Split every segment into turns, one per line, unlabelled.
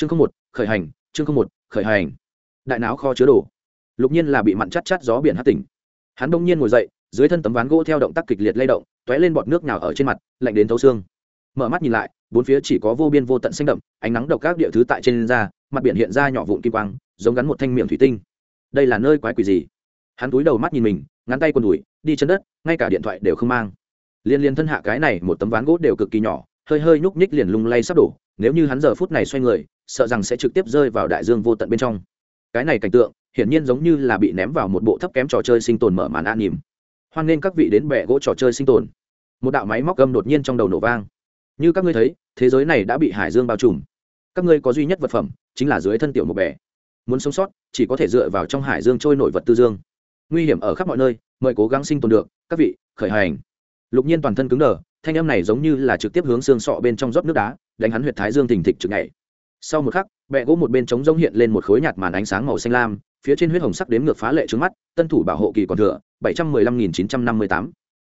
chương không một, khởi hành, chương không một, khởi hành. Đại não kho chứa đồ. Lục nhiên là bị mặn chắt chắt gió biển hát tỉnh. Hắn đông nhiên ngồi dậy, dưới thân tấm ván gỗ theo động tác kịch liệt lay động t ó é lên bọt nước nào ở trên mặt, lạnh đến thấu xương. Mở mắt nhìn lại, bốn phía chỉ có vô biên vô tận xanh đậm, ánh nắng độc các địa thứ tại trên da, mặt biển hiện ra nhỏ vụn kim quang, giống gắn một thanh miệng thủy tinh. Đây là nơi quái quỷ gì? Hắn túi đầu mắt nhìn mình, ngắn tay quần đùi, đi chân đất, ngay cả điện thoại đều không mang. Liên liên thân hạ cái này, một tấm ván gỗ đều cực kỳ nhỏ hơi hơi nhúc nhích liền lung lay sắp đổ, nếu như hắn giờ phút này xoay người, sợ rằng sẽ trực tiếp rơi vào đại dương vô tận bên trong. Cái này cảnh tượng, hiển nhiên giống như là bị ném vào một bộ thấp kém trò chơi sinh tồn mở màn an nỉm hoan nghênh các vị đến bệ gỗ trò chơi sinh tồn. Một đạo máy móc gâm đột nhiên trong đầu nổ vang. Như các ngươi thấy, thế giới này đã bị hải dương bao trùm. Các ngươi có duy nhất vật phẩm, chính là dưới thân tiểu một bè muốn sống sót, chỉ có thể dựa vào trong hải dương trôi nổi vật tư dương. Nguy hiểm ở khắp mọi nơi, mời cố gắng sinh tồn được. Các vị, khởi hành lục nhiên toàn thân cứng đờ, thanh âm này giống như là trực tiếp hướng xương sọ bên trong rót nước đá, đánh hắn huyệt thái dương thình thịch trực nhảy. Sau một khắc, bẹ gỗ một bên trống rông hiện lên một khối nhạt màn ánh sáng màu xanh lam, phía trên huyết hồng sắc đếm ngược phá lệ trước mắt, tân thủ bảo hộ kỳ còn thừa, bảy trăm mười lăm nghìn chín trăm năm mươi tám.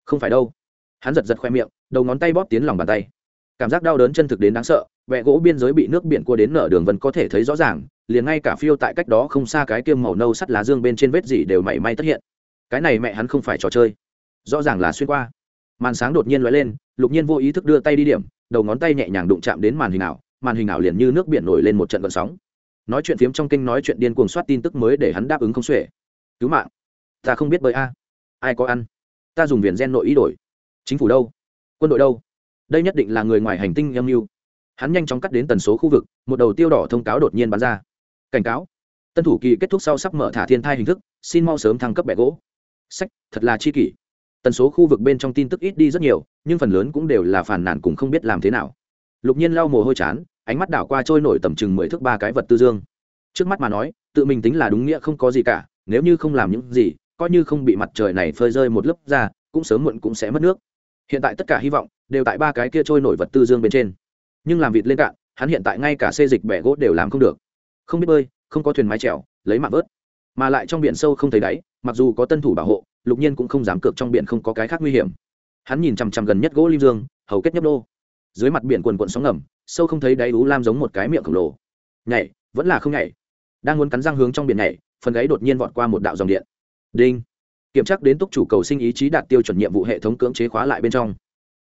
Không phải đâu. Hắn giật giật khoe miệng, đầu ngón tay bóp tiến lòng bàn tay. Cảm giác đau đớn chân thực đến đáng sợ vẹ gỗ biên giới bị nước biển cua đến nở đường vân có thể thấy rõ ràng, liền ngay cả phiêu tại cách đó không xa cái kiêm màu nâu sắt lá dương bên trên vết gì đều mảy may tất hiện. Cái này mẹ hắn không phải trò chơi. Rõ ràng là xuyên qua màn sáng đột nhiên lóe lên, lục nhiên vô ý thức đưa tay đi điểm, đầu ngón tay nhẹ nhàng đụng chạm đến màn hình ảo, màn hình ảo liền như nước biển nổi lên một trận gợn sóng. Nói chuyện phiếm trong kinh nói chuyện điên cuồng soát tin tức mới để hắn đáp ứng không xuể. Cứu mạng, ta không biết bơi a. Ai có ăn? Ta dùng viền gen nội ý đổi. Chính phủ đâu? Quân đội đâu? Đây nhất định là người ngoài hành tinh âm mưu. Hắn nhanh chóng cắt đến tần số khu vực, một đầu tiêu đỏ thông cáo đột nhiên bắn ra. Cảnh cáo. Tân thủ kỳ kết thúc sau sắp mở thả thiên thai hình thức, xin mau sớm thăng cấp bẻ gỗ. Sách, thật là chi kỷ tần số khu vực bên trong tin tức ít đi rất nhiều, nhưng phần lớn cũng đều là phản nản cùng không biết làm thế nào. Lục nhiên lau mồ hôi chán, ánh mắt đảo qua trôi nổi tầm chừng mười thước ba cái vật tư dương. Trước mắt mà nói, tự mình tính là đúng nghĩa không có gì cả, nếu như không làm những gì, coi như không bị mặt trời này phơi rơi một lớp ra, cũng sớm muộn cũng sẽ mất nước. Hiện tại tất cả hy vọng đều tại ba cái kia trôi nổi vật tư dương bên trên. Nhưng làm vịt lên cạn, hắn hiện tại ngay cả xê dịch bẻ gỗ đều làm không được. Không biết bơi, không có thuyền mái trèo lấy mạng vớt. Mà lại trong biển sâu không thấy đáy, mặc dù có tân thủ bảo hộ lục nhiên cũng không dám cược trong biển không có cái khác nguy hiểm. Hắn nhìn chằm chằm gần nhất gỗ lim dương, hầu kết nhấp đô. Dưới mặt biển quần quận sóng ngầm, sâu không thấy đáy ú lam giống một cái miệng khổng lồ. Nhảy, vẫn là không nhảy. Đang muốn cắn răng hướng trong biển nhảy, phần gáy đột nhiên vọt qua một đạo dòng điện. Đinh. Kiểm tra đến túc chủ cầu sinh ý chí đạt tiêu chuẩn nhiệm vụ hệ thống cưỡng chế khóa lại bên trong.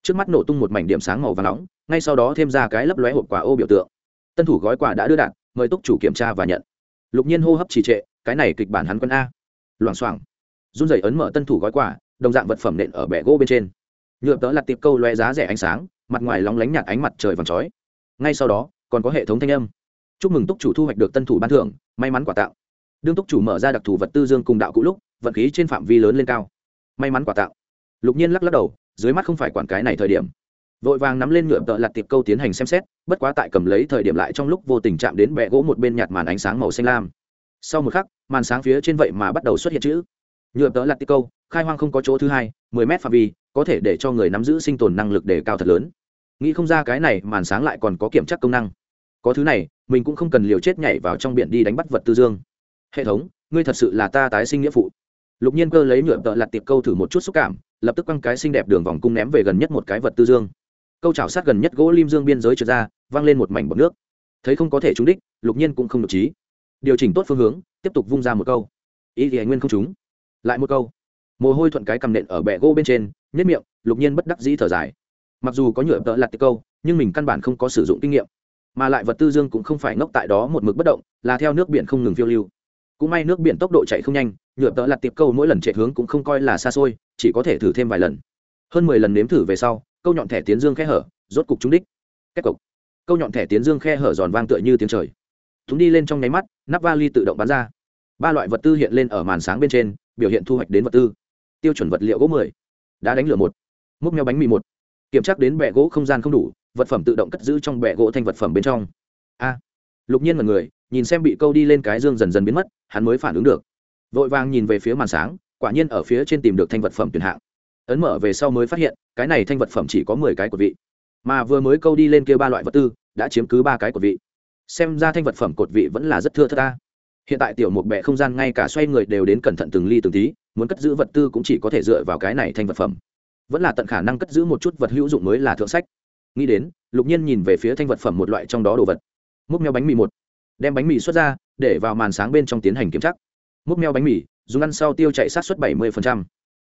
Trước mắt nổ tung một mảnh điểm sáng màu và nóng, ngay sau đó thêm ra cái lấp lóe hộp quả ô biểu tượng. Tân thủ gói quà đã đưa đạt, mời túc chủ kiểm tra và nhận. Lục nhiên hô hấp trì trệ, cái này kịch bản hắn quân a. Loảng xoảng run rẩy ấn mở tân thủ gói quà, đồng dạng vật phẩm nện ở bẻ gỗ bên trên. Nhựa tớ là tiệp câu loe giá rẻ ánh sáng, mặt ngoài lóng lánh nhạt ánh mặt trời vàng chói ngay sau đó, còn có hệ thống thanh âm. Chúc mừng túc chủ thu hoạch được tân thủ ban thưởng, may mắn quả tạo. Đương túc chủ mở ra đặc thù vật tư dương cùng đạo cũ lúc, vận khí trên phạm vi lớn lên cao. May mắn quả tạo. Lục nhiên lắc lắc đầu, dưới mắt không phải quản cái này thời điểm. Vội vàng nắm lên nhựa tợ lặt tiệp câu tiến hành xem xét, bất quá tại cầm lấy thời điểm lại trong lúc vô tình chạm đến bẹ gỗ một bên nhạt màn ánh sáng màu xanh lam. Sau một khắc, màn sáng phía trên vậy mà bắt đầu xuất hiện chữ nhựa tớ là tiệp câu, khai hoang không có chỗ thứ hai, mười mét phạm vi, có thể để cho người nắm giữ sinh tồn năng lực đề cao thật lớn. Nghĩ không ra cái này màn sáng lại còn có kiểm tra công năng. Có thứ này, mình cũng không cần liều chết nhảy vào trong biển đi đánh bắt vật tư dương. Hệ thống, ngươi thật sự là ta tái sinh nghĩa phụ. Lục nhiên cơ lấy nhựa tợ lặt tiệp câu thử một chút xúc cảm, lập tức quăng cái xinh đẹp đường vòng cung ném về gần nhất một cái vật tư dương. Câu chảo sát gần nhất gỗ lim dương biên giới trượt ra, văng lên một mảnh bọc nước. Thấy không có thể trúng đích, lục nhiên cũng không được trí. Điều chỉnh tốt phương hướng, tiếp tục vung ra một câu. Ý thì anh nguyên không trúng lại một câu. Mồ hôi thuận cái cầm nện ở bẹ gỗ bên trên nhất miệng lục nhiên bất đắc dĩ thở dài. Mặc dù có nhựa tợ lặt tiệp câu nhưng mình căn bản không có sử dụng kinh nghiệm. Mà lại vật tư dương cũng không phải ngốc tại đó một mực bất động là theo nước biển không ngừng phiêu lưu. Cũng may nước biển tốc độ chạy không nhanh nhựa tợ lặt tiệp câu mỗi lần chạy hướng cũng không coi là xa xôi chỉ có thể thử thêm vài lần. Hơn mười lần nếm thử về sau câu nhọn thẻ tiến dương khe hở rốt cục trúng đích. Cách cục, câu nhọn thẻ tiến dương khe hở giòn vang tựa như tiếng trời. Chúng đi lên trong nháy mắt nắp vali tự động bắn ra. Ba loại vật tư hiện lên ở màn sáng bên trên biểu hiện thu hoạch đến vật tư. Tiêu chuẩn vật liệu gỗ mười, đã đánh lửa một, múc meo bánh mì một. Kiểm tra đến bẹ gỗ không gian không đủ, vật phẩm tự động cất giữ trong bẹ gỗ thành vật phẩm bên trong. A. Lục nhiên mọi người, nhìn xem bị câu đi lên cái dương dần dần biến mất, hắn mới phản ứng được. Vội vàng nhìn về phía màn sáng, quả nhiên ở phía trên tìm được thanh vật phẩm tuyển hạng. Ấn mở về sau mới phát hiện, cái này thanh vật phẩm chỉ có mười cái của vị. Mà vừa mới câu đi lên kia ba loại vật tư, đã chiếm cứ ba cái của vị. Xem ra thanh vật phẩm cột vị vẫn là rất thưa thớt ta hiện tại tiểu một bệ không gian ngay cả xoay người đều đến cẩn thận từng ly từng tí, muốn cất giữ vật tư cũng chỉ có thể dựa vào cái này thanh vật phẩm. Vẫn là tận khả năng cất giữ một chút vật hữu dụng mới là thượng sách. Nghĩ đến, lục nhiên nhìn về phía thanh vật phẩm một loại trong đó đồ vật. Múc meo bánh mì một. Đem bánh mì xuất ra, để vào màn sáng bên trong tiến hành kiểm tra. Múc meo bánh mì, dùng ăn sau tiêu chạy sát suất bảy mươi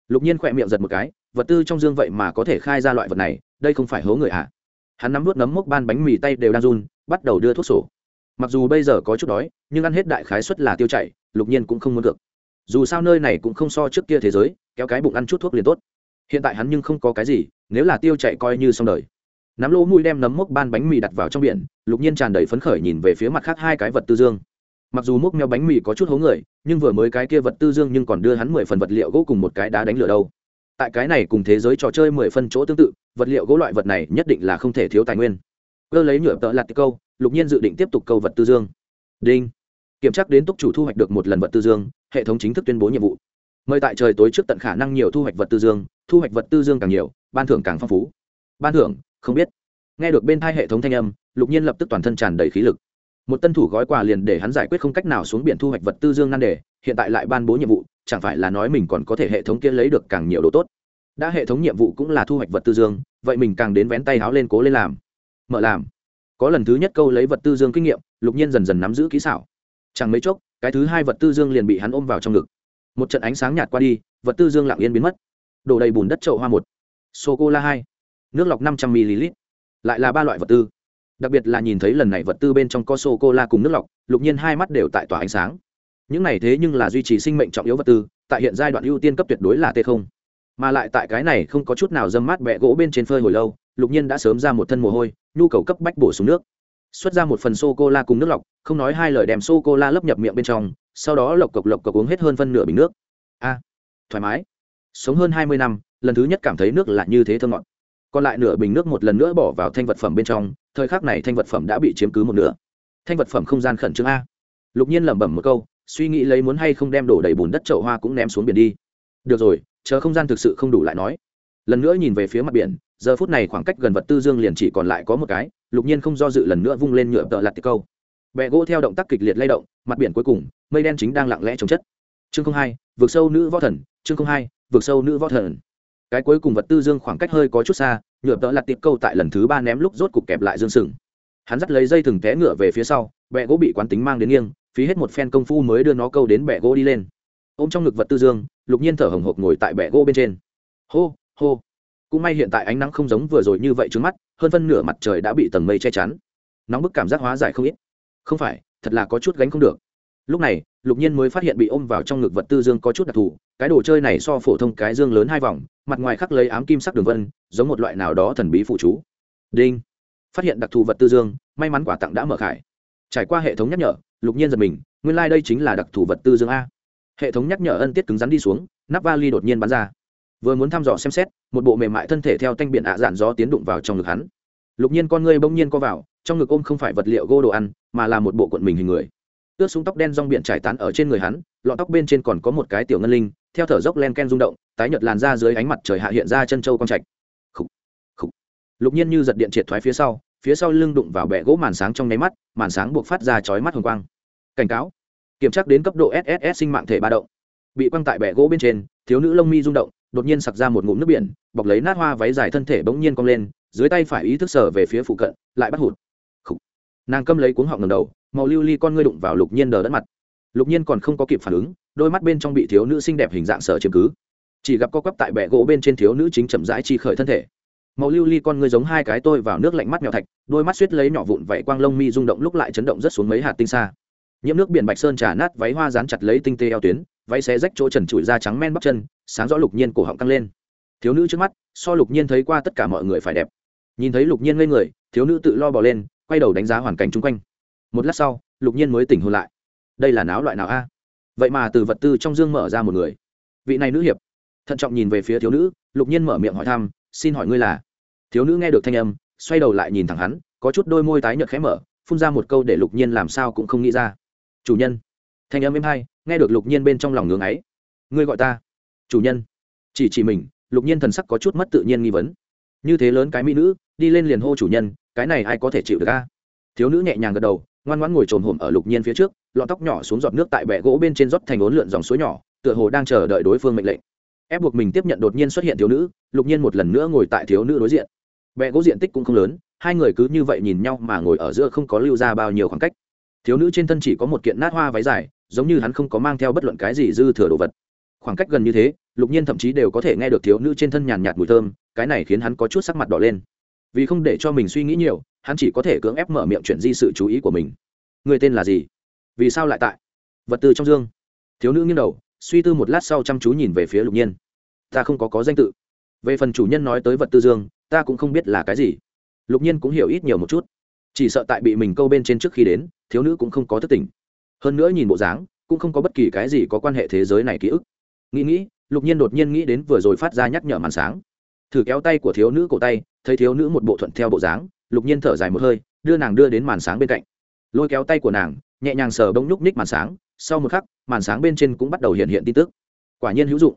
lục nhiên khỏe miệng giật một cái, vật tư trong dương vậy mà có thể khai ra loại vật này, đây không phải hố người ạ à. hắn nắm vút nấm mốc ban bánh mì tay đều đang run, bắt đầu đưa thuốc sổ mặc dù bây giờ có chút đói, nhưng ăn hết đại khái suất là tiêu chảy, lục nhiên cũng không muốn được. Dù sao nơi này cũng không so trước kia thế giới, kéo cái bụng ăn chút thuốc liền tốt. Hiện tại hắn nhưng không có cái gì, nếu là tiêu chạy coi như xong đời. Nắm lỗ mũi đem nấm mốc ban bánh mì đặt vào trong biển, lục nhiên tràn đầy phấn khởi nhìn về phía mặt khác hai cái vật tư dương. Mặc dù mốc meo bánh mì có chút hố người, nhưng vừa mới cái kia vật tư dương nhưng còn đưa hắn mười phần vật liệu gỗ cùng một cái đá đánh lửa đâu. Tại cái này cùng thế giới trò chơi mười phân chỗ tương tự, vật liệu gỗ loại vật này nhất định là không thể thiếu tài nguyên. Cơ lấy nhựa tợ lạt câu lục nhiên dự định tiếp tục câu vật tư dương. Đinh. Kiểm tra đến túc chủ thu hoạch được một lần vật tư dương, hệ thống chính thức tuyên bố nhiệm vụ. Mời tại trời tối trước tận khả năng nhiều thu hoạch vật tư dương, thu hoạch vật tư dương càng nhiều, ban thưởng càng phong phú. Ban thưởng, không biết. Nghe được bên thai hệ thống thanh âm, lục nhiên lập tức toàn thân tràn đầy khí lực. Một tân thủ gói quà liền để hắn giải quyết không cách nào xuống biển thu hoạch vật tư dương nan đề, hiện tại lại ban bố nhiệm vụ, chẳng phải là nói mình còn có thể hệ thống kia lấy được càng nhiều đồ tốt. Đã hệ thống nhiệm vụ cũng là thu hoạch vật tư dương, vậy mình càng đến vén tay háo lên cố lên làm. Mở làm có lần thứ nhất câu lấy vật tư dương kinh nghiệm, lục nhiên dần dần nắm giữ kỹ xảo. Chẳng mấy chốc, cái thứ hai vật tư dương liền bị hắn ôm vào trong ngực. Một trận ánh sáng nhạt qua đi, vật tư dương lặng yên biến mất. Đổ đầy bùn đất trậu hoa một. Sô cô la hai. Nước lọc năm trăm ml lại là ba loại vật tư. Đặc biệt là nhìn thấy lần này vật tư bên trong có sô cô la cùng nước lọc, lục nhiên hai mắt đều tại tỏa ánh sáng. Những này thế nhưng là duy trì sinh mệnh trọng yếu vật tư, tại hiện giai đoạn ưu tiên cấp tuyệt đối là t không. Mà lại tại cái này không có chút nào dâm mát bẹ gỗ bên trên phơi hồi lâu lục nhiên đã sớm ra một thân mồ hôi, nhu cầu cấp bách bổ sung nước. Xuất ra một phần sô cô la cùng nước lọc, không nói hai lời đem sô cô la lấp nhập miệng bên trong, sau đó lộc cộc lộc cộc uống hết hơn phân nửa bình nước. A, thoải mái. Sống hơn hai mươi năm, lần thứ nhất cảm thấy nước là như thế thơ ngọt. Còn lại nửa bình nước một lần nữa bỏ vào thanh vật phẩm bên trong, thời khắc này thanh vật phẩm đã bị chiếm cứ một nửa. Thanh vật phẩm không gian khẩn trương a. Lục nhiên lẩm bẩm một câu, suy nghĩ lấy muốn hay không đem đổ đầy bùn đất chậu hoa cũng ném xuống biển đi. Được rồi, chờ không gian thực sự không đủ lại nói. Lần nữa nhìn về phía mặt biển giờ phút này khoảng cách gần vật tư dương liền chỉ còn lại có một cái, lục nhiên không do dự lần nữa vung lên nhựa tợ lặt câu. Bẹ gỗ theo động tác kịch liệt lay động, mặt biển cuối cùng, mây đen chính đang lặng lẽ chống chất. Chương không hai, vượt sâu nữ võ thần, chương không hai, vượt sâu nữ võ thần. Cái cuối cùng vật tư dương khoảng cách hơi có chút xa, nhựa tợ lặt tịch câu tại lần thứ ba ném lúc rốt cục kẹp lại dương sừng. Hắn dắt lấy dây thừng té ngựa về phía sau, bẹ gỗ bị quán tính mang đến nghiêng, phí hết một phen công phu mới đưa nó câu đến bẹ gỗ đi lên. Ôm trong ngực vật tư dương, lục nhiên thở hồng hộc ngồi tại bẹ gỗ bên trên. Hô hô cũng may hiện tại ánh nắng không giống vừa rồi như vậy trước mắt, hơn phân nửa mặt trời đã bị tầng mây che chắn. Nóng bức cảm giác hóa giải không ít. Không phải, thật là có chút gánh không được. Lúc này, lục nhiên mới phát hiện bị ôm vào trong ngực vật tư dương có chút đặc thù, cái đồ chơi này so phổ thông cái dương lớn hai vòng, mặt ngoài khắc lấy ám kim sắc đường vân, giống một loại nào đó thần bí phụ chú. Đinh. Phát hiện đặc thù vật tư dương, may mắn quả tặng đã mở khải. Trải qua hệ thống nhắc nhở, lục nhiên giật mình, nguyên lai、like、đây chính là đặc thù vật tư dương a. Hệ thống nhắc nhở ân tiết cứng rắn đi xuống, nắp vali đột nhiên bắn ra vừa muốn thăm dò xem xét một bộ mềm mại thân thể theo tanh biển ạ dạn gió tiến đụng vào trong ngực hắn. Lục nhiên con ngươi bỗng nhiên co vào trong ngực ôm không phải vật liệu gô đồ ăn mà là một bộ quận mình hình người. Ướt súng tóc đen rong biển trải tán ở trên người hắn lọn tóc bên trên còn có một cái tiểu ngân linh theo thở dốc len ken rung động tái nhợt làn ra dưới ánh mặt trời hạ hiện ra chân châu con trạch. Khúc, khúc. lục nhiên như giật điện triệt thoái phía sau phía sau lưng đụng vào bẹ gỗ màn sáng trong nháy mắt màn sáng buộc phát ra chói mắt hồng quang. Cảnh cáo. Kiểm tra đến cấp độ sss sinh mạng thể ba động. Bị quăng tại bẹ gỗ bên trên thiếu nữ lông mi rung động đột nhiên sặc ra một ngụm nước biển, bọc lấy nát hoa váy dài thân thể bỗng nhiên cong lên, dưới tay phải ý thức sở về phía phụ cận, lại bắt hụt. Khủ. nàng câm lấy cuống họng ngầm đầu, màu lưu ly con ngươi đụng vào lục nhiên đờ đất mặt. Lục nhiên còn không có kịp phản ứng, đôi mắt bên trong bị thiếu nữ xinh đẹp hình dạng sở chiếm cứ. Chỉ gặp co quắp tại bẹ gỗ bên trên thiếu nữ chính chậm rãi chi khởi thân thể. Màu lưu ly con ngươi giống hai cái tôi vào nước lạnh mắt nhỏ thạch, đôi mắt suýt lấy nhỏ vụn vậy quang lông mi rung động lúc lại chấn động rất xuống mấy hạt tinh xa nhiễm nước biển bạch sơn trà nát váy hoa dán chặt lấy tinh tê eo tuyến, váy xé rách chỗ trần trụi da trắng men bắp chân, sáng rõ lục nhiên cổ họng căng lên. Thiếu nữ trước mắt, so lục nhiên thấy qua tất cả mọi người phải đẹp. Nhìn thấy lục nhiên ngây người, thiếu nữ tự lo bỏ lên, quay đầu đánh giá hoàn cảnh chung quanh. Một lát sau, lục nhiên mới tỉnh hôn lại. Đây là náo loại nào a? Vậy mà từ vật tư trong dương mở ra một người. Vị này nữ hiệp. Thận trọng nhìn về phía thiếu nữ, lục nhiên mở miệng hỏi thăm, xin hỏi ngươi là? Thiếu nữ nghe được thanh âm, xoay đầu lại nhìn thẳng hắn, có chút đôi môi tái nhợt khẽ mở, phun ra một câu để lục nhiên làm sao cũng không nghĩ ra chủ nhân. Thanh âm êm hai, nghe được lục nhiên bên trong lòng ngưng ấy. Ngươi gọi ta. Chủ nhân. Chỉ chỉ mình, lục nhiên thần sắc có chút mất tự nhiên nghi vấn. Như thế lớn cái mỹ nữ, đi lên liền hô chủ nhân, cái này ai có thể chịu được a? Thiếu nữ nhẹ nhàng gật đầu, ngoan ngoãn ngồi trồm hổm ở lục nhiên phía trước, lọn tóc nhỏ xuống giọt nước tại bệ gỗ bên trên rót thành ốn lượn dòng suối nhỏ, tựa hồ đang chờ đợi đối phương mệnh lệnh. Ép buộc mình tiếp nhận đột nhiên xuất hiện thiếu nữ, lục nhiên một lần nữa ngồi tại thiếu nữ đối diện. Bệ gỗ diện tích cũng không lớn, hai người cứ như vậy nhìn nhau mà ngồi ở giữa không có lưu ra bao nhiêu khoảng cách thiếu nữ trên thân chỉ có một kiện nát hoa váy dài, giống như hắn không có mang theo bất luận cái gì dư thừa đồ vật. Khoảng cách gần như thế, lục nhiên thậm chí đều có thể nghe được thiếu nữ trên thân nhàn nhạt mùi thơm, cái này khiến hắn có chút sắc mặt đỏ lên. Vì không để cho mình suy nghĩ nhiều, hắn chỉ có thể cưỡng ép mở miệng chuyển di sự chú ý của mình. Người tên là gì? Vì sao lại tại? Vật tư trong dương. Thiếu nữ nghiêng đầu, suy tư một lát sau chăm chú nhìn về phía lục nhiên. Ta không có có danh tự. Về phần chủ nhân nói tới vật tư dương, ta cũng không biết là cái gì. Lục nhiên cũng hiểu ít nhiều một chút chỉ sợ tại bị mình câu bên trên trước khi đến, thiếu nữ cũng không có thất tình. Hơn nữa nhìn bộ dáng, cũng không có bất kỳ cái gì có quan hệ thế giới này ký ức. Nghĩ nghĩ, lục nhiên đột nhiên nghĩ đến vừa rồi phát ra nhắc nhở màn sáng. Thử kéo tay của thiếu nữ cổ tay, thấy thiếu nữ một bộ thuận theo bộ dáng, lục nhiên thở dài một hơi, đưa nàng đưa đến màn sáng bên cạnh. Lôi kéo tay của nàng, nhẹ nhàng sờ bông nhúc ních màn sáng, sau một khắc, màn sáng bên trên cũng bắt đầu hiện hiện tin tức. Quả nhiên hữu dụng.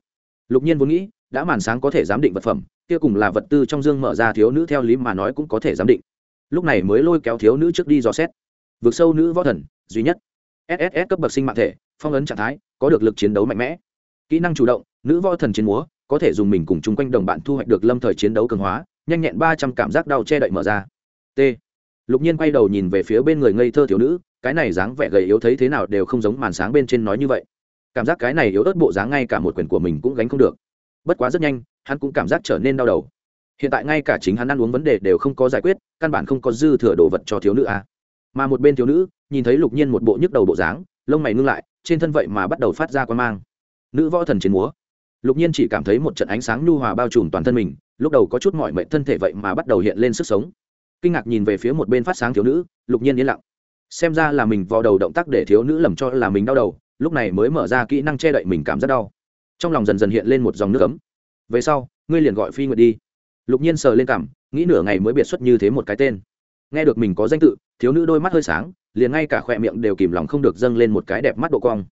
Lục nhiên vốn nghĩ, đã màn sáng có thể giám định vật phẩm, kia cùng là vật tư trong dương mở ra thiếu nữ theo lý mà nói cũng có thể giám định lúc này mới lôi kéo thiếu nữ trước đi dò xét. Vượt sâu nữ võ thần, duy nhất. Sss cấp bậc sinh mạng thể, phong ấn trạng thái, có được lực chiến đấu mạnh mẽ. Kỹ năng chủ động, nữ võ thần chiến múa, có thể dùng mình cùng chung quanh đồng bạn thu hoạch được lâm thời chiến đấu cường hóa, nhanh nhẹn ba trăm cảm giác đau che đậy mở ra. T. Lục nhiên quay đầu nhìn về phía bên người ngây thơ thiếu nữ, cái này dáng vẻ gầy yếu thấy thế nào đều không giống màn sáng bên trên nói như vậy. Cảm giác cái này yếu ớt bộ dáng ngay cả một quyền của mình cũng gánh không được. Bất quá rất nhanh, hắn cũng cảm giác trở nên đau đầu hiện tại ngay cả chính hắn ăn uống vấn đề đều không có giải quyết, căn bản không có dư thừa đồ vật cho thiếu nữ à. mà một bên thiếu nữ, nhìn thấy lục nhiên một bộ nhức đầu bộ dáng, lông mày ngưng lại, trên thân vậy mà bắt đầu phát ra quan mang. Nữ võ thần chiến múa. Lục nhiên chỉ cảm thấy một trận ánh sáng nhu hòa bao trùm toàn thân mình, lúc đầu có chút mọi mệnh thân thể vậy mà bắt đầu hiện lên sức sống. Kinh ngạc nhìn về phía một bên phát sáng thiếu nữ, lục nhiên yên lặng. Xem ra là mình vào đầu động tác để thiếu nữ lầm cho là mình đau đầu, lúc này mới mở ra kỹ năng che đậy mình cảm rất đau. Trong lòng dần dần hiện lên một dòng nước ấm. Về sau, ngươi liền gọi phi nguyệt đi lục nhiên sờ lên cảm, nghĩ nửa ngày mới biệt xuất như thế một cái tên. Nghe được mình có danh tự, thiếu nữ đôi mắt hơi sáng, liền ngay cả khoe miệng đều kìm lòng không được dâng lên một cái đẹp mắt độ cong.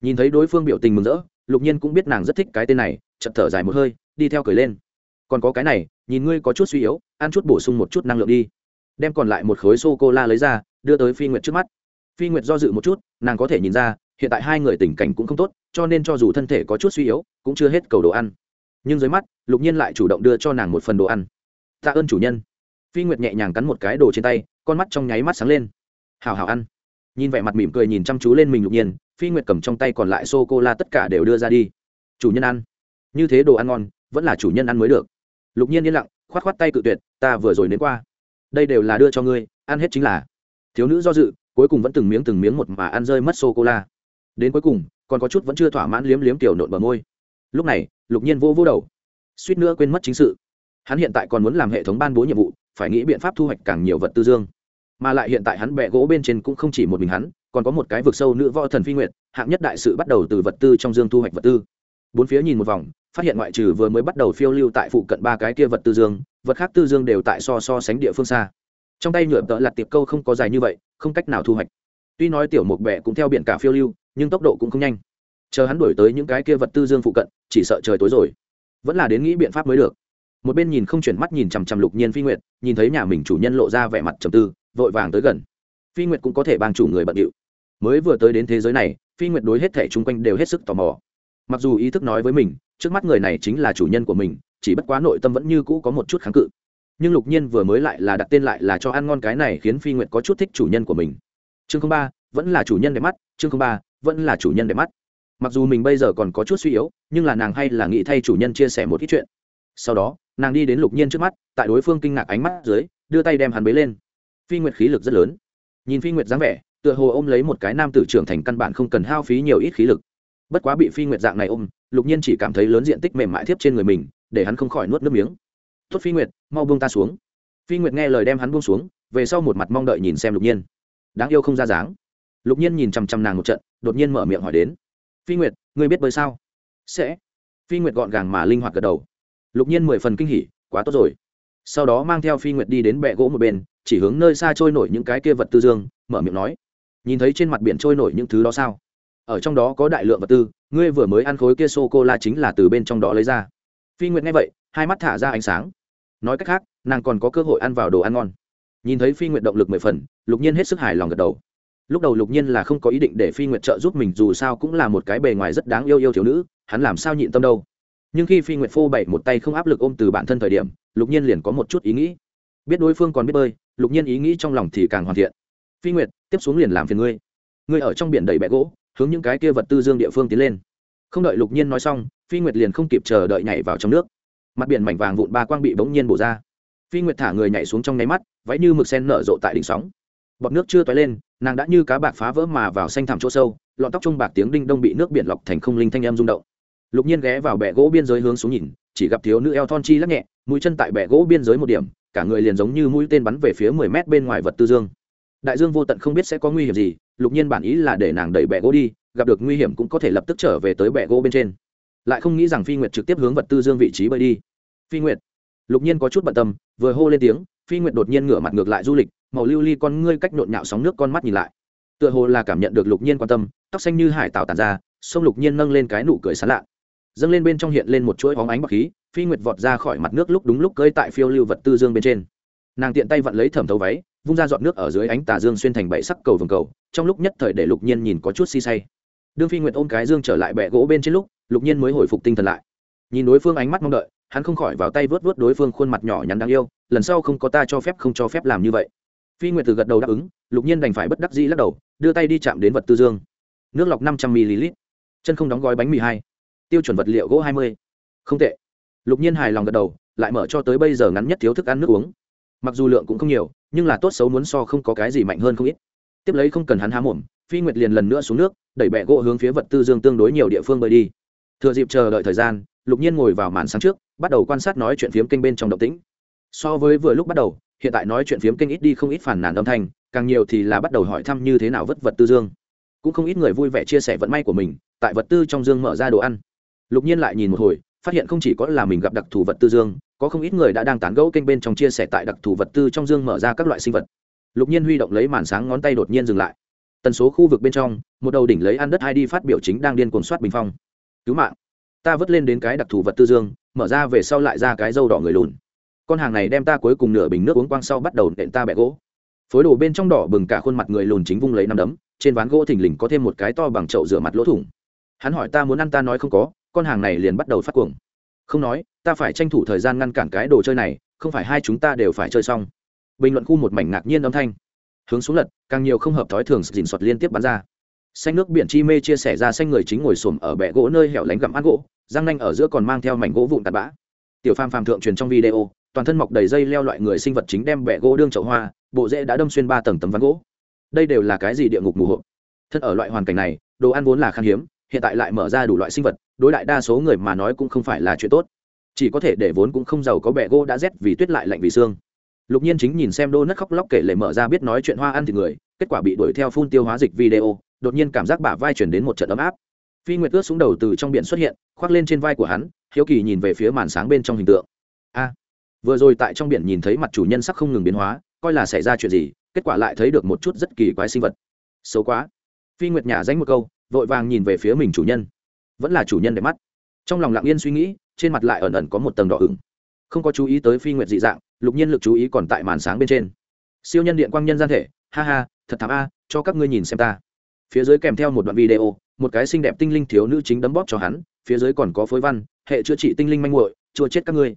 Nhìn thấy đối phương biểu tình mừng rỡ, lục nhiên cũng biết nàng rất thích cái tên này chật thở dài một hơi, đi theo cười lên. Còn có cái này, nhìn ngươi có chút suy yếu, ăn chút bổ sung một chút năng lượng đi. Đem còn lại một khối sô cô la lấy ra, đưa tới phi nguyệt trước mắt. Phi nguyệt do dự một chút, nàng có thể nhìn ra, hiện tại hai người tình cảnh cũng không tốt, cho nên cho dù thân thể có chút suy yếu, cũng chưa hết cầu đồ ăn nhưng dưới mắt, lục nhiên lại chủ động đưa cho nàng một phần đồ ăn. Tạ ơn chủ nhân. Phi nguyệt nhẹ nhàng cắn một cái đồ trên tay, con mắt trong nháy mắt sáng lên. Hào hào ăn. Nhìn vẻ mặt mỉm cười nhìn chăm chú lên mình lục nhiên, phi nguyệt cầm trong tay còn lại sô cô la tất cả đều đưa ra đi. Chủ nhân ăn. Như thế đồ ăn ngon, vẫn là chủ nhân ăn mới được. Lục nhiên yên lặng k h o á t k h o á t tay cự tuyệt, ta vừa rồi đến qua. Đây đều là đưa cho ngươi, ăn hết chính là. Thiếu nữ do dự, cuối cùng vẫn từng miếng từng miếng một mà ăn rơi mất sô cô la đến cuối cùng, còn có chút vẫn chưa thỏa mãn liếm liếm tiểu nộn bờ môi lúc này, lục nhiên vô vô đầu. Suýt nữa quên mất chính sự. Hắn hiện tại còn muốn làm hệ thống ban bố nhiệm vụ, phải nghĩ biện pháp thu hoạch càng nhiều vật tư dương. Mà lại hiện tại hắn bẹ gỗ bên trên cũng không chỉ một mình hắn, còn có một cái vực sâu nữ võ thần phi nguyệt, hạng nhất đại sự bắt đầu từ vật tư trong dương thu hoạch vật tư. Bốn phía nhìn một vòng, phát hiện ngoại trừ vừa mới bắt đầu phiêu lưu tại phụ cận ba cái kia vật tư dương, vật khác tư dương đều tại so so sánh địa phương xa. Trong tay nhựa tợ lặt tiệp câu không có dài như vậy, không cách nào thu hoạch. Tuy nói tiểu mục bẹ cũng theo biển cả phiêu lưu, nhưng tốc độ cũng không nhanh chờ hắn đuổi tới những cái kia vật tư dương phụ cận, chỉ sợ trời tối rồi. Vẫn là đến nghĩ biện pháp mới được. Một bên nhìn không chuyển mắt nhìn chằm chằm lục nhiên phi nguyệt, nhìn thấy nhà mình chủ nhân lộ ra vẻ mặt trầm tư, vội vàng tới gần. Phi nguyệt cũng có thể bang chủ người bận điệu. Mới vừa tới đến thế giới này, phi nguyệt đối hết thể chung quanh đều hết sức tò mò. Mặc dù ý thức nói với mình, trước mắt người này chính là chủ nhân của mình, chỉ bất quá nội tâm vẫn như cũ có một chút kháng cự. Nhưng lục nhiên vừa mới lại là đặt tên lại là cho ăn ngon cái này khiến phi nguyệt có chút thích chủ nhân của mình. Chương ba, vẫn là chủ nhân đẹp mắt, chương ba, vẫn là chủ nhân đẹp mắt mặc dù mình bây giờ còn có chút suy yếu, nhưng là nàng hay là nghĩ thay chủ nhân chia sẻ một ít chuyện. Sau đó, nàng đi đến lục nhiên trước mắt, tại đối phương kinh ngạc ánh mắt dưới, đưa tay đem hắn bế lên. Phi nguyệt khí lực rất lớn. Nhìn phi nguyệt dáng vẻ, tựa hồ ôm lấy một cái nam tử trưởng thành căn bản không cần hao phí nhiều ít khí lực. Bất quá bị phi nguyệt dạng này ôm, lục nhiên chỉ cảm thấy lớn diện tích mềm mại thiếp trên người mình, để hắn không khỏi nuốt nước miếng. Tốt phi nguyệt, mau buông ta xuống. Phi nguyệt nghe lời đem hắn buông xuống, về sau một mặt mong đợi nhìn xem lục nhiên. Đáng yêu không ra dáng. Lục nhiên nhìn chằm chằm nàng một trận, đột nhiên mở miệng hỏi đến phi nguyệt, ngươi biết bơi sao? Sẽ. Phi nguyệt gọn gàng mà linh hoạt gật đầu. Lục nhiên mười phần kinh hỉ, quá tốt rồi. Sau đó mang theo phi nguyệt đi đến bệ gỗ một bên, chỉ hướng nơi xa trôi nổi những cái kia vật tư dương, mở miệng nói. Nhìn thấy trên mặt biển trôi nổi những thứ đó sao? Ở trong đó có đại lượng vật tư, ngươi vừa mới ăn khối kia sô cô la chính là từ bên trong đó lấy ra. Phi nguyệt nghe vậy, hai mắt thả ra ánh sáng. Nói cách khác, nàng còn có cơ hội ăn vào đồ ăn ngon. Nhìn thấy phi nguyệt động lực mười phần, lục nhiên hết sức hài lòng gật đầu lúc đầu lục nhiên là không có ý định để phi nguyệt trợ giúp mình, dù sao cũng là một cái bề ngoài rất đáng yêu yêu thiếu nữ, hắn làm sao nhịn tâm đâu. Nhưng khi phi nguyệt phô bày một tay không áp lực ôm từ bản thân thời điểm, lục nhiên liền có một chút ý nghĩ. Biết đối phương còn biết bơi, lục nhiên ý nghĩ trong lòng thì càng hoàn thiện. Phi nguyệt, tiếp xuống liền làm phiền ngươi. Ngươi ở trong biển đầy bẹ gỗ, hướng những cái kia vật tư dương địa phương tiến lên. Không đợi lục nhiên nói xong, phi nguyệt liền không kịp chờ đợi nhảy vào trong nước. Mặt biển mảnh vàng vụn ba quang bị bỗng nhiên bổ ra. Phi nguyệt thả người nhảy xuống trong nháy mắt, váy như mực sen nở rộ tại đỉnh sóng bọt nước chưa toái lên, nàng đã như cá bạc phá vỡ mà vào xanh thẳm chỗ sâu, lọn tóc trung bạc tiếng đinh đông bị nước biển lọc thành không linh thanh em rung động. Lục nhiên ghé vào bẹ gỗ biên giới hướng xuống nhìn, chỉ gặp thiếu nữ eo thon chi lắc nhẹ, mũi chân tại bẹ gỗ biên giới một điểm, cả người liền giống như mũi tên bắn về phía mười mét bên ngoài vật tư dương. Đại dương vô tận không biết sẽ có nguy hiểm gì, lục nhiên bản ý là để nàng đẩy bẹ gỗ đi, gặp được nguy hiểm cũng có thể lập tức trở về tới bẹ gỗ bên trên. Lại không nghĩ rằng phi nguyệt trực tiếp hướng vật tư dương vị trí bơi đi. Phi nguyệt. Lục nhiên có chút bận tâm, vừa hô lên tiếng phi nguyệt đột nhiên ngửa mặt ngược lại du lịch, màu lưu ly con ngươi cách nhộn nhạo sóng nước con mắt nhìn lại. Tựa hồ là cảm nhận được lục nhiên quan tâm, tóc xanh như hải tảo tàn ra, sông lục nhiên nâng lên cái nụ cười sán lạ. Dâng lên bên trong hiện lên một chuỗi hóng ánh bọc khí, phi nguyệt vọt ra khỏi mặt nước lúc đúng lúc cơi tại phiêu lưu vật tư dương bên trên. Nàng tiện tay vặn lấy thẩm thấu váy, vung ra dọn nước ở dưới ánh tà dương xuyên thành bảy sắc cầu vồng cầu, trong lúc nhất thời để lục nhiên nhìn có chút si say. Đương phi nguyệt ôm cái dương trở lại bẹ gỗ bên trên lúc, lục nhiên mới hồi phục tinh thần lại. Nhìn đối phương ánh mắt mong đợi hắn không khỏi vào tay vớt vớt đối phương khuôn mặt nhỏ nhắn đáng yêu, lần sau không có ta cho phép không cho phép làm như vậy. Phi nguyệt từ gật đầu đáp ứng, lục nhiên đành phải bất đắc dĩ lắc đầu, đưa tay đi chạm đến vật tư dương. Nước lọc năm trăm ml, chân không đóng gói bánh mì hai, tiêu chuẩn vật liệu gỗ hai mươi. Không tệ. Lục nhiên hài lòng gật đầu, lại mở cho tới bây giờ ngắn nhất thiếu thức ăn nước uống. Mặc dù lượng cũng không nhiều, nhưng là tốt xấu muốn so không có cái gì mạnh hơn không ít. Tiếp lấy không cần hắn há mồm, phi nguyệt liền lần nữa xuống nước, đẩy bẹ gỗ hướng phía vật tư dương tương đối nhiều địa phương bơi đi. Thừa dịp chờ đợi thời gian, lục nhiên ngồi vào màn sáng trước bắt đầu quan sát nói chuyện phiếm kênh bên trong động tĩnh. So với vừa lúc bắt đầu, hiện tại nói chuyện phiếm kênh ít đi không ít phản nàn âm thanh, càng nhiều thì là bắt đầu hỏi thăm như thế nào vất vật tư dương. Cũng không ít người vui vẻ chia sẻ vận may của mình, tại vật tư trong dương mở ra đồ ăn. Lục nhiên lại nhìn một hồi, phát hiện không chỉ có là mình gặp đặc thù vật tư dương, có không ít người đã đang tán gẫu kênh bên trong chia sẻ tại đặc thù vật tư trong dương mở ra các loại sinh vật. Lục nhiên huy động lấy màn sáng ngón tay đột nhiên dừng lại. Tần số khu vực bên trong, một đầu đỉnh lấy ăn đất hai đi phát biểu chính đang điên cuồng soát bình phong. Cứu mạng, ta vớt lên đến cái đặc thù vật tư dương mở ra về sau lại ra cái dâu đỏ người lùn. Con hàng này đem ta cuối cùng nửa bình nước uống quang sau bắt đầu nện ta bẹ gỗ. Phối đồ bên trong đỏ bừng cả khuôn mặt người lùn chính vung lấy năm đấm, trên ván gỗ thình lình có thêm một cái to bằng chậu rửa mặt lỗ thủng. Hắn hỏi ta muốn ăn ta nói không có, con hàng này liền bắt đầu phát cuồng. Không nói, ta phải tranh thủ thời gian ngăn cản cái đồ chơi này, không phải hai chúng ta đều phải chơi xong. Bình luận khu một mảnh ngạc nhiên âm thanh. Hướng xuống lật, càng nhiều không hợp thói thường dình soạt liên tiếp bắn ra. Xanh nước biển chi mê chia sẻ ra xanh người chính ngồi xổm ở bệ gỗ nơi hẻo lánh gặm ăn gỗ răng nanh ở giữa còn mang theo mảnh gỗ vụn tạt bã. Tiểu phàm phàm thượng truyền trong video, toàn thân mọc đầy dây leo loại người sinh vật chính đem bẹ gỗ đương chậu hoa, bộ rễ đã đâm xuyên ba tầng tấm ván gỗ. Đây đều là cái gì địa ngục mù hộ? Thân ở loại hoàn cảnh này, đồ ăn vốn là khan hiếm, hiện tại lại mở ra đủ loại sinh vật, đối đại đa số người mà nói cũng không phải là chuyện tốt. Chỉ có thể để vốn cũng không giàu có bẹ gỗ đã rét vì tuyết lại lạnh vì xương. Lục nhiên chính nhìn xem đô nất khóc lóc kể lệ mở ra biết nói chuyện hoa ăn thịt người, kết quả bị đuổi theo phun tiêu hóa dịch video, đột nhiên cảm giác bả vai chuyển đến một trận ấm áp phi nguyệt ướt xuống đầu từ trong biển xuất hiện, khoác lên trên vai của hắn, hiếu kỳ nhìn về phía màn sáng bên trong hình tượng. A, vừa rồi tại trong biển nhìn thấy mặt chủ nhân sắc không ngừng biến hóa, coi là xảy ra chuyện gì, kết quả lại thấy được một chút rất kỳ quái sinh vật. Xấu quá. Phi nguyệt nhả danh một câu, vội vàng nhìn về phía mình chủ nhân. Vẫn là chủ nhân đẹp mắt. Trong lòng lặng yên suy nghĩ, trên mặt lại ẩn ẩn có một tầng đỏ ửng. Không có chú ý tới phi nguyệt dị dạng, lục nhiên lực chú ý còn tại màn sáng bên trên. Siêu nhân điện quang nhân gian thể, ha ha, thật thảm a, cho các ngươi nhìn xem ta. Phía dưới kèm theo một đoạn video một cái xinh đẹp tinh linh thiếu nữ chính đấm bóp cho hắn, phía dưới còn có phối văn, hệ chữa trị tinh linh manh muội, chua chết các ngươi.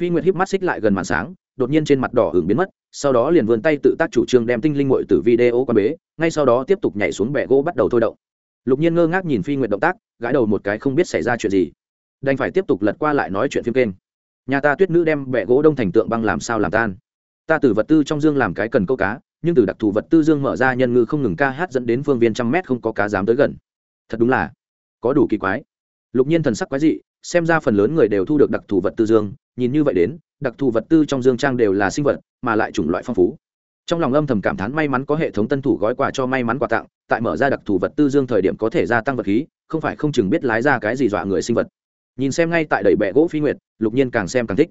Phi nguyệt híp mắt xích lại gần màn sáng, đột nhiên trên mặt đỏ hưởng biến mất, sau đó liền vươn tay tự tác chủ trương đem tinh linh muội từ video quan bế, ngay sau đó tiếp tục nhảy xuống bệ gỗ bắt đầu thôi động. Lục nhiên ngơ ngác nhìn phi nguyệt động tác, gãi đầu một cái không biết xảy ra chuyện gì. Đành phải tiếp tục lật qua lại nói chuyện phim kênh. Nhà ta tuyết nữ đem bẹ gỗ đông thành tượng băng làm sao làm tan. Ta từ vật tư trong dương làm cái cần câu cá, nhưng từ đặc thù vật tư dương mở ra nhân ngư không ngừng ca hát dẫn đến phương viên trăm mét không có cá dám tới gần thật đúng là có đủ kỳ quái. Lục nhiên thần sắc quái dị, xem ra phần lớn người đều thu được đặc thù vật tư dương, nhìn như vậy đến, đặc thù vật tư trong dương trang đều là sinh vật, mà lại chủng loại phong phú. Trong lòng âm thầm cảm thán may mắn có hệ thống tân thủ gói quà cho may mắn quà tặng, tại mở ra đặc thù vật tư dương thời điểm có thể gia tăng vật khí, không phải không chừng biết lái ra cái gì dọa người sinh vật. Nhìn xem ngay tại đẩy bẹ gỗ phi nguyệt, lục nhiên càng xem càng thích.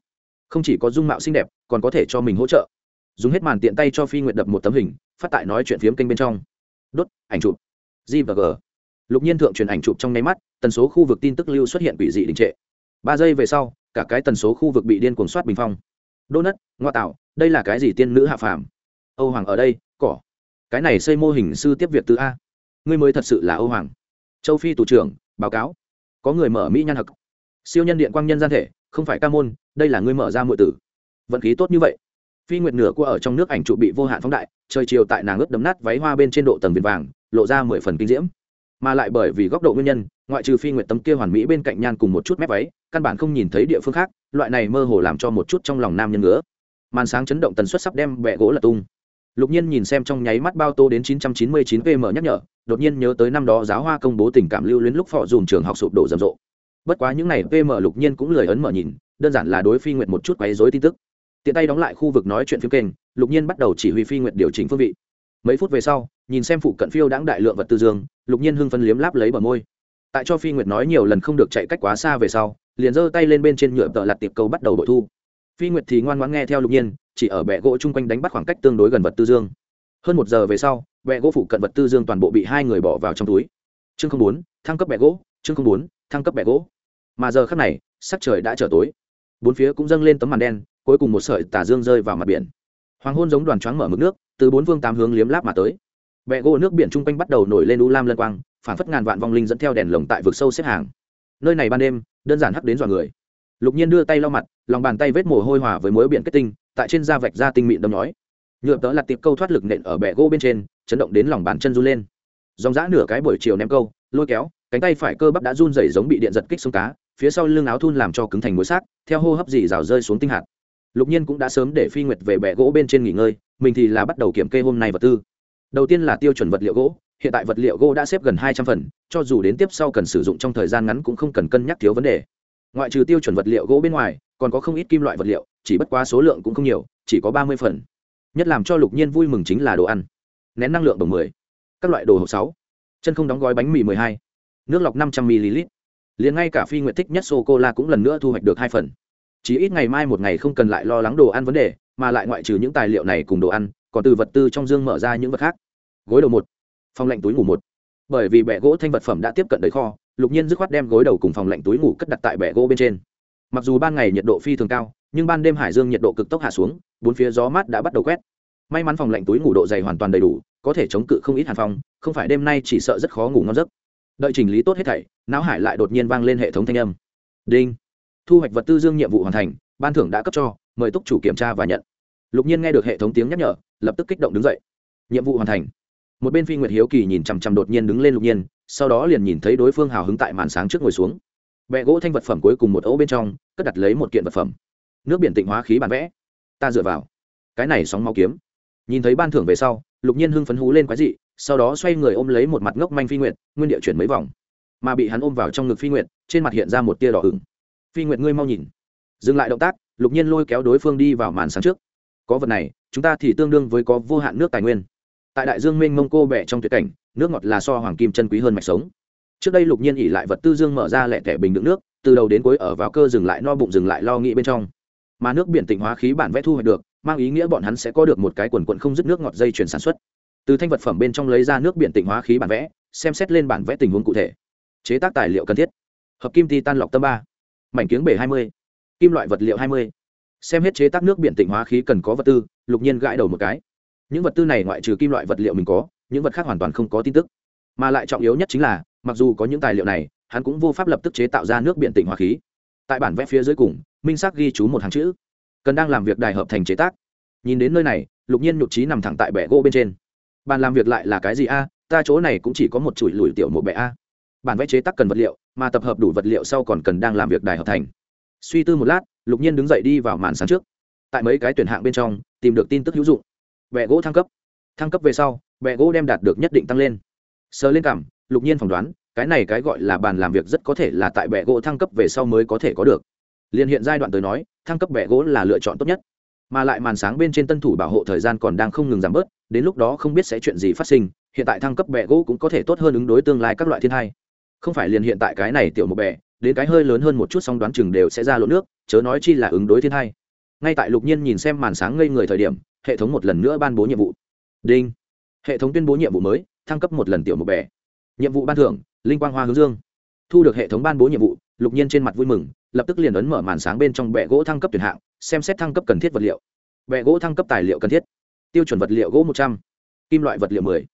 Không chỉ có dung mạo xinh đẹp, còn có thể cho mình hỗ trợ. Dùng hết màn tiện tay cho phi nguyệt đập một tấm hình, phát tại nói chuyện phiếm kênh bên trong. Đốt, ảnh chụp. G và g lục nhiên thượng truyền ảnh chụp trong nháy mắt, tần số khu vực tin tức lưu xuất hiện quỷ dị đình trệ. Ba giây về sau, cả cái tần số khu vực bị điên cuồng soát bình phong. Đô nất, ngoa tạo, đây là cái gì tiên nữ hạ phàm? Âu hoàng ở đây, cỏ. Cái này xây mô hình sư tiếp việc từ a. Ngươi mới thật sự là âu hoàng. Châu phi tù trưởng, báo cáo. Có người mở mỹ nhan hực. Siêu nhân điện quang nhân gian thể, không phải ca môn, đây là ngươi mở ra mọi tử. Vận khí tốt như vậy. Phi nguyệt nửa cua ở trong nước ảnh trụ bị vô hạn phóng đại, trời chiều tại nàng ướt đấm nát váy hoa bên trên độ tầng viền vàng, lộ ra mười phần kinh diễm mà lại bởi vì góc độ nguyên nhân, ngoại trừ phi nguyệt tấm kia hoàn mỹ bên cạnh nhan cùng một chút mép váy, căn bản không nhìn thấy địa phương khác, loại này mơ hồ làm cho một chút trong lòng nam nhân ngứa. màn sáng chấn động tần suất sắp đem bẹ gỗ lật tung. Lục nhiên nhìn xem trong nháy mắt bao tô đến 999 pm nhắc nhở, đột nhiên nhớ tới năm đó giáo hoa công bố tình cảm lưu luyến lúc phò dùm trường học sụp đổ rầm rộ. Bất quá những n à y pm lục nhiên cũng lười ấn mở nhìn, đơn giản là đối phi nguyện một chút quấy dối tin tức. Tiện tay đóng lại khu vực nói chuyện phim kênh, lục nhiên bắt đầu chỉ huy phi nguyện điều chỉnh phương vị mấy phút về sau, nhìn xem phụ cận phiêu đãng đại lượng vật tư dương, lục nhiên hưng phân liếm láp lấy bờ môi. Tại cho phi nguyệt nói nhiều lần không được chạy cách quá xa về sau, liền giơ tay lên bên trên nhựa tợ lặt tiệp câu bắt đầu bội thu. Phi nguyệt thì ngoan ngoãn nghe theo lục nhiên, chỉ ở bệ gỗ chung quanh đánh bắt khoảng cách tương đối gần vật tư dương. Hơn một giờ về sau bệ gỗ phụ cận vật tư dương toàn bộ bị hai người bỏ vào trong túi. Chương không bốn, thăng cấp bệ gỗ, chương không bốn, thăng cấp bệ gỗ. Mà giờ khắc này, sắc trời đã trở tối. Bốn phía cũng dâng lên tấm màn đen, cuối cùng một sợi tà dương rơi vào mặt biển. Hoàng hôn giống đoàn choáng mở mực nước từ bốn phương tám hướng liếm láp mà tới. Vẹ gỗ nước biển chung quanh bắt đầu nổi lên u lam lân quang, phản phất ngàn vạn vong linh dẫn theo đèn lồng tại vực sâu xếp hàng. Nơi này ban đêm, đơn giản hắc đến dọa người. Lục nhiên đưa tay lau mặt, lòng bàn tay vết mồ hôi hòa với mối biển kết tinh, tại trên da vạch da tinh mịn đâm nói nhựa tớ là tiệp câu thoát lực nện ở bẹ gỗ bên trên, chấn động đến lòng bàn chân run lên. Dòng dã nửa cái buổi chiều ném câu, lôi kéo, cánh tay phải cơ bắp đã run rẩy giống bị điện giật kích xuống cá, phía sau lưng áo thun làm cho cứng thành mối xác, theo hô hấp dì rào rơi xuống tinh hạt lục nhiên cũng đã sớm để phi nguyệt về bẹ gỗ bên trên nghỉ ngơi, mình thì là bắt đầu kiểm kê hôm nay vật tư. Đầu tiên là tiêu chuẩn vật liệu gỗ, hiện tại vật liệu gỗ đã xếp gần hai trăm phần, cho dù đến tiếp sau cần sử dụng trong thời gian ngắn cũng không cần cân nhắc thiếu vấn đề. Ngoại trừ tiêu chuẩn vật liệu gỗ bên ngoài, còn có không ít kim loại vật liệu, chỉ bất quá số lượng cũng không nhiều, chỉ có ba mươi phần. Nhất làm cho lục nhiên vui mừng chính là đồ ăn. Nén năng lượng bằng mười. Các loại đồ hộp sáu. Chân không đóng gói bánh mì mười hai. Nước lọc năm trăm ml. Liền ngay cả phi nguyện thích nhất sô cô la cũng lần nữa thu hoạch được hai phần chỉ ít ngày mai một ngày không cần lại lo lắng đồ ăn vấn đề, mà lại ngoại trừ những tài liệu này cùng đồ ăn, còn từ vật tư trong dương mở ra những vật khác. Gối đầu một, phòng lạnh túi ngủ một. Bởi vì bẹ gỗ thanh vật phẩm đã tiếp cận đầy kho, lục nhiên dứt khoát đem gối đầu cùng phòng lạnh túi ngủ cất đặt tại bẹ gỗ bên trên. Mặc dù ban ngày nhiệt độ phi thường cao, nhưng ban đêm hải dương nhiệt độ cực tốc hạ xuống, bốn phía gió mát đã bắt đầu quét. May mắn phòng lạnh túi ngủ độ dày hoàn toàn đầy đủ, có thể chống cự không ít hàn phòng không phải đêm nay chỉ sợ rất khó ngủ ngon giấc. Đợi chỉnh lý tốt hết thảy, não hải lại đột nhiên vang lên hệ thống thanh âm. Đinh thu hoạch vật tư dương nhiệm vụ hoàn thành, ban thưởng đã cấp cho, mời túc chủ kiểm tra và nhận. Lục nhiên nghe được hệ thống tiếng nhắc nhở, lập tức kích động đứng dậy. Nhiệm vụ hoàn thành. Một bên phi nguyệt hiếu kỳ nhìn chằm chằm đột nhiên đứng lên lục nhiên, sau đó liền nhìn thấy đối phương hào hứng tại màn sáng trước ngồi xuống. Bẹ gỗ thanh vật phẩm cuối cùng một ấu bên trong, cất đặt lấy một kiện vật phẩm. Nước biển tịnh hóa khí bản vẽ. Ta dựa vào. Cái này sóng máu kiếm. Nhìn thấy ban thưởng về sau, lục nhiên hưng phấn hú lên quái dị, sau đó xoay người ôm lấy một mặt ngốc manh phi nguyệt, nguyên địa chuyển mấy vòng. Mà bị hắn ôm vào trong ngực phi nguyệt, trên mặt hiện ra một tia đỏ hửng phi nguyệt ngươi mau nhìn. Dừng lại động tác, lục nhiên lôi kéo đối phương đi vào màn sáng trước. Có vật này, chúng ta thì tương đương với có vô hạn nước tài nguyên. Tại đại dương mênh mông cô bẹ trong tuyệt cảnh, nước ngọt là so hoàng kim chân quý hơn mạch sống. Trước đây lục nhiên ỉ lại vật tư dương mở ra lẹ thẻ bình đựng nước, từ đầu đến cuối ở vào cơ dừng lại no bụng dừng lại lo nghĩ bên trong. Mà nước biển tịnh hóa khí bản vẽ thu hoạch được, mang ý nghĩa bọn hắn sẽ có được một cái quần quận không dứt nước ngọt dây chuyển sản xuất. Từ thanh vật phẩm bên trong lấy ra nước biển tịnh hóa khí bản vẽ, xem xét lên bản vẽ tình huống cụ thể. Chế tác tài liệu cần thiết. Hợp kim ti tan lọc tâm ba mảnh kiếng bể hai mươi, kim loại vật liệu hai mươi. Xem hết chế tác nước biển tịnh hóa khí cần có vật tư, lục nhiên gãi đầu một cái. Những vật tư này ngoại trừ kim loại vật liệu mình có, những vật khác hoàn toàn không có tin tức. Mà lại trọng yếu nhất chính là, mặc dù có những tài liệu này, hắn cũng vô pháp lập tức chế tạo ra nước biển tịnh hóa khí. Tại bản vẽ phía dưới cùng, minh xác ghi chú một hàng chữ. Cần đang làm việc đài hợp thành chế tác. Nhìn đến nơi này, lục nhiên nhục trí nằm thẳng tại bệ gỗ bên trên. Bàn làm việc lại là cái gì a? Ta chỗ này cũng chỉ có một chuỗi lùi tiểu một bệ a. Bản vẽ chế tác cần vật liệu mà tập hợp đủ vật liệu sau còn cần đang làm việc đài hợp thành. Suy tư một lát, lục nhiên đứng dậy đi vào màn sáng trước. Tại mấy cái tuyển hạng bên trong, tìm được tin tức hữu dụng. Bẹ gỗ thăng cấp. Thăng cấp về sau, bẹ gỗ đem đạt được nhất định tăng lên. Sờ lên cảm, lục nhiên phỏng đoán, cái này cái gọi là bàn làm việc rất có thể là tại bẹ gỗ thăng cấp về sau mới có thể có được. Liên hiện giai đoạn tới nói, thăng cấp bẹ gỗ là lựa chọn tốt nhất. Mà lại màn sáng bên trên tân thủ bảo hộ thời gian còn đang không ngừng giảm bớt, đến lúc đó không biết sẽ chuyện gì phát sinh, hiện tại thăng cấp bẹ gỗ cũng có thể tốt hơn ứng đối tương lai các loại thiên hai không phải liền hiện tại cái này tiểu một bè, đến cái hơi lớn hơn một chút song đoán chừng đều sẽ ra lỗ nước, chớ nói chi là ứng đối thiên hai. Ngay tại lục nhiên nhìn xem màn sáng ngây người thời điểm, hệ thống một lần nữa ban bố nhiệm vụ. Đinh. Hệ thống tuyên bố nhiệm vụ mới, thăng cấp một lần tiểu một bè. Nhiệm vụ ban thưởng, linh quang hoa hướng dương. Thu được hệ thống ban bố nhiệm vụ, lục nhiên trên mặt vui mừng, lập tức liền ấn mở màn sáng bên trong bệ gỗ thăng cấp tuyển hạng, xem xét thăng cấp cần thiết vật liệu. Bệ gỗ thăng cấp tài liệu cần thiết. Tiêu chuẩn vật liệu gỗ một trăm, kim loại vật liệu mười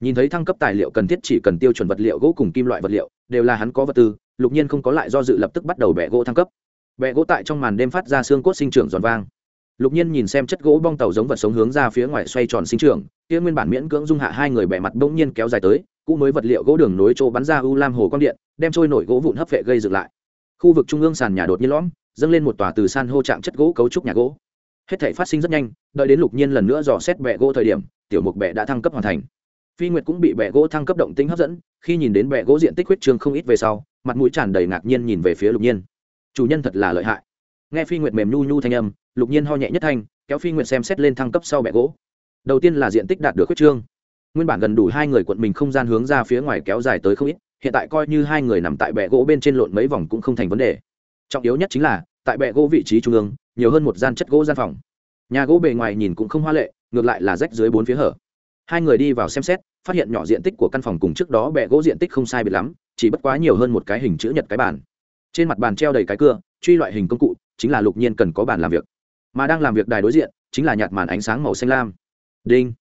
nhìn thấy thăng cấp tài liệu cần thiết chỉ cần tiêu chuẩn vật liệu gỗ cùng kim loại vật liệu, đều là hắn có vật tư, lục nhiên không có lại do dự lập tức bắt đầu bẹ gỗ thăng cấp. Bẹ gỗ tại trong màn đêm phát ra xương cốt sinh trưởng giòn vang. Lục nhiên nhìn xem chất gỗ bong tàu giống vật sống hướng ra phía ngoài xoay tròn sinh trưởng, kia nguyên bản miễn cưỡng dung hạ hai người bẻ mặt bỗng nhiên kéo dài tới, cũ mới vật liệu gỗ đường nối chỗ bắn ra u lam hồ quang điện, đem trôi nổi gỗ vụn hấp vệ gây dựng lại. Khu vực trung ương sàn nhà đột nhiên lõm, dâng lên một tòa từ san hô trạng chất gỗ cấu trúc nhà gỗ. Hết thể phát sinh rất nhanh, đợi đến lục nhiên lần nữa dò xét bẹ gỗ thời điểm, tiểu mục bẹ đã thăng cấp hoàn thành phi nguyệt cũng bị bẹ gỗ thăng cấp động tính hấp dẫn, khi nhìn đến bẹ gỗ diện tích huyết trương không ít về sau, mặt mũi tràn đầy ngạc nhiên nhìn về phía lục nhiên. Chủ nhân thật là lợi hại. Nghe phi nguyệt mềm nhu nhu thanh âm, lục nhiên ho nhẹ nhất thanh, kéo phi nguyệt xem xét lên thăng cấp sau bẹ gỗ. Đầu tiên là diện tích đạt được huyết trương. Nguyên bản gần đủ hai người quận mình không gian hướng ra phía ngoài kéo dài tới không ít, hiện tại coi như hai người nằm tại bẹ gỗ bên trên lộn mấy vòng cũng không thành vấn đề. Trọng yếu nhất chính là, tại bẹ gỗ vị trí trung ương, nhiều hơn một gian chất gỗ gian phòng. Nhà gỗ bề ngoài nhìn cũng không hoa lệ, ngược lại là rách dưới bốn phía hở hai người đi vào xem xét, phát hiện nhỏ diện tích của căn phòng cùng trước đó bẹ gỗ diện tích không sai biệt lắm, chỉ bất quá nhiều hơn một cái hình chữ nhật cái bàn. Trên mặt bàn treo đầy cái cưa, truy loại hình công cụ, chính là lục nhiên cần có bàn làm việc. Mà đang làm việc đài đối diện, chính là nhạt màn ánh sáng màu xanh lam. Đinh.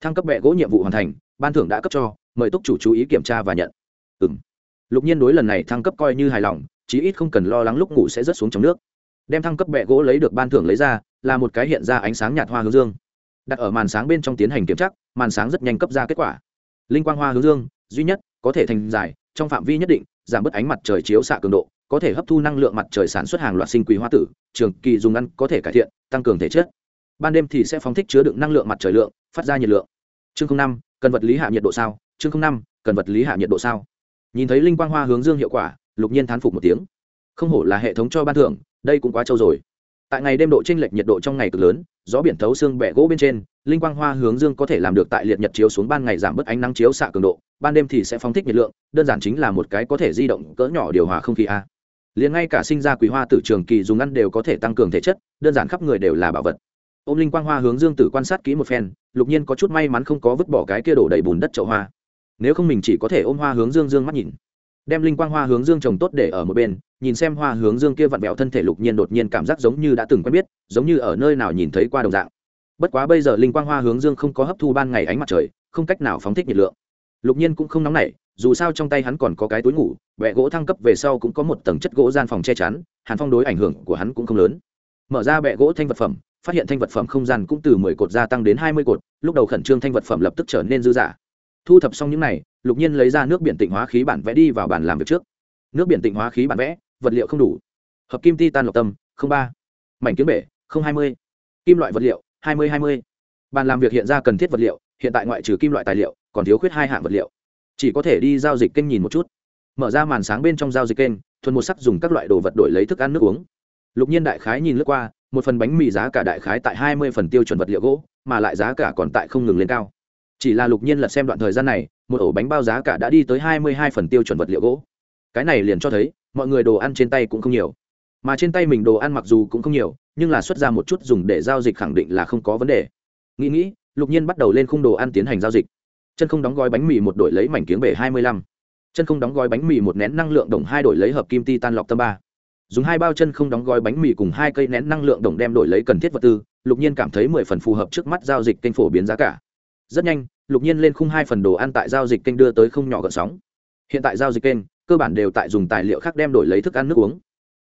Thăng cấp bẹ gỗ nhiệm vụ hoàn thành, ban thưởng đã cấp cho, mời túc chủ chú ý kiểm tra và nhận. Ừ m lục nhiên đối lần này thăng cấp coi như hài lòng, chí ít không cần lo lắng lúc ngủ sẽ rớt xuống trong nước. Đem thăng cấp bẹ gỗ lấy được ban thưởng lấy ra, là một cái hiện ra ánh sáng nhạt hoa hướng dương đặt ở màn sáng bên trong tiến hành kiểm tra, màn sáng rất nhanh cấp ra kết quả. Linh quang hoa hướng dương, duy nhất, có thể thành dài trong phạm vi nhất định, giảm bớt ánh mặt trời chiếu xạ cường độ, có thể hấp thu năng lượng mặt trời sản xuất hàng loạt sinh quý hoa tử, trường kỳ dùng ăn có thể cải thiện, tăng cường thể chất. Ban đêm thì sẽ phóng thích chứa đựng năng lượng mặt trời lượng, phát ra nhiệt lượng. Chương năm, cần vật lý hạ nhiệt độ sao? Chương năm, cần vật lý hạ nhiệt độ sao? Nhìn thấy linh quang hoa hướng dương hiệu quả, lục nhiên thán phục một tiếng. Không hổ là hệ thống cho ban thưởng, đây cũng quá trâu rồi tại ngày đêm độ t r ê n lệch nhiệt độ trong ngày cực lớn, gió biển thấu xương bẹ gỗ bên trên, linh quang hoa hướng dương có thể làm được tại liệt nhật chiếu xuống ban ngày giảm bớt ánh nắng chiếu xạ cường độ, ban đêm thì sẽ phóng thích nhiệt lượng, đơn giản chính là một cái có thể di động cỡ nhỏ điều hòa không khí a. Liền ngay cả sinh ra quý hoa tử trường kỳ dùng ăn đều có thể tăng cường thể chất, đơn giản khắp người đều là bảo vật. Ôm linh quang hoa hướng dương tử quan sát kỹ một phen, lục nhiên có chút may mắn không có vứt bỏ cái kia đổ đầy bùn đất chậu hoa. Nếu không mình chỉ có thể ôm hoa hướng dương dương mắt nhìn. Đem linh quang hoa hướng dương trồng tốt để ở một bên nhìn xem hoa hướng dương kia vặn vẹo thân thể lục nhiên đột nhiên cảm giác giống như đã từng quen biết, giống như ở nơi nào nhìn thấy qua đồng dạng. Bất quá bây giờ linh quang hoa hướng dương không có hấp thu ban ngày ánh mặt trời, không cách nào phóng thích nhiệt lượng. Lục nhiên cũng không nóng nảy, dù sao trong tay hắn còn có cái túi ngủ, vẹ gỗ thăng cấp về sau cũng có một tầng chất gỗ gian phòng che chắn, hàn phong đối ảnh hưởng của hắn cũng không lớn. Mở ra bẹ gỗ thanh vật phẩm, phát hiện thanh vật phẩm không gian cũng từ mười cột gia tăng đến hai mươi cột, lúc đầu khẩn trương thanh vật phẩm lập tức trở nên dư dả. Thu thập xong những này, lục nhiên lấy ra nước biển tịnh hóa khí bản vẽ đi vào bàn làm việc trước. Nước biển tịnh hóa khí bản vẽ vật liệu không đủ. Hợp kim ti tan lộc tâm ba. Mảnh kiếm bể hai mươi. Kim loại vật liệu, hai mươi hai mươi. Bàn làm việc hiện ra cần thiết vật liệu, hiện tại ngoại trừ kim loại tài liệu, còn thiếu khuyết hai hạng vật liệu. Chỉ có thể đi giao dịch kênh nhìn một chút. Mở ra màn sáng bên trong giao dịch kênh, thuần một sắc dùng các loại đồ vật đổi lấy thức ăn nước uống. Lục nhiên đại khái nhìn lướt qua, một phần bánh mì giá cả đại khái tại hai mươi phần tiêu chuẩn vật liệu gỗ, mà lại giá cả còn tại không ngừng lên cao. Chỉ là lục nhiên lật xem đoạn thời gian này, một ổ bánh bao giá cả đã đi tới hai mươi hai phần tiêu chuẩn vật liệu gỗ cái này liền cho thấy, mọi người đồ ăn trên tay cũng không nhiều. Mà trên tay mình đồ ăn mặc dù cũng không nhiều, nhưng là xuất ra một chút dùng để giao dịch khẳng định là không có vấn đề. Nghĩ nghĩ, lục nhiên bắt đầu lên khung đồ ăn tiến hành giao dịch. Chân không đóng gói bánh mì một đổi lấy mảnh kiếng bể hai mươi lăm. Chân không đóng gói bánh mì một nén năng lượng đồng hai đổi lấy hợp kim ti tan lọc tâm ba. Dùng hai bao chân không đóng gói bánh mì cùng hai cây nén năng lượng đồng đem đổi lấy cần thiết vật tư, lục nhiên cảm thấy mười phần phù hợp trước mắt giao dịch kênh phổ biến giá cả. Rất nhanh, lục nhiên lên khung hai phần đồ ăn tại giao dịch kênh đưa tới không nhỏ gợn sóng. Hiện tại giao dịch kênh cơ bản đều tại dùng tài liệu khác đem đổi lấy thức ăn nước uống.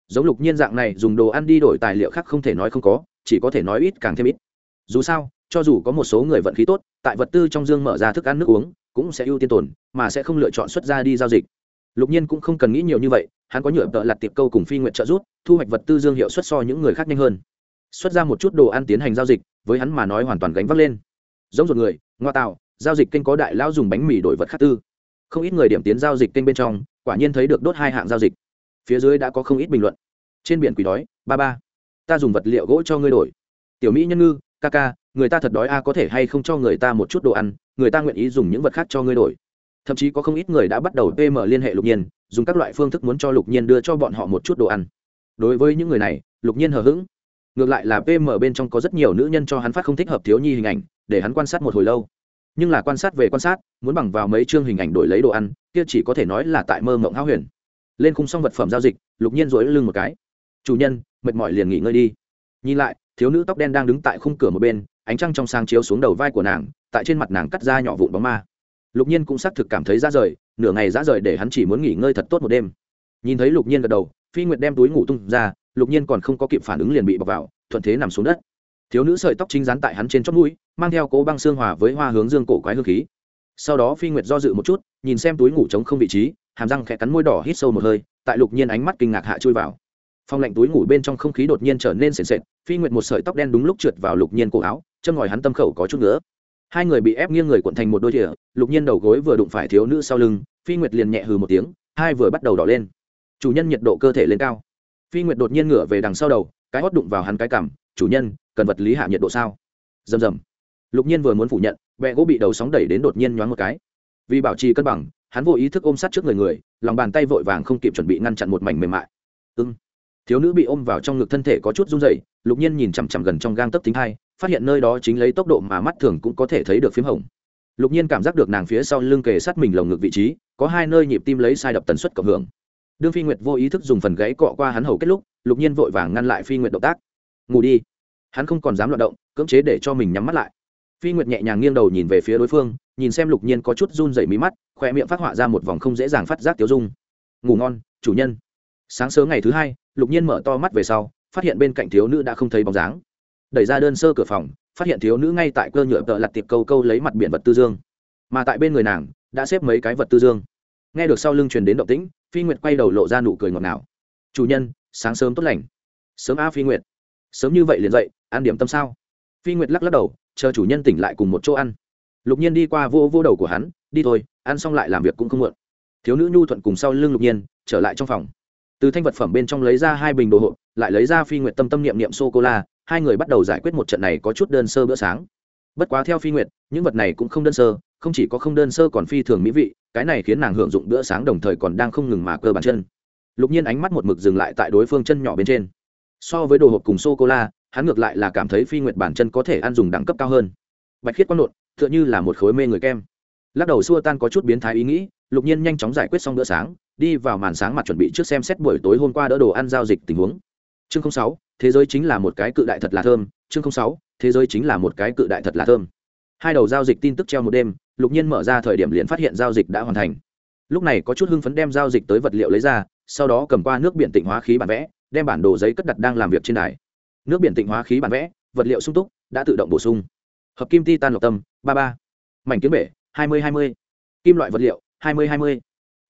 Giống lục nhiên dạng này, dùng đồ ăn đi đổi tài liệu khác không thể nói không có, chỉ có thể nói ít càng thêm ít. Dù sao, cho dù có một số người vận khí tốt, tại vật tư trong dương mở ra thức ăn nước uống, cũng sẽ ưu tiên tồn, mà sẽ không lựa chọn xuất ra đi giao dịch. Lục nhiên cũng không cần nghĩ nhiều như vậy, hắn có nhựa tợ lặt tiệp câu cùng phi nguyện trợ rút thu hoạch vật tư dương hiệu suất so những người khác nhanh hơn. Xuất ra một chút đồ ăn tiến hành giao dịch, với hắn mà nói hoàn toàn gánh vác lên. Giống ruột người, ngoa tạo, giao dịch kênh có đại lão dùng bánh mì đổi vật khác tư. Không ít người điểm tiến giao dịch kênh bên trong quả nhiên thấy được đốt hai hạng giao dịch. Phía dưới đã có không ít bình luận. Trên biển quỷ đói, ba ba. Ta dùng vật liệu gỗ cho ngươi đổi. Tiểu mỹ nhân ngư, ca ca, người ta thật đói a, có thể hay không cho người ta một chút đồ ăn, người ta nguyện ý dùng những vật khác cho ngươi đổi. Thậm chí có không ít người đã bắt đầu pm liên hệ lục nhiên, dùng các loại phương thức muốn cho lục nhiên đưa cho bọn họ một chút đồ ăn. Đối với những người này, lục nhiên hờ hững. Ngược lại là pm bên trong có rất nhiều nữ nhân cho hắn phát không thích hợp thiếu nhi hình ảnh, để hắn quan sát một hồi lâu nhưng là quan sát về quan sát, muốn bằng vào mấy chương hình ảnh đổi lấy đồ ăn, kia chỉ có thể nói là tại mơ mộng háo huyền. Lên khung xong vật phẩm giao dịch, lục nhiên rối lưng một cái. Chủ nhân, mệt mỏi liền nghỉ ngơi đi. Nhìn lại, thiếu nữ tóc đen đang đứng tại khung cửa một bên, ánh trăng trong sang chiếu xuống đầu vai của nàng, tại trên mặt nàng cắt ra nhỏ vụn bóng ma. Lục nhiên cũng xác thực cảm thấy ra rời, nửa ngày ra rời để hắn chỉ muốn nghỉ ngơi thật tốt một đêm. Nhìn thấy lục nhiên gật đầu, phi nguyệt đem túi ngủ tung ra, lục nhiên còn không có kịp phản ứng liền bị bọc vào, thuận thế nằm xuống đất thiếu nữ sợi tóc chính rán tại hắn trên chót mũi, mang theo cố băng xương hòa với hoa hướng dương cổ quái hương khí. Sau đó phi nguyệt do dự một chút, nhìn xem túi ngủ trống không vị trí, hàm răng khẽ cắn môi đỏ hít sâu một hơi, tại lục nhiên ánh mắt kinh ngạc hạ chui vào. Phong lạnh túi ngủ bên trong không khí đột nhiên trở nên sền sệt, phi nguyệt một sợi tóc đen đúng lúc trượt vào lục nhiên cổ áo, châm ngòi hắn tâm khẩu có chút nữa hai người bị ép nghiêng người cuộn thành một đôi thìa, lục nhiên đầu gối vừa đụng phải thiếu nữ sau lưng, phi nguyệt liền nhẹ hừ một tiếng, hai vừa bắt đầu đỏ lên. Chủ nhân nhiệt độ cơ thể lên cao. Phi nguyệt đột nhiên ngửa về đằng sau đầu cái hót đụng vào hắn cái cằm, chủ nhân, cần vật lý hạ nhiệt độ sao? Rầm rầm lục nhiên vừa muốn phủ nhận, bẹ gỗ bị đầu sóng đẩy đến đột nhiên nhoáng một cái. Vì bảo trì cân bằng, hắn vô ý thức ôm sát trước người người, lòng bàn tay vội vàng không kịp chuẩn bị ngăn chặn một mảnh mềm mại. Ưng thiếu nữ bị ôm vào trong ngực thân thể có chút run dậy lục nhiên nhìn chằm chằm gần trong gang tấp tính hai, phát hiện nơi đó chính lấy tốc độ mà mắt thường cũng có thể thấy được p h í m hồng. Lục nhiên cảm giác được nàng phía sau lưng kề sát mình lồng ngực vị trí, có hai nơi nhịp tim lấy sai đập tần suất cộng hưởng đương phi nguyệt vô ý thức dùng phần gãy cọ qua hắn hầu kết lúc, lục nhiên vội vàng ngăn lại phi nguyệt động tác. Ngủ đi. Hắn không còn dám loạt động, cưỡng chế để cho mình nhắm mắt lại. Phi nguyệt nhẹ nhàng nghiêng đầu nhìn về phía đối phương, nhìn xem lục nhiên có chút run dày mí mắt khoe miệng phát họa ra một vòng không dễ dàng phát giác tiêu dung. Ngủ ngon, chủ nhân. Sáng sớm ngày thứ hai, lục nhiên mở to mắt về sau, phát hiện bên cạnh thiếu nữ đã không thấy bóng dáng. Đẩy ra đơn sơ cửa phòng, phát hiện thiếu nữ ngay tại cơ nhựa tợ lặt tiệp câu câu lấy mặt biển vật tư dương. Mà tại bên người nàng, đã xếp mấy cái vật tư dương nghe được sau lưng truyền đến động tĩnh, phi nguyệt quay đầu lộ ra nụ cười ngọt ngào. Chủ nhân, sáng sớm tốt lành. Sớm a phi nguyệt. Sớm như vậy liền dậy, ăn điểm tâm sao? Phi nguyệt lắc lắc đầu, chờ chủ nhân tỉnh lại cùng một chỗ ăn. Lục nhiên đi qua vô vô đầu của hắn, đi thôi, ăn xong lại làm việc cũng không muộn. Thiếu nữ nhu thuận cùng sau lưng lục nhiên, trở lại trong phòng. Từ thanh vật phẩm bên trong lấy ra hai bình đồ hộp, lại lấy ra phi nguyệt tâm tâm niệm niệm sô cô la hai người bắt đầu giải quyết một trận này có chút đơn sơ bữa sáng. Bất quá theo phi nguyệt, những vật này cũng không đơn sơ không chỉ có không đơn sơ còn phi thường mỹ vị, cái này khiến nàng hưởng dụng bữa sáng đồng thời còn đang không ngừng mà cơ bàn chân. Lục nhiên ánh mắt một mực dừng lại tại đối phương chân nhỏ bên trên. So với đồ hộp cùng sô cô la hắn ngược lại là cảm thấy phi nguyệt bản chân có thể ăn dùng đẳng cấp cao hơn. Bạch khiết quang nộn t h ư ợ n h ư là một khối mê người kem. Lắc đầu xua tan có chút biến thái ý nghĩ, lục nhiên nhanh chóng giải quyết xong bữa sáng, đi vào màn sáng mặt chuẩn bị trước xem xét buổi tối hôm qua đỡ đồ ăn giao dịch tình huống. Chương sáu, thế giới chính là một cái cự đại thật là thơm. Chương sáu, thế giới chính là một cái cự đại thật là thơm hai đầu giao dịch tin tức treo một đêm, lục nhiên mở ra thời điểm liền phát hiện giao dịch đã hoàn thành. Lúc này có chút hưng phấn đem giao dịch tới vật liệu lấy ra, sau đó cầm qua nước biển tịnh hóa khí bản vẽ, đem bản đồ giấy cất đặt đang làm việc trên đài. Nước biển tịnh hóa khí bản vẽ, vật liệu sung túc, đã tự động bổ sung. Hợp kim ti tan lọc tâm, ba ba. Mảnh kiếm bể, hai mươi hai mươi. Kim loại vật liệu, hai mươi hai mươi.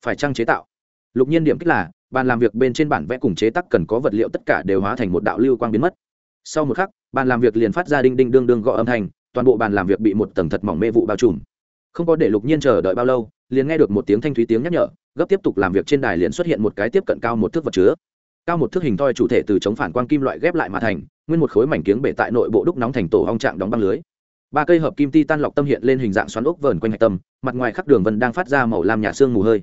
Phải trăng chế tạo? Lục nhiên điểm kích là, bàn làm việc bên trên bản vẽ cùng chế tác cần có vật liệu tất cả đều hóa thành một đạo lưu quang biến mất. Sau một khắc, bàn làm việc liền phát ra đinh đinh đương đương gõ âm thanh toàn bộ bàn làm việc bị một tầng thật mỏng mê vụ bao trùm. Không có để lục nhiên chờ đợi bao lâu, liền nghe được một tiếng thanh thúy tiếng nhắc nhở, gấp tiếp tục làm việc trên đài liền xuất hiện một cái tiếp cận cao một thước vật chứa. Cao một thước hình thoi chủ thể từ chống phản quang kim loại ghép lại mà thành, nguyên một khối mảnh kiếng bể tại nội bộ đúc nóng thành tổ hong trạng đóng băng lưới. Ba cây hợp kim ti tan lọc tâm hiện lên hình dạng xoắn ốc vờn quanh hạch tâm, mặt ngoài khắc đường vân đang phát ra màu lam nhà xương mù hơi.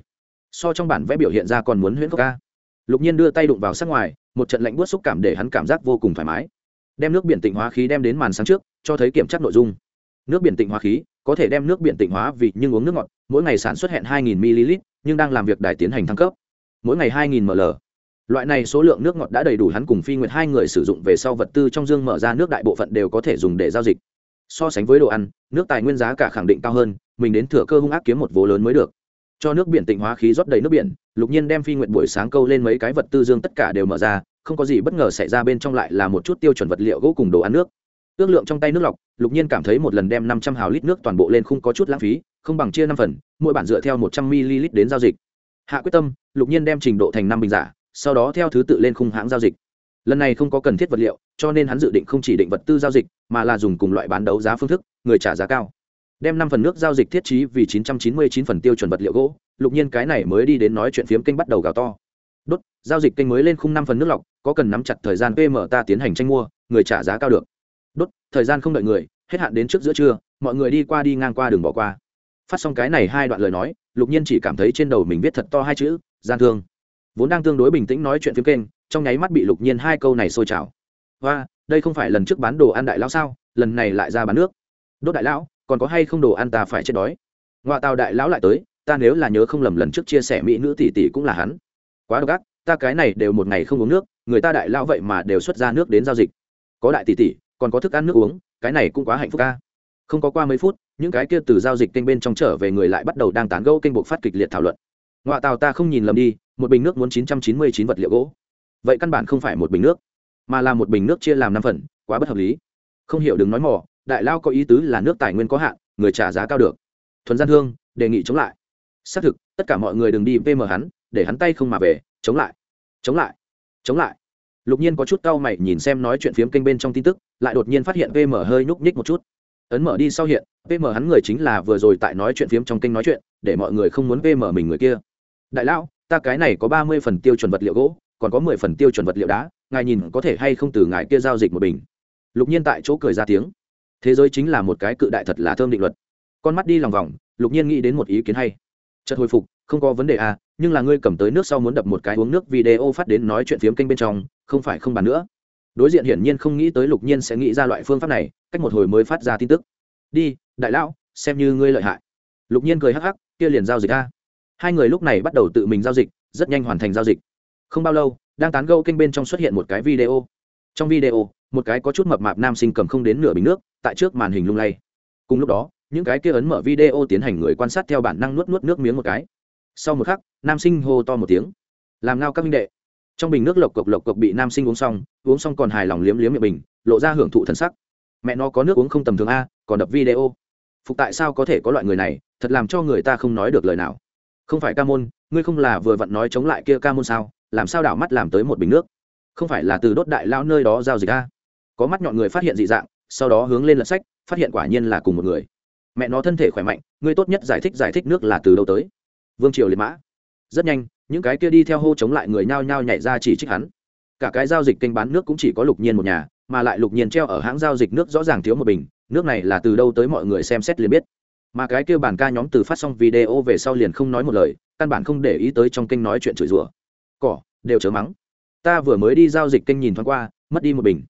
So trong bản vẽ biểu hiện ra còn muốn huyễn khóc ca. Lục nhiên đưa tay đụng vào sát ngoài, một trận lạnh buốt xúc cảm để hắn cảm giác vô cùng thoải mái. Đem nước biển tịnh hóa khí đem đến màn sáng trước cho thấy kiểm tra nội dung. Nước biển tịnh hóa khí, có thể đem nước biển tịnh hóa vì nhưng uống nước ngọt, mỗi ngày sản xuất hẹn 2.000 ml, nhưng đang làm việc đài tiến hành thăng cấp. Mỗi ngày 2.000 ml. Loại này số lượng nước ngọt đã đầy đủ hắn cùng phi nguyệt hai người sử dụng về sau vật tư trong dương mở ra nước đại bộ phận đều có thể dùng để giao dịch. So sánh với đồ ăn, nước tài nguyên giá cả khẳng định cao hơn, mình đến thừa cơ hung ác kiếm một vố lớn mới được. Cho nước biển tịnh hóa khí rót đầy nước biển, lục nhiên đem phi nguyện buổi sáng câu lên mấy cái vật tư dương tất cả đều mở ra, không có gì bất ngờ xảy ra bên trong lại là một chút tiêu chuẩn vật liệu gỗ cùng đồ ăn nước ước lượng trong tay nước lọc, lục nhiên cảm thấy một lần đem năm trăm hào lít nước toàn bộ lên không có chút lãng phí, không bằng chia năm phần, mỗi bản dựa theo một trăm ml đến giao dịch. Hạ quyết tâm, lục nhiên đem trình độ thành năm bình giả, sau đó theo thứ tự lên khung hãng giao dịch. Lần này không có cần thiết vật liệu, cho nên hắn dự định không chỉ định vật tư giao dịch, mà là dùng cùng loại bán đấu giá phương thức, người trả giá cao. Đem năm phần nước giao dịch thiết trí vì chín trăm chín mươi chín phần tiêu chuẩn vật liệu gỗ, lục nhiên cái này mới đi đến nói chuyện phiếm kênh bắt đầu gào to. Đốt, giao dịch kênh mới lên khung năm phần nước lọc, có cần nắm chặt thời gian pm ta tiến hành tranh mua, người trả giá cao được đốt, thời gian không đợi người, hết hạn đến trước giữa trưa, mọi người đi qua đi ngang qua đường bỏ qua. Phát xong cái này hai đoạn lời nói, lục nhiên chỉ cảm thấy trên đầu mình viết thật to hai chữ, gian thương. Vốn đang tương đối bình tĩnh nói chuyện phiếm kênh, trong nháy mắt bị lục nhiên hai câu này sôi trào. Và đây không phải lần trước bán đồ ăn đại lão sao? Lần này lại ra bán nước. Đốt đại lão, còn có hay không đồ ăn ta phải chết đói? Ngoại tàu đại lão lại tới, ta nếu là nhớ không lầm lần trước chia sẻ mỹ nữ tỷ tỷ cũng là hắn. Quá độc ác, ta cái này đều một ngày không uống nước, người ta đại lão vậy mà đều xuất ra nước đến giao dịch. Có đại tỷ tỷ còn có thức ăn nước uống, cái này cũng quá hạnh phúc ca không có qua mấy phút, những cái kia từ giao dịch kênh bên trong trở về người lại bắt đầu đang tán gẫu kênh buộc phát kịch liệt thảo luận. Ngoại tàu ta không nhìn lầm đi, một bình nước muốn chín trăm chín mươi chín vật liệu gỗ. Vậy căn bản không phải một bình nước, mà là một bình nước chia làm năm phần, quá bất hợp lý. Không hiểu đừng nói mỏ đại lao có ý tứ là nước tài nguyên có hạn, người trả giá cao được. Thuần gian thương đề nghị chống lại. Xác thực, tất cả mọi người đừng đi vm hắn, để hắn tay không mà về, chống lại. Chống lại. Chống lại. Lục nhiên có chút cau mày nhìn xem nói chuyện phiếm kênh bên trong tin tức lại đột nhiên phát hiện vm hơi nhúc nhích một chút. Ấn mở đi sau hiện vm hắn người chính là vừa rồi tại nói chuyện phiếm trong kênh nói chuyện, để mọi người không muốn vm mình người kia. Đại lão, ta cái này có ba mươi phần tiêu chuẩn vật liệu gỗ, còn có mười phần tiêu chuẩn vật liệu đá, ngài nhìn có thể hay không từ ngài kia giao dịch một bình. Lục nhiên tại chỗ cười ra tiếng. Thế giới chính là một cái cự đại thật là thơm định luật. Con mắt đi lòng vòng, lục nhiên nghĩ đến một ý kiến hay. Chất hồi phục, không có vấn đề à nhưng là ngươi cầm tới nước sau muốn đập một cái uống nước video phát đến nói chuyện phiếm kênh bên trong, không phải không bàn nữa đối diện hiển nhiên không nghĩ tới lục nhiên sẽ nghĩ ra loại phương pháp này, cách một hồi mới phát ra tin tức. Đi, đại lão, xem như ngươi lợi hại. Lục nhiên cười hắc hắc, kia liền giao dịch a. Hai người lúc này bắt đầu tự mình giao dịch, rất nhanh hoàn thành giao dịch. Không bao lâu, đang tán gẫu kênh bên trong xuất hiện một cái video. Trong video, một cái có chút mập mạp nam sinh cầm không đến nửa bình nước, tại trước màn hình lung lay. Cùng lúc đó, những cái kia ấn mở video tiến hành người quan sát theo bản năng nuốt nuốt nước miếng một cái. Sau một khắc, nam sinh hô to một tiếng. Làm ngao các minh đệ trong bình nước lộc cộc lộc cộc bị nam sinh uống xong uống xong còn hài lòng liếm liếm miệng bình, lộ ra hưởng thụ thần sắc. Mẹ nó có nước uống không tầm thường a, còn đập video. Phục tại sao có thể có loại người này, thật làm cho người ta không nói được lời nào. Không phải ca môn, ngươi không là vừa vặn nói chống lại kia ca môn sao, làm sao đảo mắt làm tới một bình nước? Không phải là từ đốt đại lao nơi đó giao dịch a? Có mắt nhọn người phát hiện dị dạng, sau đó hướng lên lật sách, phát hiện quả nhiên là cùng một người. Mẹ nó thân thể khỏe mạnh, ngươi tốt nhất giải thích giải thích nước là từ đâu tới. Vương triều liệt mã. Rất nhanh những cái kia đi theo hô chống lại người nhao nhao nhảy ra chỉ trích hắn. Cả cái giao dịch kênh bán nước cũng chỉ có lục nhiên một nhà, mà lại lục nhiên treo ở hãng giao dịch nước rõ ràng thiếu một bình, nước này là từ đâu tới mọi người xem xét liền biết. Mà cái kia bản ca nhóm từ phát xong video về sau liền không nói một lời, căn bản không để ý tới trong kênh nói chuyện chửi rủa. Cỏ, đều chớ mắng. Ta vừa mới đi giao dịch kênh nhìn thoáng qua, mất đi một bình.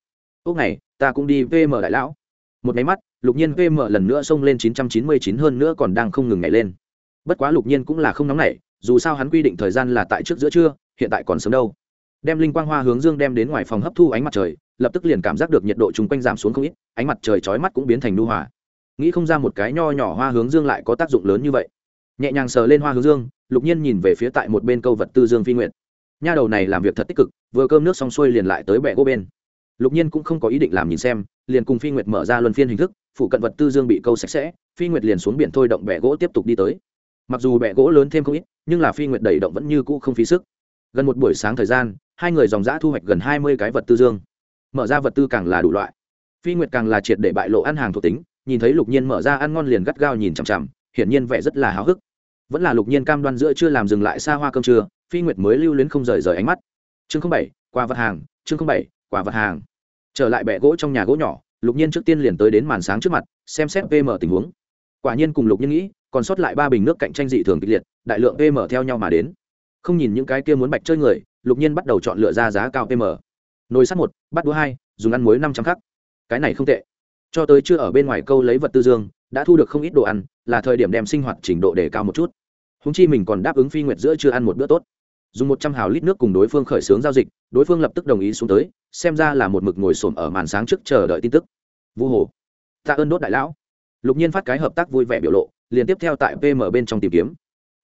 Lúc này, ta cũng đi vm đại lão. Một máy mắt, lục nhiên vm lần nữa xông lên 999 hơn nữa còn đang không ngừng nhảy lên. Bất quá lục nhiên cũng là không nóng nảy dù sao hắn quy định thời gian là tại trước giữa trưa, hiện tại còn sớm đâu. Đem linh quang hoa hướng dương đem đến ngoài phòng hấp thu ánh mặt trời, lập tức liền cảm giác được nhiệt độ chung quanh giảm xuống không ít, ánh mặt trời chói mắt cũng biến thành nu hòa. Nghĩ không ra một cái nho nhỏ hoa hướng dương lại có tác dụng lớn như vậy. Nhẹ nhàng sờ lên hoa hướng dương, lục nhiên nhìn về phía tại một bên câu vật tư dương phi nguyện nha đầu này làm việc thật tích cực, vừa cơm nước xong xuôi liền lại tới bệ gỗ bên. Lục nhiên cũng không có ý định làm nhìn xem, liền cùng phi nguyệt mở ra luân phiên hình thức, phụ cận vật tư dương bị câu sạch sẽ, phi nguyệt liền xuống biển thôi động bệ gỗ tiếp tục đi tới mặc dù bệ gỗ lớn thêm không ít, nhưng là phi nguyệt đẩy động vẫn như cũ không phí sức. Gần một buổi sáng thời gian, hai người dòng dã thu hoạch gần hai mươi cái vật tư dương. Mở ra vật tư càng là đủ loại. Phi nguyệt càng là triệt để bại lộ ăn hàng thuộc tính, nhìn thấy lục nhiên mở ra ăn ngon liền gắt gao nhìn chằm chằm, hiển nhiên vẻ rất là háo hức. Vẫn là lục nhiên cam đoan giữa chưa làm dừng lại xa hoa cơm trưa, phi nguyệt mới lưu luyến không rời rời ánh mắt. Chương bảy, qua vật hàng, chương bảy quả vật hàng. Trở lại bệ gỗ trong nhà gỗ nhỏ, lục nhiên trước tiên liền tới đến màn sáng trước mặt, xem xét vm tình huống. Quả nhiên cùng lục nhiên nghĩ còn sót lại ba bình nước cạnh tranh dị thường kịch liệt, đại lượng pm theo nhau mà đến. Không nhìn những cái kia muốn bạch chơi người, lục nhiên bắt đầu chọn lựa ra giá cao pm nồi sắt một bắt đũa hai, dùng ăn muối năm trăm khắc. Cái này không tệ. Cho tới chưa ở bên ngoài câu lấy vật tư dương, đã thu được không ít đồ ăn, là thời điểm đem sinh hoạt trình độ để cao một chút. Húng chi mình còn đáp ứng phi nguyệt giữa chưa ăn một bữa tốt. Dùng một trăm hào lít nước cùng đối phương khởi xướng giao dịch, đối phương lập tức đồng ý xuống tới, xem ra là một mực ngồi xổm ở màn sáng trước chờ đợi tin tức. Vu hồ, tạ ơn đốt đại lão. Lục nhiên phát cái hợp tác vui vẻ biểu lộ liền tiếp theo tại pm bên trong tìm kiếm.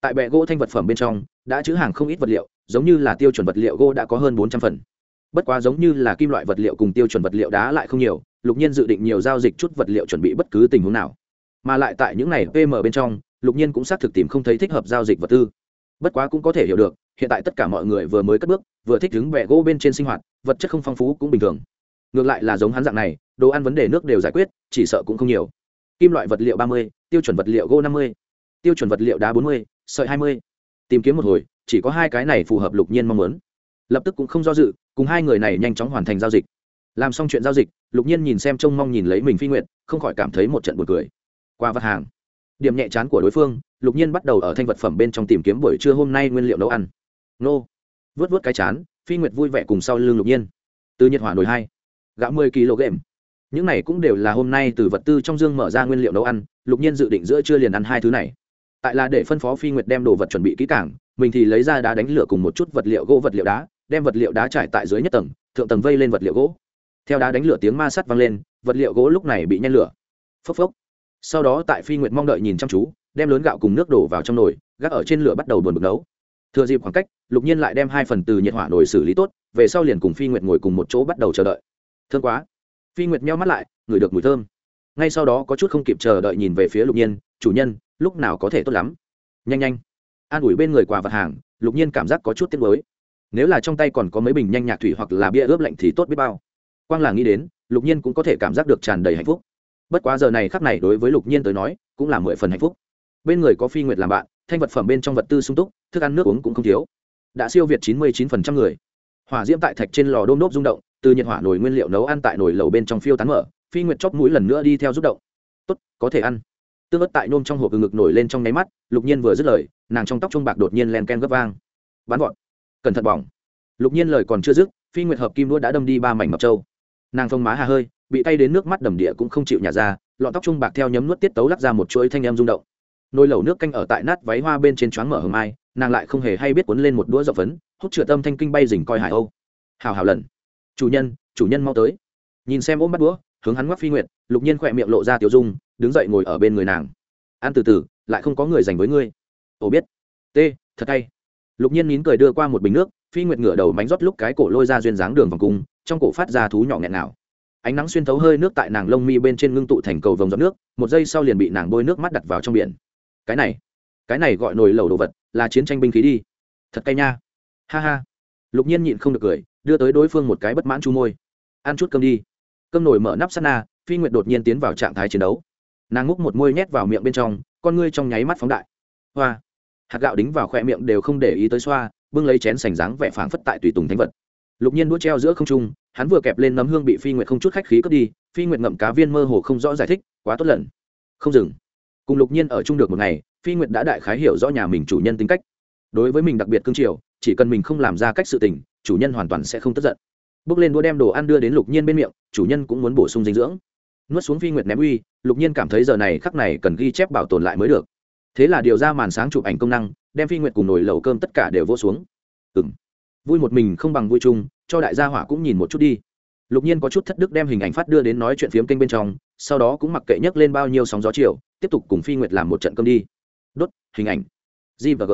Tại bệ gỗ thanh vật phẩm bên trong, đã chữ hàng không ít vật liệu, giống như là tiêu chuẩn vật liệu gỗ đã có hơn bốn trăm phần. Bất quá giống như là kim loại vật liệu cùng tiêu chuẩn vật liệu đá lại không nhiều, lục nhiên dự định nhiều giao dịch chút vật liệu chuẩn bị bất cứ tình huống nào. Mà lại tại những này pm bên trong, lục nhiên cũng xác thực tìm không thấy thích hợp giao dịch vật tư. Bất quá cũng có thể hiểu được, hiện tại tất cả mọi người vừa mới cất bước, vừa thích đứng bẹ gỗ bên trên sinh hoạt, vật chất không phong phú cũng bình thường. Ngược lại là giống hắn dạng này, đồ ăn vấn đề nước đều giải quyết, chỉ sợ cũng không nhiều. Kim loại vật liệu ba mươi tiêu chuẩn vật liệu gỗ năm mươi, tiêu chuẩn vật liệu đá bốn mươi, sợi hai mươi. Tìm kiếm một hồi, chỉ có hai cái này phù hợp lục nhiên mong muốn. Lập tức cũng không do dự, cùng hai người này nhanh chóng hoàn thành giao dịch. Làm xong chuyện giao dịch, lục nhiên nhìn xem trông mong nhìn lấy mình phi nguyện không khỏi cảm thấy một trận buồn cười. Qua vật hàng, điểm nhẹ chán của đối phương, lục nhiên bắt đầu ở thanh vật phẩm bên trong tìm kiếm buổi trưa hôm nay nguyên liệu nấu ăn. Nô. Vớt vớt cái chán, phi nguyệt vui vẻ cùng sau lưng lục nhiên. Từ nhiệt hỏa nồi hai, gạo mười kg những này cũng đều là hôm nay từ vật tư trong dương mở ra nguyên liệu nấu ăn, lục nhiên dự định giữa trưa liền ăn hai thứ này. Tại là để phân phó phi nguyệt đem đồ vật chuẩn bị kỹ cảng mình thì lấy ra đá đánh lửa cùng một chút vật liệu gỗ vật liệu đá, đem vật liệu đá trải tại dưới nhất tầng, thượng tầng vây lên vật liệu gỗ. Theo đá đánh lửa tiếng ma sắt vang lên, vật liệu gỗ lúc này bị nhen lửa. Phốc phốc. Sau đó tại phi nguyệt mong đợi nhìn chăm chú, đem lớn gạo cùng nước đổ vào trong nồi, gác ở trên lửa bắt đầu buồn bực nấu. Thừa dịp khoảng cách, lục nhiên lại đem hai phần từ nhiệt hỏa nồi xử lý tốt, về sau liền cùng phi nguyệt ngồi cùng một chỗ bắt đầu chờ đợi. Thương quá phi nguyệt meo mắt lại ngửi được mùi thơm. Ngay sau đó có chút không kịp chờ đợi nhìn về phía lục nhiên, chủ nhân, lúc nào có thể tốt lắm? Nhanh nhanh. An ủi bên người quà vật hàng, lục nhiên cảm giác có chút tiếc mới nếu là trong tay còn có mấy bình nhanh nhạc thủy hoặc là bia ướp lạnh thì tốt biết bao. Quang là nghĩ đến, lục nhiên cũng có thể cảm giác được tràn đầy hạnh phúc. Bất quá giờ này khắc này đối với lục nhiên tới nói, cũng là mười phần hạnh phúc. Bên người có phi nguyệt làm bạn, thanh vật phẩm bên trong vật tư sung túc, thức ăn nước uống cũng không thiếu. Đã siêu việt chín mươi chín phần trăm người. Hỏa diễm tại thạch trên lò đôm đốp rung động từ nhiệt hỏa nồi nguyên liệu nấu ăn tại nồi lầu bên trong phiêu tán mở, phi nguyệt chóp mũi lần nữa đi theo rút động. Tốt, có thể ăn. Tương ớt tại nôm trong hộp ngực nổi lên trong nháy mắt, lục nhiên vừa dứt lời, nàng trong tóc trung bạc đột nhiên len ken gấp vang. Bắn gọn, cẩn thận bỏng. Lục nhiên lời còn chưa dứt, phi nguyệt hợp kim đũa đã đâm đi ba mảnh mập trâu. Nàng phông má hà hơi, bị tay đến nước mắt đầm địa cũng không chịu nhả ra, lọn tóc trung bạc theo nhấm nuốt tiết tấu lắc ra một chuỗi thanh em rung động. Nồi lẩu nước canh ở tại nát váy hoa bên trên choáng mở hầm mai, nàng lại không hề hay biết cuốn lên một đũa dọc phấn, hút chửa tâm thanh kinh bay dình coi hải âu. Hào hào lần chủ nhân chủ nhân mau tới. Nhìn xem ôm bắt đũa, hướng hắn ngoắc phi nguyệt, lục nhiên khỏe miệng lộ ra tiểu dung, đứng dậy ngồi ở bên người nàng. Ăn từ từ, lại không có người dành với ngươi. Ồ biết. T, thật hay. Lục nhiên nín cười đưa qua một bình nước, phi nguyệt ngửa đầu mánh rót lúc cái cổ lôi ra duyên dáng đường vòng cung, trong cổ phát ra thú nhỏ nghẹn nào ánh nắng xuyên thấu hơi nước tại nàng lông mi bên trên ngưng tụ thành cầu vồng giọt nước, một giây sau liền bị nàng bôi nước mắt đặt vào trong biển. Cái này cái này gọi nồi lẩu đồ vật, là chiến tranh binh khí đi. Thật cay nha. Ha ha. Lục nhiên nhịn không được cười đưa tới đối phương một cái bất mãn chu môi. Ăn chút cơm đi. Cơm nồi mở nắp sắt na, phi nguyệt đột nhiên tiến vào trạng thái chiến đấu. Nàng ngúc một môi nhét vào miệng bên trong, con ngươi trong nháy mắt phóng đại. Hoa. Hạt gạo đính vào khoe miệng đều không để ý tới xoa, bưng lấy chén sành dáng vẻ phảng phất tại tùy tùng thánh vật. Lục nhiên đũa treo giữa không trung, hắn vừa kẹp lên nấm hương bị phi nguyệt không chút khách khí cướp đi, phi nguyệt ngậm cá viên mơ hồ không rõ giải thích, quá tốt lần. Không dừng. Cùng lục nhiên ở chung được một ngày, phi nguyệt đã đại khái hiểu rõ nhà mình chủ nhân tính cách. Đối với mình đặc biệt cương triều chỉ cần mình không làm ra cách sự tình, chủ nhân hoàn toàn sẽ không tức giận. Bước lên đũa đem đồ ăn đưa đến lục nhiên bên miệng, chủ nhân cũng muốn bổ sung dinh dưỡng. Nuốt xuống phi nguyệt ném uy, lục nhiên cảm thấy giờ này khắc này cần ghi chép bảo tồn lại mới được. Thế là điều ra màn sáng chụp ảnh công năng, đem phi nguyệt cùng nồi lẩu cơm tất cả đều vô xuống. Ừ m vui một mình không bằng vui chung, cho đại gia hỏa cũng nhìn một chút đi. Lục nhiên có chút thất đức đem hình ảnh phát đưa đến nói chuyện phiếm kênh bên trong, sau đó cũng mặc kệ nhấc lên bao nhiêu sóng gió chiều, tiếp tục cùng phi nguyệt làm một trận cơm đi. Đốt, hình ảnh. G và g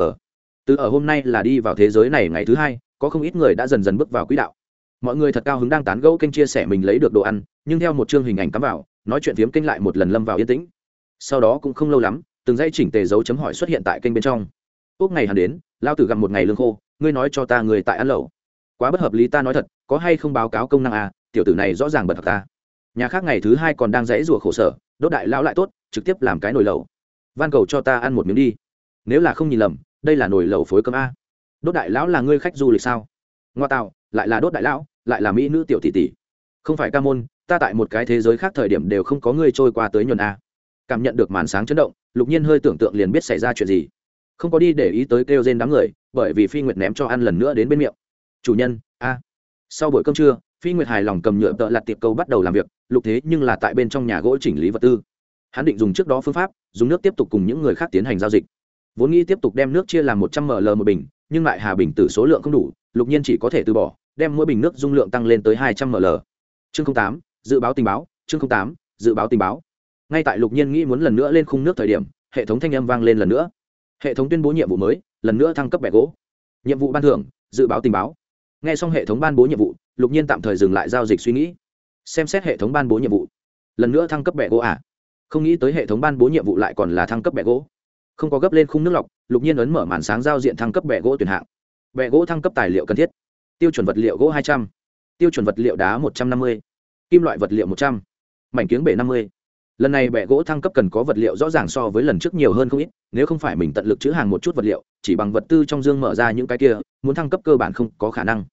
từ ở hôm nay là đi vào thế giới này ngày thứ hai, có không ít người đã dần dần bước vào quỹ đạo. Mọi người thật cao hứng đang tán gẫu kênh chia sẻ mình lấy được đồ ăn, nhưng theo một chương hình ảnh cắm vào, nói chuyện phiếm kênh lại một lần lâm vào yên tĩnh. Sau đó cũng không lâu lắm, từng dây chỉnh tề dấu chấm hỏi xuất hiện tại kênh bên trong. Úc ngày hẳn đến, lao tử gặp một ngày lương khô, ngươi nói cho ta người tại ăn lẩu. Quá bất hợp lý ta nói thật, có hay không báo cáo công năng à tiểu tử này rõ ràng bật thật ta nhà khác ngày thứ hai còn đang dãy rủa khổ sở, đốt đại lão lại tốt, trực tiếp làm cái nồi lẩu. Van cầu cho ta ăn một miếng đi. Nếu là không nhìn lầm đây là nồi lẩu phối cơm a. Đốt đại lão là ngươi khách du lịch sao? Ngoa tạo lại là đốt đại lão, lại là mỹ nữ tiểu tỷ tỷ. Không phải ca môn, ta tại một cái thế giới khác thời điểm đều không có ngươi trôi qua tới nhuần a. Cảm nhận được màn sáng chấn động, lục nhiên hơi tưởng tượng liền biết xảy ra chuyện gì. Không có đi để ý tới kêu trên đám người, bởi vì phi nguyệt ném cho ăn lần nữa đến bên miệng. Chủ nhân, a. Sau buổi cơm trưa, phi nguyệt hài lòng cầm nhựa tợ lặt tiệp câu bắt đầu làm việc, lục thế nhưng là tại bên trong nhà gỗ chỉnh lý vật tư. Hắn định dùng trước đó phương pháp, dùng nước tiếp tục cùng những người khác tiến hành giao dịch vốn nghĩ tiếp tục đem nước chia làm một trăm ml một bình, nhưng lại hà bình tử số lượng không đủ, lục nhiên chỉ có thể từ bỏ, đem mỗi bình nước dung lượng tăng lên tới hai trăm ml. Chương tám, dự báo tình báo, chương tám, dự báo tình báo. Ngay tại lục nhiên nghĩ muốn lần nữa lên khung nước thời điểm, hệ thống thanh âm vang lên lần nữa. Hệ thống tuyên bố nhiệm vụ mới, lần nữa thăng cấp bẻ gỗ. Nhiệm vụ ban thưởng, dự báo tình báo. N g h e xong hệ thống ban bố nhiệm vụ, lục nhiên tạm thời dừng lại giao dịch suy nghĩ. Xem xét hệ thống ban bố nhiệm vụ. Lần nữa thăng cấp bẻ gỗ à? Không nghĩ tới hệ thống ban bố nhiệm vụ lại còn là thăng cấp bẻ gỗ không có gấp lên khung nước lọc, lục nhiên ấn mở màn sáng giao diện thăng cấp bẹ gỗ tuyển hạng. Bẹ gỗ thăng cấp tài liệu cần thiết. Tiêu chuẩn vật liệu gỗ hai trăm. Tiêu chuẩn vật liệu đá một trăm năm mươi. Kim loại vật liệu một trăm. Mảnh kiếng bể năm mươi. Lần này bẹ gỗ thăng cấp cần có vật liệu rõ ràng so với lần trước nhiều hơn không ít, nếu không phải mình tận lực chữ hàng một chút vật liệu, chỉ bằng vật tư trong dương mở ra những cái kia, muốn thăng cấp cơ bản không có khả năng.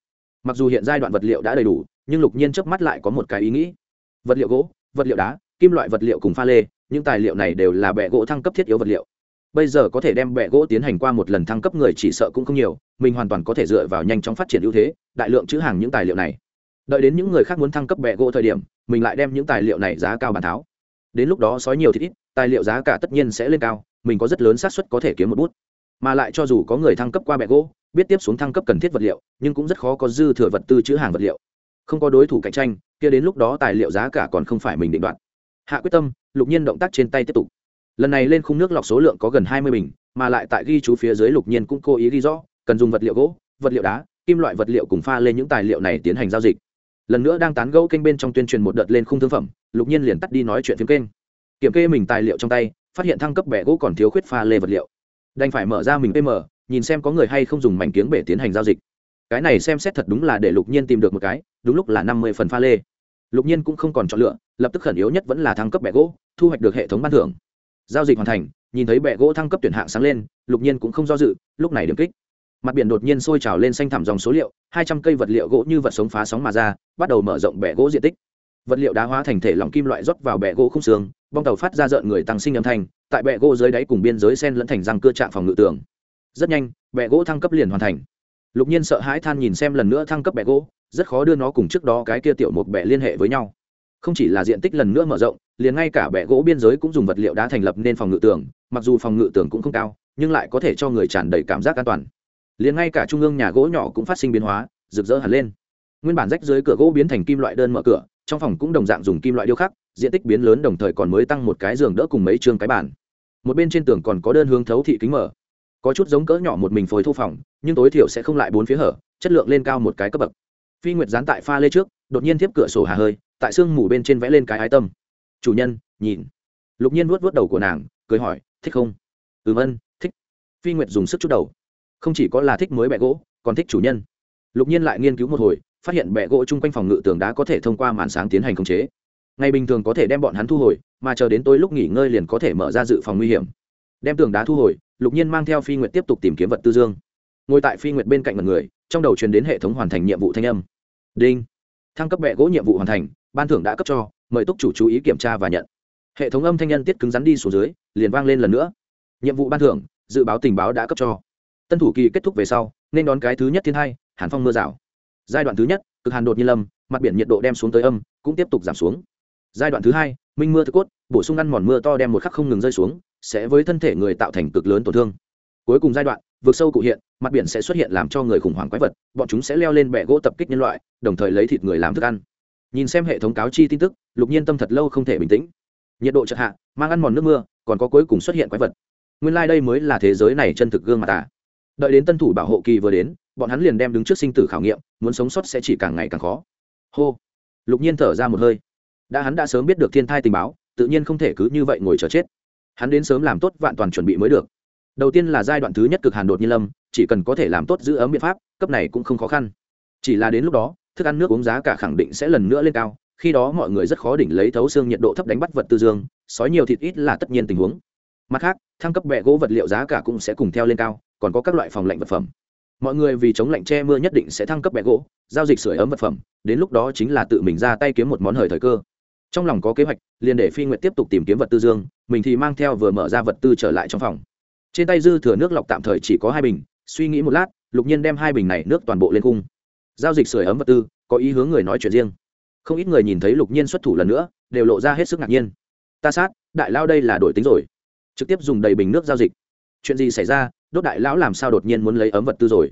Mặc dù hiện giai đoạn vật liệu đã đầy đủ, nhưng lục nhiên chớp mắt lại có một cái ý nghĩ. Vật liệu gỗ, vật liệu đá, kim loại vật liệu cùng pha lê, những tài liệu này đều là bẹ gỗ thăng cấp thiết yếu vật liệu bây giờ có thể đem bẹ gỗ tiến hành qua một lần thăng cấp người chỉ sợ cũng không nhiều, mình hoàn toàn có thể dựa vào nhanh chóng phát triển ưu thế, đại lượng chữ hàng những tài liệu này. Đợi đến những người khác muốn thăng cấp bẹ gỗ thời điểm, mình lại đem những tài liệu này giá cao bàn tháo. Đến lúc đó sói nhiều thì ít, tài liệu giá cả tất nhiên sẽ lên cao, mình có rất lớn xác suất có thể kiếm một bút. Mà lại cho dù có người thăng cấp qua bẹ gỗ, biết tiếp xuống thăng cấp cần thiết vật liệu, nhưng cũng rất khó có dư thừa vật tư chữ hàng vật liệu. Không có đối thủ cạnh tranh, kia đến lúc đó tài liệu giá cả còn không phải mình định đoạt. Hạ quyết tâm, lục nhiên động tác trên tay tiếp tục lần này lên khung nước lọc số lượng có gần hai mươi bình, mà lại tại ghi chú phía dưới lục nhiên cũng cố ý ghi rõ, cần dùng vật liệu gỗ, vật liệu đá, kim loại vật liệu cùng pha lên những tài liệu này tiến hành giao dịch. Lần nữa đang tán gẫu kênh bên trong tuyên truyền một đợt lên khung thương phẩm, lục nhiên liền tắt đi nói chuyện phim kênh. Kiểm kê mình tài liệu trong tay, phát hiện thăng cấp bẻ gỗ còn thiếu khuyết pha lê vật liệu. Đành phải mở ra mình pm nhìn xem có người hay không dùng mảnh kiếng bể tiến hành giao dịch. Cái này xem xét thật đúng là để lục nhiên tìm được một cái, đúng lúc là năm mươi phần pha lê. Lục nhiên cũng không còn chọn lựa, lập tức khẩn yếu nhất vẫn là thăng cấp bẻ gỗ, thu hoạch được hệ thống ban thưởng giao dịch hoàn thành, nhìn thấy bệ gỗ thăng cấp tuyển hạng sáng lên, lục nhiên cũng không do dự, lúc này điểm kích. Mặt biển đột nhiên sôi trào lên xanh thẳm dòng số liệu, hai trăm cây vật liệu gỗ như vật sống phá sóng mà ra, bắt đầu mở rộng bệ gỗ diện tích. Vật liệu đá hóa thành thể lỏng kim loại rót vào bệ gỗ không xương, bong tàu phát ra rợn người tăng sinh âm thanh, tại bệ gỗ dưới đáy cùng biên giới sen lẫn thành răng cưa chạm phòng ngự tường. Rất nhanh bệ gỗ thăng cấp liền hoàn thành. Lục nhiên sợ hãi than nhìn xem lần nữa thăng cấp bệ gỗ, rất khó đưa nó cùng trước đó cái kia tiểu một bệ liên hệ với nhau không chỉ là diện tích lần nữa mở rộng, liền ngay cả bệ gỗ biên giới cũng dùng vật liệu đá thành lập nên phòng ngự tường, mặc dù phòng ngự tường cũng không cao, nhưng lại có thể cho người tràn đầy cảm giác an toàn. Liền ngay cả trung ương nhà gỗ nhỏ cũng phát sinh biến hóa, rực rỡ hẳn lên. Nguyên bản rách dưới cửa gỗ biến thành kim loại đơn mở cửa, trong phòng cũng đồng dạng dùng kim loại điêu khắc, diện tích biến lớn đồng thời còn mới tăng một cái giường đỡ cùng mấy chương cái bản một bên trên tường còn có đơn hướng thấu thị kính mở. Có chút giống cỡ nhỏ một mình phối thu phòng, nhưng tối thiểu sẽ không lại bốn phía hở, chất lượng lên cao một cái cấp bậc. Phi nguyệt dán tại pha lê trước, đột nhiên tiếp cửa sổ hà hơi tại xương mù bên trên vẽ lên cái ái tâm. Chủ nhân, nhìn. Lục nhiên vuốt vuốt đầu của nàng, cười hỏi, thích không? Ừm ân, thích. Phi nguyệt dùng sức chút đầu. Không chỉ có là thích mới bẹ gỗ, còn thích chủ nhân. Lục nhiên lại nghiên cứu một hồi, phát hiện bẹ gỗ chung quanh phòng ngự tường đá có thể thông qua màn sáng tiến hành khống chế. Ngày bình thường có thể đem bọn hắn thu hồi, mà chờ đến tối lúc nghỉ ngơi liền có thể mở ra dự phòng nguy hiểm. Đem tường đá thu hồi, lục nhiên mang theo phi nguyệt tiếp tục tìm kiếm vật tư dương. Ngồi tại phi nguyệt bên cạnh một người, trong đầu truyền đến hệ thống hoàn thành nhiệm vụ thanh âm. Đinh thăng cấp bẹ gỗ nhiệm vụ hoàn thành, ban thưởng đã cấp cho, mời túc chủ chú ý kiểm tra và nhận. Hệ thống âm thanh nhân tiết cứng rắn đi xuống dưới, liền vang lên lần nữa. Nhiệm vụ ban thưởng, dự báo tình báo đã cấp cho. Tân thủ kỳ kết thúc về sau, nên đón cái thứ nhất thiên hai, hàn phong mưa rào. Giai đoạn thứ nhất, cực hàn đột nhiên lâm, mặt biển nhiệt độ đem xuống tới âm, cũng tiếp tục giảm xuống. Giai đoạn thứ hai, minh mưa thực cốt, bổ sung ăn mòn mưa to đem một khắc không ngừng rơi xuống, sẽ với thân thể người tạo thành cực lớn tổn thương. Cuối cùng giai đoạn vượt sâu cụ hiện, mặt biển sẽ xuất hiện làm cho người khủng hoảng quái vật, bọn chúng sẽ leo lên bệ gỗ tập kích nhân loại, đồng thời lấy thịt người làm thức ăn. Nhìn xem hệ thống cáo chi tin tức, lục nhiên tâm thật lâu không thể bình tĩnh. Nhiệt độ chợt hạ, mang ăn mòn nước mưa, còn có cuối cùng xuất hiện quái vật. Nguyên lai、like、đây mới là thế giới này chân thực gương mặt ta. đợi đến tân thủ bảo hộ kỳ vừa đến, bọn hắn liền đem đứng trước sinh tử khảo nghiệm, muốn sống sót sẽ chỉ càng ngày càng khó. Hô. Lục nhiên thở ra một hơi. Đã hắn đã sớm biết được thiên thai tình báo, tự nhiên không thể cứ như vậy ngồi chờ chết. Hắn đến sớm làm tốt vạn toàn chuẩn bị mới được đầu tiên là giai đoạn thứ nhất cực hàn đột nhiên lâm, chỉ cần có thể làm tốt giữ ấm biện pháp, cấp này cũng không khó khăn. Chỉ là đến lúc đó, thức ăn nước uống giá cả khẳng định sẽ lần nữa lên cao, khi đó mọi người rất khó đỉnh lấy thấu xương nhiệt độ thấp đánh bắt vật tư dương, sói nhiều thịt ít là tất nhiên tình huống. Mặt khác, thăng cấp bẹ gỗ vật liệu giá cả cũng sẽ cùng theo lên cao, còn có các loại phòng lạnh vật phẩm. Mọi người vì chống lạnh che mưa nhất định sẽ thăng cấp bẹ gỗ, giao dịch sửa ấm vật phẩm, đến lúc đó chính là tự mình ra tay kiếm một món hời thời cơ. Trong lòng có kế hoạch, liền để phi nguyện tiếp tục tìm kiếm vật tư dương, mình thì mang theo vừa mở ra vật tư trở lại trong phòng trên tay dư thừa nước lọc tạm thời chỉ có hai bình, suy nghĩ một lát, lục nhiên đem hai bình này nước toàn bộ lên cung giao dịch sửa ấm vật tư, có ý hướng người nói chuyện riêng. Không ít người nhìn thấy lục nhiên xuất thủ lần nữa, đều lộ ra hết sức ngạc nhiên. Ta sát, đại lao đây là đổi tính rồi. Trực tiếp dùng đầy bình nước giao dịch. Chuyện gì xảy ra, đốt đại lão làm sao đột nhiên muốn lấy ấm vật tư rồi?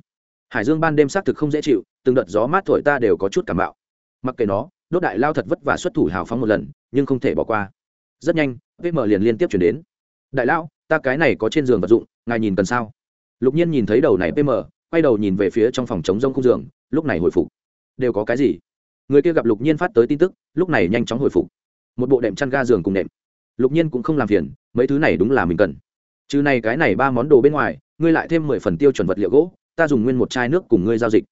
Hải dương ban đêm xác thực không dễ chịu, từng đợt gió mát thổi ta đều có chút cảm bạo. Mặc kệ nó, đốt đại lao thật vất vả xuất thủ hào phóng một lần, nhưng không thể bỏ qua. Rất nhanh vm liền liên tiếp chuyển đến. Đại lão ta cái này có trên giường vật dụng, ngài nhìn cần sao? Lục nhiên nhìn thấy đầu này pm, quay đầu nhìn về phía trong phòng chống rông khung giường, lúc này hồi phục. Đều có cái gì? Người kia gặp lục nhiên phát tới tin tức, lúc này nhanh chóng hồi phục. Một bộ đệm chăn ga giường cùng đệm lục nhiên cũng không làm phiền, mấy thứ này đúng là mình cần. Chứ này cái này ba món đồ bên ngoài, ngươi lại thêm mười phần tiêu chuẩn vật liệu gỗ, ta dùng nguyên một chai nước cùng ngươi giao dịch.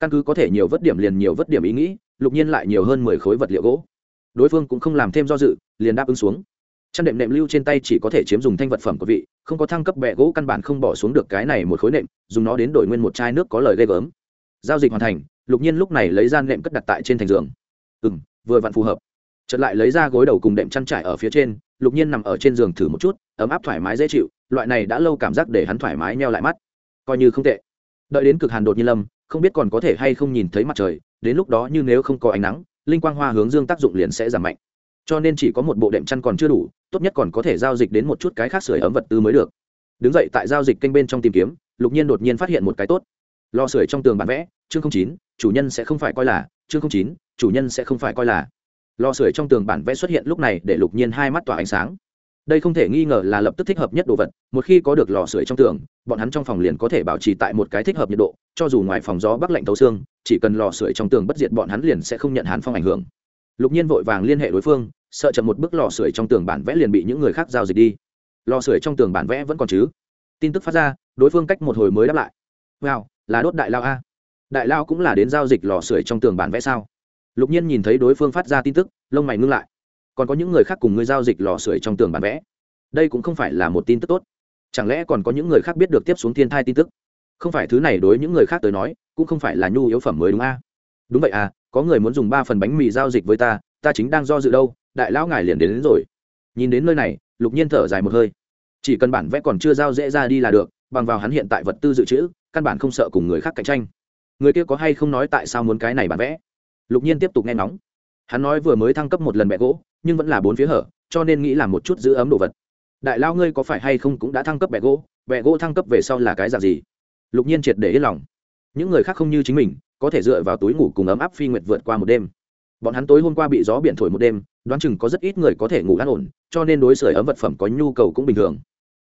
Căn cứ có thể nhiều vất điểm liền nhiều vất điểm ý nghĩ, lục nhiên lại nhiều hơn mười khối vật liệu gỗ. Đối phương cũng không làm thêm do dự, liền đáp ứng xuống chăn đệm nệm lưu trên tay chỉ có thể chiếm dùng thanh vật phẩm của vị, không có thăng cấp bẹ gỗ căn bản không bỏ xuống được cái này một khối nệm, dùng nó đến đổi nguyên một chai nước có lời ghê gớm. Giao dịch hoàn thành, lục nhiên lúc này lấy ra nệm cất đặt tại trên thành giường. Ừ m vừa vặn phù hợp. Chợt lại lấy ra gối đầu cùng đệm chăn trải ở phía trên, lục nhiên nằm ở trên giường thử một chút, ấm áp thoải mái dễ chịu, loại này đã lâu cảm giác để hắn thoải mái neo lại mắt. Coi như không tệ. Đợi đến cực hàn đột nhiên lâm, không biết còn có thể hay không nhìn thấy mặt trời, đến lúc đó như nếu không có ánh nắng, linh quang hoa hướng dương tác dụng liền sẽ giảm mạnh cho nên chỉ có một bộ đệm chăn còn chưa đủ, tốt nhất còn có thể giao dịch đến một chút cái khác sửa ấm vật tư mới được. Đứng dậy tại giao dịch kênh bên trong tìm kiếm, lục nhiên đột nhiên phát hiện một cái tốt. Lò sưởi trong tường bản vẽ, chương chín, chủ nhân sẽ không phải coi là, chương chín, chủ nhân sẽ không phải coi là. Lò sưởi trong tường bản vẽ xuất hiện lúc này để lục nhiên hai mắt tỏa ánh sáng. Đây không thể nghi ngờ là lập tức thích hợp nhất đồ vật, một khi có được lò sưởi trong tường, bọn hắn trong phòng liền có thể bảo trì tại một cái thích hợp nhiệt độ, cho dù ngoài phòng gió bắc lạnh thấu xương, chỉ cần lò sưởi trong tường bất diệt bọn hắn liền sẽ không nhận hàn phong ảnh hưởng lục nhiên vội vàng liên hệ đối phương, sợ chậm một bước lò sưởi trong tường bản vẽ liền bị những người khác giao dịch đi. Lò sưởi trong tường bản vẽ vẫn còn chứ? Tin tức phát ra, đối phương cách một hồi mới đáp lại. Wow, là đốt đại lao a. Đại lao cũng là đến giao dịch lò sưởi trong tường bản vẽ sao? Lục nhiên nhìn thấy đối phương phát ra tin tức, lông mày ngưng lại. Còn có những người khác cùng ngươi giao dịch lò sưởi trong tường bản vẽ? Đây cũng không phải là một tin tức tốt. Chẳng lẽ còn có những người khác biết được tiếp xuống thiên thai tin tức? Không phải thứ này đối những người khác tới nói, cũng không phải là nhu yếu phẩm mới đúng a đúng vậy à có người muốn dùng ba phần bánh mì giao dịch với ta ta chính đang do dự đâu đại lão ngài liền đến, đến rồi. Nhìn đến nơi này lục nhiên thở dài một hơi. Chỉ cần bản vẽ còn chưa giao dễ ra đi là được bằng vào hắn hiện tại vật tư dự trữ căn bản không sợ cùng người khác cạnh tranh. Người kia có hay không nói tại sao muốn cái này bản vẽ? Lục nhiên tiếp tục nghe nóng hắn nói vừa mới thăng cấp một lần bẹ gỗ nhưng vẫn là bốn phía hở cho nên nghĩ làm một chút giữ ấm đồ vật. Đại lao ngươi có phải hay không cũng đã thăng cấp bẹ gỗ bẹ gỗ thăng cấp về sau là cái dạng gì? Lục nhiên triệt để yên lòng. Những người khác không như chính mình có thể dựa vào túi ngủ cùng ấm áp phi nguyệt vượt qua một đêm. Bọn hắn tối hôm qua bị gió biển thổi một đêm, đoán chừng có rất ít người có thể ngủ an ổn, cho nên đối sưởi ấm vật phẩm có nhu cầu cũng bình thường.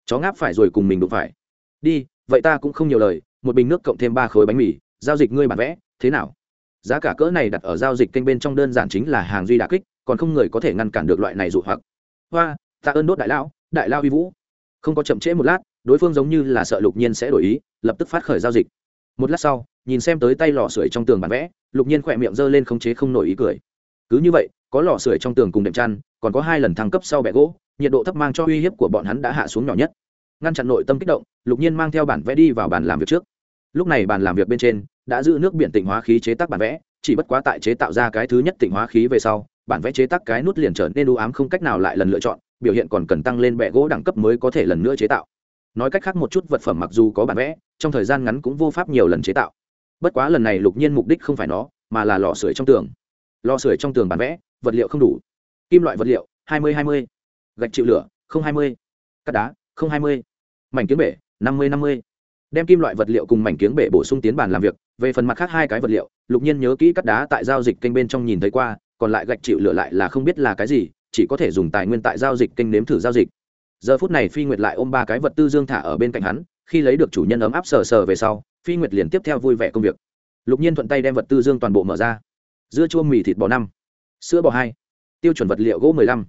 Chó ngáp phải rồi cùng mình đụng phải. Đi, vậy ta cũng không nhiều lời, một bình nước cộng thêm ba khối bánh mì, giao dịch ngươi bản vẽ, thế nào? Giá cả cỡ này đặt ở giao dịch kênh bên trong đơn giản chính là hàng duy đà kích, còn không người có thể ngăn cản được loại này dụ hoặc. Hoa ta ơn đốt đại lão, đại lao huy vũ. Không có chậm trễ một lát, đối phương giống như là sợ lục nhiên sẽ đổi ý, lập tức phát khởi giao dịch. Một lát sau nhìn xem tới tay lò sưởi trong tường bản vẽ, lục nhiên khỏe miệng giơ lên khống chế không nổi ý cười. Cứ như vậy, có lò sưởi trong tường cùng đệm chăn, còn có hai lần thăng cấp sau bẹ gỗ, nhiệt độ thấp mang cho uy hiếp của bọn hắn đã hạ xuống nhỏ nhất. Ngăn chặn nội tâm kích động, lục nhiên mang theo bản vẽ đi vào bàn làm việc trước. Lúc này bàn làm việc bên trên, đã giữ nước biển tịnh hóa khí chế tác bản vẽ, chỉ bất quá tại chế tạo ra cái thứ nhất tịnh hóa khí về sau, bản vẽ chế tác cái nút liền trở nên u ám không cách nào lại lần lựa chọn, biểu hiện còn cần tăng lên bẹ gỗ đẳng cấp mới có thể lần nữa chế tạo. Nói cách khác một chút vật phẩm mặc dù có bản vẽ, trong thời gian ngắn cũng vô pháp nhiều lần chế tạo bất quá lần này lục nhiên mục đích không phải nó, mà là lò sưởi trong tường. Lò sưởi trong tường bản vẽ, vật liệu không đủ. Kim loại vật liệu, hai mươi hai mươi. Gạch chịu lửa, không hai mươi. Cắt đá, không hai mươi. Mảnh kiếm bể, năm mươi năm mươi. Đem kim loại vật liệu cùng mảnh kiếng bể bổ sung tiến bàn làm việc, về phần mặt khác hai cái vật liệu, lục nhiên nhớ kỹ cắt đá tại giao dịch kênh bên trong nhìn thấy qua, còn lại gạch chịu lửa lại là không biết là cái gì, chỉ có thể dùng tài nguyên tại giao dịch kênh nếm thử giao dịch. Giờ phút này phi nguyệt lại ôm ba cái vật tư dương thả ở bên cạnh hắn, khi lấy được chủ nhân ấm áp sờ sờ về sau phi nguyệt liền tiếp theo vui vẻ công việc. Lục nhiên thuận tay đem vật tư dương toàn bộ mở ra. Dưa chua mì thịt bò năm, sữa bò hai, tiêu chuẩn vật liệu gỗ mười lăm,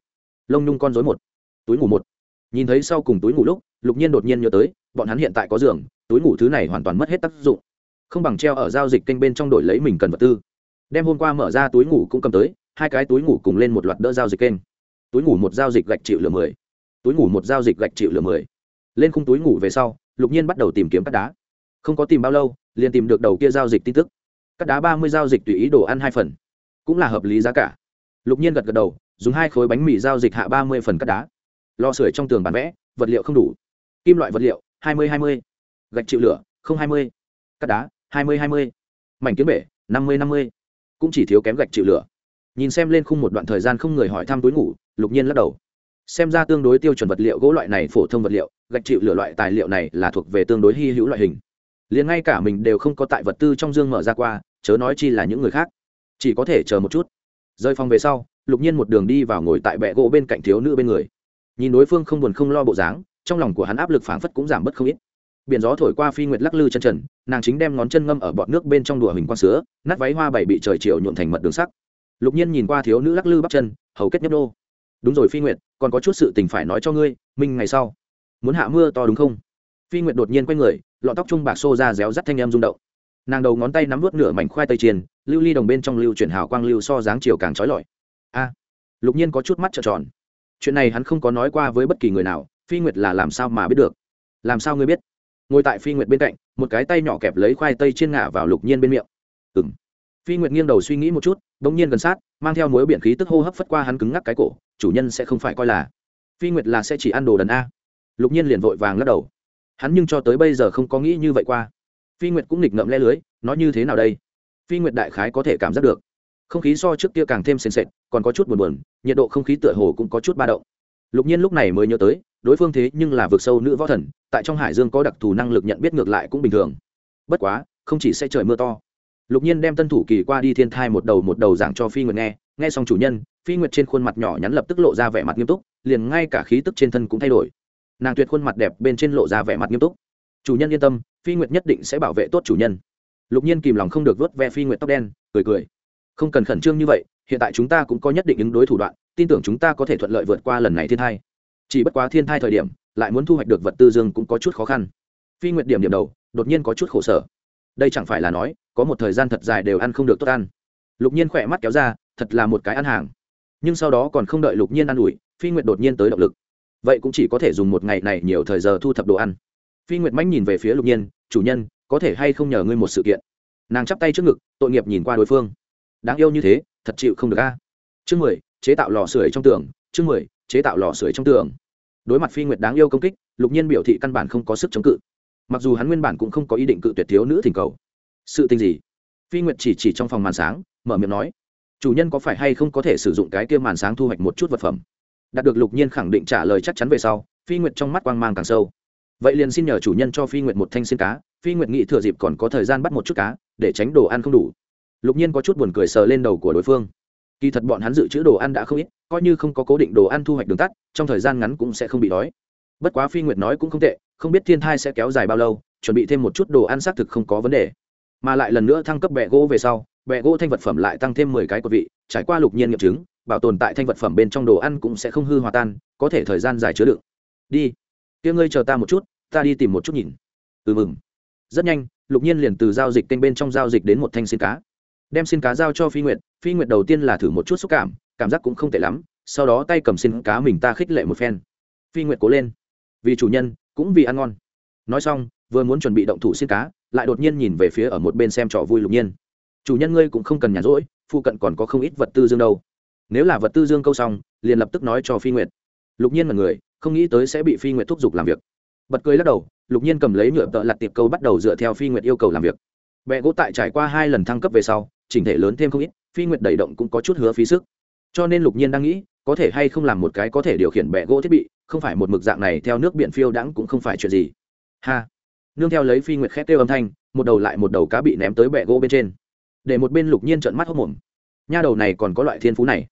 lông nhung con dối một, túi ngủ một. Nhìn thấy sau cùng túi ngủ lúc, lục nhiên đột nhiên nhớ tới, bọn hắn hiện tại có giường, túi ngủ thứ này hoàn toàn mất hết tác dụng. Không bằng treo ở giao dịch kênh bên trong đổi lấy mình cần vật tư. Đem hôm qua mở ra túi ngủ cũng cầm tới, hai cái túi ngủ cùng lên một loạt đỡ giao dịch kênh. Túi ngủ một giao dịch gạch chịu lửa mười, túi ngủ một giao dịch gạch chịu lửa mười. Lên khung túi ngủ về sau, lục nhiên bắt đầu tìm kiếm cắt đá không có tìm bao lâu, liền tìm được đầu kia giao dịch tin tức. Cắt đá ba mươi giao dịch tùy ý đồ ăn hai phần. Cũng là hợp lý giá cả. Lục nhiên gật gật đầu, dùng hai khối bánh mì giao dịch hạ ba mươi phần cắt đá. Lò sưởi trong tường bán vẽ, vật liệu không đủ. Kim loại vật liệu, hai mươi hai mươi. Gạch chịu lửa, không hai mươi. Cắt đá, hai mươi hai mươi. Mảnh kiếm bể, năm mươi năm mươi. Cũng chỉ thiếu kém gạch chịu lửa. Nhìn xem lên khung một đoạn thời gian không người hỏi thăm túi ngủ, lục nhiên lắc đầu. Xem ra tương đối tiêu chuẩn vật liệu gỗ loại này phổ thông vật liệu, gạch chịu lửa loại tài liệu này là thuộc về tương đối hy hữu loại hình liền ngay cả mình đều không có tại vật tư trong dương mở ra qua chớ nói chi là những người khác. Chỉ có thể chờ một chút. Rời phòng về sau lục nhiên một đường đi vào ngồi tại bệ gỗ bên cạnh thiếu nữ bên người. Nhìn đối phương không buồn không lo bộ dáng trong lòng của hắn áp lực phảng phất cũng giảm bớt không ít. Biển gió thổi qua phi nguyệt lắc lư chân trần nàng chính đem ngón chân ngâm ở bọt nước bên trong đùa hình quang sứa, nát váy hoa bảy bị trời chiều nhuộn thành mật đường sắc. Lục nhiên nhìn qua thiếu nữ lắc lư bắp chân hầu kết nhấp đô đúng rồi phi nguyệt còn có chút sự tình phải nói cho ngươi minh ngày sau. Muốn hạ mưa to đúng không? Phi nguyệt đột nhiên quay người lọn tóc trung bạc xô ra réo rắt thanh em rung động. Nàng đầu ngón tay nắm vớt nửa mảnh khoai tây chiên, lưu ly đồng bên trong lưu chuyển hào quang lưu so dáng chiều càng trói lọi. A, lục nhiên có chút mắt trợn tròn. Chuyện này hắn không có nói qua với bất kỳ người nào, phi nguyệt là làm sao mà biết được? Làm sao ngươi biết? Ngồi tại phi nguyệt bên cạnh, một cái tay nhỏ kẹp lấy khoai tây trên ngả vào lục nhiên bên miệng. Ừ m phi nguyệt nghiêng đầu suy nghĩ một chút đ ỗ n g nhiên gần sát, mang theo mối biển khí tức hô hấp phất qua hắn cứng ngắc cái cổ, chủ nhân sẽ không phải coi là. Phi nguyệt là sẽ chỉ ăn đồ đần a. Lục nhiên liền vội vàng lắc đầu hắn nhưng cho tới bây giờ không có nghĩ như vậy qua. Phi nguyệt cũng nghịch ngậm le lưới nói như thế nào đây? Phi nguyệt đại khái có thể cảm giác được. Không khí so trước kia càng thêm sền sệt, còn có chút buồn buồn, nhiệt độ không khí tựa hồ cũng có chút ba động. Lục nhiên lúc này mới nhớ tới, đối phương thế nhưng là vượt sâu nữ võ thần, tại trong hải dương có đặc thù năng lực nhận biết ngược lại cũng bình thường. Bất quá, không chỉ sẽ trời mưa to. Lục nhiên đem tân thủ kỳ qua đi thiên thai một đầu một đầu giảng cho phi nguyệt nghe nghe xong chủ nhân, phi nguyệt trên khuôn mặt nhỏ nhắn lập tức lộ ra vẻ mặt nghiêm túc, liền ngay cả khí tức trên thân cũng thay đổi nàng tuyệt khuôn mặt đẹp bên trên lộ ra vẻ mặt nghiêm túc. Chủ nhân yên tâm, phi nguyệt nhất định sẽ bảo vệ tốt chủ nhân. Lục nhiên kìm lòng không được vớt ve phi nguyệt tóc đen, cười cười. Không cần khẩn trương như vậy, hiện tại chúng ta cũng có nhất định ứng đối thủ đoạn, tin tưởng chúng ta có thể thuận lợi vượt qua lần này thiên thai. Chỉ bất quá thiên thai thời điểm, lại muốn thu hoạch được vật tư dương cũng có chút khó khăn. Phi nguyệt điểm điểm đầu, đột nhiên có chút khổ sở. Đây chẳng phải là nói, có một thời gian thật dài đều ăn không được tốt ăn. Lục nhiên khỏe mắt kéo ra, thật là một cái ăn hàng. Nhưng sau đó còn không đợi lục nhiên ăn ủi, phi nguyệt đột nhiên tới động lực vậy cũng chỉ có thể dùng một ngày này nhiều thời giờ thu thập đồ ăn. Phi nguyệt mãnh nhìn về phía lục nhiên, chủ nhân, có thể hay không nhờ ngươi một sự kiện? Nàng chắp tay trước ngực, tội nghiệp nhìn qua đối phương. Đáng yêu như thế, thật chịu không được a. Chương mười, chế tạo lò sưởi trong tường, chương mười, chế tạo lò sưởi trong tường. Đối mặt phi nguyệt đáng yêu công kích, lục nhiên biểu thị căn bản không có sức chống cự. Mặc dù hắn nguyên bản cũng không có ý định cự tuyệt thiếu nữ thỉnh cầu. Sự tình gì? Phi nguyệt chỉ chỉ trong phòng màn sáng, mở miệng nói, chủ nhân có phải hay không có thể sử dụng cái kia màn sáng thu hoạch một chút vật phẩm? Đạt được lục nhiên khẳng định trả lời chắc chắn về sau, phi nguyệt trong mắt quang mang càng sâu. Vậy liền xin nhờ chủ nhân cho phi nguyệt một thanh xin cá, phi nguyệt nghĩ thừa dịp còn có thời gian bắt một chút cá, để tránh đồ ăn không đủ. Lục nhiên có chút buồn cười sờ lên đầu của đối phương. Kỳ thật bọn hắn dự trữ đồ ăn đã không ít, coi như không có cố định đồ ăn thu hoạch đường tắt, trong thời gian ngắn cũng sẽ không bị đói. Bất quá phi nguyệt nói cũng không tệ, không biết thiên thai sẽ kéo dài bao lâu, chuẩn bị thêm một chút đồ ăn xác thực không có vấn đề. Mà lại lần nữa thăng cấp bẹ gỗ về sau, bẹ gỗ thanh vật phẩm lại tăng thêm mười cái cột vị, trải qua lục nhiên nghiệm chứng bảo tồn tại thanh vật phẩm bên trong đồ ăn cũng sẽ không hư hòa tan, có thể thời gian dài chứa đựng. Đi tiếng ngươi chờ ta một chút, ta đi tìm một chút nhìn. Ừ mừng. Rất nhanh, lục nhiên liền từ giao dịch kênh bên trong giao dịch đến một thanh xin cá. Đem xin cá giao cho phi nguyệt phi nguyệt đầu tiên là thử một chút xúc cảm cảm giác cũng không tệ lắm, sau đó tay cầm xin cá mình ta khích lệ một phen. Phi nguyệt cố lên. Vì chủ nhân, cũng vì ăn ngon. Nói xong, vừa muốn chuẩn bị động thủ xin cá, lại đột nhiên nhìn về phía ở một bên xem trò vui lục nhiên. Chủ nhân ngươi cũng không cần nhàn rỗi, phụ cận còn có không ít vật tư dương đâu nếu là vật tư dương câu xong, liền lập tức nói cho phi nguyệt. Lục nhiên là người không nghĩ tới sẽ bị phi nguyệt thúc giục làm việc. Bật cười lắc đầu, lục nhiên cầm lấy nhựa tợ lặt tiệp câu bắt đầu dựa theo phi nguyệt yêu cầu làm việc. Bẹ gỗ tại trải qua hai lần thăng cấp về sau, chỉnh thể lớn thêm không ít, phi nguyệt đẩy động cũng có chút hứa phí sức. Cho nên lục nhiên đang nghĩ, có thể hay không làm một cái có thể điều khiển bẹ gỗ thiết bị, không phải một mực dạng này theo nước biển phiêu đãng cũng không phải chuyện gì. Ha! Nương theo lấy phi nguyệt khét kêu âm thanh, một đầu lại một đầu cá bị ném tới bẹ gỗ bên trên. Để một bên lục nhiên trợn mắt hốc mồm. Nha đầu này còn có loại thiên phú này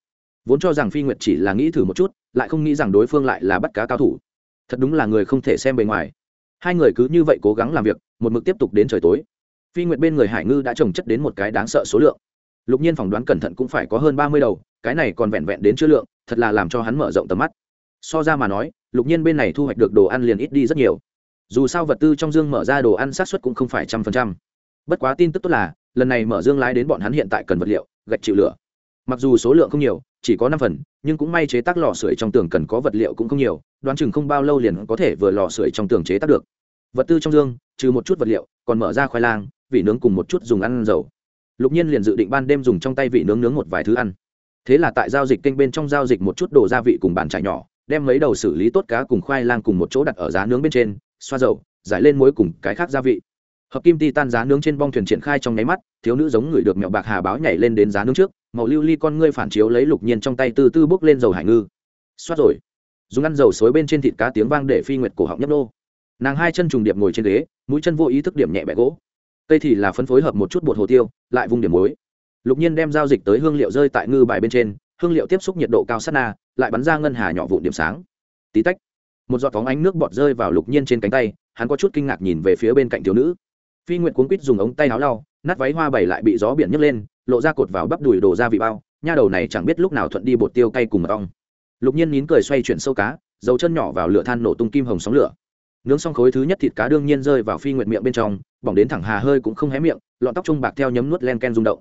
vốn cho rằng phi nguyệt chỉ là nghĩ thử một chút, lại không nghĩ rằng đối phương lại là bắt cá cao thủ. Thật đúng là người không thể xem bề ngoài. Hai người cứ như vậy cố gắng làm việc, một mực tiếp tục đến trời tối. Phi nguyệt bên người hải ngư đã trồng chất đến một cái đáng sợ số lượng. Lục nhiên phỏng đoán cẩn thận cũng phải có hơn ba mươi đầu, cái này còn vẹn vẹn đến chữ lượng, thật là làm cho hắn mở rộng tầm mắt. So ra mà nói, lục nhiên bên này thu hoạch được đồ ăn liền ít đi rất nhiều. Dù sao vật tư trong dương mở ra đồ ăn sát xuất cũng không phải trăm phần trăm. Bất quá tin tức tốt là, lần này mở dương lái đến bọn hắn hiện tại cần vật liệu, gạch chịu lửa. Mặc dù số lượng không nhiều chỉ có năm phần, nhưng cũng may chế tác lò sưởi trong tường cần có vật liệu cũng không nhiều, đoán chừng không bao lâu liền có thể vừa lò sưởi trong tường chế tác được. Vật tư trong dương, trừ một chút vật liệu, còn mở ra khoai lang, vị nướng cùng một chút dùng ăn dầu. Lục nhiên liền dự định ban đêm dùng trong tay vị nướng nướng một vài thứ ăn. Thế là tại giao dịch kênh bên trong giao dịch một chút đồ gia vị cùng bàn trải nhỏ, đem mấy đầu xử lý tốt cá cùng khoai lang cùng một chỗ đặt ở giá nướng bên trên, xoa dầu, giải lên muối cùng cái khác gia vị hợp kim ti tan giá nướng trên bong thuyền triển khai trong nháy mắt, thiếu nữ giống người được mẹo bạc hà báo nhảy lên đến giá nướng trước, màu lưu ly con ngươi phản chiếu lấy lục nhiên trong tay từ tư bốc lên dầu hải ngư. Xoát rồi. Dùng ăn dầu xối bên trên thịt cá tiếng vang để phi nguyệt cổ họng nhấp nô. Nàng hai chân trùng điệp ngồi trên ghế, mũi chân vô ý thức điểm nhẹ bẹ gỗ. Tây thì là phấn phối hợp một chút bột hồ tiêu, lại vung điểm muối. Lục nhiên đem giao dịch tới hương liệu rơi tại ngư bài bên trên, hương liệu tiếp xúc nhiệt độ cao sát na, lại bắn ra ngân hà nhỏ vụ điểm sáng. Tí tách. Một giọt phóng ánh nước bọt rơi vào lục nhiên trên cánh tay, hắn có chút kinh ngạc nhìn về phía bên cạnh thiếu nữ phi nguyệt cuốn quýt dùng ống tay áo lau, nát váy hoa bảy lại bị gió biển nhấc lên, lộ ra cột vào bắp đùi đổ ra vị bao, nha đầu này chẳng biết lúc nào thuận đi bột tiêu cay cùng mật ong. Lục nhiên nín cười xoay chuyển sâu cá, dầu chân nhỏ vào lửa than nổ tung kim hồng sóng lửa. Nướng xong khối thứ nhất thịt cá đương nhiên rơi vào phi nguyệt miệng bên trong, bỏng đến thẳng hà hơi cũng không hé miệng, lọn tóc trung bạc theo nhấm nuốt len ken rung động.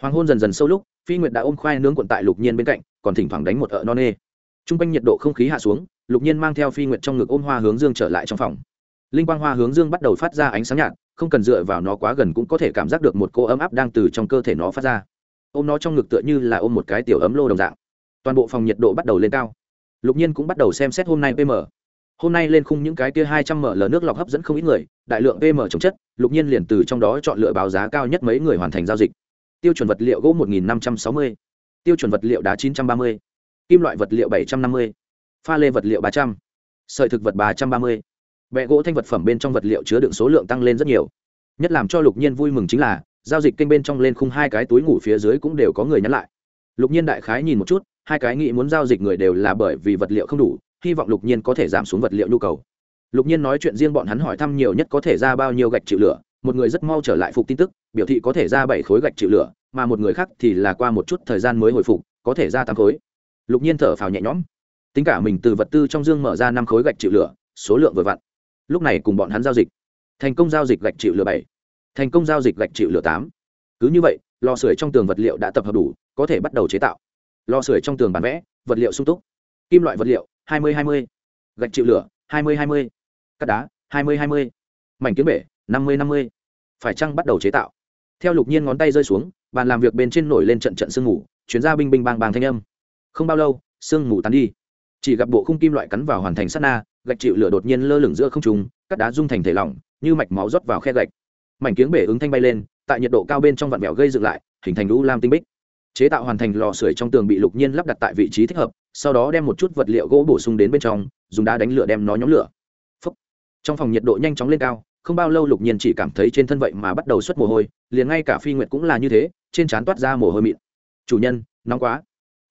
Hoàng hôn dần dần sâu lúc, phi nguyệt đã ôm khoai nướng cuộn tại lục nhiên bên cạnh, còn thỉnh thoảng đánh một ợ non nê. T r u n g quanh nhiệt độ không khí hạ xuống, lục nhiên mang theo phi nguyệt trong ngực ôm hoa hướng dương trở lại trong phòng. Linh quang hoa hướng dương bắt đầu phát ra ánh sáng nhạt không cần dựa vào nó quá gần cũng có thể cảm giác được một cô ấm áp đang từ trong cơ thể nó phát ra. Ôm nó trong ngực tựa như là ôm một cái tiểu ấm lô đồng dạng. Toàn bộ phòng nhiệt độ bắt đầu lên cao. Lục nhiên cũng bắt đầu xem xét hôm nay pm hôm nay lên khung những cái kia hai trăm ml nước lọc hấp dẫn không ít người, đại lượng pm chống chất, lục nhiên liền từ trong đó chọn lựa báo giá cao nhất mấy người hoàn thành giao dịch. Tiêu chuẩn vật liệu gỗ một nghìn năm trăm sáu mươi, tiêu chuẩn vật liệu đá chín trăm ba mươi, kim loại vật liệu bảy trăm năm mươi, pha lê vật liệu ba trăm, sợi thực vật ba trăm ba mươi vẽ gỗ thanh vật phẩm bên trong vật liệu chứa đựng số lượng tăng lên rất nhiều. Nhất làm cho lục nhiên vui mừng chính là, giao dịch kênh bên trong lên khung hai cái túi ngủ phía dưới cũng đều có người nhắn lại. Lục nhiên đại khái nhìn một chút, hai cái nghĩ muốn giao dịch người đều là bởi vì vật liệu không đủ, hy vọng lục nhiên có thể giảm xuống vật liệu nhu cầu. Lục nhiên nói chuyện riêng bọn hắn hỏi thăm nhiều nhất có thể ra bao nhiêu gạch chịu lửa, một người rất mau trở lại phục tin tức, biểu thị có thể ra bảy khối gạch chịu lửa, mà một người khác thì là qua một chút thời gian mới hồi phục, có thể ra tám khối. Lục nhiên thở phào nhẹ nhõm. Tính cả mình từ vật tư trong dương mở ra năm khối gạch chịu lửa, số lượng vừa vặn lúc này cùng bọn hắn giao dịch. Thành công giao dịch gạch chịu lửa bảy. Thành công giao dịch gạch chịu lửa tám. Cứ như vậy, lò sưởi trong tường vật liệu đã tập hợp đủ, có thể bắt đầu chế tạo. Lò sưởi trong tường bán vẽ, vật liệu sung túc. Kim loại vật liệu, hai mươi hai mươi. Gạch chịu lửa, hai mươi hai mươi. Cắt đá, hai mươi hai mươi. Mảnh kiếm bể, năm mươi năm mươi. Phải chăng bắt đầu chế tạo? Theo lục nhiên ngón tay rơi xuống, bàn làm việc bên trên nổi lên trận trận sương mù chuyển ra binh binh bang bang thanh âm. Không bao lâu, sương mù tắn đi. Chỉ gặp bộ khung kim loại cắn vào hoàn thành sát na gạch chịu lửa đột nhiên lơ lửng giữa không trung, cắt đá dung thành thể lỏng, như mạch máu rót vào khe gạch. Mảnh kiếng bể ứng thanh bay lên, tại nhiệt độ cao bên trong vạn vẹo gây dựng lại, hình thành lũ lam tinh bích. Chế tạo hoàn thành lò sưởi trong tường bị lục nhiên lắp đặt tại vị trí thích hợp, sau đó đem một chút vật liệu gỗ bổ sung đến bên trong, dùng đá đánh lửa đem nó nhóm lửa. Phúc. trong phòng nhiệt độ nhanh chóng lên cao, không bao lâu lục nhiên chỉ cảm thấy trên thân vậy mà bắt đầu xuất mồ hôi, liền ngay cả phi nguyệt cũng là như thế, trên trán toát ra mồ hôi mịn. Chủ nhân, nóng quá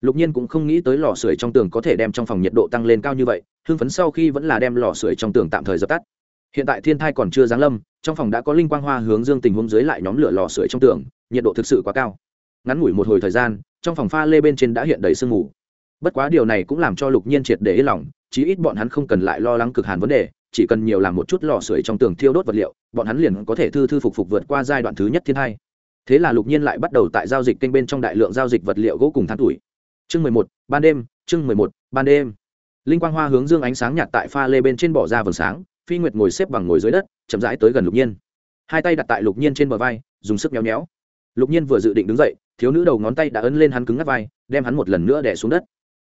lục nhiên cũng không nghĩ tới lò sưởi trong tường có thể đem trong phòng nhiệt độ tăng lên cao như vậy, hưng phấn sau khi vẫn là đem lò sưởi trong tường tạm thời dập tắt. Hiện tại thiên thai còn chưa giáng lâm, trong phòng đã có linh quang hoa hướng dương tình huống dưới lại nhóm lửa lò sưởi trong tường, nhiệt độ thực sự quá cao. Ngắn ngủi một hồi thời gian, trong phòng pha lê bên trên đã hiện đầy sương mù. Bất quá điều này cũng làm cho lục nhiên triệt để yên lòng, chí ít bọn hắn không cần lại lo lắng cực hàn vấn đề, chỉ cần nhiều làm một chút lò sưởi trong tường thiêu đốt vật liệu, bọn hắn liền có thể thư thư phục phục vượt qua giai đoạn thứ nhất thiên hai thế là lục nhiên lại bắt đầu tại giao dịch kênh bên trong đại lượng giao dịch vật liệu gỗ cùng than tuổi chương mười một, ban đêm, chương mười một, ban đêm. Linh quang hoa hướng dương ánh sáng nhạt tại pha lê bên trên bỏ ra vầng sáng, phi nguyệt ngồi xếp bằng ngồi dưới đất, chậm rãi tới gần lục nhiên. Hai tay đặt tại lục nhiên trên bờ vai, dùng sức nhéo nhéo. Lục nhiên vừa dự định đứng dậy, thiếu nữ đầu ngón tay đã ấn lên hắn cứng ngắt vai, đem hắn một lần nữa đẻ xuống đất.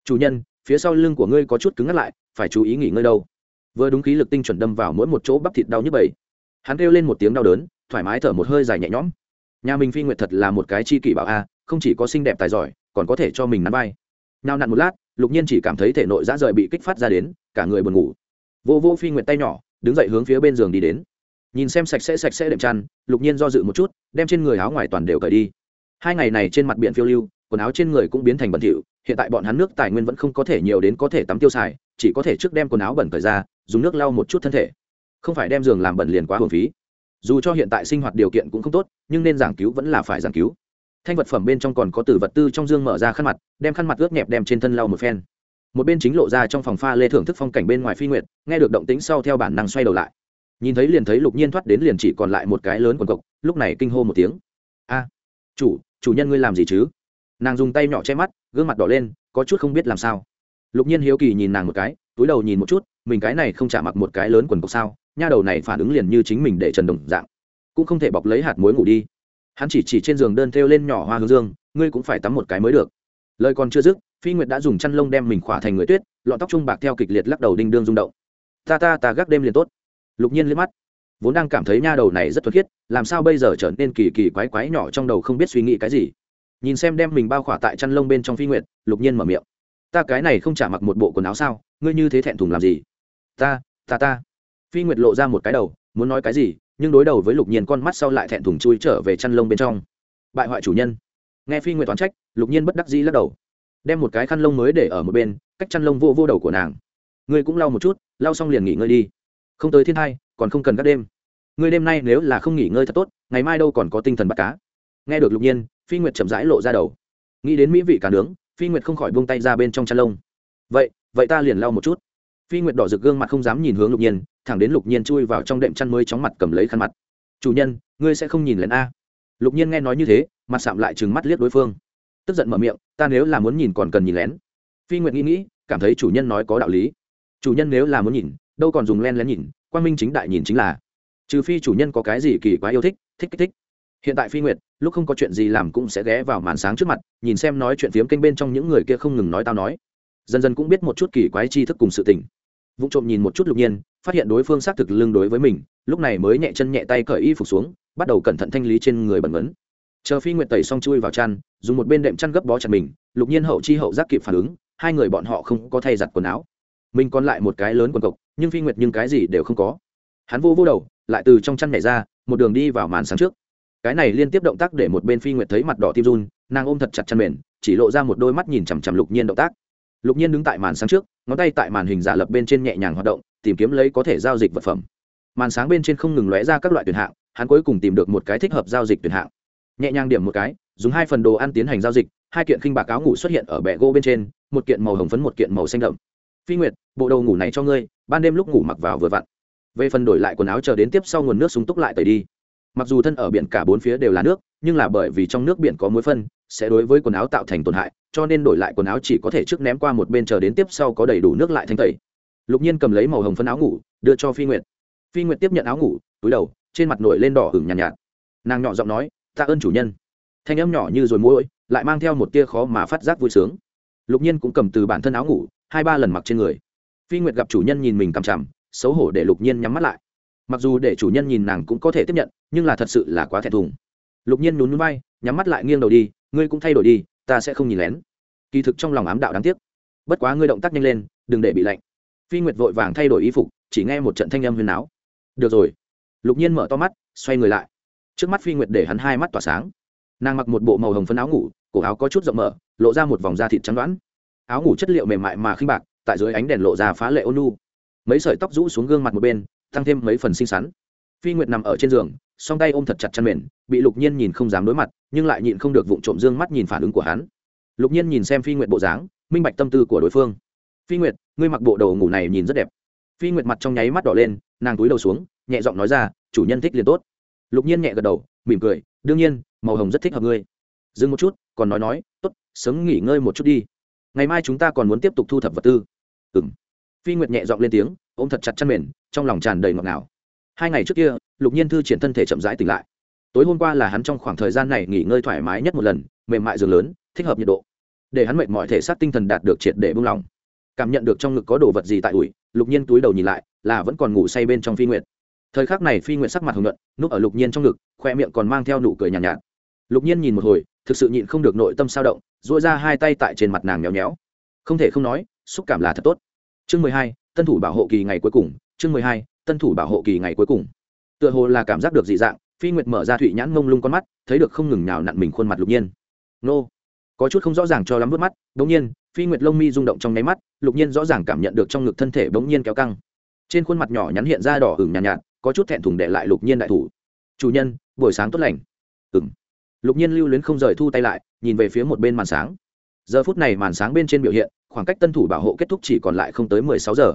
Chủ nhân, phía sau lưng của ngươi có chút cứng ngắt lại, phải chú ý nghỉ ngơi đâu. Vừa đúng khí lực tinh chuẩn đâm vào mỗi một chỗ bắp thịt đau nhức bầy. Hắn kêu lên một tiếng đau đớn, thoải mái thở một hơi dài nhẹ nhõm. Nhà mình phi nguyệt thật là một cái chi kỷ bảo a, không chỉ có xinh đẹp tài giỏi còn có thể cho mình nắn vai. Nào nặn một lát, lục nhiên chỉ cảm thấy thể nội dã rời bị kích phát ra đến, cả người buồn ngủ. Vô vô phi nguyện tay nhỏ, đứng dậy hướng phía bên giường đi đến. Nhìn xem sạch sẽ sạch sẽ đệm chăn, lục nhiên do dự một chút, đem trên người áo ngoài toàn đều cởi đi. Hai ngày này trên mặt biển phiêu lưu, quần áo trên người cũng biến thành bẩn thỉu, hiện tại bọn hắn nước tài nguyên vẫn không có thể nhiều đến có thể tắm tiêu xài, chỉ có thể trước đem quần áo bẩn cởi ra, dùng nước lau một chút thân thể. Không phải đem giường làm bẩn liền quá hồn phí. Dù cho hiện tại sinh hoạt điều kiện cũng không tốt, nhưng nên giảng cứu vẫn là phải giảng cứu thanh vật phẩm bên trong còn có từ vật tư trong dương mở ra khăn mặt, đem khăn mặt ướt nhẹp đem trên thân lau một phen. Một bên chính lộ ra trong phòng pha lê thưởng thức phong cảnh bên ngoài phi nguyệt, nghe được động tính sau theo bản năng xoay đầu lại. Nhìn thấy liền thấy lục nhiên thoát đến liền chỉ còn lại một cái lớn quần cộc, lúc này kinh hô một tiếng. A, chủ chủ nhân ngươi làm gì chứ? Nàng dùng tay nhỏ che mắt, gương mặt đỏ lên, có chút không biết làm sao. Lục nhiên hiếu kỳ nhìn nàng một cái, túi đầu nhìn một chút, mình cái này không trả mặc một cái lớn quần cộc sao? Nha đầu này phản ứng liền như chính mình để trần đồng dạng. Cũng không thể bọc lấy hạt muối ngủ đi hắn chỉ chỉ trên giường đơn thêu lên nhỏ hoa hướng dương, ngươi cũng phải tắm một cái mới được. Lời còn chưa dứt, phi nguyệt đã dùng chăn lông đem mình khỏa thành người tuyết, lọn tóc trung bạc theo kịch liệt lắc đầu đinh đương rung động. Ta ta ta gác đêm liền tốt. Lục nhiên liếc mắt. Vốn đang cảm thấy nha đầu này rất thuật khiết, làm sao bây giờ trở nên kỳ kỳ quái quái nhỏ trong đầu không biết suy nghĩ cái gì. Nhìn xem đem mình bao khỏa tại chăn lông bên trong phi nguyệt, lục nhiên mở miệng. Ta cái này không trả mặc một bộ quần áo sao, ngươi như thế thẹn thùng làm gì? Ta ta ta. Phi nguyệt lộ ra một cái đầu, muốn nói cái gì nhưng đối đầu với lục nhiên con mắt sau lại thẹn thùng chui trở về chăn lông bên trong. Bại hoại chủ nhân. Nghe phi nguyệt toán trách, lục nhiên bất đắc dĩ lắc đầu. Đem một cái khăn lông mới để ở một bên, cách chăn lông vô vô đầu của nàng. Ngươi cũng lau một chút, lau xong liền nghỉ ngơi đi. Không tới thiên hai còn không cần các đêm. Ngươi đêm nay nếu là không nghỉ ngơi thật tốt, ngày mai đâu còn có tinh thần bắt cá. Nghe được lục nhiên, phi nguyệt chậm rãi lộ ra đầu. Nghĩ đến mỹ vị cả nướng, phi nguyệt không khỏi buông tay ra bên trong chăn lông. Vậy vậy ta liền lau một chút. Phi nguyệt đỏ rực gương mặt không dám nhìn hướng lục nhiên thẳng đến lục nhiên chui vào trong đệm chăn mới chóng mặt cầm lấy khăn mặt. Chủ nhân, ngươi sẽ không nhìn lén a. Lục nhiên nghe nói như thế, mặt sạm lại trừng mắt liếc đối phương. Tức giận mở miệng, ta nếu là muốn nhìn còn cần nhìn lén. Phi nguyệt nghĩ nghĩ, cảm thấy chủ nhân nói có đạo lý. Chủ nhân nếu là muốn nhìn, đâu còn dùng len lén nhìn quan minh chính đại nhìn chính là. Trừ phi chủ nhân có cái gì kỳ quá yêu thích thích kích thích. Hiện tại phi nguyệt, lúc không có chuyện gì làm cũng sẽ ghé vào màn sáng trước mặt, nhìn xem nói chuyện phiếm kênh bên trong những người kia không ngừng nói tao nói. Dần dần cũng biết một chút kỳ quái tri thức cùng sự tình. Vụ trộm nhìn một chút lục nhiên phát hiện đối phương xác thực lưng đối với mình, lúc này mới nhẹ chân nhẹ tay cởi y phục xuống, bắt đầu cẩn thận thanh lý trên người bẩn vấn chờ phi nguyệt tẩy xong chui vào chăn, dùng một bên đệm chăn gấp bó chặt mình, lục nhiên hậu chi hậu giác kịp phản ứng, hai người bọn họ không có thay giặt quần áo. Mình còn lại một cái lớn quần cộc, nhưng phi nguyệt nhưng cái gì đều không có. Hắn vô vô đầu, lại từ trong chăn nhảy ra, một đường đi vào màn sáng trước. Cái này liên tiếp động tác để một bên phi nguyệt thấy mặt đỏ tim run, nàng ôm thật chặt chăn mền, chỉ lộ ra một đôi mắt nhìn chằm chằm lục nhiên động tác. Lục nhiên đứng tại màn sáng trước, ngón tay tại màn hình giả lập bên trên nhẹ nhàng hoạt động tìm kiếm lấy có thể giao dịch vật phẩm. Màn sáng bên trên không ngừng lóe ra các loại tuyển hạng, hắn cuối cùng tìm được một cái thích hợp giao dịch tuyển hạng. Nhẹ nhàng điểm một cái, dùng hai phần đồ ăn tiến hành giao dịch, hai kiện khinh bạc áo ngủ xuất hiện ở bệ gỗ bên trên, một kiện màu hồng phấn, một kiện màu xanh đậm. Phi nguyệt, bộ đầu ngủ này cho ngươi, ban đêm lúc ngủ mặc vào vừa vặn. Về phần đổi lại quần áo chờ đến tiếp sau nguồn nước súng túc lại tẩy đi. Mặc dù thân ở biển cả bốn phía đều là nước, nhưng là bởi vì trong nước biển có muối phân, sẽ đối với quần áo tạo thành tổn hại, cho nên đổi lại quần áo chỉ có thể trước ném qua một bên chờ đến tiếp sau có đầy đủ nước lại thanh tẩy lục nhiên cầm lấy màu hồng phân áo ngủ đưa cho phi nguyệt. Phi nguyệt tiếp nhận áo ngủ túi đầu trên mặt nổi lên đỏ hửng nhàn nhạt, nhạt. Nàng nhỏ giọng nói tạ ơn chủ nhân. Thanh âm nhỏ như rồi mũi lại mang theo một tia khó mà phát giác vui sướng. Lục nhiên cũng cầm từ bản thân áo ngủ hai ba lần mặc trên người. Phi nguyệt gặp chủ nhân nhìn mình cằm chằm xấu hổ để lục nhiên nhắm mắt lại. Mặc dù để chủ nhân nhìn nàng cũng có thể tiếp nhận nhưng là thật sự là quá thẹn thùng. Lục nhiên nhún núi bay nhắm mắt lại nghiêng đầu đi ngươi cũng thay đổi đi ta sẽ không nhìn lén. Kỳ thực trong lòng ám đạo đáng tiếc. Bất quá ngươi động tác nhanh lên đừng để bị lạnh phi nguyệt vội vàng thay đổi y phục, chỉ nghe một trận thanh âm huyền áo được rồi. Lục nhiên mở to mắt, xoay người lại. Trước mắt phi nguyệt để hắn hai mắt tỏa sáng. Nàng mặc một bộ màu hồng phấn áo ngủ, cổ áo có chút rộng mở, lộ ra một vòng da thịt trắng đoán. Áo ngủ chất liệu mềm mại mà khinh bạc, tại dưới ánh đèn lộ ra phá lệ ôn nu mấy sợi tóc rũ xuống gương mặt một bên, tăng thêm mấy phần xinh xắn. Phi nguyệt nằm ở trên giường, song tay ôm thật chặt chăn mền, bị lục nhiên nhìn không dám đối mặt, nhưng lại nhịn không được vụng trộm dương mắt nhìn phản ứng của hắn. Lục nhiên nhìn xem phi nguyệt bộ dáng, minh bạch tâm tư của đối phương. Phi nguyệt ngươi mặc bộ đồ ngủ này nhìn rất đẹp. Phi nguyệt mặt trong nháy mắt đỏ lên, nàng túi đầu xuống, nhẹ giọng nói ra, chủ nhân thích liền tốt. Lục nhiên nhẹ gật đầu, mỉm cười, đương nhiên, màu hồng rất thích hợp ngươi. Dừng một chút, còn nói nói, tốt, sớm nghỉ ngơi một chút đi. Ngày mai chúng ta còn muốn tiếp tục thu thập vật tư. Ừng phi nguyệt nhẹ giọng lên tiếng, ôm thật chặt chăn mền, trong lòng tràn đầy ngọt ngào. Hai ngày trước kia, lục nhiên thư triển thân thể chậm rãi tỉnh lại. Tối hôm qua là hắn trong khoảng thời gian này nghỉ ngơi thoải mái nhất một lần, mềm mại giường lớn, thích hợp nhiệt độ. Để hắn mệt mọi thể xác tinh thần đạt được triệt để buông lỏng cảm nhận được trong ngực có đồ vật gì tại ủi lục nhiên túi đầu nhìn lại là vẫn còn ngủ say bên trong phi nguyệt. Thời khắc này phi nguyệt sắc mặt hồng nhuận núp ở lục nhiên trong ngực khoe miệng còn mang theo nụ cười nhàn nhạt, nhạt. Lục nhiên nhìn một hồi thực sự nhịn không được nội tâm sao động dỗi ra hai tay tại trên mặt nàng nhéo nhéo. Không thể không nói xúc cảm là thật tốt. Chương mười hai tân thủ bảo hộ kỳ ngày cuối cùng chương mười hai tân thủ bảo hộ kỳ ngày cuối cùng. Tựa hồ là cảm giác được dị dạng phi nguyệt mở ra thụy nhãn mông lung con mắt thấy được không ngừng nào nặn mình khuôn mặt lục nhiên. Nô! Có chút không rõ ràng cho lắm vớt mắt bỗng nhiên phi nguyệt lông mi rung động trong nháy mắt lục nhiên rõ ràng cảm nhận được trong ngực thân thể bỗng nhiên kéo căng. Trên khuôn mặt nhỏ nhắn hiện ra đỏ ửng nhàn nhạt, nhạt có chút thẹn thùng để lại lục nhiên đại thủ. Chủ nhân buổi sáng tốt lành. Ừng lục nhiên lưu luyến không rời thu tay lại nhìn về phía một bên màn sáng. Giờ phút này màn sáng bên trên biểu hiện khoảng cách tân thủ bảo hộ kết thúc chỉ còn lại không tới mười sáu giờ.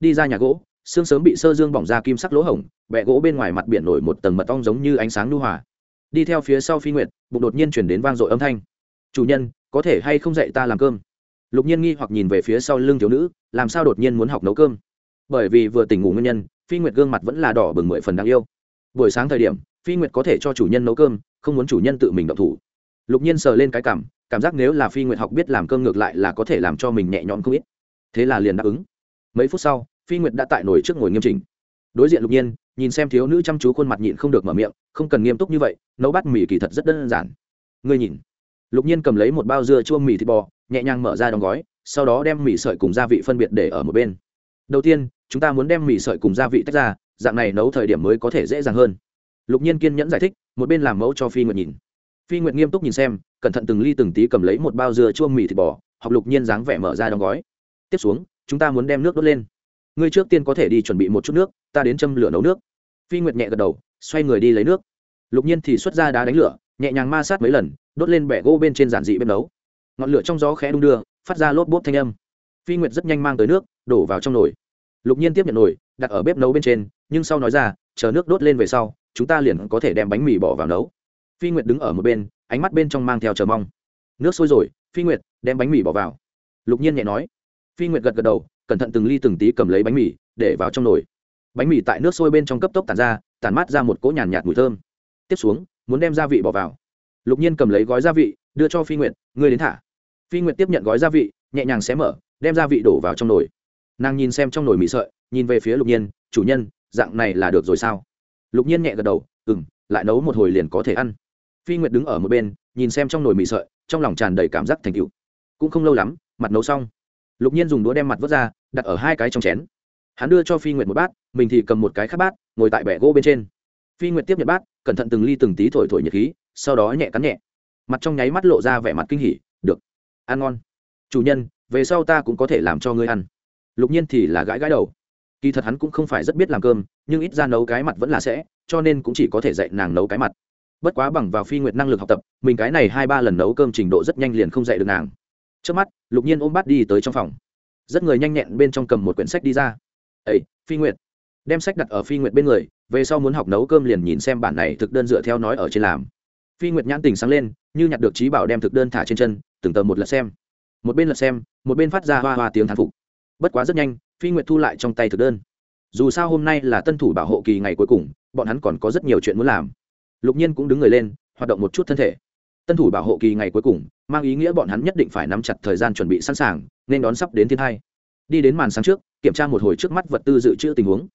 Đi ra nhà gỗ xương sớm bị sơ dương bỏng ra kim sắc lỗ hổng bẹ gỗ bên ngoài mặt biển nổi một tầng mật ong giống như ánh sáng nu hòa. Đi theo phía sau phi nguyệt bụng đột nhiên chuyển đến vang dội âm thanh chủ nhân, có thể hay không dạy ta làm cơm? Lục nhiên nghi hoặc nhìn về phía sau lưng thiếu nữ, làm sao đột nhiên muốn học nấu cơm? Bởi vì vừa tỉnh ngủ nguyên nhân, phi nguyệt gương mặt vẫn là đỏ bừng mười phần đáng yêu. Buổi sáng thời điểm, phi nguyệt có thể cho chủ nhân nấu cơm, không muốn chủ nhân tự mình động thủ. Lục nhiên sờ lên cái cảm cảm giác nếu là phi nguyệt học biết làm cơm ngược lại là có thể làm cho mình nhẹ nhõm không ít. Thế là liền đáp ứng. Mấy phút sau, phi nguyệt đã tại nổi trước ngồi nghiêm chỉnh. Đối diện lục nhiên, nhìn xem thiếu nữ chăm chú khuôn mặt nhịn không được mở miệng, không cần nghiêm túc như vậy, nấu bát mì kỳ thật rất đơn giản. Ngươi nhìn lục nhiên cầm lấy một bao dưa chua mì thịt bò, nhẹ nhàng mở ra đóng gói, sau đó đem mì sợi cùng gia vị phân biệt để ở một bên. Đầu tiên, chúng ta muốn đem mì sợi cùng gia vị tách ra, dạng này nấu thời điểm mới có thể dễ dàng hơn. Lục nhiên kiên nhẫn giải thích, một bên làm mẫu cho phi nguyệt nhìn. Phi nguyệt nghiêm túc nhìn xem, cẩn thận từng ly từng tí cầm lấy một bao dưa chua mì thịt bò, học lục nhiên dáng vẻ mở ra đóng gói. Tiếp xuống, chúng ta muốn đem nước đốt lên. Ngươi trước tiên có thể đi chuẩn bị một chút nước, ta đến châm lửa nấu nước. Phi nguyệt nhẹ gật đầu, xoay người đi lấy nước. Lục nhiên thì xuất ra đá đánh lửa, nhẹ nhàng ma sát mấy lần đốt lên bẻ gỗ bên trên giản dị bếp nấu. Ngọn lửa trong gió khẽ đung đưa, phát ra lốp bốp thanh âm. Phi nguyệt rất nhanh mang tới nước, đổ vào trong nồi. Lục nhiên tiếp nhận nồi, đặt ở bếp nấu bên trên, nhưng sau nói ra, chờ nước đốt lên về sau, chúng ta liền có thể đem bánh mì bỏ vào nấu. Phi nguyệt đứng ở một bên, ánh mắt bên trong mang theo chờ mong. Nước sôi rồi, phi nguyệt, đem bánh mì bỏ vào. Lục nhiên nhẹ nói. Phi nguyệt gật gật đầu, cẩn thận từng ly từng tí cầm lấy bánh mì, để vào trong nồi. Bánh mì tại nước sôi bên trong cấp tốc tàn ra tàn mát ra một cỗ nhàn nhạt mùi thơm. Tiếp xuống, muốn đem gia vị bỏ vào lục nhiên cầm lấy gói gia vị, đưa cho phi nguyệt, ngươi đến thả. Phi nguyệt tiếp nhận gói gia vị, nhẹ nhàng xé mở, đem gia vị đổ vào trong nồi. Nàng nhìn xem trong nồi mì sợi, nhìn về phía lục nhiên, chủ nhân, dạng này là được rồi sao? Lục nhiên nhẹ gật đầu ừ m lại nấu một hồi liền có thể ăn. Phi nguyệt đứng ở một bên, nhìn xem trong nồi mì sợi, trong lòng tràn đầy cảm giác thành cựu cũng không lâu lắm, mặt nấu xong. Lục nhiên dùng đũa đem mặt vớt ra, đặt ở hai cái trong chén. Hắn đưa cho phi nguyệt một bát, mình thì cầm một cái khác bát, ngồi tại bẻ gỗ bên trên phi nguyệt tiếp nhận bát, cẩn thận từng ly từng tí thổi thổi nhiệt khí, sau đó nhẹ cắn nhẹ. Mặt trong nháy mắt lộ ra vẻ mặt kinh hỉ, được, ăn ngon. Chủ nhân, về sau ta cũng có thể làm cho ngươi ăn. Lục nhiên thì là gãi gãi đầu. Kỳ thật hắn cũng không phải rất biết làm cơm, nhưng ít ra nấu cái mặt vẫn là sẽ, cho nên cũng chỉ có thể dạy nàng nấu cái mặt. Bất quá bằng vào phi nguyệt năng lực học tập, mình cái này hai ba lần nấu cơm trình độ rất nhanh liền không dạy được nàng. Trước mắt, lục nhiên ôm bát đi tới trong phòng. Rất người nhanh nhẹn bên trong cầm một quyển sách đi ra. Ấy phi nguyệt đem sách đặt ở phi nguyệt bên người, về sau muốn học nấu cơm liền nhìn xem bản này thực đơn dựa theo nói ở trên làm. Phi nguyệt nhãn tình sáng lên, như nhặt được trí bảo đem thực đơn thả trên chân, từng tờ một lật xem. Một bên lật xem, một bên phát ra hoa hoa tiếng thán phục. Bất quá rất nhanh, phi nguyệt thu lại trong tay thực đơn. Dù sao hôm nay là tân thủ bảo hộ kỳ ngày cuối cùng, bọn hắn còn có rất nhiều chuyện muốn làm. Lục nhiên cũng đứng người lên, hoạt động một chút thân thể. Tân thủ bảo hộ kỳ ngày cuối cùng, mang ý nghĩa bọn hắn nhất định phải nắm chặt thời gian chuẩn bị sẵn sàng, nên đón sắp đến thiên hai. Đi đến màn sáng trước, kiểm tra một hồi trước mắt vật tư dự trữ tình huống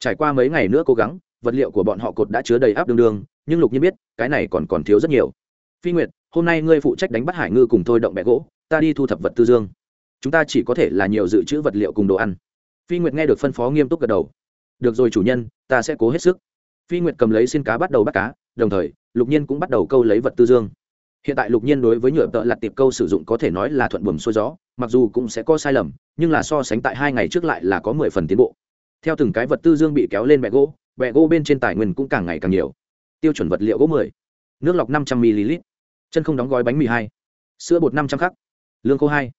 trải qua mấy ngày nữa cố gắng, vật liệu của bọn họ cột đã chứa đầy áp đương đương, nhưng lục nhiên biết, cái này còn còn thiếu rất nhiều. Phi nguyệt, hôm nay ngươi phụ trách đánh bắt hải ngư cùng thôi động bẹ gỗ, ta đi thu thập vật tư dương. Chúng ta chỉ có thể là nhiều dự trữ vật liệu cùng đồ ăn. Phi nguyệt nghe được phân phó nghiêm túc gật đầu. Được rồi chủ nhân, ta sẽ cố hết sức. Phi nguyệt cầm lấy xin cá bắt đầu bắt cá, đồng thời, lục nhiên cũng bắt đầu câu lấy vật tư dương. Hiện tại lục nhiên đối với nhựa tợ lặt tiệp câu sử dụng có thể nói là thuận buồm xuôi gió, mặc dù cũng sẽ có sai lầm, nhưng là so sánh tại hai ngày trước lại là có mười phần tiến bộ theo từng cái vật tư dương bị kéo lên bẹ gỗ bẹ gỗ bên trên tài nguyên cũng càng ngày càng nhiều. Tiêu chuẩn vật liệu gỗ mười, nước lọc năm trăm ml, chân không đóng gói bánh mì hai, sữa bột năm trăm khắc, lương khô hai,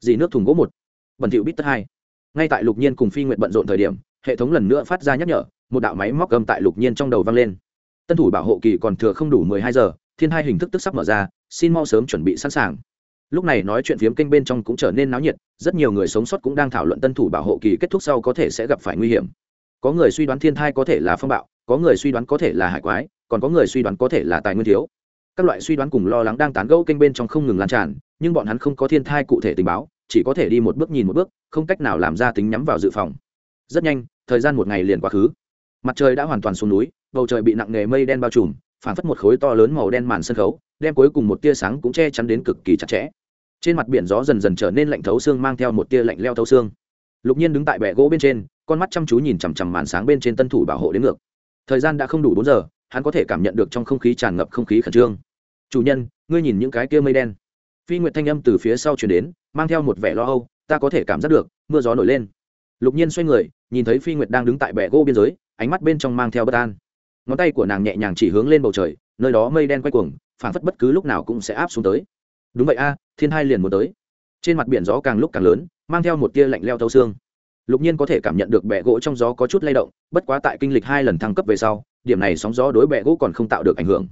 dì nước thùng gỗ một, bẩn thịu bít tất hai. Ngay tại lục nhiên cùng phi nguyện bận rộn thời điểm, hệ thống lần nữa phát ra nhắc nhở, một đạo máy móc gầm tại lục nhiên trong đầu vang lên. Tân thủ bảo hộ kỳ còn thừa không đủ mười hai giờ, thiên hai hình thức tức sắp mở ra, xin mau sớm chuẩn bị sẵn sàng lúc này nói chuyện phiếm kênh bên trong cũng trở nên náo nhiệt, rất nhiều người sống sót cũng đang thảo luận tân thủ bảo hộ kỳ kết thúc sau có thể sẽ gặp phải nguy hiểm. Có người suy đoán thiên thai có thể là phong bạo, có người suy đoán có thể là hải quái, còn có người suy đoán có thể là tài nguyên thiếu. Các loại suy đoán cùng lo lắng đang tán gẫu kênh bên trong không ngừng lan tràn, nhưng bọn hắn không có thiên thai cụ thể tình báo, chỉ có thể đi một bước nhìn một bước, không cách nào làm ra tính nhắm vào dự phòng. Rất nhanh, thời gian một ngày liền quá khứ. Mặt trời đã hoàn toàn xuống núi, bầu trời bị nặng nề mây đen bao trùm, phản phất một khối to lớn màu đen màn sân khấu đem cuối cùng một tia sáng cũng che chắn đến cực kỳ chặt chẽ. Trên mặt biển gió dần dần trở nên lạnh thấu xương mang theo một tia lạnh leo thấu xương. Lục nhiên đứng tại bệ gỗ bên trên, con mắt chăm chú nhìn chằm chằm màn sáng bên trên tân thủ bảo hộ đến ngược. Thời gian đã không đủ bốn giờ, hắn có thể cảm nhận được trong không khí tràn ngập không khí khẩn trương. Chủ nhân, ngươi nhìn những cái kia mây đen. Phi nguyệt thanh âm từ phía sau chuyển đến, mang theo một vẻ lo âu, ta có thể cảm giác được, mưa gió nổi lên. Lục nhiên xoay người, nhìn thấy phi nguyệt đang đứng tại bệ gỗ biên giới, ánh mắt bên trong mang theo bất an. Ngón tay của nàng nhẹ nhàng chỉ hướng lên bầu trời nơi đó mây đen quay cuồng phản phất bất cứ lúc nào cũng sẽ áp xuống tới. Đúng vậy a, thiên hai liền muốn tới. Trên mặt biển gió càng lúc càng lớn, mang theo một tia lạnh leo thâu xương. Lục nhiên có thể cảm nhận được bẹ gỗ trong gió có chút lay động, bất quá tại kinh lịch hai lần thăng cấp về sau, điểm này sóng gió đối bẹ gỗ còn không tạo được ảnh hưởng.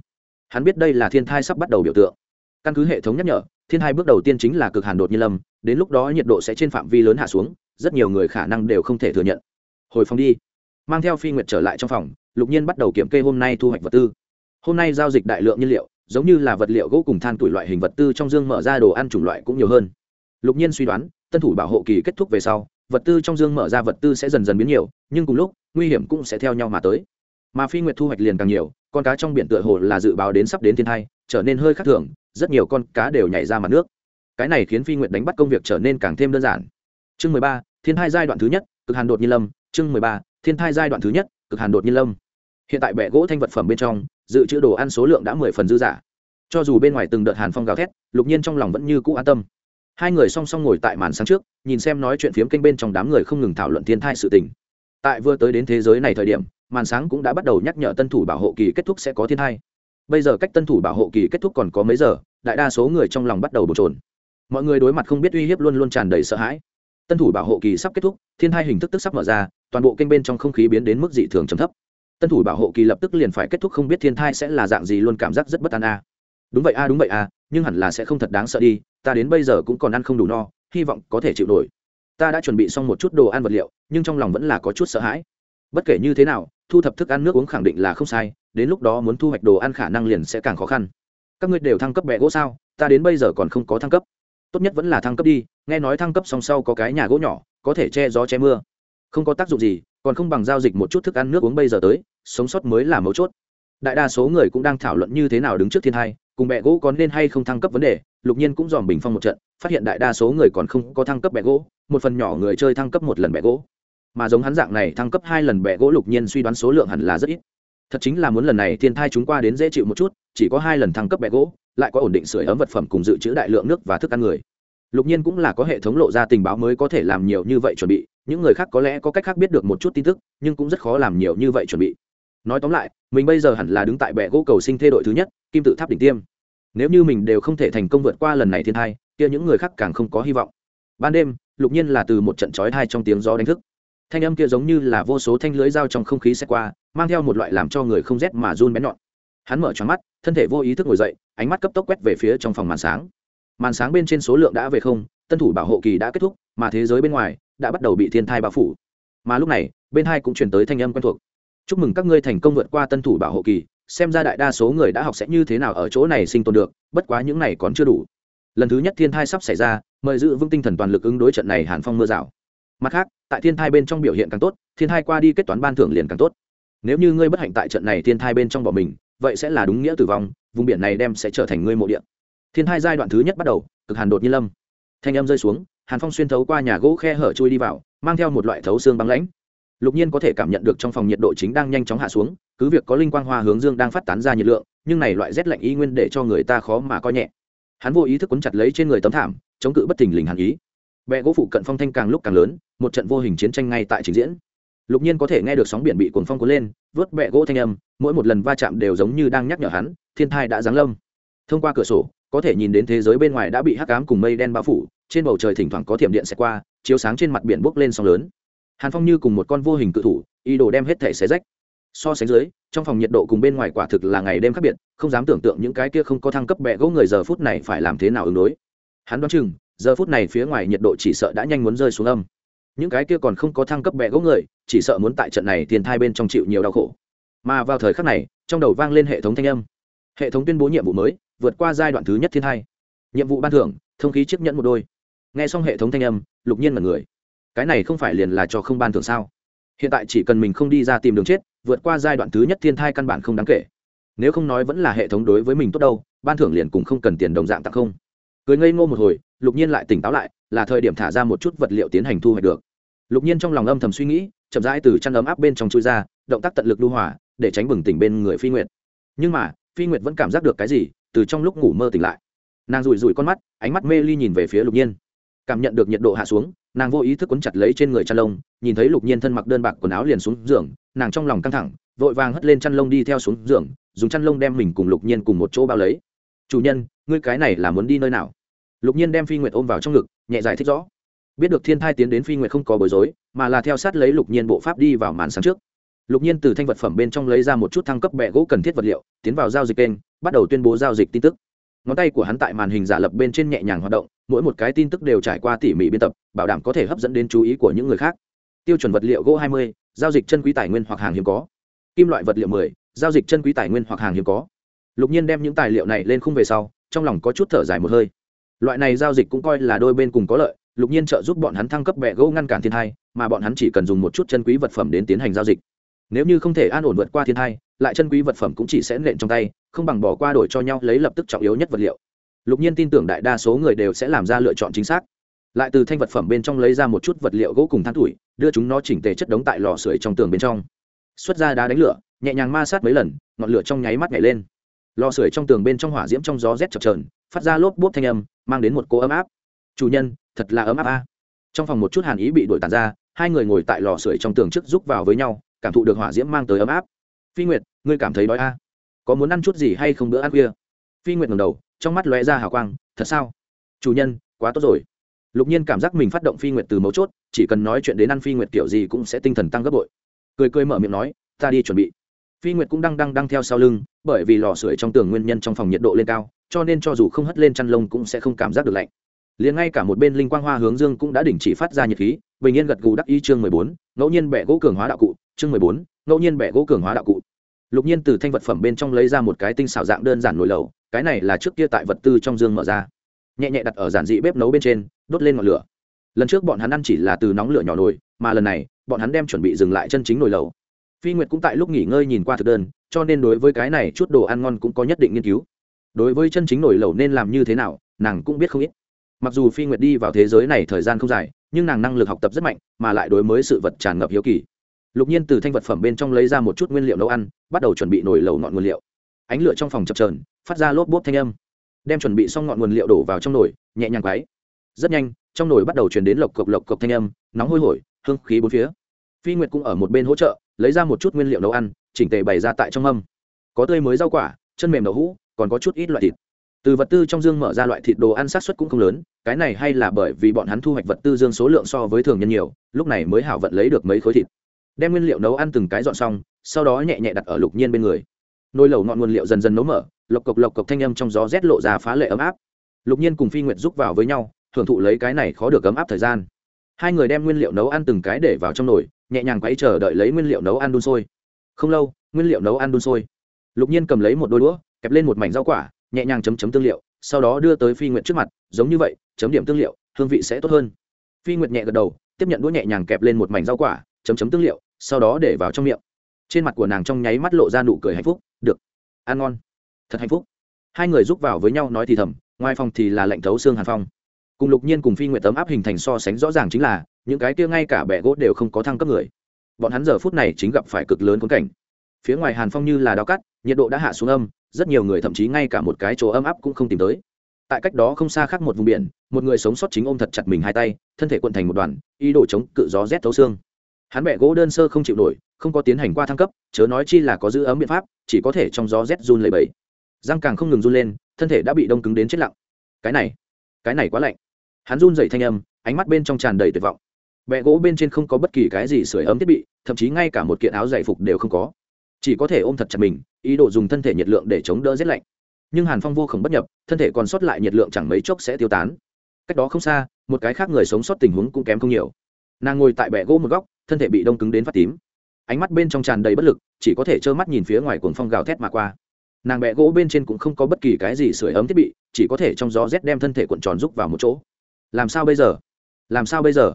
Hắn biết đây là thiên thai sắp bắt đầu biểu tượng. Căn cứ hệ thống nhắc nhở, thiên hai bước đầu tiên chính là cực hàn đột nhiên lâm, đến lúc đó nhiệt độ sẽ trên phạm vi lớn hạ xuống, rất nhiều người khả năng đều không thể thừa nhận. Hồi phòng đi. Mang theo phi nguyệt trở lại trong phòng, lục nhiên bắt đầu kiểm kê hôm nay thu hoạch vật tư hôm nay giao dịch đại lượng nhiên liệu, giống như là vật liệu gỗ cùng than tuổi loại hình vật tư trong dương mở ra đồ ăn chủng loại cũng nhiều hơn. Lục nhiên suy đoán, tân thủ bảo hộ kỳ kết thúc về sau, vật tư trong dương mở ra vật tư sẽ dần dần biến nhiều, nhưng cùng lúc, nguy hiểm cũng sẽ theo nhau mà tới. Mà phi nguyệt thu hoạch liền càng nhiều, con cá trong biển tựa hồ là dự báo đến sắp đến thiên thai, trở nên hơi khác thường, rất nhiều con cá đều nhảy ra mặt nước. Cái này khiến phi nguyệt đánh bắt công việc trở nên càng thêm đơn giản. Chương mười ba, thiên thai giai đoạn thứ nhất, cực hàn đột nhiên lâm. Chương mười ba, thiên thai giai đoạn thứ nhất, cực hàn đột nhiên lâm. Hiện tại bệ gỗ thanh vật phẩm bên trong dự trữ đồ ăn số lượng đã mười phần dư giả cho dù bên ngoài từng đợt hàn phong gào thét, lục nhiên trong lòng vẫn như cũ an tâm. Hai người song song ngồi tại màn sáng trước, nhìn xem nói chuyện phiếm kênh bên trong đám người không ngừng thảo luận thiên thai sự tình. Tại vừa tới đến thế giới này thời điểm, màn sáng cũng đã bắt đầu nhắc nhở tân thủ bảo hộ kỳ kết thúc sẽ có thiên thai. Bây giờ cách tân thủ bảo hộ kỳ kết thúc còn có mấy giờ, đại đa số người trong lòng bắt đầu bột trồn mọi người đối mặt không biết uy hiếp luôn luôn tràn đầy sợ hãi. Tân thủ bảo hộ kỳ sắp kết thúc, thiên thai hình thức tức sắp mở ra, toàn bộ kênh bên trong không khí biến đến mức dị thường trầm thấp tân thủ bảo hộ kỳ lập tức liền phải kết thúc không biết thiên thai sẽ là dạng gì luôn cảm giác rất bất an a. Đúng vậy a, đúng vậy a, nhưng hẳn là sẽ không thật đáng sợ đi, ta đến bây giờ cũng còn ăn không đủ no, hy vọng có thể chịu nổi. Ta đã chuẩn bị xong một chút đồ ăn vật liệu, nhưng trong lòng vẫn là có chút sợ hãi. Bất kể như thế nào, thu thập thức ăn nước uống khẳng định là không sai, đến lúc đó muốn thu hoạch đồ ăn khả năng liền sẽ càng khó khăn. Các ngươi đều thăng cấp bẹ gỗ sao? Ta đến bây giờ còn không có thăng cấp. Tốt nhất vẫn là thăng cấp đi, nghe nói thăng cấp song sau có cái nhà gỗ nhỏ, có thể che gió che mưa. Không có tác dụng gì còn không bằng giao dịch một chút thức ăn nước uống bây giờ tới, sống sót mới là mấu chốt. Đại đa số người cũng đang thảo luận như thế nào đứng trước thiên hai cùng bẹ gỗ có nên hay không thăng cấp vấn đề, lục nhiên cũng dòm bình phong một trận, phát hiện đại đa số người còn không có thăng cấp bẹ gỗ, một phần nhỏ người chơi thăng cấp một lần bẹ gỗ. Mà giống hắn dạng này thăng cấp hai lần bẹ gỗ lục nhiên suy đoán số lượng hẳn là rất ít. Thật chính là muốn lần này thiên thai chúng qua đến dễ chịu một chút, chỉ có hai lần thăng cấp bẹ gỗ, lại có ổn định sửa ấm vật phẩm cùng dự trữ đại lượng nước và thức ăn người lục nhiên cũng là có hệ thống lộ ra tình báo mới có thể làm nhiều như vậy chuẩn bị, những người khác có lẽ có cách khác biết được một chút tin tức, nhưng cũng rất khó làm nhiều như vậy chuẩn bị. Nói tóm lại, mình bây giờ hẳn là đứng tại bệ gỗ cầu sinh thê đội thứ nhất, kim tự tháp đỉnh tiêm. Nếu như mình đều không thể thành công vượt qua lần này thiên thai, kia những người khác càng không có hy vọng. Ban đêm, lục nhiên là từ một trận trói thai trong tiếng gió đánh thức. Thanh âm kia giống như là vô số thanh lưới dao trong không khí xét qua, mang theo một loại làm cho người không rét mà run bén nhọn. Hắn mở tròn mắt, thân thể vô ý thức ngồi dậy, ánh mắt cấp tốc quét về phía trong phòng màn sáng màn sáng bên trên số lượng đã về không, tân thủ bảo hộ kỳ đã kết thúc, mà thế giới bên ngoài đã bắt đầu bị thiên thai bao phủ. Mà lúc này, bên hai cũng chuyển tới thanh âm quen thuộc. Chúc mừng các ngươi thành công vượt qua tân thủ bảo hộ kỳ, xem ra đại đa số người đã học sẽ như thế nào ở chỗ này sinh tồn được, bất quá những này còn chưa đủ. Lần thứ nhất thiên thai sắp xảy ra, mời giữ vững tinh thần toàn lực ứng đối trận này hàn phong mưa rào. Mặt khác, tại thiên thai bên trong biểu hiện càng tốt, thiên thai qua đi kết toán ban thưởng liền càng tốt. Nếu như ngươi bất hạnh tại trận này thiên thai bên trong bỏ mình, vậy sẽ là đúng nghĩa tử vong, vùng biển này đem sẽ trở thành ngươi mộ điện thiên hai giai đoạn thứ nhất bắt đầu, cực hàn đột nhiên lâm. Thanh âm rơi xuống, hàn phong xuyên thấu qua nhà gỗ khe hở chui đi vào, mang theo một loại thấu xương băng lãnh. Lục nhiên có thể cảm nhận được trong phòng nhiệt độ chính đang nhanh chóng hạ xuống, cứ việc có linh quang hoa hướng dương đang phát tán ra nhiệt lượng, nhưng này loại rét lạnh y nguyên để cho người ta khó mà coi nhẹ. Hắn vô ý thức quấn chặt lấy trên người tấm thảm, chống cự bất thình lình hàn ý. Bẹ gỗ phụ cận phong thanh càng lúc càng lớn, một trận vô hình chiến tranh ngay tại trình diễn. Lục nhiên có thể nghe được sóng biển bị cuồng phong cuốn lên, vớt bẹ gỗ thanh âm, mỗi một lần va chạm đều giống như đang nhắc nhở hắn, thiên thai đã giáng lâm. Thông qua cửa sổ có thể nhìn đến thế giới bên ngoài đã bị hắc ám cùng mây đen bao phủ, trên bầu trời thỉnh thoảng có thiểm điện xẹt qua, chiếu sáng trên mặt biển bốc lên sóng lớn. Hàn phong như cùng một con vô hình cự thủ, ý đồ đem hết thể xé rách. So sánh dưới, trong phòng nhiệt độ cùng bên ngoài quả thực là ngày đêm khác biệt, không dám tưởng tượng những cái kia không có thăng cấp bẹ gỗ người giờ phút này phải làm thế nào ứng đối. Hắn đoán chừng, giờ phút này phía ngoài nhiệt độ chỉ sợ đã nhanh muốn rơi xuống âm. Những cái kia còn không có thăng cấp bẹ gỗ người, chỉ sợ muốn tại trận này tiền thai bên trong chịu nhiều đau khổ. Mà vào thời khắc này, trong đầu vang lên hệ thống thanh âm. Hệ thống tuyên bố nhiệm vụ mới vượt qua giai đoạn thứ nhất thiên thai. Nhiệm vụ ban thưởng, thông khí chiếc nhẫn một đôi. Nghe xong hệ thống thanh âm, lục nhiên mật người. Cái này không phải liền là cho không ban thưởng sao? Hiện tại chỉ cần mình không đi ra tìm đường chết, vượt qua giai đoạn thứ nhất thiên thai căn bản không đáng kể. Nếu không nói vẫn là hệ thống đối với mình tốt đâu, ban thưởng liền cũng không cần tiền đồng dạng tặng không. Cười ngây ngô một hồi, lục nhiên lại tỉnh táo lại, là thời điểm thả ra một chút vật liệu tiến hành thu hoạch được. Lục nhiên trong lòng âm thầm suy nghĩ, chậm rãi từ chăn ấm áp bên trong chui ra, động tác tận lực lưu hỏa để tránh bừng tỉnh bên người phi nguyệt. Nhưng mà, phi nguyệt vẫn cảm giác được cái gì? Từ trong lúc ngủ mơ tỉnh lại. Nàng rủi rủi con mắt, ánh mắt mê ly nhìn về phía lục nhiên. Cảm nhận được nhiệt độ hạ xuống, nàng vô ý thức quấn chặt lấy trên người chăn lông, nhìn thấy lục nhiên thân mặc đơn bạc quần áo liền xuống giường, nàng trong lòng căng thẳng, vội vàng hất lên chăn lông đi theo xuống giường, dùng chăn lông đem mình cùng lục nhiên cùng một chỗ bao lấy. Chủ nhân, ngươi cái này là muốn đi nơi nào? Lục nhiên đem phi nguyệt ôm vào trong ngực, nhẹ giải thích rõ. Biết được thiên thai tiến đến phi nguyệt không có bối rối, mà là theo sát lấy lục nhiên bộ pháp đi vào màn sáng trước. Lục nhiên từ thanh vật phẩm bên trong lấy ra một chút thăng cấp bẹ gỗ cần thiết vật liệu, tiến vào giao dịch kênh bắt đầu tuyên bố giao dịch tin tức. Ngón tay của hắn tại màn hình giả lập bên trên nhẹ nhàng hoạt động mỗi một cái tin tức đều trải qua tỉ mỉ biên tập bảo đảm có thể hấp dẫn đến chú ý của những người khác. Tiêu chuẩn vật liệu gỗ 20, giao dịch chân quý tài nguyên hoặc hàng hiếm có. Kim loại vật liệu 10, giao dịch chân quý tài nguyên hoặc hàng hiếm có. Lục nhiên đem những tài liệu này lên khung về sau trong lòng có chút thở dài một hơi. Loại này giao dịch cũng coi là đôi bên cùng có lợi lục nhiên trợ giúp bọn hắn thăng cấp bẹ gỗ ngăn cản thiên hai mà bọn hắn chỉ cần dùng một chút chân quý vật phẩm đến tiến hành giao dịch nếu như không thể an ổn vượt qua thiên thai, lại chân quý vật phẩm cũng chỉ sẽ nện trong tay, không bằng bỏ qua đổi cho nhau lấy lập tức trọng yếu nhất vật liệu. Lục nhiên tin tưởng đại đa số người đều sẽ làm ra lựa chọn chính xác. Lại từ thanh vật phẩm bên trong lấy ra một chút vật liệu gỗ cùng than tuổi, đưa chúng nó chỉnh tề chất đống tại lò sưởi trong tường bên trong. Xuất ra đá đánh lửa, nhẹ nhàng ma sát mấy lần, ngọn lửa trong nháy mắt nhảy lên. Lò sưởi trong tường bên trong hỏa diễm trong gió rét chập trờn phát ra lốp bốp thanh âm, mang đến một cô ấm áp. Chủ nhân, thật là ấm áp a. Trong phòng một chút hàn ý bị đổi tàn ra, hai người ngồi tại lò sưởi trong tường trước giúp vào với nhau cảm thụ được hỏa diễm mang tới ấm áp. Phi nguyệt, ngươi cảm thấy đói a? Có muốn ăn chút gì hay không bữa ăn khuya phi nguyệt ngầm đầu, trong mắt lóe ra hào quang, thật sao? Chủ nhân, quá tốt rồi. Lục nhiên cảm giác mình phát động phi nguyệt từ mấu chốt, chỉ cần nói chuyện đến ăn phi nguyệt kiểu gì cũng sẽ tinh thần tăng gấp bội. Cười cười mở miệng nói, ta đi chuẩn bị. Phi nguyệt cũng đang đang đang theo sau lưng, bởi vì lò sưởi trong tường nguyên nhân trong phòng nhiệt độ lên cao, cho nên cho dù không hất lên chăn lông cũng sẽ không cảm giác được lạnh. Liền ngay cả một bên linh quang hoa hướng dương cũng đã đình chỉ phát ra nhiệt khí, bình yên gật gù đắc y chương mười bốn, ngẫu nhiên bẻ gỗ cường hóa đạo cụ chương mười bốn, ngẫu nhiên bẻ gỗ cường hóa đạo cụ. Lục nhiên từ thanh vật phẩm bên trong lấy ra một cái tinh xảo dạng đơn giản nồi lẩu cái này là trước kia tại vật tư trong dương mở ra. Nhẹ nhẹ đặt ở giản dị bếp nấu bên trên, đốt lên ngọn lửa. Lần trước bọn hắn ăn chỉ là từ nóng lửa nhỏ nồi, mà lần này, bọn hắn đem chuẩn bị dừng lại chân chính nồi lẩu phi nguyệt cũng tại lúc nghỉ ngơi nhìn qua thực đơn, cho nên đối với cái này chút đồ ăn ngon cũng có nhất định nghiên cứu. Đối với chân chính nồi lẩu nên làm như thế nào, nàng cũng biết không ít. Mặc dù phi nguyệt đi vào thế giới này thời gian không dài, nhưng nàng năng lực học tập rất mạnh, mà lại đối với sự vật tràn ngập hiếu kỳ lục nhiên từ thanh vật phẩm bên trong lấy ra một chút nguyên liệu nấu ăn, bắt đầu chuẩn bị nồi lẩu ngọn nguyên liệu. Ánh lửa trong phòng chập trờn phát ra lốp bốp thanh âm. Đem chuẩn bị xong ngọn nguồn liệu đổ vào trong nồi, nhẹ nhàng quáy rất nhanh, trong nồi bắt đầu chuyển đến lộc cộc lộc cộc thanh âm, nóng hôi hổi, hương khí bốn phía. Phi nguyệt cũng ở một bên hỗ trợ, lấy ra một chút nguyên liệu nấu ăn, chỉnh tề bày ra tại trong âm. có tươi mới rau quả, chân mềm đậu hũ, còn có chút ít loại thịt. Từ vật tư trong dương mở ra loại thịt đồ ăn sát xuất cũng không lớn, cái này hay là bởi vì bọn hắn thu hoạch vật tư dương số lượng so với thường nhân nhiều, lúc này mới hảo vận lấy được mấy khối thịt đem nguyên liệu nấu ăn từng cái dọn xong, sau đó nhẹ nhẹ đặt ở lục nhiên bên người. Nồi lẩu ngọn nguồn liệu dần dần nấu mở, lộc cộc lộc cộc thanh âm trong gió rét lộ ra phá lệ ấm áp. Lục nhiên cùng phi nguyệt giúp vào với nhau, hưởng thụ lấy cái này khó được ấm áp thời gian. Hai người đem nguyên liệu nấu ăn từng cái để vào trong nồi, nhẹ nhàng quay chờ đợi lấy nguyên liệu nấu ăn đun sôi. Không lâu, nguyên liệu nấu ăn đun sôi. Lục nhiên cầm lấy một đôi đũa, kẹp lên một mảnh rau quả, nhẹ nhàng chấm chấm tương liệu, sau đó đưa tới phi nguyệt trước mặt, giống như vậy, chấm điểm tương liệu, hương vị sẽ tốt hơn. Phi nguyệt nhẹ gật đầu, tiếp nhận đũa nhẹ nhàng kẹp lên một mảnh rau quả, chấm chấm tương liệu sau đó để vào trong miệng. Trên mặt của nàng trong nháy mắt lộ ra nụ cười hạnh phúc. Được. Ăn ngon. Thật hạnh phúc. Hai người giúp vào với nhau nói thì thầm, ngoài phòng thì là lệnh thấu xương hàn phong. Cùng lục nhiên cùng phi nguyệt tấm áp hình thành so sánh rõ ràng chính là, những cái kia ngay cả bẻ gỗ đều không có thăng cấp người. Bọn hắn giờ phút này chính gặp phải cực lớn khốn cảnh. Phía ngoài hàn phong như là đao cắt, nhiệt độ đã hạ xuống âm, rất nhiều người thậm chí ngay cả một cái chỗ ấm áp cũng không tìm tới. Tại cách đó không xa khác một vùng biển, một người sống sót chính ôm thật chặt mình hai tay, thân thể quận thành một đoàn, ý đồ chống cự gió rét thấu xương hắn bẻ gỗ đơn sơ không chịu nổi, không có tiến hành qua thăng cấp, chớ nói chi là có giữ ấm biện pháp, chỉ có thể trong gió rét run lầy bẫy răng càng không ngừng run lên, thân thể đã bị đông cứng đến chết lặng. Cái này cái này quá lạnh. Hắn run dậy thanh âm, ánh mắt bên trong tràn đầy tuyệt vọng. Bẹ gỗ bên trên không có bất kỳ cái gì sửa ấm thiết bị, thậm chí ngay cả một kiện áo giải phục đều không có. Chỉ có thể ôm thật chặt mình, ý đồ dùng thân thể nhiệt lượng để chống đỡ rét lạnh. Nhưng hàn phong vô khổng bất nhập, thân thể còn sót lại nhiệt lượng chẳng mấy chốc sẽ tiêu tán. Cách đó không xa, một cái khác người sống sót tình huống cũng kém không nhiều nàng ngồi tại bệ gỗ một góc, thân thể bị đông cứng đến phát tím. Ánh mắt bên trong tràn đầy bất lực, chỉ có thể trơ mắt nhìn phía ngoài cuồng phong gào thét mà qua. Nàng bẹ gỗ bên trên cũng không có bất kỳ cái gì sửa ấm thiết bị, chỉ có thể trong gió rét đem thân thể cuộn tròn rúc vào một chỗ. Làm sao bây giờ? Làm sao bây giờ?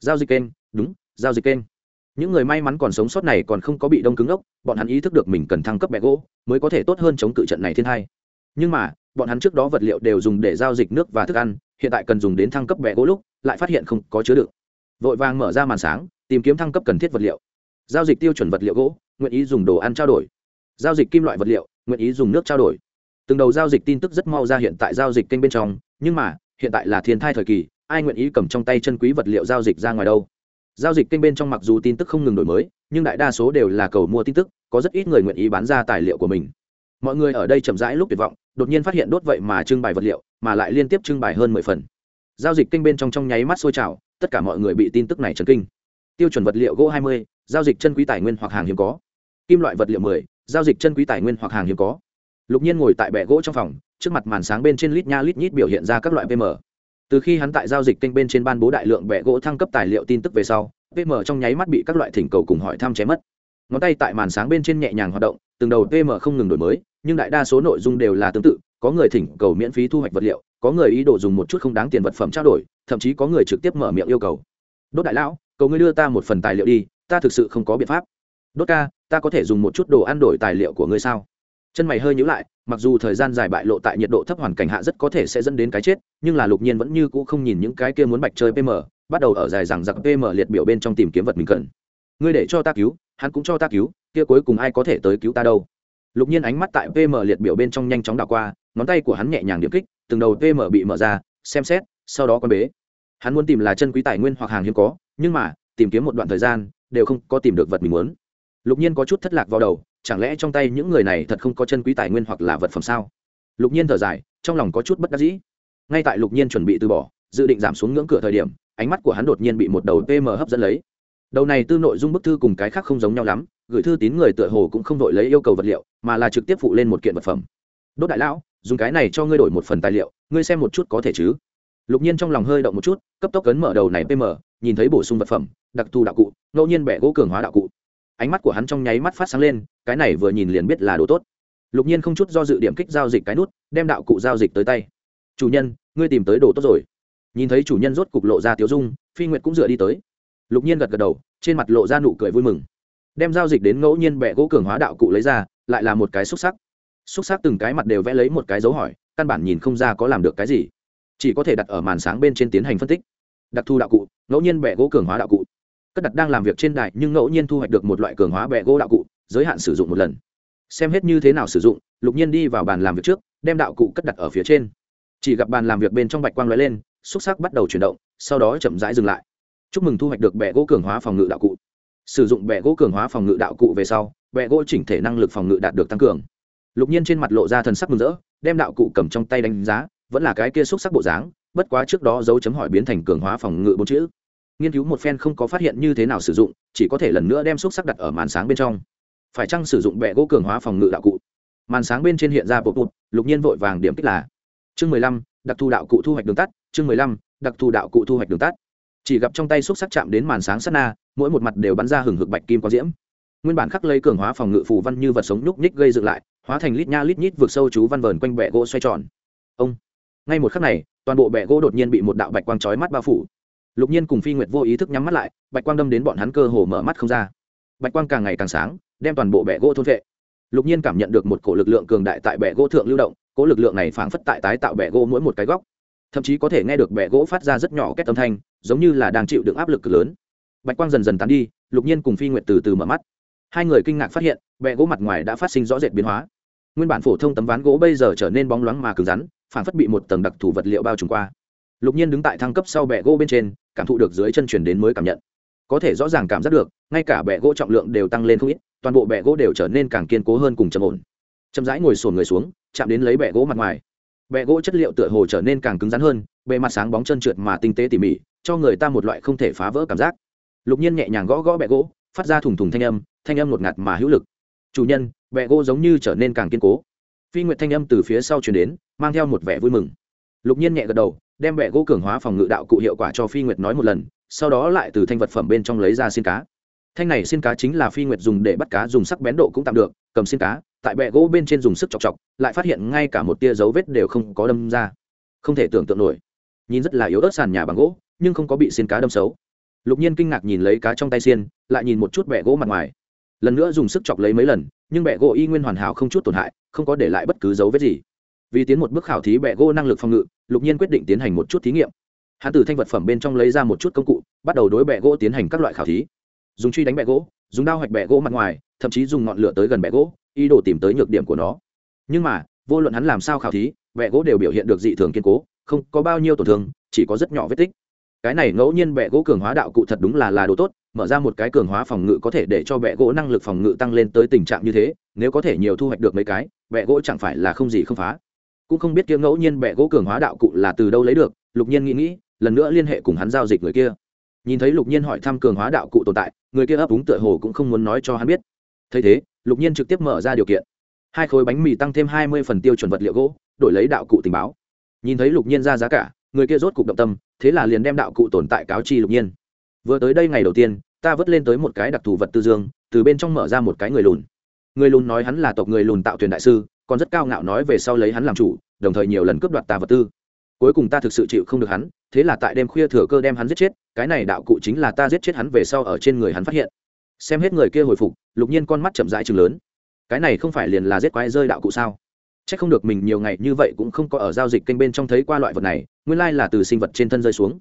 Giao dịch kênh, đúng, giao dịch kênh. Những người may mắn còn sống sót này còn không có bị đông cứng ốc, bọn hắn ý thức được mình cần thăng cấp bẹ gỗ, mới có thể tốt hơn chống cự trận này thiên hai nhưng mà, bọn hắn trước đó vật liệu đều dùng để giao dịch nước và thức ăn, hiện tại cần dùng đến thăng cấp bẹ gỗ lúc, lại phát hiện không có chứa đựng vội vàng mở ra màn sáng, tìm kiếm thăng cấp cần thiết vật liệu. Giao dịch tiêu chuẩn vật liệu gỗ, nguyện ý dùng đồ ăn trao đổi. Giao dịch kim loại vật liệu, nguyện ý dùng nước trao đổi. Từng đầu giao dịch tin tức rất mau ra hiện tại giao dịch kênh bên trong, nhưng mà, hiện tại là thiên thai thời kỳ, ai nguyện ý cầm trong tay chân quý vật liệu giao dịch ra ngoài đâu? Giao dịch kênh bên trong mặc dù tin tức không ngừng đổi mới, nhưng đại đa số đều là cầu mua tin tức, có rất ít người nguyện ý bán ra tài liệu của mình. Mọi người ở đây chậm rãi lúc tuyệt vọng, đột nhiên phát hiện đốt vậy mà trưng bày vật liệu, mà lại liên tiếp trưng bày hơn mười phần giao dịch kênh bên trong trong nháy mắt sôi trào, tất cả mọi người bị tin tức này chấn kinh. Tiêu chuẩn vật liệu gỗ hai mươi, giao dịch chân quý tài nguyên hoặc hàng hiếm có. Kim loại vật liệu mười, giao dịch chân quý tài nguyên hoặc hàng hiếm có. Lục nhiên ngồi tại bệ gỗ trong phòng, trước mặt màn sáng bên trên lít nha lít nhít biểu hiện ra các loại pm từ khi hắn tại giao dịch kênh bên trên ban bố đại lượng bệ gỗ thăng cấp tài liệu tin tức về sau pm trong nháy mắt bị các loại thỉnh cầu cùng hỏi thăm chém mất. Ngón tay tại màn sáng bên trên nhẹ nhàng hoạt động, từng đầu pm không ngừng đổi mới, nhưng đại đa số nội dung đều là tương tự có người thỉnh cầu miễn phí thu hoạch vật liệu, có người ý đồ dùng một chút không đáng tiền vật phẩm trao đổi, thậm chí có người trực tiếp mở miệng yêu cầu. Đốt đại lão, cầu ngươi đưa ta một phần tài liệu đi, ta thực sự không có biện pháp. Đốt ca, ta có thể dùng một chút đồ ăn đổi tài liệu của ngươi sao? Chân mày hơi nhữ lại, mặc dù thời gian dài bại lộ tại nhiệt độ thấp hoàn cảnh hạ rất có thể sẽ dẫn đến cái chết, nhưng là lục nhiên vẫn như cũ không nhìn những cái kia muốn bạch chơi pm bắt đầu ở dài rằng giặc pm liệt biểu bên trong tìm kiếm vật mình cần. Ngươi để cho ta cứu, hắn cũng cho ta cứu, kia cuối cùng ai có thể tới cứu ta đâu? Lục nhiên ánh mắt tại pm liệt biểu bên trong nhanh chóng đảo qua ngón tay của hắn nhẹ nhàng điểm kích, từng đầu tê mở bị mở ra, xem xét, sau đó con bế. Hắn muốn tìm là chân quý tài nguyên hoặc hàng hiếm có, nhưng mà, tìm kiếm một đoạn thời gian, đều không có tìm được vật mình muốn. Lục nhiên có chút thất lạc vào đầu, chẳng lẽ trong tay những người này thật không có chân quý tài nguyên hoặc là vật phẩm sao? Lục nhiên thở dài, trong lòng có chút bất đắc dĩ. Ngay tại lục nhiên chuẩn bị từ bỏ, dự định giảm xuống ngưỡng cửa thời điểm, ánh mắt của hắn đột nhiên bị một đầu pm hấp dẫn lấy. Đầu này tư nội dung bức thư cùng cái khác không giống nhau lắm, gửi thư tín người tựa hồ cũng không đội lấy yêu cầu vật liệu, mà là trực tiếp phụ lên một kiện vật phẩm. Đốt đại lão dùng cái này cho ngươi đổi một phần tài liệu, ngươi xem một chút có thể chứ? Lục nhiên trong lòng hơi động một chút, cấp tốc cấn mở đầu này pm, nhìn thấy bổ sung vật phẩm, đặc thù đạo cụ, ngẫu nhiên bẻ gỗ cường hóa đạo cụ. Ánh mắt của hắn trong nháy mắt phát sáng lên, cái này vừa nhìn liền biết là đồ tốt. Lục nhiên không chút do dự điểm kích giao dịch cái nút, đem đạo cụ giao dịch tới tay. Chủ nhân, ngươi tìm tới đồ tốt rồi. Nhìn thấy chủ nhân rốt cục lộ ra tiếu dung, phi nguyệt cũng dựa đi tới. Lục nhiên gật gật đầu, trên mặt lộ ra nụ cười vui mừng. Đem giao dịch đến ngẫu nhiên bẻ gỗ cường hóa đạo cụ lấy ra, lại là một cái xúc sắc xúc sắc từng cái mặt đều vẽ lấy một cái dấu hỏi, căn bản nhìn không ra có làm được cái gì. Chỉ có thể đặt ở màn sáng bên trên tiến hành phân tích. Đặc thù đạo cụ, ngẫu nhiên bẻ gỗ cường hóa đạo cụ. Cất đặt đang làm việc trên đài, nhưng ngẫu nhiên thu hoạch được một loại cường hóa bẹ gỗ đạo cụ, giới hạn sử dụng một lần. Xem hết như thế nào sử dụng, lục nhiên đi vào bàn làm việc trước, đem đạo cụ cất đặt ở phía trên. Chỉ gặp bàn làm việc bên trong bạch quang lóe lên, xúc sắc bắt đầu chuyển động, sau đó chậm rãi dừng lại. Chúc mừng thu hoạch được bẹ gỗ cường hóa phòng ngự đạo cụ. Sử dụng bẹ gỗ cường hóa phòng ngự đạo cụ về sau bẹ gỗ chỉnh thể năng lực phòng ngự đạt được tăng cường lục nhiên trên mặt lộ ra thần sắc mừng rỡ, đem đạo cụ cầm trong tay đánh giá, vẫn là cái kia xúc sắc bộ dáng, bất quá trước đó dấu chấm hỏi biến thành cường hóa phòng ngự bốn chữ. Nghiên cứu một phen không có phát hiện như thế nào sử dụng, chỉ có thể lần nữa đem xúc sắc đặt ở màn sáng bên trong. Phải chăng sử dụng bẹ gỗ cường hóa phòng ngự đạo cụ? Màn sáng bên trên hiện ra bộ bột, lục nhiên vội vàng điểm kích là, chương mười lăm, đặc thù đạo cụ thu hoạch đường tắt, chương mười lăm, đặc thù đạo cụ thu hoạch đường tắt. Chỉ gặp trong tay xúc sắc chạm đến màn sáng sắt na, mỗi một mặt đều bắn ra hừng hực bạch kim có diễm. Nguyên bản khắc lấy cường hóa phòng ngự phù văn như vật sống nhúc nhích gây dựng lại hóa thành lít nha lít nhít vượt sâu chú văn vờn quanh bẹ gỗ xoay tròn. Ông, ngay một khắc này, toàn bộ bẹ gỗ đột nhiên bị một đạo bạch quang chói mắt bao phủ. Lục nhiên cùng phi nguyệt vô ý thức nhắm mắt lại, bạch quang đâm đến bọn hắn cơ hồ mở mắt không ra. Bạch quang càng ngày càng sáng, đem toàn bộ bẹ gỗ thôn vệ. Lục nhiên cảm nhận được một cổ lực lượng cường đại tại bẹ gỗ thượng lưu động cỗ lực lượng này phảng phất tại tái tạo bẹ gỗ mỗi một cái góc. Thậm chí có thể nghe được bẹ gỗ phát ra rất nhỏ kết âm thanh, giống như là đang chịu được áp lực lớn. Bạch quang dần dần tán đi, lục nhiên cùng phi nguyệt từ từ mở mắt. Hai người kinh ngạc phát hiện bẹ gỗ mặt ngoài đã phát sinh rõ rệt biến hóa. Nguyên bản phổ thông tấm ván gỗ bây giờ trở nên bóng loáng mà cứng rắn phản phất bị một tầng đặc thù vật liệu bao trùm qua. Lục nhiên đứng tại thang cấp sau bẹ gỗ bên trên, cảm thụ được dưới chân chuyển đến mới cảm nhận. Có thể rõ ràng cảm giác được, ngay cả bẹ gỗ trọng lượng đều tăng lên không ít, toàn bộ bẹ gỗ đều trở nên càng kiên cố hơn cùng trầm ổn. Chậm rãi ngồi sồn người xuống, chạm đến lấy bẹ gỗ mặt ngoài. Bẹ gỗ chất liệu tựa hồ trở nên càng cứng rắn hơn, bề mặt sáng bóng chân trượt mà tinh tế tỉ mỉ, cho người ta một loại không thể phá vỡ cảm giác. Lục nhiên nhẹ nhàng gõ gõ bẹ gỗ, phát ra thùng thùng thanh âm thanh âm ngột ngạt mà hữu lực chủ nhân bẹ gỗ giống như trở nên càng kiên cố. Phi nguyệt thanh âm từ phía sau chuyển đến, mang theo một vẻ vui mừng. Lục nhiên nhẹ gật đầu, đem bẹ gỗ cường hóa phòng ngự đạo cụ hiệu quả cho phi nguyệt nói một lần, sau đó lại từ thanh vật phẩm bên trong lấy ra xin cá. Thanh này xin cá chính là phi nguyệt dùng để bắt cá, dùng sắc bén độ cũng tạm được, cầm xin cá, tại bẹ gỗ bên trên dùng sức chọc chọc, lại phát hiện ngay cả một tia dấu vết đều không có đâm ra. Không thể tưởng tượng nổi. Nhìn rất là yếu ớt sàn nhà bằng gỗ, nhưng không có bị xin cá đâm xấu. Lục nhiên kinh ngạc nhìn lấy cá trong tay xiên, lại nhìn một chút bẹ gỗ mặt ngoài lần nữa dùng sức chọc lấy mấy lần, nhưng bẹ gỗ y nguyên hoàn hảo không chút tổn hại, không có để lại bất cứ dấu vết gì. Vì tiến một bước khảo thí bẹ gỗ năng lực phòng ngự, lục nhiên quyết định tiến hành một chút thí nghiệm. Hắn từ thanh vật phẩm bên trong lấy ra một chút công cụ, bắt đầu đối bẹ gỗ tiến hành các loại khảo thí. Dùng truy đánh bẹ gỗ, dùng đao hoạch bẹ gỗ mặt ngoài, thậm chí dùng ngọn lửa tới gần bẹ gỗ, ý đồ tìm tới nhược điểm của nó. Nhưng mà, vô luận hắn làm sao khảo thí, bẹ gỗ đều biểu hiện được dị thường kiên cố, không có bao nhiêu tổn thương, chỉ có rất nhỏ vết tích. Cái này ngẫu nhiên bẹ gỗ cường hóa đạo cụ thật đúng là là đồ tốt mở ra một cái cường hóa phòng ngự có thể để cho bẹ gỗ năng lực phòng ngự tăng lên tới tình trạng như thế, nếu có thể nhiều thu hoạch được mấy cái, bẹ gỗ chẳng phải là không gì không phá. Cũng không biết kia ngẫu nhiên bẹ gỗ cường hóa đạo cụ là từ đâu lấy được, lục nhiên nghĩ nghĩ, lần nữa liên hệ cùng hắn giao dịch người kia. Nhìn thấy lục nhiên hỏi thăm cường hóa đạo cụ tồn tại, người kia ấp úng tựa hồ cũng không muốn nói cho hắn biết. Thấy thế, lục nhiên trực tiếp mở ra điều kiện. Hai khối bánh mì tăng thêm hai mươi phần tiêu chuẩn vật liệu gỗ, đổi lấy đạo cụ tình báo. Nhìn thấy lục nhiên ra giá cả, người kia rốt cục động tâm, thế là liền đem đạo cụ tồn tại cáo chi lục nhiên vừa tới đây ngày đầu tiên, ta vớt lên tới một cái đặc thù vật tư dương, từ bên trong mở ra một cái người lùn. Người lùn nói hắn là tộc người lùn tạo thuyền đại sư, còn rất cao ngạo nói về sau lấy hắn làm chủ, đồng thời nhiều lần cướp đoạt ta vật tư. Cuối cùng ta thực sự chịu không được hắn, thế là tại đêm khuya thừa cơ đem hắn giết chết, cái này đạo cụ chính là ta giết chết hắn về sau ở trên người hắn phát hiện. Xem hết người kia hồi phục, lục nhiên con mắt chậm rãi chừng lớn. Cái này không phải liền là giết quái rơi đạo cụ sao? C h ắ c không được mình nhiều ngày như vậy cũng không có ở giao dịch kênh bên trong thấy qua loại vật này, nguyên lai là từ sinh vật trên thân rơi xuống.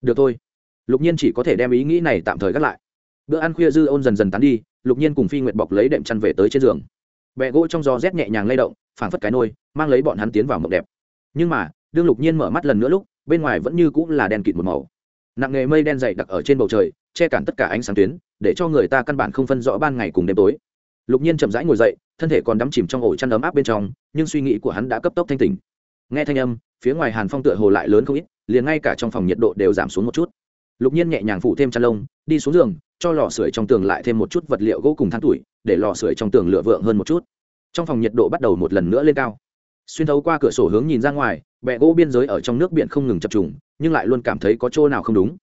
Được thôi lục nhiên chỉ có thể đem ý nghĩ này tạm thời gác lại. Bữa ăn khuya dư ôn dần dần tán đi, lục nhiên cùng phi nguyệt bọc lấy đệm chăn về tới trên giường. Bẹ gỗ trong gió rét nhẹ nhàng lay động, phảng phất cái nôi, mang lấy bọn hắn tiến vào mộng đẹp. Nhưng mà, đương lục nhiên mở mắt lần nữa lúc, bên ngoài vẫn như cũng là đen kịt một màu. Nặng nghề mây đen dày đặc ở trên bầu trời, che cản tất cả ánh sáng tuyến, để cho người ta căn bản không phân rõ ban ngày cùng đêm tối. Lục nhiên chậm rãi ngồi dậy, thân thể còn đắm chìm trong ổ chăn ấm áp bên trong, nhưng suy nghĩ của hắn đã cấp tốc thanh tỉnh. Nghe thanh âm, phía ngoài hàn phong tựa hồ lại lớn không ít, liền ngay cả trong phòng nhiệt độ đều giảm xuống một chút lục nhiên nhẹ nhàng phủ thêm chăn lông, đi xuống giường, cho lò sưởi trong tường lại thêm một chút vật liệu gỗ cùng than tuổi, để lò sưởi trong tường lửa vượng hơn một chút. Trong phòng nhiệt độ bắt đầu một lần nữa lên cao. Xuyên thấu qua cửa sổ hướng nhìn ra ngoài bẹ gỗ biên giới ở trong nước biển không ngừng chập trùng, nhưng lại luôn cảm thấy có chỗ nào không đúng.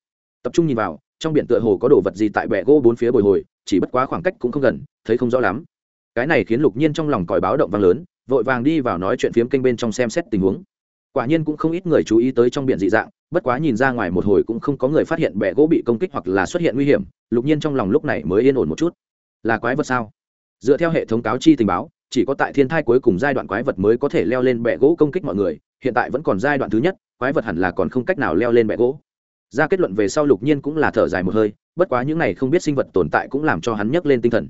Tập trung nhìn vào, trong biển tựa hồ có đồ vật gì tại bẹ gỗ bốn phía bồi hồi, chỉ bất quá khoảng cách cũng không gần, thấy không rõ lắm. Cái này khiến lục nhiên trong lòng còi báo động vang lớn, vội vàng đi vào nói chuyện phiếm kênh bên trong xem xét tình huống quả nhiên cũng không ít người chú ý tới trong biển dị dạng, bất quá nhìn ra ngoài một hồi cũng không có người phát hiện bẻ gỗ bị công kích hoặc là xuất hiện nguy hiểm, lục nhiên trong lòng lúc này mới yên ổn một chút. Là quái vật sao? Dựa theo hệ thống cáo chi tình báo, chỉ có tại thiên thai cuối cùng giai đoạn quái vật mới có thể leo lên bẻ gỗ công kích mọi người, hiện tại vẫn còn giai đoạn thứ nhất, quái vật hẳn là còn không cách nào leo lên bẻ gỗ. Ra kết luận về sau lục nhiên cũng là thở dài một hơi, bất quá những này không biết sinh vật tồn tại cũng làm cho hắn nhấc lên tinh thần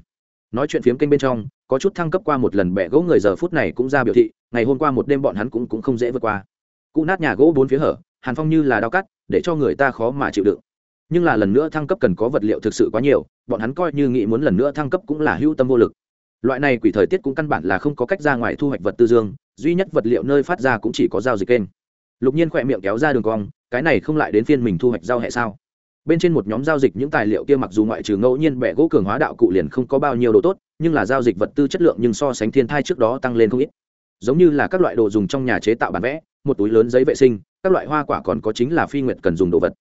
nói chuyện phiếm kênh bên trong có chút thăng cấp qua một lần bẻ gỗ người giờ phút này cũng ra biểu thị ngày hôm qua một đêm bọn hắn cũng, cũng không dễ vượt qua. Cụ nát nhà gỗ bốn phía hở hàn phong như là đau cắt để cho người ta khó mà chịu đựng. Nhưng là lần nữa thăng cấp cần có vật liệu thực sự quá nhiều bọn hắn coi như nghĩ muốn lần nữa thăng cấp cũng là hữu tâm vô lực. Loại này quỷ thời tiết cũng căn bản là không có cách ra ngoài thu hoạch vật tư dương duy nhất vật liệu nơi phát ra cũng chỉ có giao dịch kênh. Lục nhiên khỏe miệng kéo ra đường cong cái này không lại đến phiên mình thu hoạch giao hệ sao? Bên trên một nhóm giao dịch những tài liệu kia mặc dù ngoại trừ ngẫu nhiên bẻ gỗ cường hóa đạo cụ liền không có bao nhiêu đồ tốt, nhưng là giao dịch vật tư chất lượng nhưng so sánh thiên thai trước đó tăng lên không ít. Giống như là các loại đồ dùng trong nhà chế tạo bản vẽ, một túi lớn giấy vệ sinh, các loại hoa quả còn có chính là phi nguyệt cần dùng đồ vật.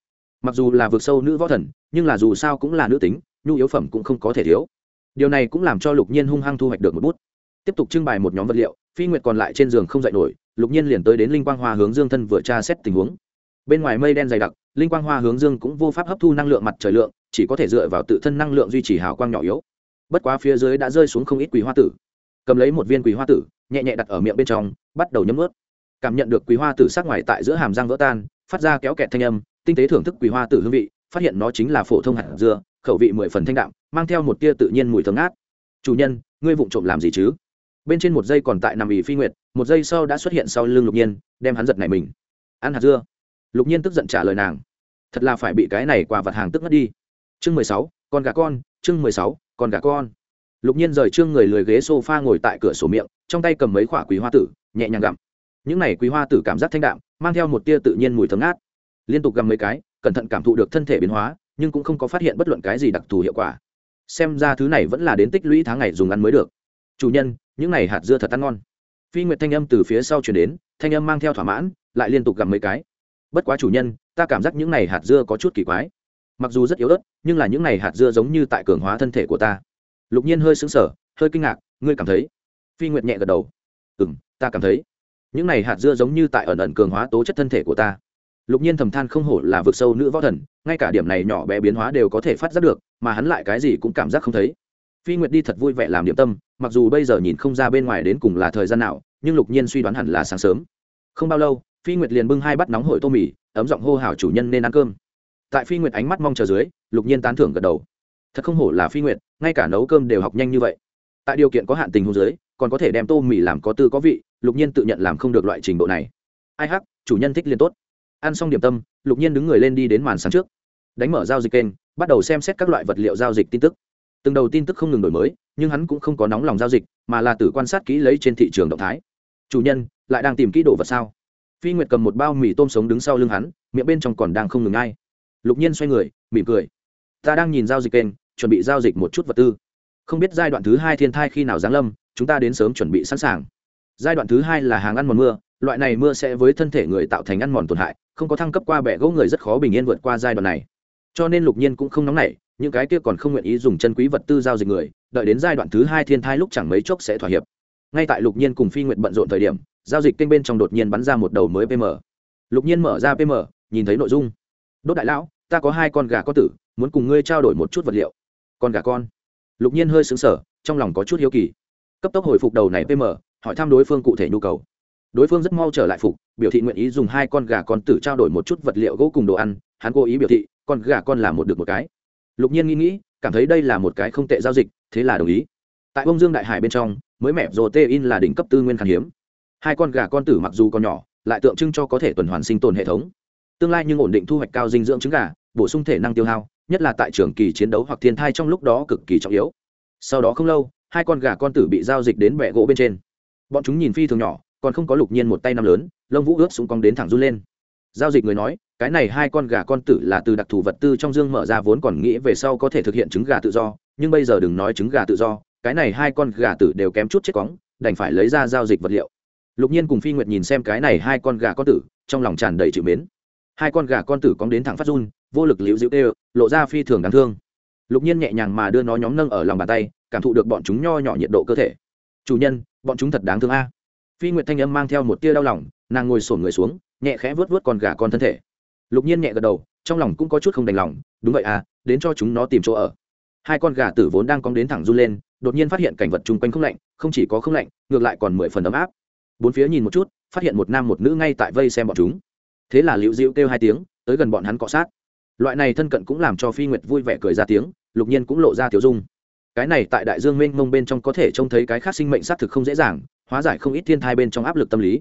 Mặc dù là vượt sâu nữ võ thần, nhưng là dù sao cũng là nữ tính, nhu yếu phẩm cũng không có thể thiếu. Điều này cũng làm cho lục nhiên hung hăng thu hoạch được một bút. Tiếp tục trưng bày một nhóm vật liệu, phi nguyệt còn lại trên giường không dậy nổi, lục nhiên liền tới đến linh quang hoa hướng dương thân vừa tra xét tình huống bên ngoài mây đen dày đặc, linh quang hoa hướng dương cũng vô pháp hấp thu năng lượng mặt trời lượng, chỉ có thể dựa vào tự thân năng lượng duy trì hào quang nhỏ yếu. Bất quá phía dưới đã rơi xuống không ít quý hoa tử. Cầm lấy một viên quý hoa tử, nhẹ nhẹ đặt ở miệng bên trong, bắt đầu nhấm ướt cảm nhận được quý hoa tử sát ngoài tại giữa hàm răng vỡ tan, phát ra kéo kẹt thanh âm, tinh tế thưởng thức quý hoa tử hương vị, phát hiện nó chính là phổ thông hạt dưa, khẩu vị mười phần thanh đạm, mang theo một tia tự nhiên mùi thơm ngát. Chủ nhân, ngươi vụng trộm làm gì chứ? Bên trên một giây còn tại nằm ỉ phi nguyệt, một giây sau đã xuất hiện sau lưng lục nhiên, đem hắn giật này mình. Ăn hạt dưa lục nhiên tức giận trả lời nàng. Thật là phải bị cái này quà vật hàng tức mất đi. Chương mười sáu, con gà con, chương mười sáu, con gà con. Lục nhiên rời trương người lười ghế s o f a ngồi tại cửa sổ miệng, trong tay cầm mấy khoả quý hoa tử, nhẹ nhàng gặm. Những này quý hoa tử cảm giác thanh đạm, mang theo một tia tự nhiên mùi thấm ngát. Liên tục gặm mấy cái, cẩn thận cảm thụ được thân thể biến hóa, nhưng cũng không có phát hiện bất luận cái gì đặc thù hiệu quả. Xem ra thứ này vẫn là đến tích lũy tháng ngày dùng ăn mới được. Chủ nhân, những này hạt dưa thật ăn ngon. Phi nguyệt thanh âm từ phía sau chuyển đến, thanh âm mang theo thỏa mãn, lại liên tục gặm mấy cái bất quá chủ nhân, ta cảm giác những này hạt dưa có chút kỳ quái. Mặc dù rất yếu ớt, nhưng là những này hạt dưa giống như tại cường hóa thân thể của ta. Lục nhiên hơi sững sờ, hơi kinh ngạc, ngươi cảm thấy? Phi nguyệt nhẹ gật đầu. Ừ m ta cảm thấy. Những này hạt dưa giống như tại ẩn ẩn cường hóa tố chất thân thể của ta. Lục nhiên thầm than không hổ là vực sâu nữ võ thần, ngay cả điểm này nhỏ bé biến hóa đều có thể phát giác được, mà hắn lại cái gì cũng cảm giác không thấy. Phi nguyệt đi thật vui vẻ làm điểm tâm, mặc dù bây giờ nhìn không ra bên ngoài đến cùng là thời gian nào, nhưng lục nhiên suy đoán hẳn là sáng sớm. Không bao lâu phi nguyệt liền bưng hai bát nóng hổi tô mì, ấm giọng hô hào chủ nhân nên ăn cơm. Tại phi nguyệt ánh mắt mong chờ dưới, lục nhiên tán thưởng gật đầu. Thật không hổ là phi nguyệt, ngay cả nấu cơm đều học nhanh như vậy. Tại điều kiện có hạn tình hồ dưới, còn có thể đem tô mì làm có tư có vị, lục nhiên tự nhận làm không được loại trình độ này. Ai hắc, chủ nhân thích liền tốt. Ăn xong điểm tâm, lục nhiên đứng người lên đi đến màn sáng trước. Đánh mở giao dịch kênh, bắt đầu xem xét các loại vật liệu giao dịch tin tức. Từng đầu tin tức không ngừng đổi mới, nhưng hắn cũng không có nóng lòng giao dịch, mà là tự quan sát kỹ lấy trên thị trường động thái. Chủ nhân, lại đang tìm kỹ đồ vật sao? Phi nguyệt cầm một bao mì tôm sống đứng sau lưng hắn, miệng bên trong còn đang không ngừng ngay lục nhiên xoay người, mỉm cười. Ta đang nhìn giao dịch kênh, chuẩn bị giao dịch một chút vật tư. Không biết giai đoạn thứ hai thiên thai khi nào giáng lâm, chúng ta đến sớm chuẩn bị sẵn sàng. Giai đoạn thứ hai là hàng ăn mòn mưa, loại này mưa sẽ với thân thể người tạo thành ăn mòn tổn hại, không có thăng cấp qua bẻ gỗ người rất khó bình yên vượt qua giai đoạn này. Cho nên lục nhiên cũng không nóng nảy, những cái kia còn không nguyện ý dùng chân quý vật tư giao dịch người, đợi đến giai đoạn thứ hai thiên thai lúc chẳng mấy chốc sẽ thỏa hiệp. Ngay tại lục nhiên cùng phi nguyện bận rộn thời điểm giao dịch kênh bên trong đột nhiên bắn ra một đầu mới pm lục nhiên mở ra pm nhìn thấy nội dung. Đốt đại lão, ta có hai con gà có tử, muốn cùng ngươi trao đổi một chút vật liệu. Con gà con? Lục nhiên hơi xứng sở trong lòng có chút hiếu kỳ. Cấp tốc hồi phục đầu này pm hỏi thăm đối phương cụ thể nhu cầu. Đối phương rất mau trở lại phục, biểu thị nguyện ý dùng hai con gà con tử trao đổi một chút vật liệu gỗ cùng đồ ăn. Hắn cố ý biểu thị, con gà con là một được một cái. Lục nhiên nghĩ nghĩ, cảm thấy đây là một cái không tệ giao dịch, thế là đồng ý. Tại bông dương đại hải bên trong, mới mẹp rồ tê in là đỉnh cấp tư nguyên khan hiếm hai con gà con tử mặc dù còn nhỏ, lại tượng trưng cho có thể tuần hoàn sinh tồn hệ thống. Tương lai nhưng ổn định thu hoạch cao dinh dưỡng trứng gà, bổ sung thể năng tiêu hao, nhất là tại trường kỳ chiến đấu hoặc thiên thai trong lúc đó cực kỳ trọng yếu. Sau đó không lâu, hai con gà con tử bị giao dịch đến bẹ gỗ bên trên. Bọn chúng nhìn phi thường nhỏ, còn không có lục nhiên một tay năm lớn, lông vũ ướt súng cong đến thẳng run lên. Giao dịch người nói, cái này hai con gà con tử là từ đặc thù vật tư trong dương mở ra vốn còn nghĩ về sau có thể thực hiện trứng gà tự do, nhưng bây giờ đừng nói trứng gà tự do, cái này hai con gà tử đều kém chút chết cóng, đành phải lấy ra giao dịch vật liệu lục nhiên cùng phi nguyệt nhìn xem cái này hai con gà con tử, trong lòng tràn đầy chịu mến. Hai con gà con tử cóng đến thẳng phát run, vô lực liễu dịu tê, lộ ra phi thường đáng thương. Lục nhiên nhẹ nhàng mà đưa nó nhóm nâng ở lòng bàn tay, cảm thụ được bọn chúng nho nhỏ nhiệt độ cơ thể. Chủ nhân, bọn chúng thật đáng thương a. Phi nguyệt thanh âm mang theo một tia đau lòng, nàng ngồi sổn người xuống, nhẹ khẽ vớt vớt con gà con thân thể. Lục nhiên nhẹ gật đầu, trong lòng cũng có chút không đành lòng, đúng vậy à đến cho chúng nó tìm chỗ ở. Hai con gà tử vốn đang cong đến thẳng run lên, đột nhiên phát hiện cảnh vật chung quanh không lạnh, không chỉ có không lạnh, ngược lại còn mười phần ấm áp bốn phía nhìn một chút, phát hiện một nam một nữ ngay tại vây xem bọn chúng. Thế là liễu dịu kêu hai tiếng, tới gần bọn hắn cọ sát. Loại này thân cận cũng làm cho phi nguyệt vui vẻ cười ra tiếng, lục nhiên cũng lộ ra tiểu dung. Cái này tại đại dương mênh mông bên trong có thể trông thấy cái khác sinh mệnh xác thực không dễ dàng, hóa giải không ít thiên thai bên trong áp lực tâm lý.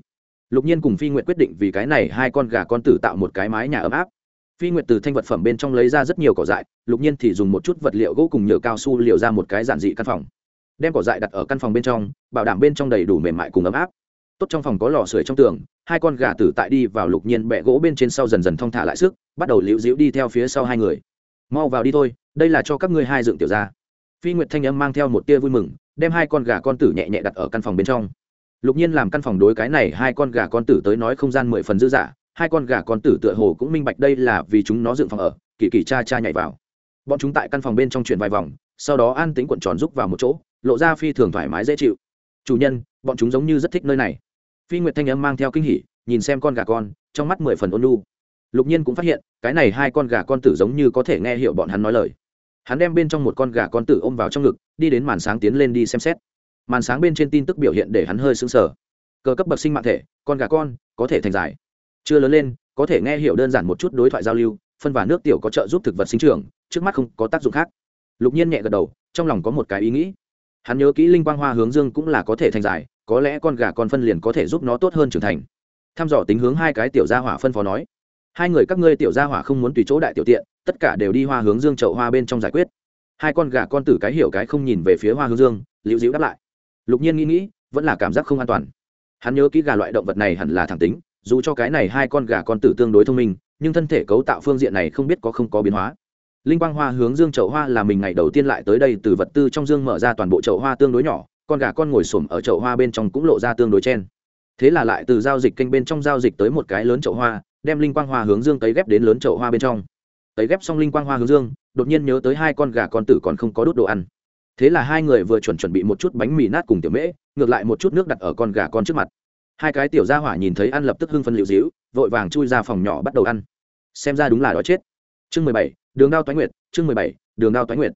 Lục nhiên cùng phi nguyệt quyết định vì cái này hai con gà con tử tạo một cái mái nhà ấm áp. Phi nguyệt từ thanh vật phẩm bên trong lấy ra rất nhiều cỏ dại, lục nhiên thì dùng một chút vật liệu gỗ cùng nhựa cao su liệu ra một cái giản dị căn phòng. Đem cỏ dại đặt ở căn phòng bên trong, bảo đảm bên trong đầy đủ mềm mại cùng ấm áp tốt trong phòng có lò sưởi trong tường, hai con gà tử tại đi vào lục nhiên bẹ gỗ bên trên sau dần dần thong thả lại sức, bắt đầu liễu dĩu đi theo phía sau hai người. Mau vào đi thôi, đây là cho các ngươi hai dựng tiểu ra phi nguyệt thanh âm mang theo một tia vui mừng, đem hai con gà con tử nhẹ nhẹ đặt ở căn phòng bên trong. Lục nhiên làm căn phòng đối cái này, hai con gà con tử tới nói không gian mười phần dư dả, hai con gà con tử tựa hồ cũng minh bạch đây là vì chúng nó dựng phòng ở, kỳ kỳ cha cha nhảy vào. Bọn chúng tại căn phòng bên trong chuyển vài vòng, sau đó an tính cuộn tròn rúc vào một chỗ, lộ ra phi thường thoải mái dễ chịu. Chủ nhân, bọn chúng giống như rất thích nơi này phi nguyệt thanh âm mang theo kinh hỉ, nhìn xem con gà con, trong mắt mười phần ôn lu lục nhiên cũng phát hiện, cái này hai con gà con tử giống như có thể nghe hiểu bọn hắn nói lời. Hắn đem bên trong một con gà con tử ôm vào trong ngực, đi đến màn sáng tiến lên đi xem xét. Màn sáng bên trên tin tức biểu hiện để hắn hơi sững sờ. Cơ cấp bậc sinh mạng thể, con gà con, có thể thành giải chưa lớn lên, có thể nghe hiểu đơn giản một chút đối thoại giao lưu, phân và nước tiểu có trợ giúp thực vật sinh trưởng, trước mắt không có tác dụng khác. Lục nhiên nhẹ gật đầu, trong lòng có một cái ý nghĩ. Hắn nhớ kỹ linh quang hoa hướng dương cũng là có thể thành giải có lẽ con gà con phân liền có thể giúp nó tốt hơn trưởng thành. Tham dò tính hướng hai cái tiểu gia hỏa phân phó nói. Hai người các ngươi tiểu gia hỏa không muốn tùy chỗ đại tiểu tiện, tất cả đều đi hoa hướng dương chậu hoa bên trong giải quyết. Hai con gà con tử cái hiểu cái không nhìn về phía hoa hướng dương, liễu dĩu đáp lại. Lục nhiên nghĩ nghĩ, vẫn là cảm giác không an toàn. Hắn nhớ kỹ gà loại động vật này hẳn là thẳng tính, dù cho cái này hai con gà con tử tương đối thông minh, nhưng thân thể cấu tạo phương diện này không biết có không có biến hóa. Linh quang hoa hướng dương chậu hoa là mình ngày đầu tiên lại tới đây từ vật tư trong dương mở ra toàn bộ chậu hoa tương đối nhỏ con gà con ngồi xổm ở chậu hoa bên trong cũng lộ ra tương đối chen. Thế là lại từ giao dịch kênh bên trong giao dịch tới một cái lớn chậu hoa, đem linh quang hoa hướng dương tấy ghép đến lớn chậu hoa bên trong. Tấy ghép xong linh quang hoa hướng dương, đột nhiên nhớ tới hai con gà con tử còn không có đốt đồ ăn. Thế là hai người vừa chuẩn chuẩn bị một chút bánh mì nát cùng tiểu mễ, ngược lại một chút nước đặt ở con gà con trước mặt. Hai cái tiểu gia hỏa nhìn thấy ăn lập tức hưng phân liệu dĩu vội vàng chui ra phòng nhỏ bắt đầu ăn. Xem ra đúng là đói chết. Chương mười bảy, đường đao toái nguyệt, chương mười bảy, đường đao toái nguyệt.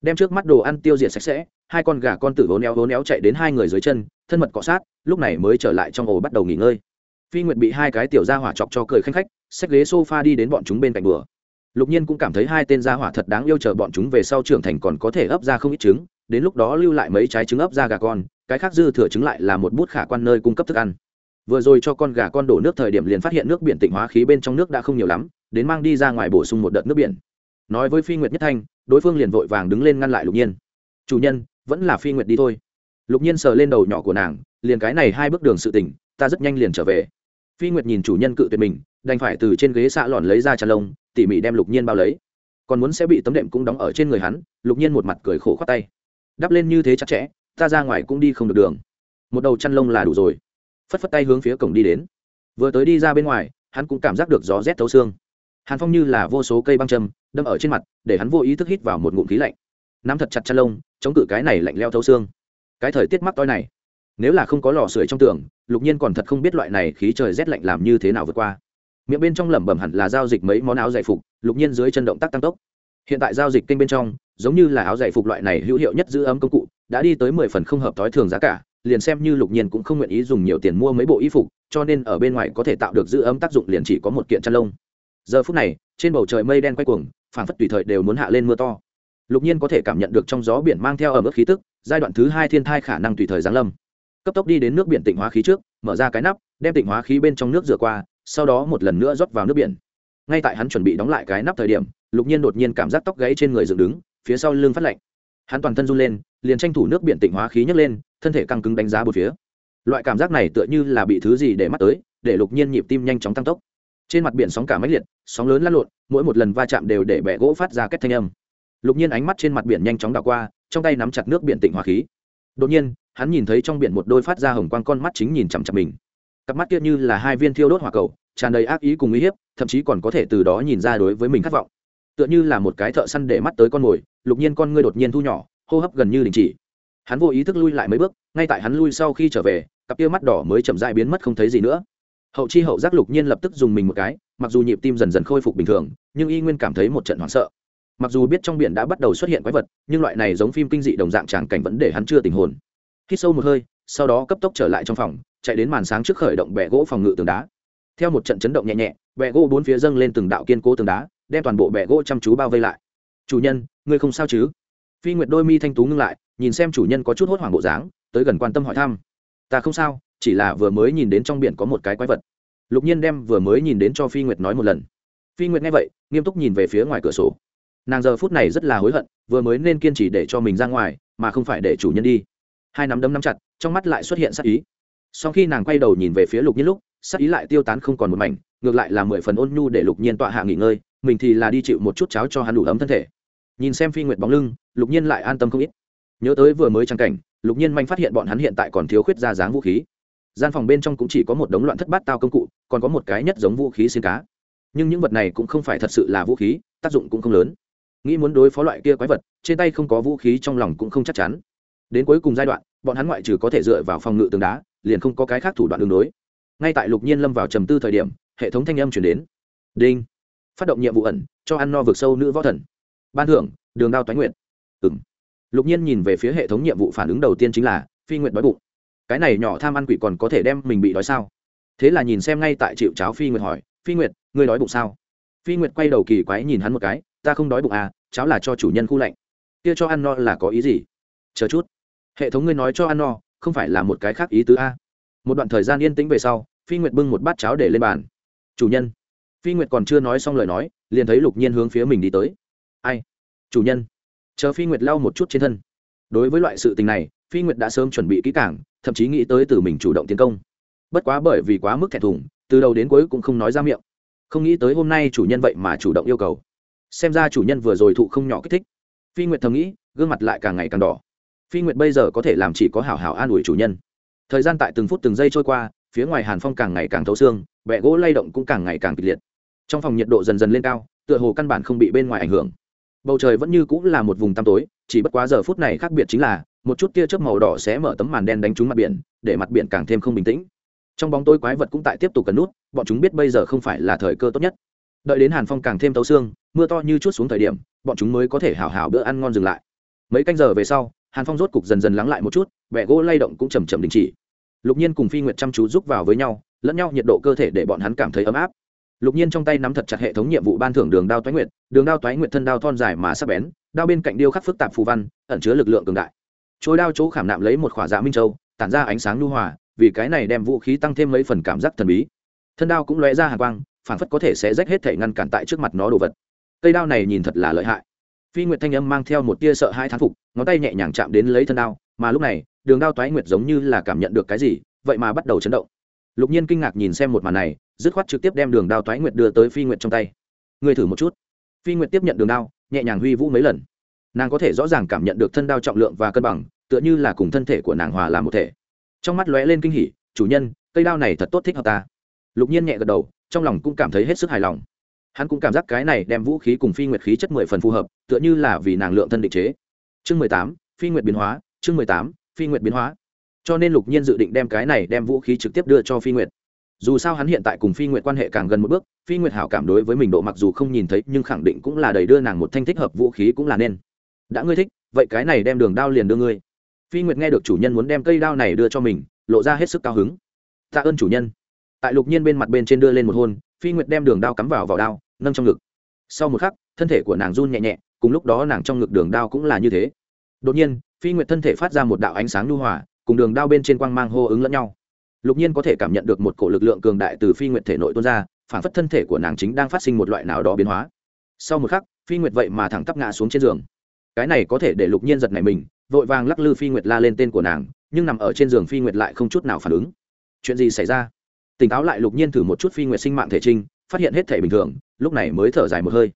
Đem trước mắt đồ ăn tiêu diệt sạch sẽ hai con gà con tử vốn éo vốn éo chạy đến hai người dưới chân, thân mật cọ sát, lúc này mới trở lại trong ổ bắt đầu nghỉ ngơi. Phi nguyệt bị hai cái tiểu gia hỏa chọc cho cười khanh khách, xách ghế sofa đi đến bọn chúng bên cạnh bừa. Lục nhiên cũng cảm thấy hai tên gia hỏa thật đáng yêu chờ bọn chúng về sau trưởng thành còn có thể ấp ra không ít trứng, đến lúc đó lưu lại mấy trái trứng ấp ra gà con, cái khác dư thừa trứng lại là một bút khả quan nơi cung cấp thức ăn. Vừa rồi cho con gà con đổ nước thời điểm liền phát hiện nước biển tịnh hóa khí bên trong nước đã không nhiều lắm, đến mang đi ra ngoài bổ sung một đợt nước biển. Nói với phi nguyệt nhất thanh, đối phương liền vội vàng đứng lên ngăn lại lục nhiên. Chủ nhân vẫn là phi nguyệt đi thôi. Lục nhiên sờ lên đầu nhỏ của nàng, liền cái này hai bước đường sự tỉnh ta rất nhanh liền trở về. Phi nguyệt nhìn chủ nhân cự tuyệt mình, đành phải từ trên ghế xạ lòn lấy ra tràn lông, tỉ mỉ đem lục nhiên bao lấy. Còn muốn sẽ bị tấm đệm cũng đóng ở trên người hắn, lục nhiên một mặt cười khổ khoát tay. Đắp lên như thế chặt chẽ, ta ra ngoài cũng đi không được đường. Một đầu chăn lông là đủ rồi. Phất phất tay hướng phía cổng đi đến. Vừa tới đi ra bên ngoài, hắn cũng cảm giác được gió rét thấu xương. Hàn phong như là vô số cây băng châm, đâm ở trên mặt, để hắn vô ý thức hít vào một ngụm khí lạnh nắm thật chặt chăn lông, chống cự cái này lạnh leo thấu xương. Cái thời tiết mắc toi này, nếu là không có lò sưởi trong tường, lục nhiên còn thật không biết loại này khí trời rét lạnh làm như thế nào vượt qua. Miệng bên trong lẩm bẩm hẳn là giao dịch mấy món áo giải phục, lục nhiên dưới chân động tác tăng tốc. Hiện tại giao dịch kênh bên trong, giống như là áo giải phục loại này hữu hiệu nhất giữ ấm công cụ, đã đi tới mười phần không hợp thói thường giá cả, liền xem như lục nhiên cũng không nguyện ý dùng nhiều tiền mua mấy bộ y phục, cho nên ở bên ngoài có thể tạo được giữ ấm tác dụng liền chỉ có một kiện chăn lông. Giờ phút này, trên bầu trời mây đen quay cuồng, phảng phất tùy thời đều muốn hạ lên mưa to lục nhiên có thể cảm nhận được trong gió biển mang theo ở mức khí tức, giai đoạn thứ hai thiên thai khả năng tùy thời giáng lâm. Cấp tốc đi đến nước biển tịnh hóa khí trước, mở ra cái nắp, đem tịnh hóa khí bên trong nước rửa qua, sau đó một lần nữa rót vào nước biển. Ngay tại hắn chuẩn bị đóng lại cái nắp thời điểm, lục nhiên đột nhiên cảm giác tóc gãy trên người dựng đứng, phía sau lưng phát lạnh. Hắn toàn thân run lên, liền tranh thủ nước biển tịnh hóa khí nhấc lên, thân thể căng cứng đánh giá một phía. Loại cảm giác này tựa như là bị thứ gì để mắt tới, để lục nhiên nhịp tim nhanh chóng tăng tốc. Trên mặt biển sóng cả máy liệt, sóng lớn lăn lộn, mỗi một lần va chạm đều để bẻ gỗ phát ra kết thanh âm lục nhiên ánh mắt trên mặt biển nhanh chóng đảo qua, trong tay nắm chặt nước biển tịnh hòa khí. Đột nhiên, hắn nhìn thấy trong biển một đôi phát ra hồng quang con mắt chính nhìn chằm chặp mình. Cặp mắt kia như là hai viên thiêu đốt hỏa cầu, tràn đầy ác ý cùng uy hiếp, thậm chí còn có thể từ đó nhìn ra đối với mình khát vọng. Tựa như là một cái thợ săn để mắt tới con mồi, lục nhiên con ngươi đột nhiên thu nhỏ, hô hấp gần như đình chỉ. Hắn vô ý thức lui lại mấy bước, ngay tại hắn lui sau khi trở về, cặp kia mắt đỏ mới chậm dại biến mất không thấy gì nữa. Hậu chi hậu giác lục nhiên lập tức dùng mình một cái, mặc dù nhịp tim dần dần khôi phục bình thường, nhưng y nguyên cảm thấy một trận hoảng sợ mặc dù biết trong biển đã bắt đầu xuất hiện quái vật, nhưng loại này giống phim kinh dị đồng dạng tràng cảnh vẫn để hắn chưa tình hồn. Hít sâu một hơi, sau đó cấp tốc trở lại trong phòng, chạy đến màn sáng trước khởi động bẹ gỗ phòng ngự tường đá. Theo một trận chấn động nhẹ nhẹ bẹ gỗ bốn phía dâng lên từng đạo kiên cố tường đá, đem toàn bộ bẹ gỗ chăm chú bao vây lại. Chủ nhân, ngươi không sao chứ? Phi nguyệt đôi mi thanh tú ngưng lại, nhìn xem chủ nhân có chút hốt hoảng bộ dáng, tới gần quan tâm hỏi thăm. Ta không sao, chỉ là vừa mới nhìn đến trong biển có một cái quái vật. Lục nhiên đem vừa mới nhìn đến cho phi nguyệt nói một lần. Phi nguyệt nghe vậy, nghiêm túc nhìn về phía ngoài cửa sổ nàng giờ phút này rất là hối hận, vừa mới nên kiên trì để cho mình ra ngoài, mà không phải để chủ nhân đi. Hai nắm đấm nắm chặt, trong mắt lại xuất hiện sắc ý. Sau khi nàng quay đầu nhìn về phía lục nhiên lúc sắc ý lại tiêu tán không còn một mảnh, ngược lại là mười phần ôn nhu để lục nhiên tọa hạ nghỉ ngơi, mình thì là đi chịu một chút cháo cho hắn đủ ấm thân thể. Nhìn xem phi nguyệt bóng lưng, lục nhiên lại an tâm không ít. Nhớ tới vừa mới trang cảnh, lục nhiên manh phát hiện bọn hắn hiện tại còn thiếu khuyết ra dáng vũ khí. Gian phòng bên trong cũng chỉ có một đống loạn thất bát tao công cụ, còn có một cái nhất giống vũ khí xin cá. Nhưng những vật này cũng không phải thật sự là vũ khí, tác dụng cũng không lớn nghĩ muốn đối phó loại kia quái vật, trên tay không có vũ khí trong lòng cũng không chắc chắn. Đến cuối cùng giai đoạn, bọn hắn ngoại trừ có thể dựa vào phòng ngự tường đá, liền không có cái khác thủ đoạn đường đối. Ngay tại lục nhiên lâm vào trầm tư thời điểm, hệ thống thanh âm chuyển đến. Đinh. Phát động nhiệm vụ ẩn, cho ăn no vực sâu nữ võ thần. Ban thưởng, đường đao toái nguyện ừ m lục nhiên nhìn về phía hệ thống nhiệm vụ phản ứng đầu tiên chính là, phi nguyện đói bụng. Cái này nhỏ tham ăn quỷ còn có thể đem mình bị đói sao? Thế là nhìn xem ngay tại chịu cháo phi nguyệt hỏi, phi nguyệt, ngươi đói bụng sao? Phi nguyệt quay đầu kỳ quái nhìn hắn một cái ta không đói bụng à cháo là cho chủ nhân khu lạnh. Kia cho ăn no là có ý gì? Chờ chút. Hệ thống ngươi nói cho ăn no, không phải là một cái khác ý tứ a. Một đoạn thời gian yên tĩnh về sau, phi nguyệt bưng một bát cháo để lên bàn. Chủ nhân. Phi nguyệt còn chưa nói xong lời nói, liền thấy lục nhiên hướng phía mình đi tới. Ai? Chủ nhân. Chờ phi nguyệt lau một chút trên thân. Đối với loại sự tình này, phi nguyệt đã sớm chuẩn bị kỹ cảng thậm chí nghĩ tới từ mình chủ động tiến công. Bất quá bởi vì quá mức thẹn thùng, từ đầu đến cuối cũng không nói ra miệng. Không nghĩ tới hôm nay chủ nhân vậy mà chủ động yêu cầu xem ra chủ nhân vừa rồi thụ không nhỏ kích thích. Phi nguyệt thầm nghĩ, gương mặt lại càng ngày càng đỏ. Phi nguyệt bây giờ có thể làm chỉ có hảo hảo an ủi chủ nhân. Thời gian tại từng phút từng giây trôi qua, phía ngoài hàn phong càng ngày càng thấu xương bẹ gỗ lay động cũng càng ngày càng kịch liệt. Trong phòng nhiệt độ dần dần lên cao, tựa hồ căn bản không bị bên ngoài ảnh hưởng. Bầu trời vẫn như cũng là một vùng tăm tối, chỉ bất quá giờ phút này khác biệt chính là, một chút tia chớp màu đỏ sẽ mở tấm màn đen đánh trúng mặt biển, để mặt biển càng thêm không bình tĩnh. Trong bóng tối quái vật cũng tại tiếp tục cần nút, bọn chúng biết bây giờ không phải là thời cơ tốt nhất. Đợi đến hàn phong càng thêm tấu xương mưa to như chút xuống thời điểm, bọn chúng mới có thể hảo hảo bữa ăn ngon dừng lại. Mấy canh giờ về sau, hàn phong rốt cục dần dần lắng lại một chút, vẻ gỗ lay động cũng chầm chậm đình chỉ. Lục nhiên cùng phi nguyệt chăm chú giúp vào với nhau, lẫn nhau nhiệt độ cơ thể để bọn hắn cảm thấy ấm áp. Lục nhiên trong tay nắm thật chặt hệ thống nhiệm vụ ban thưởng đường đao toái nguyệt, đường đao toái nguyệt thân đao thon dài mà sắc bén, đao bên cạnh điêu khắc phức tạp phù văn, ẩn chứa lực lượng cường đại. Trôi đao chỗ khảm nạm lấy một khỏa dạ minh châu, tản ra ánh sáng nhu hòa, vì cái này đem vũ khí tăng thêm mấy phần cảm giác thần bí. Thân đao cũng lóe ra hàng quang phản phất có thể sẽ rách hết thể ngăn cản tại trước mặt nó đồ vật cây đao này nhìn thật là lợi hại. Phi nguyệt thanh âm mang theo một tia sợ hai thán phục, ngón tay nhẹ nhàng chạm đến lấy thân đao, mà lúc này, đường đao toái nguyệt giống như là cảm nhận được cái gì, vậy mà bắt đầu chấn động. Lục nhiên kinh ngạc nhìn xem một màn này, dứt khoát trực tiếp đem đường đao toái nguyệt đưa tới phi nguyệt trong tay. Người thử một chút. Phi nguyệt tiếp nhận đường đao, nhẹ nhàng huy vũ mấy lần. Nàng có thể rõ ràng cảm nhận được thân đao trọng lượng và cân bằng, tựa như là cùng thân thể của nàng hòa làm một thể. Trong mắt lóe lên kinh hỉ, chủ nhân, cây đao này thật tốt thích hợp ta. Lục nhiên nhẹ gật đầu, trong lòng cũng cảm thấy hết sức hài lòng hắn cũng cảm giác cái này đem vũ khí cùng phi nguyệt khí chất mười phần phù hợp, tựa như là vì nàng lượng thân định chế. Chương mười tám, phi nguyệt biến hóa, chương mười tám, phi nguyệt biến hóa. Cho nên lục nhiên dự định đem cái này đem vũ khí trực tiếp đưa cho phi nguyệt. Dù sao hắn hiện tại cùng phi nguyệt quan hệ càng gần một bước, phi nguyệt hảo cảm đối với mình độ mặc dù không nhìn thấy, nhưng khẳng định cũng là đầy đưa nàng một thanh thích hợp vũ khí cũng là nên. Đã ngươi thích, vậy cái này đem đường đao liền đưa ngươi. Phi nguyệt nghe được chủ nhân muốn đem cây đao này đưa cho mình, lộ ra hết sức cao hứng. Tạ ơn chủ nhân tại lục nhiên bên mặt bên trên đưa lên một hôn, phi nguyệt đem đường đao cắm vào vào đao, nâng trong ngực. Sau một khắc, thân thể của nàng run nhẹ nhẹ, cùng lúc đó nàng trong ngực đường đao cũng là như thế. Đột nhiên, phi nguyệt thân thể phát ra một đạo ánh sáng nhu hòa, cùng đường đao bên trên quang mang hô ứng lẫn nhau. Lục nhiên có thể cảm nhận được một cổ lực lượng cường đại từ phi nguyệt thể nội tuôn ra, phản phất thân thể của nàng chính đang phát sinh một loại nào đó biến hóa. Sau một khắc, phi nguyệt vậy mà thẳng tắp ngã xuống trên giường. Cái này có thể để lục nhiên giật này mình, vội vàng lắc lư phi nguyệt la lên tên của nàng, nhưng nằm ở trên giường phi nguyệt lại không chút nào phản ứng. Chuyện gì xảy ra? Tỉnh táo lại lục nhiên thử một chút phi nguyệt sinh mạng thể trinh, phát hiện hết thể bình thường, lúc này mới thở dài một hơi.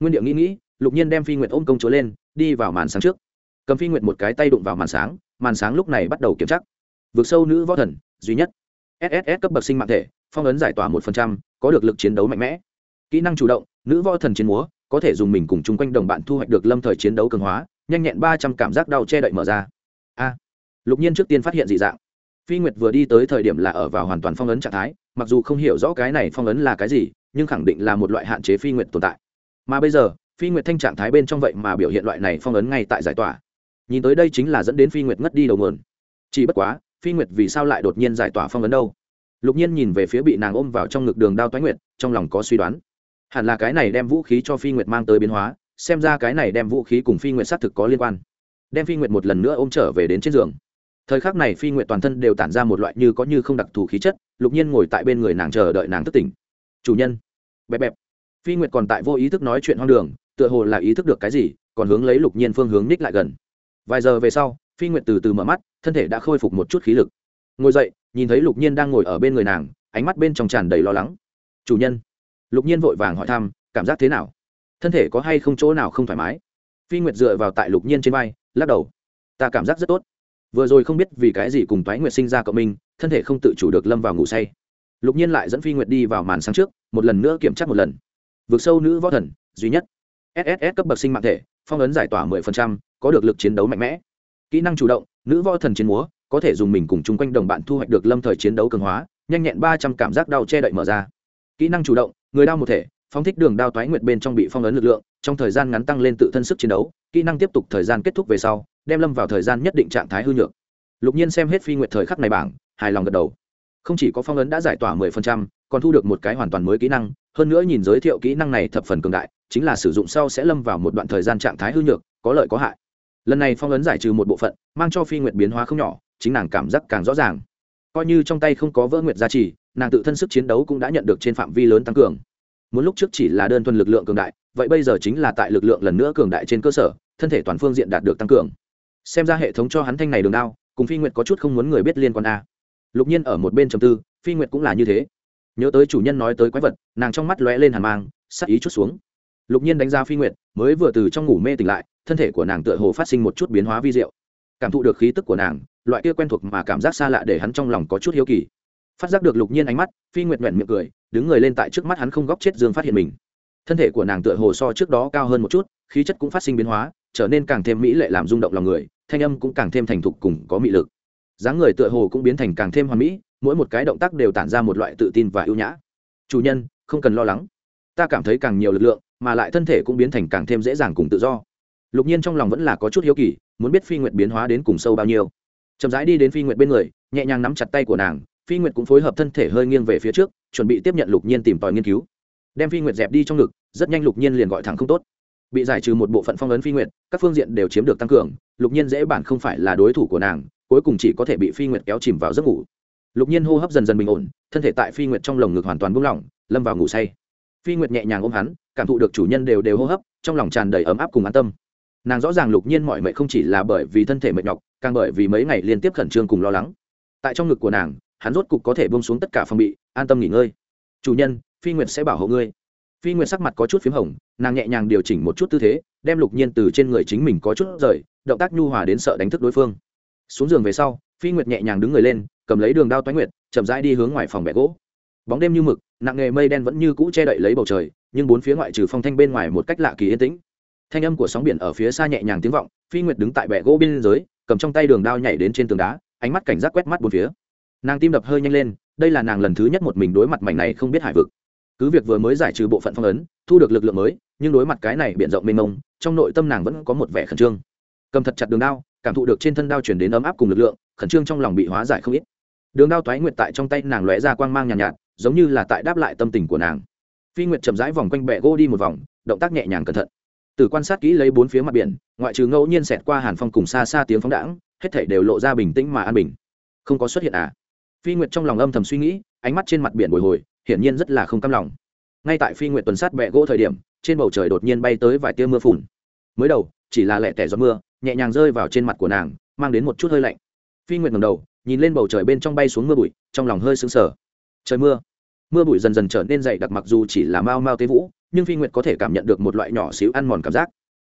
Nguyên điệu nghĩ nghĩ, lục nhiên đem phi nguyệt ôm công chúa lên, đi vào màn sáng trước. Cầm phi nguyệt một cái tay đụng vào màn sáng màn sáng lúc này bắt đầu kiểm chắc vượt sâu nữ võ thần, duy nhất. Sss cấp bậc sinh mạng thể, phong ấn giải tỏa một phần trăm, có được lực chiến đấu mạnh mẽ. Kỹ năng chủ động, nữ võ thần chiến múa, có thể dùng mình cùng chung quanh đồng bạn thu hoạch được lâm thời chiến đấu cường hóa, nhanh nhẹn ba trăm cảm giác đau che đậy mở ra. A. Lục nhiên trước tiên phát hiện dị dạng phi nguyệt vừa đi tới thời điểm là ở vào hoàn toàn phong ấn trạng thái, mặc dù không hiểu rõ cái này phong ấn là cái gì, nhưng khẳng định là một loại hạn chế phi nguyệt tồn tại. Mà bây giờ, phi nguyệt thanh trạng thái bên trong vậy mà biểu hiện loại này phong ấn ngay tại giải tỏa. Nhìn tới đây chính là dẫn đến phi nguyệt ngất đi đầu nguồn. Chỉ bất quá, phi nguyệt vì sao lại đột nhiên giải tỏa phong ấn đâu? Lục nhiên nhìn về phía bị nàng ôm vào trong ngực đường đao toái nguyệt, trong lòng có suy đoán. Hẳn là cái này đem vũ khí cho phi nguyệt mang tới biến hóa, xem ra cái này đem vũ khí cùng phi nguyệt xác thực có liên quan. Đem phi nguyệt một lần nữa ôm trở về đến trên giường thời khắc này phi nguyện toàn thân đều tản ra một loại như có như không đặc thù khí chất, lục nhiên ngồi tại bên người nàng chờ đợi nàng thức tỉnh. Chủ nhân. Bẹp bẹp. Phi nguyệt còn tại vô ý thức nói chuyện hoang đường, tựa hồ là ý thức được cái gì, còn hướng lấy lục nhiên phương hướng ních lại gần. Vài giờ về sau, phi nguyệt từ từ mở mắt, thân thể đã khôi phục một chút khí lực. Ngồi dậy, nhìn thấy lục nhiên đang ngồi ở bên người nàng, ánh mắt bên trong tràn đầy lo lắng. Chủ nhân. Lục nhiên vội vàng hỏi thăm, cảm giác thế nào? Thân thể có hay không chỗ nào không thoải mái? Phi nguyệt dựa vào tại lục nhiên trên vai, lắc đầu. Ta cảm giác rất tốt vừa rồi không biết vì cái gì cùng toái nguyệt sinh ra cậu minh thân thể không tự chủ được lâm vào ngủ say. Lục nhiên lại dẫn phi nguyệt đi vào màn sáng trước một lần nữa kiểm tra một lần. Vượt sâu nữ võ thần duy nhất. Sss cấp bậc sinh mạng thể phong ấn giải tỏa 10%, có được lực chiến đấu mạnh mẽ. Kỹ năng chủ động nữ võ thần chiến múa có thể dùng mình cùng chung quanh đồng bạn thu hoạch được lâm thời chiến đấu cường hóa nhanh nhẹn ba trăm cảm giác đau che đậy mở ra. Kỹ năng chủ động người đau một thể phóng thích đường đao toái nguyệt bên trong bị phong ấn lực lượng trong thời gian ngắn tăng lên tự thân sức chiến đấu. Kỹ năng tiếp tục thời gian kết thúc về sau đem lâm vào thời gian nhất định trạng thái hư nhược. Lục nhiên xem hết phi nguyệt thời khắc này bảng hài lòng gật đầu. Không chỉ có phong ấn đã giải tỏa 10%, còn thu được một cái hoàn toàn mới kỹ năng hơn nữa nhìn giới thiệu kỹ năng này thập phần cường đại chính là sử dụng sau sẽ lâm vào một đoạn thời gian trạng thái hư nhược có lợi có hại. Lần này phong ấn giải trừ một bộ phận mang cho phi nguyệt biến hóa không nhỏ chính nàng cảm giác càng rõ ràng. Coi như trong tay không có vỡ nguyệt gia trì nàng tự thân sức chiến đấu cũng đã nhận được trên phạm vi lớn tăng cường. Muốn lúc trước chỉ là đơn thuần lực lượng cường đại vậy bây giờ chính là tại lực lượng lần nữa cường đại trên cơ sở thân thể toàn phương diện đạt được tăng cường xem ra hệ thống cho hắn thanh này đường đao, cùng phi nguyệt có chút không muốn người biết liên quan a. Lục nhiên ở một bên trầm tư, phi nguyệt cũng là như thế. Nhớ tới chủ nhân nói tới quái vật, nàng trong mắt lóe lên hàn mang, sắc ý chút xuống. Lục nhiên đánh ra phi nguyệt, mới vừa từ trong ngủ mê tỉnh lại, thân thể của nàng tựa hồ phát sinh một chút biến hóa vi diệu. Cảm thụ được khí tức của nàng, loại kia quen thuộc mà cảm giác xa lạ để hắn trong lòng có chút hiếu kỳ. Phát giác được lục nhiên ánh mắt, phi nguyệt nhoẹn miệng cười, đứng người lên tại trước mắt hắn không góc chết dương phát hiện mình. Thân thể của nàng tựa hồ so trước đó cao hơn một chút, khí chất cũng phát sinh biến hóa, trở nên càng thêm mỹ lệ làm rung động lòng người thanh âm cũng càng thêm thành thục cùng có mị lực. Dáng người tựa hồ cũng biến thành càng thêm hoàn mỹ, mỗi một cái động tác đều tản ra một loại tự tin và ưu nhã. Chủ nhân, không cần lo lắng. Ta cảm thấy càng nhiều lực lượng, mà lại thân thể cũng biến thành càng thêm dễ dàng cùng tự do. Lục nhiên trong lòng vẫn là có chút hiếu kỳ, muốn biết phi nguyệt biến hóa đến cùng sâu bao nhiêu. Chậm rãi đi đến phi nguyệt bên người, nhẹ nhàng nắm chặt tay của nàng, phi nguyệt cũng phối hợp thân thể hơi nghiêng về phía trước, chuẩn bị tiếp nhận lục nhiên tìm tòi nghiên cứu. Đem phi nguyệt dẹp đi trong ngực, rất nhanh lục nhiên liền gọi thẳng không tốt bị giải trừ một bộ phận phong ấn phi nguyệt, các phương diện đều chiếm được tăng cường, lục nhiên dễ bản không phải là đối thủ của nàng, cuối cùng chỉ có thể bị phi nguyệt kéo chìm vào giấc ngủ. Lục nhiên hô hấp dần dần bình ổn, thân thể tại phi nguyệt trong lồng ngực hoàn toàn buông lỏng, lâm vào ngủ say. Phi nguyệt nhẹ nhàng ôm hắn, cảm thụ được chủ nhân đều đều hô hấp, trong lòng tràn đầy ấm áp cùng an tâm. Nàng rõ ràng lục nhiên mọi mệnh không chỉ là bởi vì thân thể mệt nhọc, càng bởi vì mấy ngày liên tiếp khẩn trương cùng lo lắng. Tại trong ngực của nàng, hắn rốt cục có thể bông xuống tất cả phòng bị, an tâm nghỉ ngơi. Chủ nhân, phi nguyệt sẽ bảo hộ ngươi phi nguyệt sắc mặt có chút p h í m hồng, nàng nhẹ nhàng điều chỉnh một chút tư thế, đem lục nhiên từ trên người chính mình có chút rời, động tác nhu hòa đến sợ đánh thức đối phương. Xuống giường về sau, phi nguyệt nhẹ nhàng đứng người lên, cầm lấy đường đao toái nguyệt, chậm rãi đi hướng ngoài phòng bẹ gỗ. Bóng đêm như mực, nặng nghề mây đen vẫn như cũ che đậy lấy bầu trời, nhưng bốn phía ngoại trừ phong thanh bên ngoài một cách lạ kỳ yên tĩnh. Thanh âm của sóng biển ở phía xa nhẹ nhàng tiếng vọng, phi nguyệt đứng tại bệ gỗ biên giới cầm trong tay đường đao nhảy đến trên tường đá, ánh mắt cảnh giác quét mắt bốn phía. Nàng tim đập hơi nhanh lên, đây là nàng lần thứ nhất một mình đối mặt mảnh này không biết hải vực cứ việc vừa mới giải trừ bộ phận phong ấn thu được lực lượng mới nhưng đối mặt cái này b i ể n rộng mênh mông trong nội tâm nàng vẫn có một vẻ khẩn trương. Cầm thật chặt đường đao cảm thụ được trên thân đao chuyển đến ấm áp cùng lực lượng khẩn trương trong lòng bị hóa giải không ít. Đường đao thoái nguyệt tại trong tay nàng lóe ra quang mang nhàn nhạt, nhạt giống như là tại đáp lại tâm tình của nàng. Phi nguyệt chậm rãi vòng quanh bẹ gỗ đi một vòng động tác nhẹ nhàng cẩn thận. Từ quan sát kỹ lấy bốn phía mặt biển ngoại trừ ngẫu nhiên xẹt qua hàn phong cùng xa xa tiếng phóng đãng hết thảy đều lộ ra bình tĩnh mà an bình. Không có xuất hiện à? Phi nguyệt trong lòng âm thầm suy nghĩ ánh mắt trên mặt biển bồi hồi hiển nhiên rất là không cam lòng. Ngay tại phi nguyệt tuần sát bẹ gỗ thời điểm, trên bầu trời đột nhiên bay tới vài tia mưa phùn. Mới đầu, chỉ là lẹ tẻ gió mưa, nhẹ nhàng rơi vào trên mặt của nàng, mang đến một chút hơi lạnh. Phi nguyệt ngầm đầu, nhìn lên bầu trời bên trong bay xuống mưa bụi, trong lòng hơi sững sờ. Trời mưa. Mưa bụi dần dần trở nên dày đặc mặc dù chỉ là mau mau tế vũ, nhưng phi nguyệt có thể cảm nhận được một loại nhỏ xíu ăn mòn cảm giác.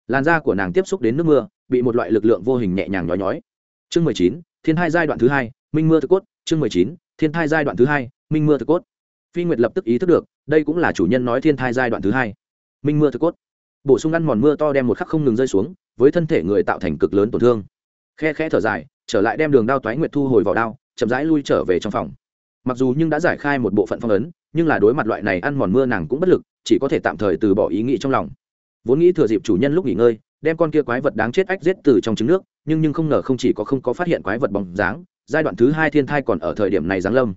Làn da của nàng tiếp xúc đến nước mưa, bị một loại lực lượng vô hình nhẹ nhàng nhói nhói. Chương mười chín, thiên hai giai đoạn thứ hai, minh mưa thực cốt. Chương mười chín, thiên hai giai đoạn thứ hai, minh mưa thực cốt phi nguyệt lập tức ý thức được, đây cũng là chủ nhân nói thiên thai giai đoạn thứ hai. Minh mưa thực cốt. Bổ sung ăn mòn mưa to đem một khắc không ngừng rơi xuống, với thân thể người tạo thành cực lớn tổn thương. Khe khe thở dài, trở lại đem đường đao toái nguyệt thu hồi vào đao, chậm rãi lui trở về trong phòng. Mặc dù nhưng đã giải khai một bộ phận phong ấn, nhưng là đối mặt loại này ăn mòn mưa nàng cũng bất lực, chỉ có thể tạm thời từ bỏ ý nghĩ trong lòng. Vốn nghĩ thừa dịp chủ nhân lúc nghỉ ngơi, đem con kia quái vật đáng chết ách giết từ trong trứng nước, nhưng nhưng không ngờ không chỉ có không có phát hiện quái vật bóng dáng, giai đoạn thứ hai thiên thai còn ở thời điểm này giáng lâm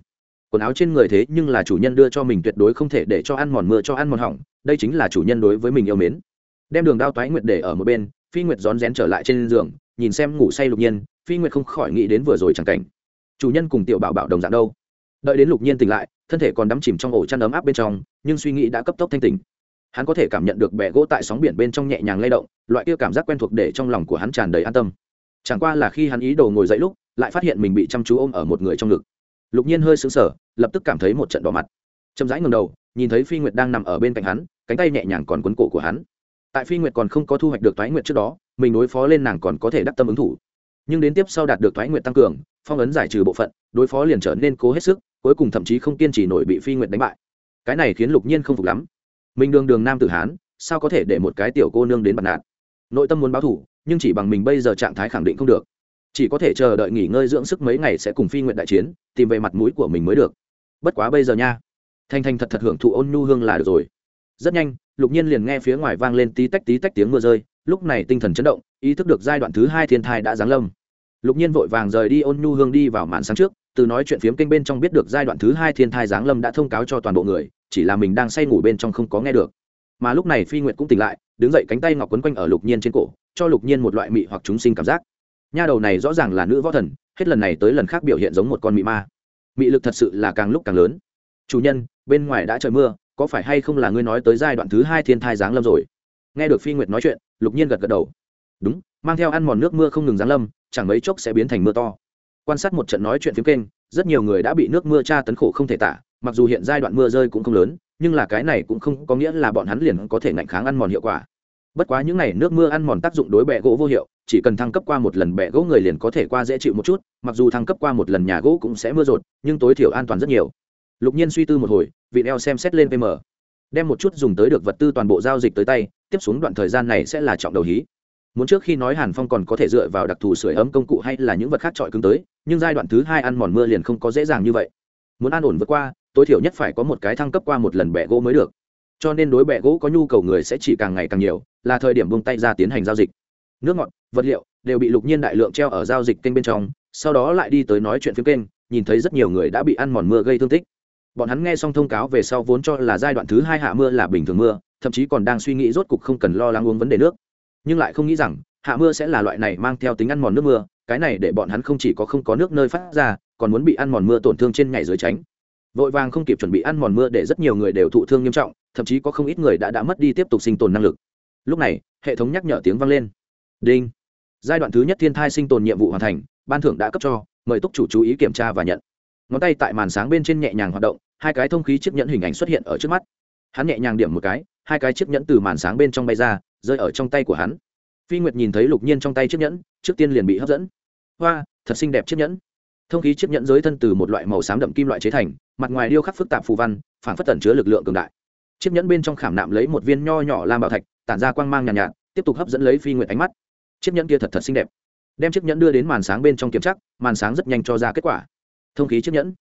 quần áo trên người thế nhưng là chủ nhân đưa cho mình tuyệt đối không thể để cho ăn mòn mưa cho ăn mòn hỏng, đây chính là chủ nhân đối với mình yêu mến. Đem đường đao toái nguyệt để ở một bên, phi nguyệt rón rén trở lại trên giường, nhìn xem ngủ say lục nhiên, phi nguyệt không khỏi nghĩ đến vừa rồi chẳng cảnh. Chủ nhân cùng tiểu bảo bảo đồng dạng đâu? Đợi đến lục nhiên tỉnh lại, thân thể còn đắm chìm trong ổ chăn ấm áp bên trong, nhưng suy nghĩ đã cấp tốc thanh tỉnh. Hắn có thể cảm nhận được bẹ gỗ tại sóng biển bên trong nhẹ nhàng lay động, loại kia cảm giác quen thuộc để trong lòng của hắn tràn đầy an tâm. Chẳng qua là khi hắn ý đồ ngồi dậy lúc, lại phát hiện mình bị chăm chú ôm ở một người trong ngực lục nhiên hơi sững sờ, lập tức cảm thấy một trận đỏ mặt. Chậm rãi ngầm đầu, nhìn thấy phi nguyệt đang nằm ở bên cạnh hắn, cánh tay nhẹ nhàng còn quấn cổ của hắn. Tại phi nguyệt còn không có thu hoạch được thoái nguyệt trước đó, mình đối phó lên nàng còn có thể đắc tâm ứng thủ. Nhưng đến tiếp sau đạt được thoái nguyệt tăng cường, phong ấn giải trừ bộ phận, đối phó liền trở nên cố hết sức, cuối cùng thậm chí không kiên trì nổi bị phi nguyệt đánh bại. Cái này khiến lục nhiên không phục lắm. Mình đường đường nam tử hán, sao có thể để một cái tiểu cô nương đến bật nạn? Nội tâm muốn báo thủ, nhưng chỉ bằng mình bây giờ trạng thái khẳng định không được chỉ có thể chờ đợi nghỉ ngơi dưỡng sức mấy ngày sẽ cùng phi nguyện đại chiến, tìm về mặt mũi của mình mới được. Bất quá bây giờ nha. Thanh thanh thật thật hưởng thụ ôn nhu hương là được rồi. Rất nhanh, lục nhiên liền nghe phía ngoài vang lên tí tách tí tách tiếng mưa rơi, lúc này tinh thần chấn động, ý thức được giai đoạn thứ hai thiên thai đã giáng lâm. Lục nhiên vội vàng rời đi ôn nhu hương đi vào màn sáng trước, từ nói chuyện phiếm kênh bên trong biết được giai đoạn thứ hai thiên thai giáng lâm đã thông cáo cho toàn bộ người, chỉ là mình đang say ngủ bên trong không có nghe được. Mà lúc này phi nguyệt cũng tỉnh lại, đứng dậy cánh tay ngọc quấn quanh ở lục nhiên trên cổ, cho lục nhiên một loại mị hoặc chúng sinh cảm giác nha đầu này rõ ràng là nữ võ thần, hết lần này tới lần khác biểu hiện giống một con mị ma. Mị lực thật sự là càng lúc càng lớn. Chủ nhân, bên ngoài đã trời mưa, có phải hay không là ngươi nói tới giai đoạn thứ hai thiên thai giáng lâm rồi? Nghe được phi nguyệt nói chuyện, lục nhiên gật gật đầu. Đúng, mang theo ăn mòn nước mưa không ngừng giáng lâm, chẳng mấy chốc sẽ biến thành mưa to. Quan sát một trận nói chuyện phiếm kênh, rất nhiều người đã bị nước mưa tra tấn khổ không thể tả, mặc dù hiện giai đoạn mưa rơi cũng không lớn, nhưng là cái này cũng không có nghĩa là bọn hắn liền có thể ngạnh kháng ăn mòn hiệu quả bất quá những ngày nước mưa ăn mòn tác dụng đối bẹ gỗ vô hiệu, chỉ cần thăng cấp qua một lần bẹ gỗ người liền có thể qua dễ chịu một chút, mặc dù thăng cấp qua một lần nhà gỗ cũng sẽ mưa rột, nhưng tối thiểu an toàn rất nhiều. Lục nhiên suy tư một hồi vị đeo xem xét lên pm đem một chút dùng tới được vật tư toàn bộ giao dịch tới tay, tiếp xuống đoạn thời gian này sẽ là trọng đầu hí. Muốn trước khi nói hàn phong còn có thể dựa vào đặc thù sửa ấm công cụ hay là những vật khác trọi cứng tới, nhưng giai đoạn thứ hai ăn mòn mưa liền không có dễ dàng như vậy. Muốn an ổn vượt qua, tối thiểu nhất phải có một cái thăng cấp qua một lần bẹ gỗ mới được cho nên đối bẹ gỗ có nhu cầu người sẽ chỉ càng ngày càng nhiều, là thời điểm buông tay ra tiến hành giao dịch. Nước ngọt, vật liệu đều bị lục nhiên đại lượng treo ở giao dịch kênh bên trong, sau đó lại đi tới nói chuyện phiếm kênh, nhìn thấy rất nhiều người đã bị ăn mòn mưa gây thương tích. Bọn hắn nghe xong thông cáo về sau vốn cho là giai đoạn thứ hai hạ mưa là bình thường mưa, thậm chí còn đang suy nghĩ rốt cục không cần lo lắng uống vấn đề nước. Nhưng lại không nghĩ rằng, hạ mưa sẽ là loại này mang theo tính ăn mòn nước mưa, cái này để bọn hắn không chỉ có không có nước nơi phát ra, còn muốn bị ăn mòn mưa tổn thương trên ngày dưới tránh. Vội vàng không kịp chuẩn bị ăn mòn mưa để rất nhiều người đều thụ thương nghiêm trọng thậm chí có không ít người đã đã mất đi tiếp tục sinh tồn năng lực. Lúc này, hệ thống nhắc nhở tiếng vang lên. Đinh. Giai đoạn thứ nhất thiên thai sinh tồn nhiệm vụ hoàn thành, ban thưởng đã cấp cho, mời túc chủ chú ý kiểm tra và nhận. Ngón tay tại màn sáng bên trên nhẹ nhàng hoạt động, hai cái thông khí chiếc nhẫn hình ảnh xuất hiện ở trước mắt. Hắn nhẹ nhàng điểm một cái, hai cái chiếc nhẫn từ màn sáng bên trong bay ra, rơi ở trong tay của hắn. Phi nguyệt nhìn thấy lục nhiên trong tay chiếc nhẫn, trước tiên liền bị hấp dẫn. Hoa, thật xinh đẹp chiếc nhẫn. Thông khí chiếc nhẫn giới thân từ một loại màu xám đậm kim loại chế thành, mặt ngoài điêu khắc phức tạp phù văn, phản phất tẩn chứa lực lượng cường đại chiếc nhẫn bên trong khảm nạm lấy một viên nho nhỏ lam bảo thạch tản ra quang mang nhàn nhạt, nhạt tiếp tục hấp dẫn lấy phi nguyệt ánh mắt. Chiếc nhẫn kia thật thật xinh đẹp. Đem chiếc nhẫn đưa đến màn sáng bên trong kiểm chắc màn sáng rất nhanh cho ra kết quả. Thông khí chiếc nhẫn.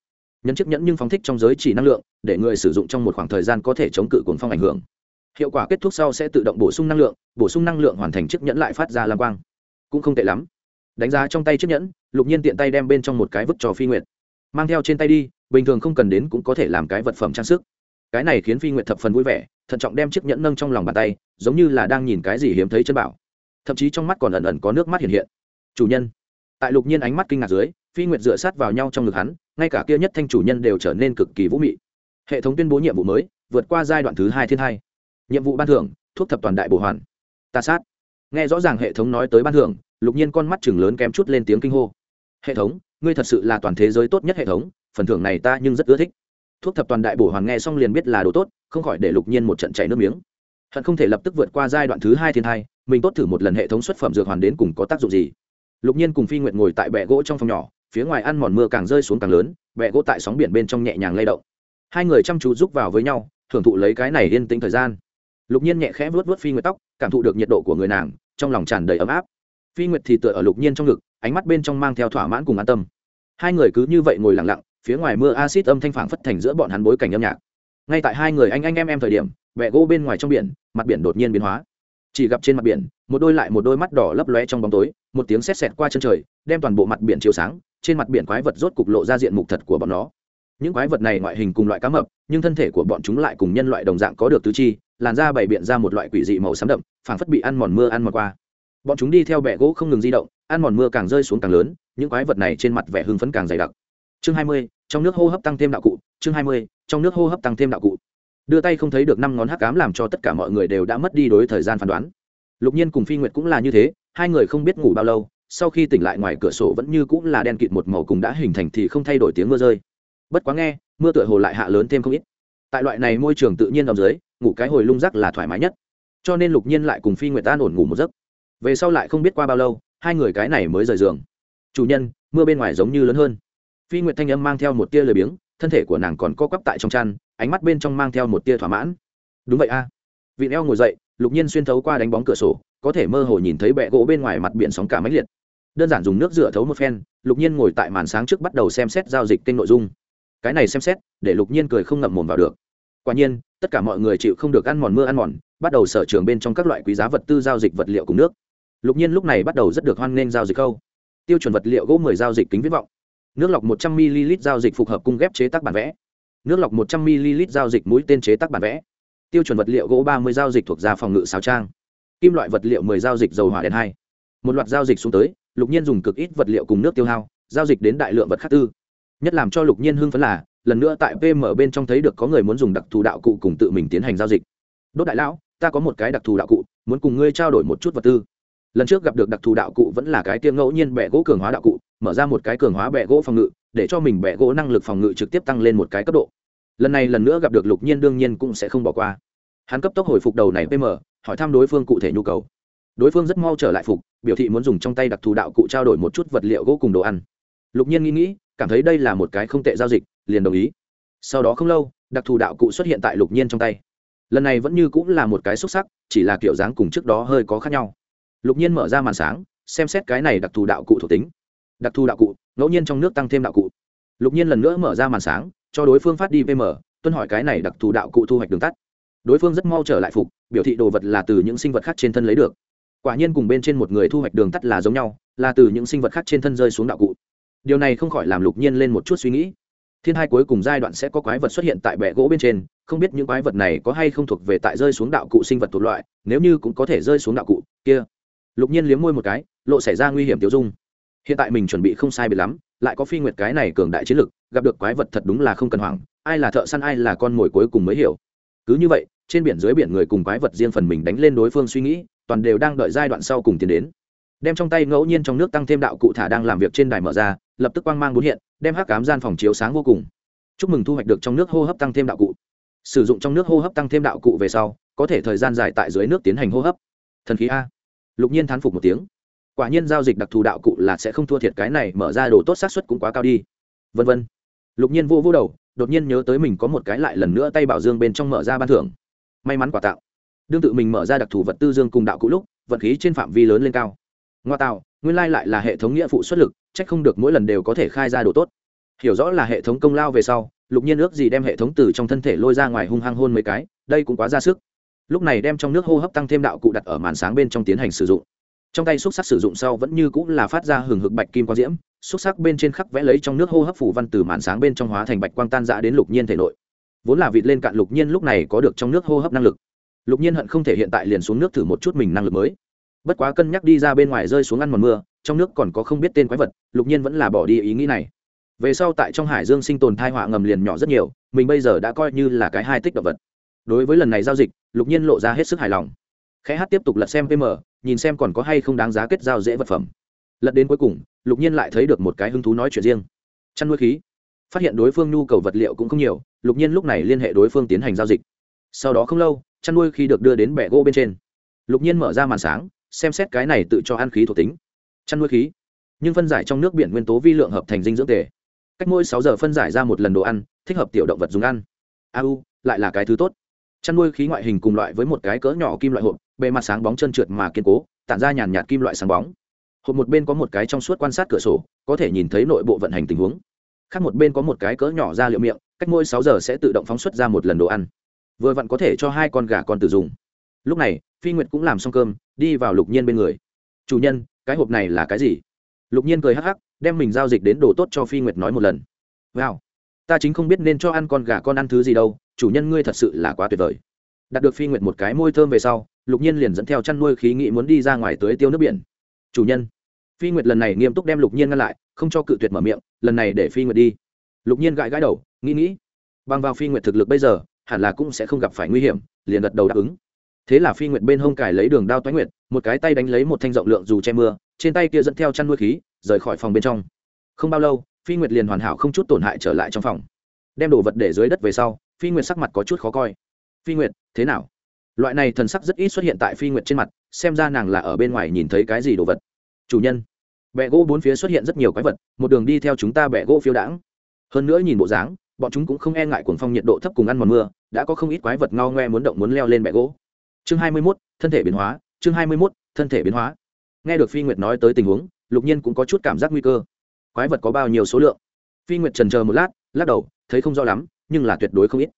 Nhấn chiếc nhẫn nhưng phóng thích trong giới chỉ năng lượng để người sử dụng trong một khoảng thời gian có thể chống cự cuồng phong ảnh hưởng. Hiệu quả kết thúc sau sẽ tự động bổ sung năng lượng bổ sung năng lượng hoàn thành chiếc nhẫn lại phát ra lam quang. Cũng không tệ lắm. Đánh giá trong tay chiếc nhẫn lục nhiên tiện tay đem bên trong một cái vứt cho phi nguyệt. Mang theo trên tay đi bình thường không cần đến cũng có thể làm cái vật phẩm trang sức cái này khiến phi nguyệt thập phần vui vẻ, thận trọng đem chiếc nhẫn nâng trong lòng bàn tay, giống như là đang nhìn cái gì hiếm thấy chân bảo. Thậm chí trong mắt còn ẩn ẩn có nước mắt hiện hiện. Chủ nhân. Tại lục nhiên ánh mắt kinh ngạc dưới, phi nguyệt dựa sát vào nhau trong ngực hắn, ngay cả kia nhất thanh chủ nhân đều trở nên cực kỳ vũ mị. Hệ thống tuyên bố nhiệm vụ mới, vượt qua giai đoạn thứ hai thiên hai. Nhiệm vụ ban thưởng, thuốc thập toàn đại bổ hoàn. Ta sát. Nghe rõ ràng hệ thống nói tới ban thưởng, lục nhiên con mắt chừng lớn kém chút lên tiếng kinh hô. Hệ thống, ngươi thật sự là toàn thế giới tốt nhất hệ thống, phần thưởng này ta nhưng rất ưa thích thuốc thập toàn đại bổ hoàn nghe xong liền biết là đồ tốt không khỏi để lục nhiên một trận chảy nước miếng. Hận không thể lập tức vượt qua giai đoạn thứ hai thiên thai, mình tốt thử một lần hệ thống xuất phẩm dược hoàn đến cùng có tác dụng gì. Lục nhiên cùng phi nguyện ngồi tại bệ gỗ trong phòng nhỏ phía ngoài ăn mòn mưa càng rơi xuống càng lớn bệ gỗ tại sóng biển bên trong nhẹ nhàng lay động. Hai người chăm chú giúp vào với nhau thưởng thụ lấy cái này yên tĩnh thời gian. Lục nhiên nhẹ khẽ vuốt vuốt phi nguyệt tóc cảm thụ được nhiệt độ của người nàng trong lòng tràn đầy ấm áp. Phi nguyệt thì tựa ở lục nhiên trong ngực ánh mắt bên trong mang theo thỏa mãn cùng an tâm. Hai người cứ như vậy ngồi lặng lặng phía ngoài mưa acid âm thanh phảng phất thành giữa bọn hắn bối cảnh âm nhạc. Ngay tại hai người anh anh em em thời điểm, bẹ gỗ bên ngoài trong biển, mặt biển đột nhiên biến hóa. Chỉ gặp trên mặt biển, một đôi lại một đôi mắt đỏ lấp lóe trong bóng tối, một tiếng sét sẹt qua chân trời, đem toàn bộ mặt biển chiếu sáng, trên mặt biển quái vật rốt cục lộ ra diện mục thật của bọn nó. Những quái vật này ngoại hình cùng loại cá mập, nhưng thân thể của bọn chúng lại cùng nhân loại đồng dạng có được tứ chi, làn da bày biện ra một loại quỷ dị màu xám đậm, phảng phất bị ăn mòn mưa ăn mòn qua. Bọn chúng đi theo bẹ gỗ không ngừng di động, ăn mòn mưa càng rơi xuống càng lớn, những quái vật này trên mặt vẻ hưng phấn càng dày đặc. Chương hai mươi trong nước hô hấp tăng thêm đạo cụ, chương hai mươi, trong nước hô hấp tăng thêm đạo cụ. Đưa tay không thấy được năm ngón hắc cám làm cho tất cả mọi người đều đã mất đi đối thời gian phán đoán. Lục nhiên cùng phi nguyệt cũng là như thế, hai người không biết ngủ bao lâu, sau khi tỉnh lại ngoài cửa sổ vẫn như cũng là đen kịt một màu cùng đã hình thành thì không thay đổi tiếng mưa rơi. Bất quá nghe, mưa tựa hồ lại hạ lớn thêm không ít. Tại loại này môi trường tự nhiên ở dưới, ngủ cái hồi lung rắc là thoải mái nhất. Cho nên lục nhiên lại cùng phi nguyệt an ổn ngủ một giấc. Về sau lại không biết qua bao lâu, hai người cái này mới rời giường. Chủ nhân, mưa bên ngoài giống như lớn hơn phi nguyệt thanh âm mang theo một tia lười biếng, thân thể của nàng còn co quắp tại trong chăn, ánh mắt bên trong mang theo một tia thỏa mãn. Đúng vậy a. À. vị eo ngồi dậy, lục nhiên xuyên thấu qua đánh bóng cửa sổ, có thể mơ hồ nhìn thấy bẹ gỗ bên ngoài mặt biển sóng cả máy liệt. Đơn giản dùng nước rửa thấu một phen, lục nhiên ngồi tại màn sáng trước bắt đầu xem xét giao dịch kênh nội dung. Cái này xem xét, để lục nhiên cười không ngậm mồm vào được. Quả nhiên, tất cả mọi người chịu không được ăn mòn mưa ăn mòn, bắt đầu sở trường bên trong các loại quý giá vật tư giao dịch vật liệu cùng nước. Lục nhiên lúc này bắt đầu rất được hoan nghênh giao dịch câu. Tiêu chuẩn vật liệu gỗ mười giao dịch kính viết vọng nước lọc một trăm ml giao dịch phục hợp cung ghép chế tác bản vẽ. Nước lọc một trăm ml giao dịch mũi tên chế tác bản vẽ. Tiêu chuẩn vật liệu gỗ ba mươi giao dịch thuộc gia phòng ngự sáo trang. Kim loại vật liệu mười giao dịch dầu hỏa đèn hai. Một loạt giao dịch xuống tới, lục nhiên dùng cực ít vật liệu cùng nước tiêu hao, giao dịch đến đại lượng vật khác tư. Nhất làm cho lục nhiên hưng phấn là, lần nữa tại pm bên trong thấy được có người muốn dùng đặc thù đạo cụ cùng tự mình tiến hành giao dịch. Đốt đại lão, ta có một cái đặc thù đạo cụ, muốn cùng ngươi trao đổi một chút vật tư. Lần trước gặp được đặc thù đạo cụ vẫn là cái tiêm ngẫu nhiên bẻ gỗ cường hóa đạo cụ mở ra một cái cường hóa bẹ gỗ phòng ngự, để cho mình bẹ gỗ năng lực phòng ngự trực tiếp tăng lên một cái cấp độ. Lần này lần nữa gặp được lục nhiên đương nhiên cũng sẽ không bỏ qua. Hắn cấp tốc hồi phục đầu này pm, hỏi thăm đối phương cụ thể nhu cầu. Đối phương rất mau trở lại phục, biểu thị muốn dùng trong tay đặc thù đạo cụ trao đổi một chút vật liệu gỗ cùng đồ ăn. Lục nhiên nghĩ nghĩ, cảm thấy đây là một cái không tệ giao dịch, liền đồng ý. Sau đó không lâu, đặc thù đạo cụ xuất hiện tại lục nhiên trong tay. Lần này vẫn như cũng là một cái xúc sắc, chỉ là kiểu dáng cùng trước đó hơi có khác nhau. Lục nhiên mở ra màn sáng, xem xét cái này đặc thù đạo cụ thuộc tính đặc thù đạo cụ, ngẫu nhiên trong nước tăng thêm đạo cụ. Lục nhiên lần nữa mở ra màn sáng, cho đối phương phát đi vm tuân hỏi cái này đặc thù đạo cụ thu hoạch đường tắt. Đối phương rất mau trở lại phục, biểu thị đồ vật là từ những sinh vật khác trên thân lấy được. Quả nhiên cùng bên trên một người thu hoạch đường tắt là giống nhau, là từ những sinh vật khác trên thân rơi xuống đạo cụ. Điều này không khỏi làm lục nhiên lên một chút suy nghĩ. Thiên hai cuối cùng giai đoạn sẽ có quái vật xuất hiện tại bệ gỗ bên trên, không biết những quái vật này có hay không thuộc về tại rơi xuống đạo cụ sinh vật thuộc loại, nếu như cũng có thể rơi xuống đạo cụ, kia. Lục nhiên liếm môi một cái, lộ xảy ra nguy hiểm tiêu dung hiện tại mình chuẩn bị không sai bị lắm, lại có phi nguyệt cái này cường đại chiến lực, gặp được quái vật thật đúng là không cần hoảng, ai là thợ săn, ai là con mồi cuối cùng mới hiểu. Cứ như vậy, trên biển dưới biển người cùng quái vật riêng phần mình đánh lên đối phương suy nghĩ, toàn đều đang đợi giai đoạn sau cùng tiến đến. Đem trong tay ngẫu nhiên trong nước tăng thêm đạo cụ thả đang làm việc trên đài mở ra, lập tức quang mang bốn hiện, đem hắc cám gian phòng chiếu sáng vô cùng. Chúc mừng thu hoạch được trong nước hô hấp tăng thêm đạo cụ. Sử dụng trong nước hô hấp tăng thêm đạo cụ về sau, có thể thời gian dài tại dưới nước tiến hành hô hấp. Thần khí a. Lục nhiên thán phục một tiếng quả nhiên giao dịch đặc thù đạo cụ là sẽ không thua thiệt cái này, mở ra đồ tốt xác suất cũng quá cao đi. Vân vân. Lục nhiên vô vô đầu, đột nhiên nhớ tới mình có một cái lại lần nữa tay bảo dương bên trong mở ra ban thưởng. May mắn quả tạo. Đương tự mình mở ra đặc thù vật tư dương cùng đạo cụ lúc vật khí trên phạm vi lớn lên cao. Ngoa tạo, nguyên lai lại là hệ thống nghĩa phụ xuất lực trách không được mỗi lần đều có thể khai ra đồ tốt. Hiểu rõ là hệ thống công lao về sau, lục nhiên ước gì đem hệ thống từ trong thân thể lôi ra ngoài hung hăng hôn mấy cái, đây cũng quá ra sức. Lúc này đem trong nước hô hấp tăng thêm đạo cụ đặt ở màn sáng bên trong tiến hành sử dụng trong tay xúc sắc sử dụng sau vẫn như cũng là phát ra hừng hực bạch kim quang diễm, xúc sắc bên trên khắc vẽ lấy trong nước hô hấp phủ văn từ màn sáng bên trong hóa thành bạch quang tan dã đến lục nhiên thể nội. Vốn là vịt lên cạn lục nhiên lúc này có được trong nước hô hấp năng lực. Lục nhiên hận không thể hiện tại liền xuống nước thử một chút mình năng lực mới. Bất quá cân nhắc đi ra bên ngoài rơi xuống ăn mòn mưa, trong nước còn có không biết tên quái vật, lục nhiên vẫn là bỏ đi ý nghĩ này. Về sau tại trong hải dương sinh tồn thai họa ngầm liền nhỏ rất nhiều, mình bây giờ đã coi như là cái hai tích động vật. Đối với lần này giao dịch, lục nhiên lộ ra hết sức hài lòng. Khẽ hát tiếp tục lật xem pm nhìn xem còn có hay không đáng giá kết giao dễ vật phẩm. Lật đến cuối cùng, lục nhiên lại thấy được một cái hứng thú nói chuyện riêng. Chăn nuôi khí. Phát hiện đối phương nhu cầu vật liệu cũng không nhiều, lục nhiên lúc này liên hệ đối phương tiến hành giao dịch. Sau đó không lâu, chăn nuôi khí được đưa đến bẻ gỗ bên trên. Lục nhiên mở ra màn sáng, xem xét cái này tự cho ăn khí thuộc tính. Chăn nuôi khí. Nhưng phân giải trong nước biển nguyên tố vi lượng hợp thành dinh dưỡng tề. Cách mỗi sáu giờ phân giải ra một lần đồ ăn, thích hợp tiểu động vật dùng ăn. A u lại là cái thứ tốt chăn nuôi khí ngoại hình cùng loại với một cái cỡ nhỏ kim loại hộp, bề mặt sáng bóng chân trượt mà kiên cố, tản ra nhàn nhạt kim loại sáng bóng. Hộp một bên có một cái trong suốt quan sát cửa sổ, có thể nhìn thấy nội bộ vận hành tình huống. Khác một bên có một cái cỡ nhỏ ra liệu miệng, cách mỗi sáu giờ sẽ tự động phóng xuất ra một lần đồ ăn. Vừa vặn có thể cho hai con gà con tử dùng. Lúc này, phi nguyệt cũng làm xong cơm, đi vào lục nhiên bên người. Chủ nhân, cái hộp này là cái gì? Lục nhiên cười hắc hắc, đem mình giao dịch đến đồ tốt cho phi nguyệt nói một lần. Wow ta chính không biết nên cho ăn con gà con ăn thứ gì đâu, chủ nhân ngươi thật sự là quá tuyệt vời. Đạt được phi nguyệt một cái môi thơm về sau, lục nhiên liền dẫn theo chăn nuôi khí nghị muốn đi ra ngoài tới tiêu nước biển. Chủ nhân, phi nguyệt lần này nghiêm túc đem lục nhiên ngăn lại, không cho cự tuyệt mở miệng, lần này để phi nguyệt đi. Lục nhiên gãi gãi đầu, nghĩ nghĩ, bằng vào phi nguyệt thực lực bây giờ, hẳn là cũng sẽ không gặp phải nguy hiểm, liền gật đầu đáp ứng. Thế là phi nguyệt bên hông cài lấy đường đao toái nguyệt, một cái tay đánh lấy một thanh rộng lượng dù che mưa, trên tay kia dẫn theo chăn nuôi khí, rời khỏi phòng bên trong. Không bao lâu phi nguyệt liền hoàn hảo không chút tổn hại trở lại trong phòng. Đem đồ vật để dưới đất về sau phi nguyệt sắc mặt có chút khó coi. Phi nguyệt thế nào? Loại này thần sắc rất ít xuất hiện tại phi nguyệt trên mặt xem ra nàng là ở bên ngoài nhìn thấy cái gì đồ vật. Chủ nhân. Bẹ gỗ bốn phía xuất hiện rất nhiều quái vật một đường đi theo chúng ta bẹ gỗ phiêu đãng. Hơn nữa nhìn bộ dáng bọn chúng cũng không e ngại cuồng phong nhiệt độ thấp cùng ăn mòn mưa đã có không ít quái vật ngao ngoe muốn động muốn leo lên bẹ gỗ. Chương hai mươi 21, thân thể biến hóa chương hai mươi 21, thân thể biến hóa. Nghe được phi nguyệt nói tới tình huống lục nhiên cũng có chút cảm giác nguy cơ quái vật có bao nhiêu số lượng. Phi nguyệt trần chờ một lát, lắc đầu, thấy không rõ lắm, nhưng là tuyệt đối không ít.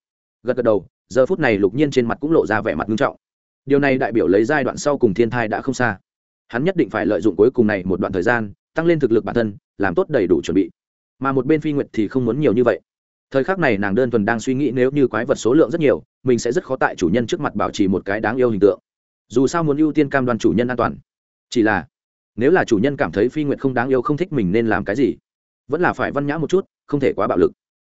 Gật gật đầu, giờ phút này lục nhiên trên mặt cũng lộ ra vẻ mặt nghiêm trọng. Điều này đại biểu lấy giai đoạn sau cùng thiên thai đã không xa. Hắn nhất định phải lợi dụng cuối cùng này một đoạn thời gian, tăng lên thực lực bản thân, làm tốt đầy đủ chuẩn bị. Mà một bên phi nguyệt thì không muốn nhiều như vậy. Thời khắc này nàng đơn thuần đang suy nghĩ nếu như quái vật số lượng rất nhiều, mình sẽ rất khó tại chủ nhân trước mặt bảo trì một cái đáng yêu hình tượng. Dù sao muốn ưu tiên cam đoan chủ nhân an toàn. Chỉ là nếu là chủ nhân cảm thấy phi nguyệt không đáng yêu không thích mình nên làm cái gì? Vẫn là phải văn nhã một chút, không thể quá bạo lực.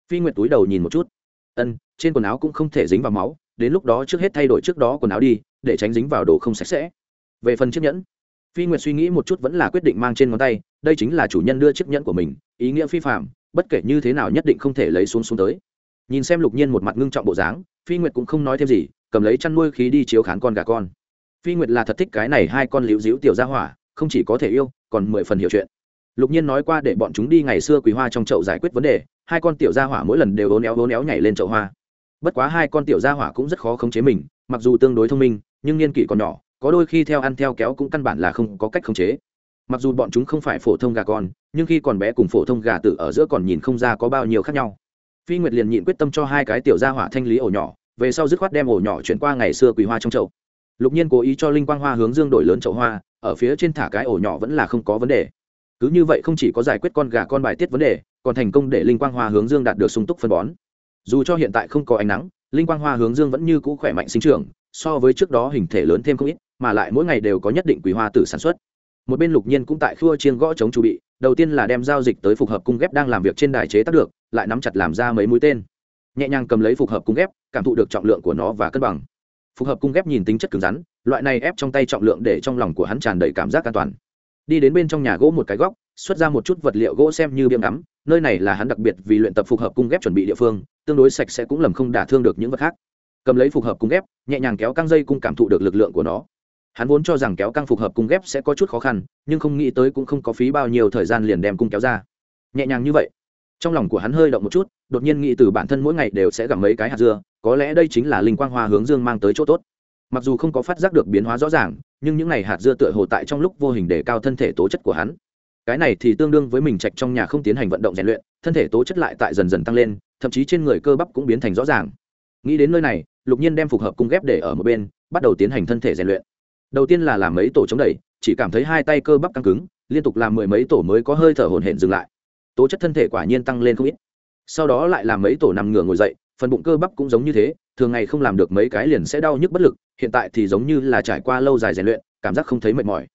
Phi nguyệt túi đầu nhìn một chút. Ân, trên quần áo cũng không thể dính vào máu, đến lúc đó trước hết thay đổi trước đó quần áo đi, để tránh dính vào đồ không sạch sẽ. Về phần chiếc nhẫn, phi nguyệt suy nghĩ một chút vẫn là quyết định mang trên ngón tay, đây chính là chủ nhân đưa chiếc nhẫn của mình, ý nghĩa phi phạm bất kể như thế nào nhất định không thể lấy xuống xuống tới. Nhìn xem lục nhiên một mặt ngưng trọng bộ dáng, phi nguyệt cũng không nói thêm gì, cầm lấy chăn nuôi khí đi chiếu khán con gà con. Phi nguyệt là thật thích cái này hai con liễu diễu tiểu gia hỏa không chỉ có thể yêu, còn mười phần hiểu chuyện. Lục nhiên nói qua để bọn chúng đi ngày xưa quý hoa trong chậu giải quyết vấn đề, hai con tiểu gia hỏa mỗi lần đều ố néo ố néo nhảy lên chậu hoa. Bất quá hai con tiểu gia hỏa cũng rất khó khống chế mình, mặc dù tương đối thông minh, nhưng niên kỷ còn nhỏ, có đôi khi theo ăn theo kéo cũng căn bản là không có cách khống chế. Mặc dù bọn chúng không phải phổ thông gà con, nhưng khi còn bé cùng phổ thông gà tử ở giữa còn nhìn không ra có bao nhiêu khác nhau. Phi nguyệt liền nhịn quyết tâm cho hai cái tiểu gia hỏa thanh lý ổ nhỏ, về sau dứt khoát đem ổ nhỏ chuyển qua ngày xưa quỳ hoa trong chậu. Lục nhiên cố ý cho linh quang hoa hướng dương đổi lớn chậu hoa ở phía trên thả cái ổ nhỏ vẫn là không có vấn đề. Cứ như vậy không chỉ có giải quyết con gà con bài tiết vấn đề, còn thành công để linh quang hoa hướng dương đạt được sung túc phân bón. Dù cho hiện tại không có ánh nắng, linh quang hoa hướng dương vẫn như cũ khỏe mạnh sinh trưởng, so với trước đó hình thể lớn thêm không ít, mà lại mỗi ngày đều có nhất định quý hoa tử sản xuất. Một bên lục nhiên cũng tại khua chiên gõ chống chu bị, đầu tiên là đem giao dịch tới phục hợp cung ghép đang làm việc trên đài chế tác được, lại nắm chặt làm ra mấy mũi tên. Nhẹ nhàng cầm lấy phục hợp cung ghép, cảm thụ được trọng lượng của nó và cân bằng. Phục hợp cung ghép nhìn tính chất cứng rắn loại này ép trong tay trọng lượng để trong lòng của hắn tràn đầy cảm giác an toàn. Đi đến bên trong nhà gỗ một cái góc, xuất ra một chút vật liệu gỗ xem như biếm ngắm, nơi này là hắn đặc biệt vì luyện tập phục hợp cung ghép chuẩn bị địa phương, tương đối sạch sẽ cũng lầm không đả thương được những vật khác. Cầm lấy phục hợp cung ghép, nhẹ nhàng kéo căng dây cung cảm thụ được lực lượng của nó. Hắn vốn cho rằng kéo căng phục hợp cung ghép sẽ có chút khó khăn, nhưng không nghĩ tới cũng không có phí bao nhiêu thời gian liền đem cung kéo ra. Nhẹ nhàng như vậy, trong lòng của hắn hơi động một chút, đột nhiên nghĩ từ bản thân mỗi ngày đều sẽ gặp mấy cái hạt dưa, có lẽ đây chính là linh quang hoa hướng dương mang tới chỗ tốt mặc dù không có phát giác được biến hóa rõ ràng, nhưng những n à y hạt dưa tựa hồ tại trong lúc vô hình để cao thân thể tố chất của hắn. Cái này thì tương đương với mình trạch trong nhà không tiến hành vận động rèn luyện, thân thể tố chất lại tại dần dần tăng lên, thậm chí trên người cơ bắp cũng biến thành rõ ràng. Nghĩ đến nơi này, lục nhiên đem phục hợp cung ghép để ở một bên, bắt đầu tiến hành thân thể rèn luyện. Đầu tiên là làm mấy tổ chống đẩy, chỉ cảm thấy hai tay cơ bắp căng cứng, liên tục làm mười mấy tổ mới có hơi thở hồn hển dừng lại. Tố chất thân thể quả nhiên tăng lên không ít. Sau đó lại làm mấy tổ nằm ngửa ngồi dậy phần bụng cơ bắp cũng giống như thế, thường ngày không làm được mấy cái liền sẽ đau nhức bất lực, hiện tại thì giống như là trải qua lâu dài rèn luyện, cảm giác không thấy mệt mỏi.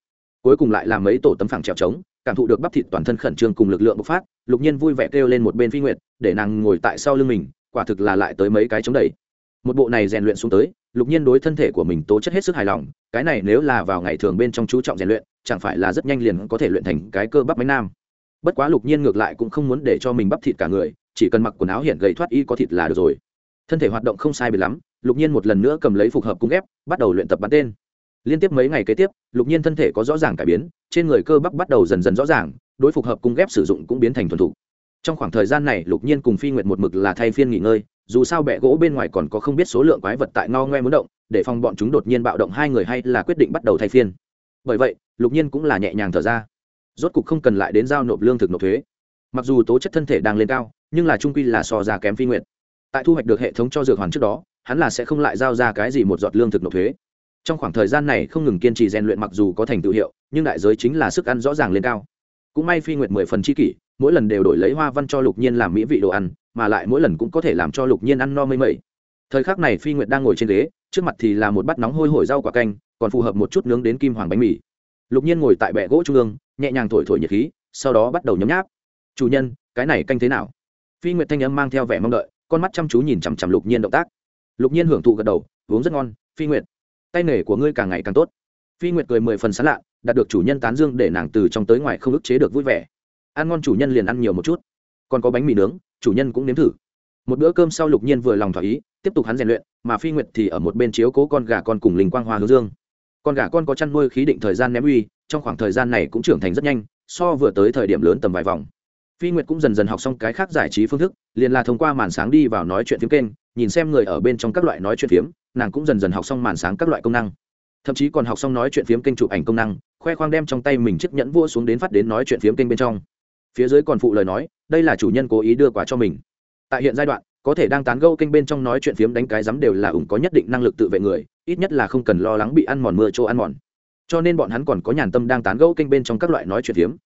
Cuối cùng lại làm mấy tổ tấm phẳng trèo trống, cảm thụ được bắp thịt toàn thân khẩn trương cùng lực lượng bộc phát, lục nhiên vui vẻ kêu lên một bên phi nguyệt, để nàng ngồi tại sau lưng mình, quả thực là lại tới mấy cái chống đẩy. Một bộ này rèn luyện xuống tới, lục nhiên đối thân thể của mình tố chất hết sức hài lòng, cái này nếu là vào ngày thường bên trong chú trọng rèn luyện, chẳng phải là rất nhanh liền có thể luyện thành cái cơ bắp máy nam. Bất quá lục nhiên ngược lại cũng không muốn để cho mình bắp thịt cả người chỉ cần mặc quần áo hiện gầy thoát y có thịt là được rồi. Thân thể hoạt động không sai bị lắm, lục nhiên một lần nữa cầm lấy phục hợp cung ghép, bắt đầu luyện tập bắn tên. Liên tiếp mấy ngày kế tiếp, lục nhiên thân thể có rõ ràng cải biến, trên người cơ bắp bắt đầu dần dần rõ ràng, đối phục hợp cung ghép sử dụng cũng biến thành thuần thục. Trong khoảng thời gian này, lục nhiên cùng phi nguyệt một mực là thay phiên nghỉ ngơi, dù sao bẹ gỗ bên ngoài còn có không biết số lượng quái vật tại ngao ngoe muốn động, để phòng bọn chúng đột nhiên bạo động hai người hay là quyết định bắt đầu thay phiên. Bởi vậy, lục nhiên cũng là nhẹ nhàng thở ra. Rốt cục không cần lại đến giao nộp lương thực nộp thuế. Mặc dù tố chất thân thể đang lên cao nhưng là trung quy là so ra kém phi nguyện tại thu hoạch được hệ thống cho dược hoàn trước đó, hắn là sẽ không lại giao ra cái gì một giọt lương thực nộp thuế. Trong khoảng thời gian này không ngừng kiên trì rèn luyện mặc dù có thành tựu hiệu, nhưng đại giới chính là sức ăn rõ ràng lên cao. Cũng may phi nguyệt mười phần chi kỷ, mỗi lần đều đổi lấy hoa văn cho lục nhiên làm mỹ vị đồ ăn, mà lại mỗi lần cũng có thể làm cho lục nhiên ăn no mây mây thời khắc này phi nguyệt đang ngồi trên ghế, trước mặt thì là một bát nóng hôi hổi rau quả canh, còn phù hợp một chút nướng đến kim hoàng bánh mì. Lục nhiên ngồi tại bệ gỗ trung ương, nhẹ nhàng thổi thổi nhiệt khí, sau đó bắt đầu nhấm nháp. Chủ nhân, cái này canh thế nào? Phi nguyệt thanh âm mang theo vẻ mong đợi, con mắt chăm chú nhìn chằm chằm lục nhiên động tác. Lục nhiên hưởng thụ gật đầu, uống rất ngon, phi nguyệt. Tay nghề của ngươi càng ngày càng tốt. Phi nguyệt cười mười phần sán lạ, đạt được chủ nhân tán dương để nàng từ trong tới ngoài không ức chế được vui vẻ. Ăn ngon chủ nhân liền ăn nhiều một chút. Còn có bánh mì nướng, chủ nhân cũng nếm thử. Một bữa cơm sau lục nhiên vừa lòng thỏa ý, tiếp tục hắn rèn luyện, mà phi nguyệt thì ở một bên chiếu cố con gà con cùng linh quang hoa hướng dương. Con gà con có chăn nuôi khí định thời gian ném uy, trong khoảng thời gian này cũng trưởng thành rất nhanh, so vừa tới thời điểm lớn tầm vài vòng phi nguyệt cũng dần dần học xong cái khác giải trí phương thức, liền là thông qua màn sáng đi vào nói chuyện phiếm kênh, nhìn xem người ở bên trong các loại nói chuyện phiếm, nàng cũng dần dần học xong màn sáng các loại công năng. Thậm chí còn học xong nói chuyện phiếm kênh chụp ảnh công năng, khoe khoang đem trong tay mình chiếc nhẫn vua xuống đến phát đến nói chuyện phiếm kênh bên trong. Phía dưới còn phụ lời nói, đây là chủ nhân cố ý đưa quà cho mình. Tại hiện giai đoạn, có thể đang tán gẫu kênh bên trong nói chuyện phiếm đánh cái rắm đều là ủng có nhất định năng lực tự vệ người, ít nhất là không cần lo lắng bị ăn mòn mưa chỗ ăn mòn. Cho nên bọn hắn còn có nhàn tâm đang tán gẫu kênh bên trong các loại nói chuyện phiếm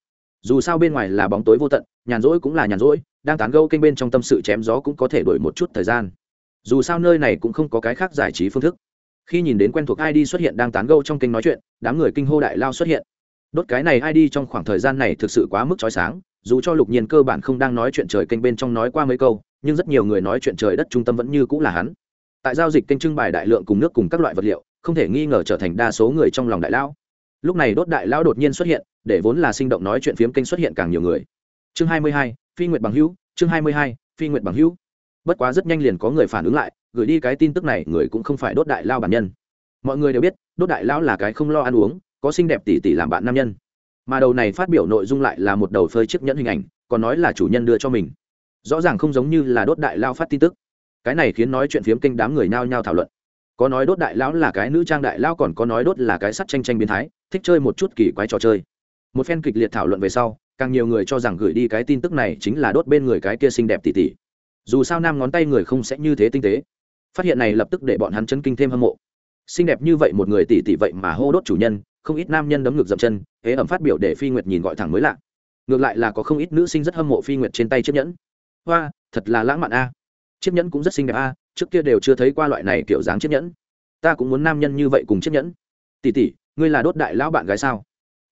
dù sao bên ngoài là bóng tối vô tận, nhàn rỗi cũng là nhàn rỗi, đang tán gẫu kênh bên trong tâm sự chém gió cũng có thể đổi một chút thời gian. Dù sao nơi này cũng không có cái khác giải trí phương thức. Khi nhìn đến quen thuộc id xuất hiện đang tán gẫu trong kênh nói chuyện, đám người kinh hô đại lao xuất hiện. Đốt cái này id trong khoảng thời gian này thực sự quá mức trói sáng, dù cho lục nhiên cơ bản không đang nói chuyện trời kênh bên trong nói qua mấy câu, nhưng rất nhiều người nói chuyện trời đất trung tâm vẫn như cũng là hắn. Tại giao dịch kênh trưng bày đại lượng cùng nước cùng các loại vật liệu, không thể nghi ngờ trở thành đa số người trong lòng đại lão lúc này đốt đại lão đột nhiên xuất hiện để vốn là sinh động nói chuyện phiếm kênh xuất hiện càng nhiều người. Chương 22, phi nguyệt bằng hữu chương 22, phi nguyệt bằng hữu. Bất quá rất nhanh liền có người phản ứng lại gửi đi cái tin tức này người cũng không phải đốt đại lao bản nhân. Mọi người đều biết đốt đại lão là cái không lo ăn uống có xinh đẹp tỷ tỷ làm bạn nam nhân. Mà đầu này phát biểu nội dung lại là một đầu phơi chiếc nhẫn hình ảnh còn nói là chủ nhân đưa cho mình. Rõ ràng không giống như là đốt đại lao phát tin tức. Cái này khiến nói chuyện phiếm kênh đám người nhao nhao thảo luận. Có nói đốt đại lão là cái nữ trang đại lão còn có nói đốt là cái sắt tranh tranh biến thái thích chơi một chút kỳ quái trò chơi một phen kịch liệt thảo luận về sau, càng nhiều người cho rằng gửi đi cái tin tức này chính là đốt bên người cái kia xinh đẹp tỉ tỉ dù sao nam ngón tay người không sẽ như thế tinh tế. Phát hiện này lập tức để bọn hắn chân kinh thêm hâm mộ. Xinh đẹp như vậy một người tỉ tỉ vậy mà hô đốt chủ nhân, không ít nam nhân đấm ngược dậm chân hễ ẩm phát biểu để phi nguyệt nhìn gọi thẳng mới lạ. Ngược lại là có không ít nữ sinh rất hâm mộ phi nguyệt trên tay chiếc nhẫn. Hoa, thật là lãng mạn a. Chiếc nhẫn cũng rất xinh đẹp a, trước kia đều chưa thấy qua loại này kiểu dáng chiếc nhẫn. Ta cũng muốn nam nhân như vậy cùng chiếc nhẫn. Tỉ tỉ ngươi là đốt đại lão bạn gái sao?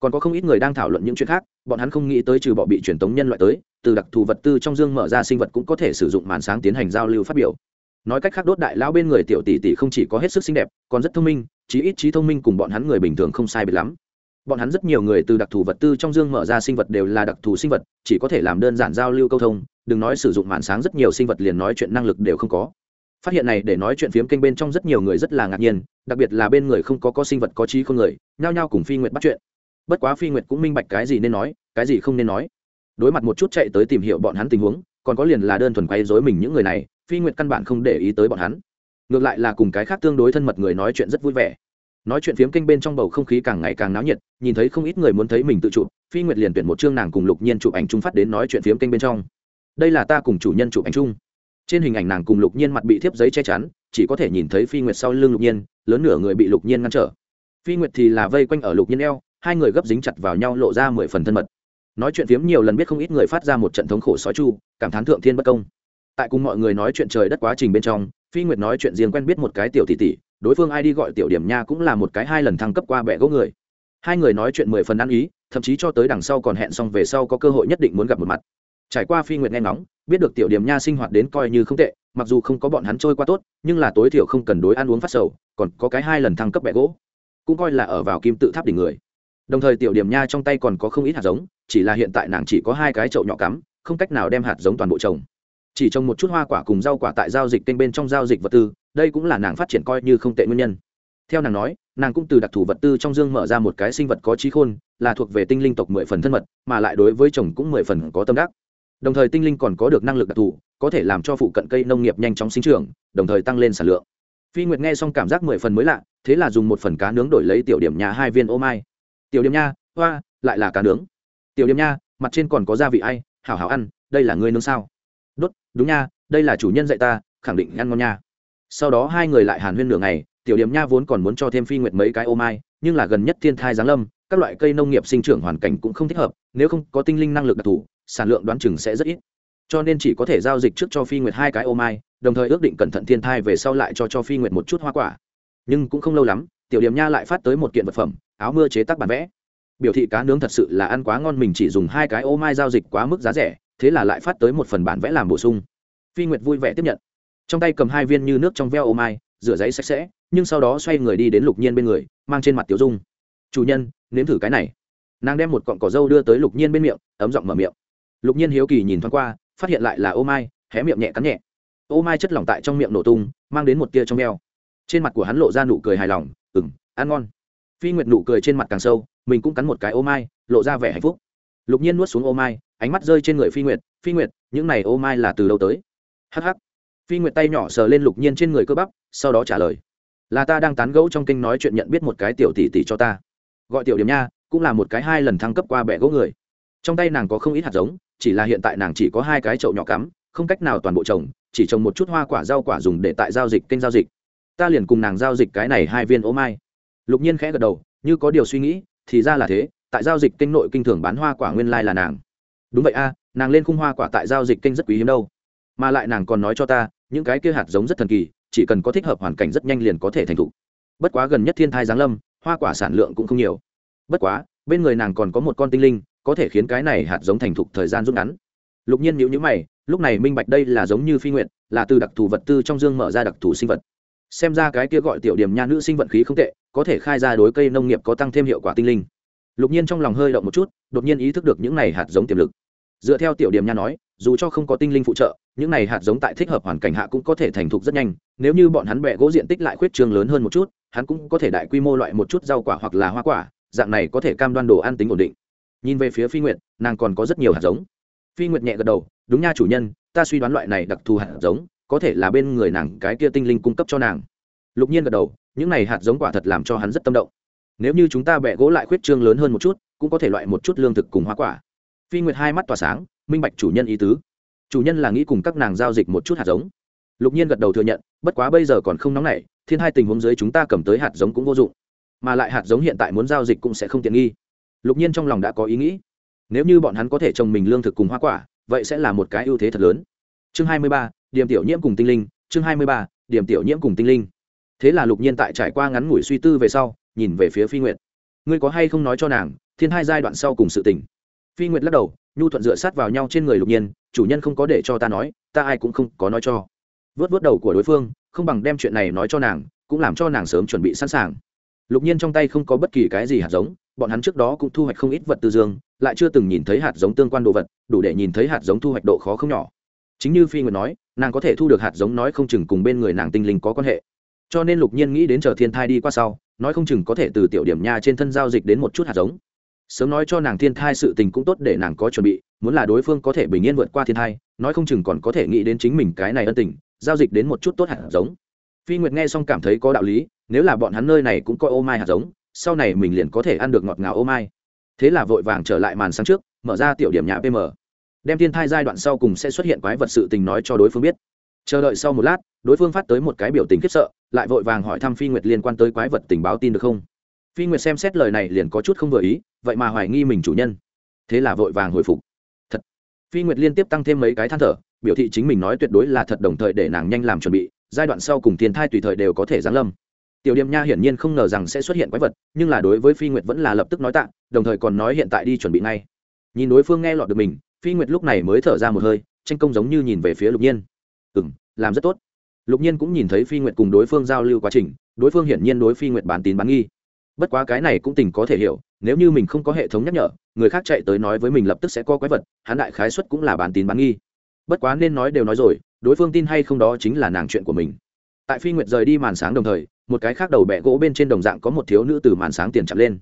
Còn có không ít người đang thảo luận những chuyện khác, bọn hắn không nghĩ tới trừ bỏ bị truyền tống nhân loại tới, từ đặc thù vật tư trong dương mở ra sinh vật cũng có thể sử dụng màn sáng tiến hành giao lưu phát biểu. Nói cách khác đốt đại lão bên người tiểu tỷ tỷ không chỉ có hết sức xinh đẹp, còn rất thông minh, chí ít trí thông minh cùng bọn hắn người bình thường không sai biệt lắm. Bọn hắn rất nhiều người từ đặc thù vật tư trong dương mở ra sinh vật đều là đặc thù sinh vật, chỉ có thể làm đơn giản giao lưu câu thông, đừng nói sử dụng màn sáng rất nhiều sinh vật liền nói chuyện năng lực đều không có. Phát hiện này để nói chuyện phiếm kênh bên trong rất nhiều người rất là ngạc nhiên, đặc biệt là bên người không có có sinh vật có trí không người, nhao nhao cùng phi nguyện bắt chuyện bất quá phi nguyệt cũng minh bạch cái gì nên nói, cái gì không nên nói. Đối mặt một chút chạy tới tìm hiểu bọn hắn tình huống, còn có liền là đơn thuần quay dối mình những người này, phi nguyệt căn bản không để ý tới bọn hắn. Ngược lại là cùng cái khác tương đối thân mật người nói chuyện rất vui vẻ. Nói chuyện phiếm kênh bên trong bầu không khí càng ngày càng náo nhiệt, nhìn thấy không ít người muốn thấy mình tự chụp, phi nguyệt liền tuyển một chương nàng cùng lục nhiên chụp ảnh chung phát đến nói chuyện phiếm kênh bên trong. Đây là ta cùng chủ nhân chụp ảnh chung. Trên hình ảnh nàng cùng lục nhiên mặt bị thiếp giấy che chắn, chỉ có thể nhìn thấy phi nguyệt sau lưng lục nhiên, lớn nửa người bị lục nhiên ngăn trở. Phi nguyệt thì là vây quanh ở lục nhiên eo hai người gấp dính chặt vào nhau lộ ra mười phần thân mật. Nói chuyện phiếm nhiều lần biết không ít người phát ra một trận thống khổ sói chu, cảm thán thượng thiên bất công. Tại cùng mọi người nói chuyện trời đất quá trình bên trong, phi nguyệt nói chuyện riêng quen biết một cái tiểu tỷ tỷ, đối phương ai đi gọi tiểu điểm nha cũng là một cái hai lần thăng cấp qua bẻ gỗ người. Hai người nói chuyện mười phần ăn ý, thậm chí cho tới đằng sau còn hẹn xong về sau có cơ hội nhất định muốn gặp một mặt. Trải qua phi nguyệt nghe ngóng, biết được tiểu điểm nha sinh hoạt đến coi như không tệ, mặc dù không có bọn hắn trôi qua tốt, nhưng là tối thiểu không cần đối ăn uống phát sầu, còn có cái hai lần thăng cấp bẻ gỗ. Cũng coi là ở vào kim tự tháp đỉnh người đồng thời tiểu điểm nha trong tay còn có không ít hạt giống, chỉ là hiện tại nàng chỉ có hai cái chậu nhỏ cắm, không cách nào đem hạt giống toàn bộ trồng. Chỉ trồng một chút hoa quả cùng rau quả tại giao dịch kênh bên trong giao dịch vật tư, đây cũng là nàng phát triển coi như không tệ nguyên nhân. Theo nàng nói, nàng cũng từ đặc thù vật tư trong dương mở ra một cái sinh vật có trí khôn, là thuộc về tinh linh tộc mười phần thân mật, mà lại đối với chồng cũng mười phần có tâm đắc. Đồng thời tinh linh còn có được năng lực đặc thù, có thể làm cho phụ cận cây nông nghiệp nhanh chóng sinh trưởng, đồng thời tăng lên sản lượng. Phi nguyệt nghe xong cảm giác mười phần mới lạ, thế là dùng một phần cá nướng đổi lấy tiểu điểm nhà hai viên ô mai tiểu điểm nha, hoa, lại là cá nướng. Tiểu điểm nha, mặt trên còn có gia vị ai, hảo hảo ăn, đây là ngươi nướng sao? Đốt, đúng nha, đây là chủ nhân dạy ta, khẳng định ăn ngon nha. Sau đó hai người lại hàn huyên nửa ngày, tiểu điểm nha vốn còn muốn cho thêm phi nguyệt mấy cái ô mai, nhưng là gần nhất thiên thai giáng lâm, các loại cây nông nghiệp sinh trưởng hoàn cảnh cũng không thích hợp, nếu không có tinh linh năng lực đặc thù, sản lượng đoán chừng sẽ rất ít. Cho nên chỉ có thể giao dịch trước cho phi nguyệt hai cái ô mai, đồng thời ước định cẩn thận thiên thai về sau lại cho cho phi nguyệt một chút hoa quả. Nhưng cũng không lâu lắm tiểu điểm nha lại phát tới một kiện vật phẩm, áo mưa chế tác bản vẽ. Biểu thị cá nướng thật sự là ăn quá ngon, mình chỉ dùng hai cái ô mai giao dịch quá mức giá rẻ, thế là lại phát tới một phần bản vẽ làm bổ sung. Phi nguyệt vui vẻ tiếp nhận. Trong tay cầm hai viên như nước trong veo ô mai, rửa giấy sạch sẽ, nhưng sau đó xoay người đi đến lục nhiên bên người, mang trên mặt tiểu dung. Chủ nhân, nếm thử cái này. Nàng đem một cọng cỏ dâu đưa tới lục nhiên bên miệng, ấm giọng mở miệng. Lục nhiên hiếu kỳ nhìn thoáng qua, phát hiện lại là ô mai, hé miệng nhẹ cắn nhẹ. Ô mai chất lỏng tại trong miệng nổ tung, mang đến một tia trong veo. Trên mặt của hắn lộ ra nụ cười hài lòng ừng ăn ngon. Phi nguyệt nụ cười trên mặt càng sâu, mình cũng cắn một cái ô mai, lộ ra vẻ hạnh phúc. Lục nhiên nuốt xuống ô mai, ánh mắt rơi trên người phi nguyệt phi nguyệt, những này ô mai là từ đâu tới? Hh phi nguyệt tay nhỏ sờ lên lục nhiên trên người cơ bắp, sau đó trả lời, là ta đang tán gẫu trong kinh nói chuyện nhận biết một cái tiểu tỷ tỷ cho ta. Gọi tiểu điểm nha, cũng là một cái hai lần thăng cấp qua bẻ gỗ người. Trong tay nàng có không ít hạt giống, chỉ là hiện tại nàng chỉ có hai cái chậu nhỏ cắm, không cách nào toàn bộ trồng, chỉ trồng một chút hoa quả rau quả dùng để tại giao dịch kênh giao dịch ta liền cùng nàng giao dịch cái này hai viên ô mai. Lục nhiên khẽ gật đầu, như có điều suy nghĩ, thì ra là thế, tại giao dịch kênh nội kinh thường bán hoa quả nguyên lai là nàng. Đúng vậy a, nàng lên khung hoa quả tại giao dịch kênh rất quý hiếm đâu. Mà lại nàng còn nói cho ta, những cái kia hạt giống rất thần kỳ, chỉ cần có thích hợp hoàn cảnh rất nhanh liền có thể thành thụ. bất quá gần nhất thiên thai giáng lâm, hoa quả sản lượng cũng không nhiều. Bất quá, bên người nàng còn có một con tinh linh, có thể khiến cái này hạt giống thành thục thời gian rút ngắn. Lục nhiên nhữ nhữ mày, lúc này minh bạch đây là giống như phi nguyện là từ đặc thù vật tư trong dương mở ra đặc thù sinh vật xem ra cái kia gọi tiểu điểm nha nữ sinh vận khí không tệ, có thể khai ra đối cây nông nghiệp có tăng thêm hiệu quả tinh linh. Lục nhiên trong lòng hơi động một chút, đột nhiên ý thức được những này hạt giống tiềm lực. Dựa theo tiểu điểm nha nói, dù cho không có tinh linh phụ trợ, những này hạt giống tại thích hợp hoàn cảnh hạ cũng có thể thành thục rất nhanh. Nếu như bọn hắn bẹ gỗ diện tích lại khuyết trường lớn hơn một chút, hắn cũng có thể đại quy mô loại một chút rau quả hoặc là hoa quả, dạng này có thể cam đoan đồ ăn tính ổn định. Nhìn về phía phi nguyệt, nàng còn có rất nhiều hạt giống. Phi nguyệt nhẹ gật đầu, đúng nha chủ nhân, ta suy đoán loại này đặc thù hạt giống có thể là bên người nàng cái kia tinh linh cung cấp cho nàng. Lục nhiên gật đầu, những này hạt giống quả thật làm cho hắn rất tâm động. Nếu như chúng ta bẹ gỗ lại khuyết trương lớn hơn một chút, cũng có thể loại một chút lương thực cùng hoa quả. Phi nguyệt hai mắt tỏa sáng, minh bạch chủ nhân ý tứ. Chủ nhân là nghĩ cùng các nàng giao dịch một chút hạt giống. Lục nhiên gật đầu thừa nhận, bất quá bây giờ còn không nóng nảy, thiên hai tình huống dưới chúng ta cầm tới hạt giống cũng vô dụng. Mà lại hạt giống hiện tại muốn giao dịch cũng sẽ không tiện nghi. Lục nhiên trong lòng đã có ý nghĩ. Nếu như bọn hắn có thể trồng mình lương thực cùng hoa quả, vậy sẽ là một cái ưu thế thật lớn. Chương hai mươi ba điểm tiểu nhiễm cùng tinh linh, chương hai mươi ba, điểm tiểu nhiễm cùng tinh linh. Thế là lục nhiên tại trải qua ngắn ngủi suy tư về sau, nhìn về phía phi nguyệt. Ngươi có hay không nói cho nàng, thiên hai giai đoạn sau cùng sự tình. Phi nguyệt lắc đầu, nhu thuận dựa sát vào nhau trên người lục nhiên, chủ nhân không có để cho ta nói, ta ai cũng không có nói cho. Vớt vớt đầu của đối phương, không bằng đem chuyện này nói cho nàng, cũng làm cho nàng sớm chuẩn bị sẵn sàng. Lục nhiên trong tay không có bất kỳ cái gì hạt giống, bọn hắn trước đó cũng thu hoạch không ít vật tư dương, lại chưa từng nhìn thấy hạt giống tương quan đồ vật, đủ để nhìn thấy hạt giống thu hoạch độ khó không nhỏ. Chính như phi nguyệt nói nàng có thể thu được hạt giống nói không chừng cùng bên người nàng tinh linh có quan hệ. Cho nên lục nhiên nghĩ đến chờ thiên thai đi qua sau, nói không chừng có thể từ tiểu điểm nha trên thân giao dịch đến một chút hạt giống. Sớm nói cho nàng thiên thai sự tình cũng tốt để nàng có chuẩn bị, muốn là đối phương có thể bình yên vượt qua thiên thai, nói không chừng còn có thể nghĩ đến chính mình cái này ân tình, giao dịch đến một chút tốt hạt giống. Phi nguyệt nghe xong cảm thấy có đạo lý, nếu là bọn hắn nơi này cũng coi ô mai hạt giống, sau này mình liền có thể ăn được ngọt ngào ô mai. Thế là vội vàng trở lại màn sáng trước, mở ra tiểu điểm nhà pm đem thiên thai giai đoạn sau cùng sẽ xuất hiện quái vật sự tình nói cho đối phương biết. Chờ đợi sau một lát, đối phương phát tới một cái biểu tình khiếp sợ, lại vội vàng hỏi thăm phi nguyệt liên quan tới quái vật tình báo tin được không? Phi nguyệt xem xét lời này liền có chút không vừa ý, vậy mà hoài nghi mình chủ nhân. Thế là vội vàng hồi phục. Thật. Phi nguyệt liên tiếp tăng thêm mấy cái than thở, biểu thị chính mình nói tuyệt đối là thật đồng thời để nàng nhanh làm chuẩn bị, giai đoạn sau cùng tiền thai tùy thời đều có thể giáng lâm. Tiểu điềm nha hiển nhiên không ngờ rằng sẽ xuất hiện quái vật, nhưng là đối với phi nguyệt vẫn là lập tức nói tạ, đồng thời còn nói hiện tại đi chuẩn bị ngay. Nhìn đối phương nghe lọt được mình phi nguyệt lúc này mới thở ra một hơi, tranh công giống như nhìn về phía lục nhiên. Ừ m làm rất tốt. Lục nhiên cũng nhìn thấy phi nguyệt cùng đối phương giao lưu quá trình, đối phương hiển nhiên đối phi nguyệt bán tín bán nghi. Bất quá cái này cũng tình có thể hiểu, nếu như mình không có hệ thống nhắc nhở, người khác chạy tới nói với mình lập tức sẽ có quái vật, hắn đại khái xuất cũng là bán tín bán nghi. Bất quá nên nói đều nói rồi, đối phương tin hay không đó chính là nàng chuyện của mình. Tại phi nguyệt rời đi màn sáng đồng thời, một cái khác đầu bẹ gỗ bên trên đồng dạng có một thiếu nữ từ màn sáng tiền chặt lên.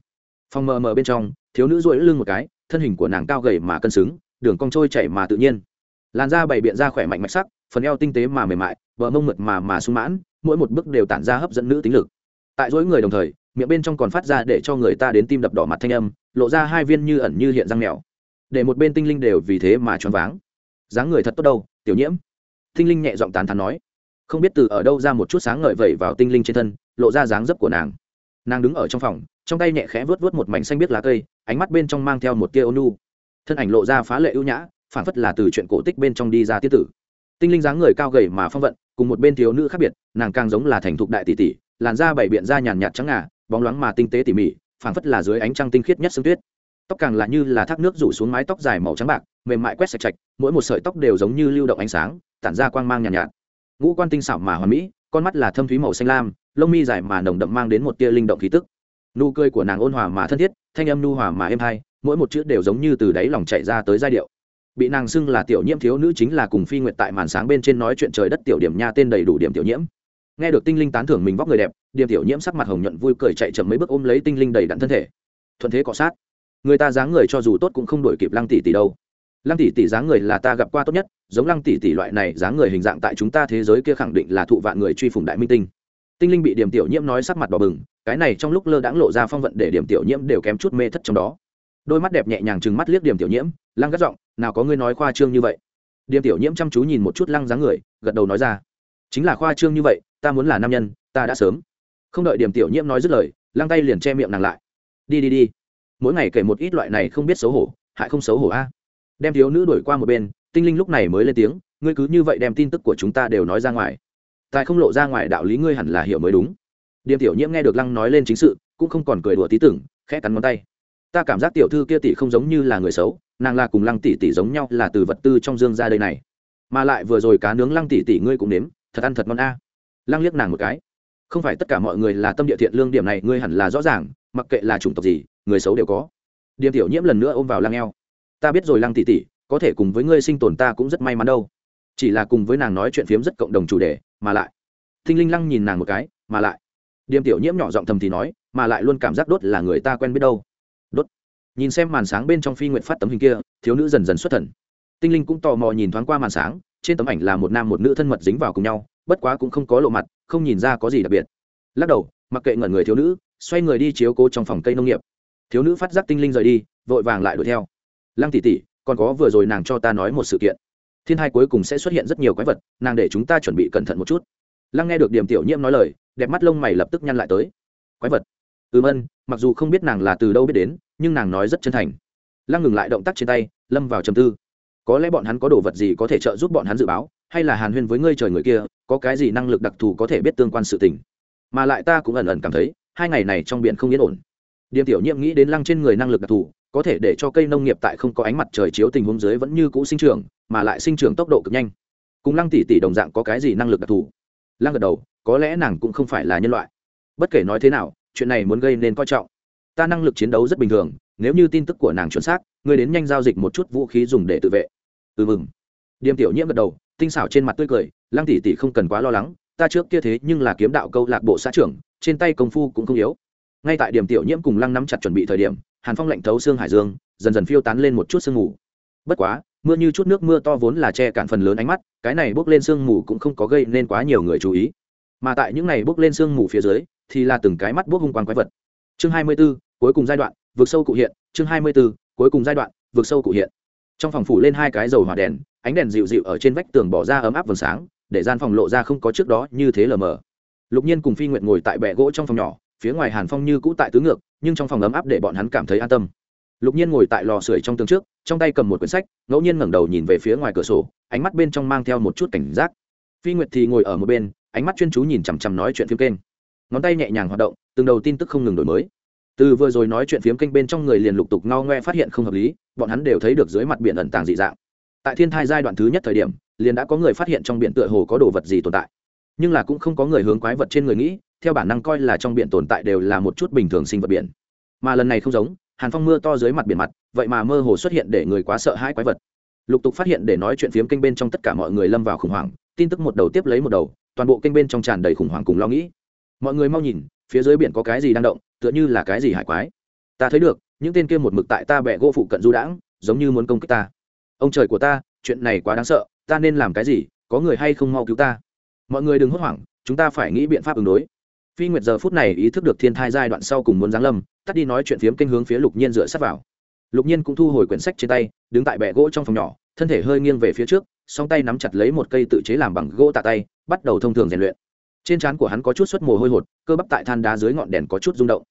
Phòng mờ mờ bên trong, thiếu nữ duỗi lưng một cái, thân hình của nàng cao gầy mà cân xứng đường cong trôi chảy mà tự nhiên. Làn da bày biện ra khỏe mạnh mạch sắc, phần eo tinh tế mà mềm mại vợ mông mượt mà mà sung mãn, mỗi một bước đều tản ra hấp dẫn nữ tính lực. Tại dối người đồng thời, miệng bên trong còn phát ra để cho người ta đến tim đập đỏ mặt thanh âm, lộ ra hai viên như ẩn như hiện răng mèo. Để một bên tinh linh đều vì thế mà choáng váng. Dáng người thật tốt đâu, tiểu nhiễm. Tinh linh nhẹ giọng tàn thắn nói. Không biết từ ở đâu ra một chút sáng ngời vẩy vào tinh linh trên thân, lộ ra dáng dấp của nàng. Nàng đứng ở trong phòng, trong tay nhẹ khẽ vớt vớt một mảnh xanh biết lá cây, ánh mắt bên trong mang theo một tia ônu thân ảnh lộ ra phá lệ ưu nhã phản phất là từ chuyện cổ tích bên trong đi ra tiết tử. Tinh linh dáng người cao gầy mà phong vận cùng một bên thiếu nữ khác biệt nàng càng giống là thành thục đại tỷ tỷ làn da bảy biện da nhàn nhạt trắng ngà bóng loáng mà tinh tế tỉ mỉ phảng phất là dưới ánh trăng tinh khiết nhất sương tuyết. Tóc càng là như là thác nước rủ xuống mái tóc dài màu trắng bạc mềm mại quét sạch chạch mỗi một sợi tóc đều giống như lưu động ánh sáng tản ra quang mang nhàn nhạt, nhạt ngũ quan tinh xảo mà hoàn mỹ con mắt là thâm thúy màu xanh lam lông mi dài mà nồng đậm mang đến một tia linh động khí tức. Nụ cười của nàng ôn hòa mà thân thiết thanh âm nu hòa mà êm hay mỗi một chữ đều giống như từ đáy lòng chạy ra tới giai điệu. Bị nàng xưng là tiểu nhiễm thiếu nữ chính là cùng phi nguyệt tại màn sáng bên trên nói chuyện trời đất tiểu điểm nha tên đầy đủ điểm tiểu nhiễm. Nghe được tinh linh tán thưởng mình vóc người đẹp, điểm tiểu nhiễm sắc mặt hồng nhuận vui cười chạy chậm mấy bước ôm lấy tinh linh đầy đặn thân thể. Thuận thế cọ sát. Người ta dáng người cho dù tốt cũng không đổi kịp lăng tỷ tỷ đâu. Lăng tỷ tỷ dáng người là ta gặp qua tốt nhất, giống lăng tỷ tỷ loại này dáng người hình dạng tại chúng ta thế giới kia khẳng định là thụ vạn người truy phủng đại minh tinh. Tinh linh bị điểm tiểu nhiễm nói sắc mặt đỏ bừng, cái này trong lúc lơ đãng lộ ra phong vận để điểm tiểu nhiễm đều kém chút mê thất trong đó đôi mắt đẹp nhẹ nhàng trừng mắt liếc điểm tiểu nhiễm, lăng gắt giọng, nào có ngươi nói khoa trương như vậy? Điểm tiểu nhiễm chăm chú nhìn một chút lăng dáng người, gật đầu nói ra, chính là khoa trương như vậy, ta muốn là nam nhân, ta đã sớm. Không đợi điểm tiểu nhiễm nói dứt lời, lăng tay liền che miệng nàng lại. Đi đi đi. Mỗi ngày kể một ít loại này không biết xấu hổ, hại không xấu hổ a. Đem thiếu nữ đổi qua một bên, tinh linh lúc này mới lên tiếng, ngươi cứ như vậy đem tin tức của chúng ta đều nói ra ngoài. Tài không lộ ra ngoài đạo lý ngươi hẳn là hiểu mới đúng. Điềm tiểu nhiễm nghe được lăng nói lên chính sự, cũng không còn cười đùa tí tưởng, khẽ cắn ngón tay ta cảm giác tiểu thư kia tỷ không giống như là người xấu, nàng là cùng lăng tỷ tỷ giống nhau là từ vật tư trong dương ra đây này. Mà lại vừa rồi cá nướng lăng tỷ tỷ ngươi cũng nếm, thật ăn thật ngon a. Lăng liếc nàng một cái. Không phải tất cả mọi người là tâm địa thiện lương điểm này, ngươi hẳn là rõ ràng, mặc kệ là chủng tộc gì, người xấu đều có. Điềm tiểu nhiễm lần nữa ôm vào lăng eo. Ta biết rồi lăng tỷ tỷ, có thể cùng với ngươi sinh tồn ta cũng rất may mắn đâu. Chỉ là cùng với nàng nói chuyện phiếm rất cộng đồng chủ đề, mà lại. Thinh linh lăng nhìn nàng một cái, mà lại. Điềm tiểu nhiễm nhỏ giọng thầm thì nói, mà lại luôn cảm giác đốt là người ta quen biết đâu nhìn xem màn sáng bên trong phi nguyện phát tấm hình kia, thiếu nữ dần dần xuất thần. Tinh linh cũng tò mò nhìn thoáng qua màn sáng, trên tấm ảnh là một nam một nữ thân mật dính vào cùng nhau, bất quá cũng không có lộ mặt, không nhìn ra có gì đặc biệt. Lắc đầu, mặc kệ ngẩn người thiếu nữ, xoay người đi chiếu cố trong phòng cây nông nghiệp. Thiếu nữ phát giác tinh linh rời đi, vội vàng lại đuổi theo. Lăng tỷ tỷ, còn có vừa rồi nàng cho ta nói một sự kiện. Thiên hai cuối cùng sẽ xuất hiện rất nhiều quái vật, nàng để chúng ta chuẩn bị cẩn thận một chút. Lăng nghe được điểm tiểu nhiễm nói lời, đẹp mắt lông mày lập tức nhăn lại tới. Quái vật? Ừm ân, mặc dù không biết nàng là từ đâu biết đến nhưng nàng nói rất chân thành. Lăng ngừng lại động tác trên tay, lâm vào trầm tư. Có lẽ bọn hắn có đồ vật gì có thể trợ giúp bọn hắn dự báo, hay là hàn huyên với ngươi trời người kia, có cái gì năng lực đặc thù có thể biết tương quan sự tình. Mà lại ta cũng ẩn ẩn cảm thấy, hai ngày này trong biển không yên ổn. Điểm tiểu nhiệm nghĩ đến lăng trên người năng lực đặc thù, có thể để cho cây nông nghiệp tại không có ánh mặt trời chiếu tình huống dưới vẫn như cũ sinh trưởng, mà lại sinh trưởng tốc độ cực nhanh. Cùng lăng tỷ tỷ đồng dạng có cái gì năng lực đặc thù? Lăng gật đầu, có lẽ nàng cũng không phải là nhân loại. Bất kể nói thế nào, chuyện này muốn gây nên coi trọng ta năng lực chiến đấu rất bình thường, nếu như tin tức của nàng chuẩn xác, ngươi đến nhanh giao dịch một chút vũ khí dùng để tự vệ. Ừ mừng. Điềm tiểu nhiễm gật đầu, tinh xảo trên mặt tươi cười, lăng tỷ tỷ không cần quá lo lắng, ta trước kia thế nhưng là kiếm đạo câu lạc bộ xã trưởng, trên tay công phu cũng không yếu. Ngay tại điểm tiểu nhiễm cùng lăng nắm chặt chuẩn bị thời điểm, hàn phong lạnh thấu xương hải dương, dần dần phiêu tán lên một chút sương mù. Bất quá, mưa như chút nước mưa to vốn là che cản phần lớn ánh mắt, cái này bốc lên sương mù cũng không có gây nên quá nhiều người chú ý. Mà tại những này bốc lên sương mù phía dưới, thì là từng cái mắt bốc hung quang quái vật chương hai mươi 24, cuối cùng giai đoạn vượt sâu cụ hiện. Chương hai mươi 24, cuối cùng giai đoạn vượt sâu cụ hiện. Trong phòng phủ lên hai cái dầu hỏa đèn ánh đèn dịu dịu ở trên vách tường bỏ ra ấm áp vầng sáng để gian phòng lộ ra không có trước đó như thế lờ mờ. Lục nhiên cùng phi nguyện ngồi tại bệ gỗ trong phòng nhỏ phía ngoài hàn phong như cũ tại tứ ngược nhưng trong phòng ấm áp để bọn hắn cảm thấy an tâm. Lục nhiên ngồi tại lò sưởi trong tường trước trong tay cầm một quyển sách ngẫu nhiên ngẩng đầu nhìn về phía ngoài cửa sổ ánh mắt bên trong mang theo một chút cảnh giác. Phi nguyệt thì ngồi ở một bên ánh mắt chuyên chú nhìn chằm chằm nói chuyện phim kênh. Ngón tay nhẹ nhàng hoạt động từng đầu tin tức không ngừng đổi mới. Từ vừa rồi nói chuyện phiếm kênh bên trong người liền lục tục ngao ngoe phát hiện không hợp lý, bọn hắn đều thấy được dưới mặt biển ẩn tàng dị dạng. Tại thiên thai giai đoạn thứ nhất thời điểm, liền đã có người phát hiện trong biển tựa hồ có đồ vật gì tồn tại. Nhưng là cũng không có người hướng quái vật trên người nghĩ, theo bản năng coi là trong biển tồn tại đều là một chút bình thường sinh vật biển. Mà lần này không giống, hàn phong mưa to dưới mặt biển mặt, vậy mà mơ hồ xuất hiện để người quá sợ hãi quái vật. Lục tục phát hiện để nói chuyện phiếm kênh bên trong tất cả mọi người lâm vào khủng hoảng, tin tức một đầu tiếp lấy một đầu, toàn bộ kênh bên trong tràn đầy khủng hoảng cùng lo nghĩ. Mọi người mau nhìn phía dưới biển có cái gì đang động, tựa như là cái gì hải quái. Ta thấy được, những tên kia một mực tại ta bẹ gỗ phụ cận du đãng, giống như muốn công kích ta. Ông trời của ta, chuyện này quá đáng sợ, ta nên làm cái gì, có người hay không mau cứu ta? Mọi người đừng hốt hoảng, chúng ta phải nghĩ biện pháp ứng đối. Phi nguyệt giờ phút này ý thức được thiên thai giai đoạn sau cùng muốn giáng lâm, tắt đi nói chuyện phiếm kênh hướng phía lục nhiên dựa sát vào. Lục nhiên cũng thu hồi quyển sách trên tay, đứng tại bệ gỗ trong phòng nhỏ, thân thể hơi nghiêng về phía trước, song tay nắm chặt lấy một cây tự chế làm bằng gỗ tạ tay, bắt đầu thông thường rèn luyện trên trán của hắn có chút suất mồ hôi hột, cơ bắp tại than đá dưới ngọn đèn có chút rung động.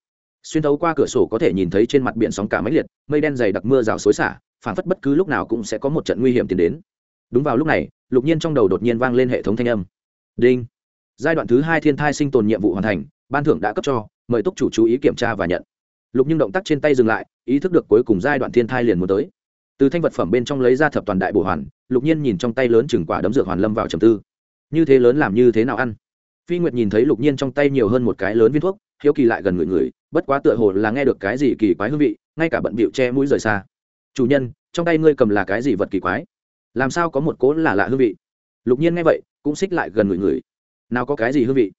Xuyên thấu qua cửa sổ có thể nhìn thấy trên mặt biển sóng cả máy liệt, mây đen dày đặc mưa rào xối xả phản phất bất cứ lúc nào cũng sẽ có một trận nguy hiểm tiến đến. Đúng vào lúc này, lục nhiên trong đầu đột nhiên vang lên hệ thống thanh âm. Đinh. Giai đoạn thứ hai thiên thai sinh tồn nhiệm vụ hoàn thành, ban thưởng đã cấp cho, mời túc chủ chú ý kiểm tra và nhận. Lục nhưng động tác trên tay dừng lại, ý thức được cuối cùng giai đoạn thiên thai liền muốn tới. Từ thanh vật phẩm bên trong lấy ra thập toàn đại bổ hoàn, lục nhiên nhìn trong tay lớn chừng quả đấm dược hoàn lâm vào trầm tư. Như thế lớn làm như thế nào ăn? Phi nguyệt nhìn thấy lục nhiên trong tay nhiều hơn một cái lớn viên thuốc, hiếu kỳ lại gần người người bất quá tựa hồ là nghe được cái gì kỳ quái hương vị, ngay cả bận bịu che mũi rời xa. Chủ nhân, trong tay ngươi cầm là cái gì vật kỳ quái? Làm sao có một cố là lạ hương vị? Lục nhiên nghe vậy, cũng xích lại gần người người nào có cái gì hương vị?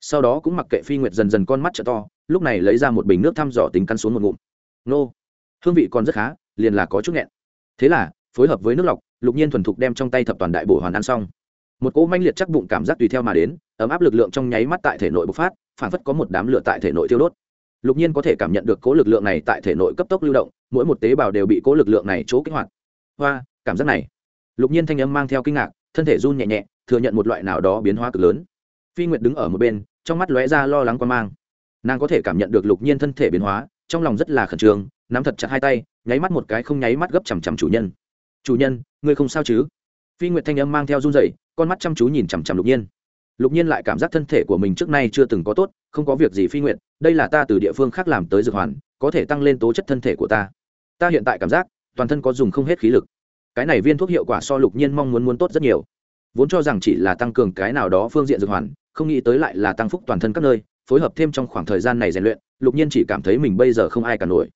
Sau đó cũng mặc kệ phi nguyệt dần dần con mắt t to, lúc này lấy ra một bình nước thăm dò tính căn xuống một ngụm. Nô, hương vị còn rất khá, liền là có chút nghẹn. Thế là, phối hợp với nước lọc, lục nhiên thuần thục đem trong tay thập toàn đại bổ hoàn ăn xong. Một cỗ manh liệt chắc bụng cảm giác tùy theo mà đến ấm áp lực lượng trong nháy mắt tại thể nội bộc phát phản phất có một đám lửa tại thể nội tiêu đốt. Lục nhiên có thể cảm nhận được cố lực lượng này tại thể nội cấp tốc lưu động, mỗi một tế bào đều bị cố lực lượng này chỗ kích hoạt. Hoa, cảm giác này. Lục nhiên thanh âm mang theo kinh ngạc, thân thể run nhẹ nhẹ, thừa nhận một loại nào đó biến hóa cực lớn. Phi nguyệt đứng ở một bên, trong mắt lóe ra lo lắng quan mang. Nàng có thể cảm nhận được lục nhiên thân thể biến hóa, trong lòng rất là khẩn trương, nắm thật chặt hai tay, nháy mắt một cái không nháy mắt gấp chằm chằm chủ nhân. Chủ nhân, ngươi không sao chứ? Phi nguyệt thanh âm mang theo run dậy con mắt chăm chú nhìn chằm chằm lục nhiên lục nhiên lại cảm giác thân thể của mình trước nay chưa từng có tốt, không có việc gì phi nguyện, đây là ta từ địa phương khác làm tới dược hoàn, có thể tăng lên tố chất thân thể của ta. Ta hiện tại cảm giác, toàn thân có dùng không hết khí lực. Cái này viên thuốc hiệu quả so lục nhiên mong muốn muốn tốt rất nhiều. Vốn cho rằng chỉ là tăng cường cái nào đó phương diện dược hoàn, không nghĩ tới lại là tăng phúc toàn thân các nơi, phối hợp thêm trong khoảng thời gian này rèn luyện, lục nhiên chỉ cảm thấy mình bây giờ không ai cả nổi.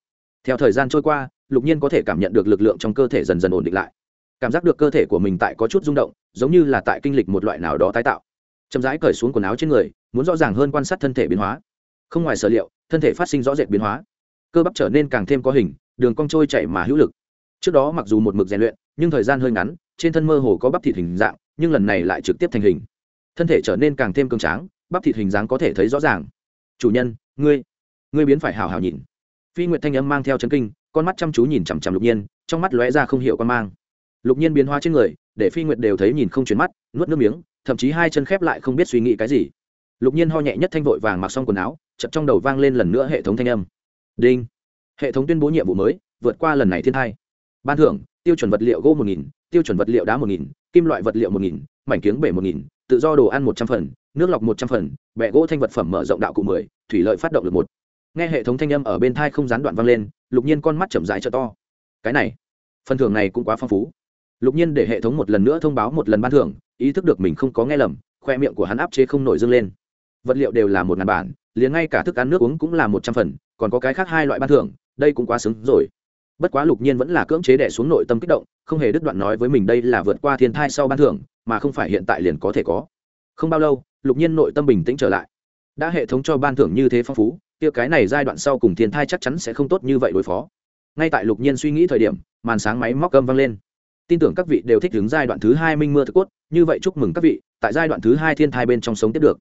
Theo thời gian trôi qua, lục nhiên có thể cảm nhận được lực lượng trong cơ thể dần dần ổn định lại. Cảm giác được cơ thể của mình tại có chút rung động, giống như là tại kinh lịch một loại nào đó tái tạo chậm rãi cởi xuống quần áo trên người, muốn rõ ràng hơn quan sát thân thể biến hóa. Không ngoài sở liệu, thân thể phát sinh rõ rệt biến hóa. Cơ bắp trở nên càng thêm có hình, đường cong trôi chảy mà hữu lực. Trước đó mặc dù một mực rèn luyện, nhưng thời gian hơi ngắn, trên thân mơ hồ có bắp thịt hình dạng, nhưng lần này lại trực tiếp thành hình. Thân thể trở nên càng thêm cường tráng, bắp thịt hình dáng có thể thấy rõ ràng. Chủ nhân, ngươi ngươi biến phải hào hào nhìn. Phi nguyệt thanh âm mang theo chấn kinh, con mắt chăm chú nhìn chằm chằm lục nhiên, trong mắt lóe ra không hiểu con mang. Lục nhiên biến hóa trên người, để phi nguyệt đều thấy nhìn không chuyển mắt, nuốt nước miếng thậm chí hai chân khép lại không biết suy nghĩ cái gì. Lục nhiên ho nhẹ nhất thanh vội vàng mặc xong quần áo chậm trong đầu vang lên lần nữa hệ thống thanh âm. Đinh. Hệ thống tuyên bố nhiệm vụ mới, vượt qua lần này thiên thai. Ban thưởng, tiêu chuẩn vật liệu gỗ một nghìn, tiêu chuẩn vật liệu đá một nghìn, kim loại vật liệu một nghìn, mảnh kiếng bể một nghìn, tự do đồ ăn một trăm phần, nước lọc một trăm phần bẹ gỗ thanh vật phẩm mở rộng đạo cụ mười, thủy lợi phát động được một. Nghe hệ thống thanh âm ở bên thai không gián đoạn vang lên, lục nhiên con mắt chậm dài cho to. Cái này, phần thưởng này cũng quá phong phú lục nhiên để hệ thống một lần nữa thông báo một lần ban thưởng, ý thức được mình không có nghe lầm, khoe miệng của hắn áp chế không nổi dâng lên. Vật liệu đều là một ngàn bản, liền ngay cả thức ăn nước uống cũng là một trăm phần, còn có cái khác hai loại ban thưởng, đây cũng quá xứng rồi. Bất quá lục nhiên vẫn là cưỡng chế đẻ xuống nội tâm kích động, không hề đứt đoạn nói với mình đây là vượt qua thiên thai sau ban thưởng, mà không phải hiện tại liền có thể có. Không bao lâu, lục nhiên nội tâm bình tĩnh trở lại. Đã hệ thống cho ban thưởng như thế phong phú, kia cái này giai đoạn sau cùng thiên thai chắc chắn sẽ không tốt như vậy đối phó. Ngay tại lục nhiên suy nghĩ thời điểm, màn sáng máy móc cơm vang lên tin tưởng các vị đều thích ứng giai đoạn thứ hai minh mưa thực cốt, như vậy chúc mừng các vị, tại giai đoạn thứ hai thiên thai bên trong sống tiếp được.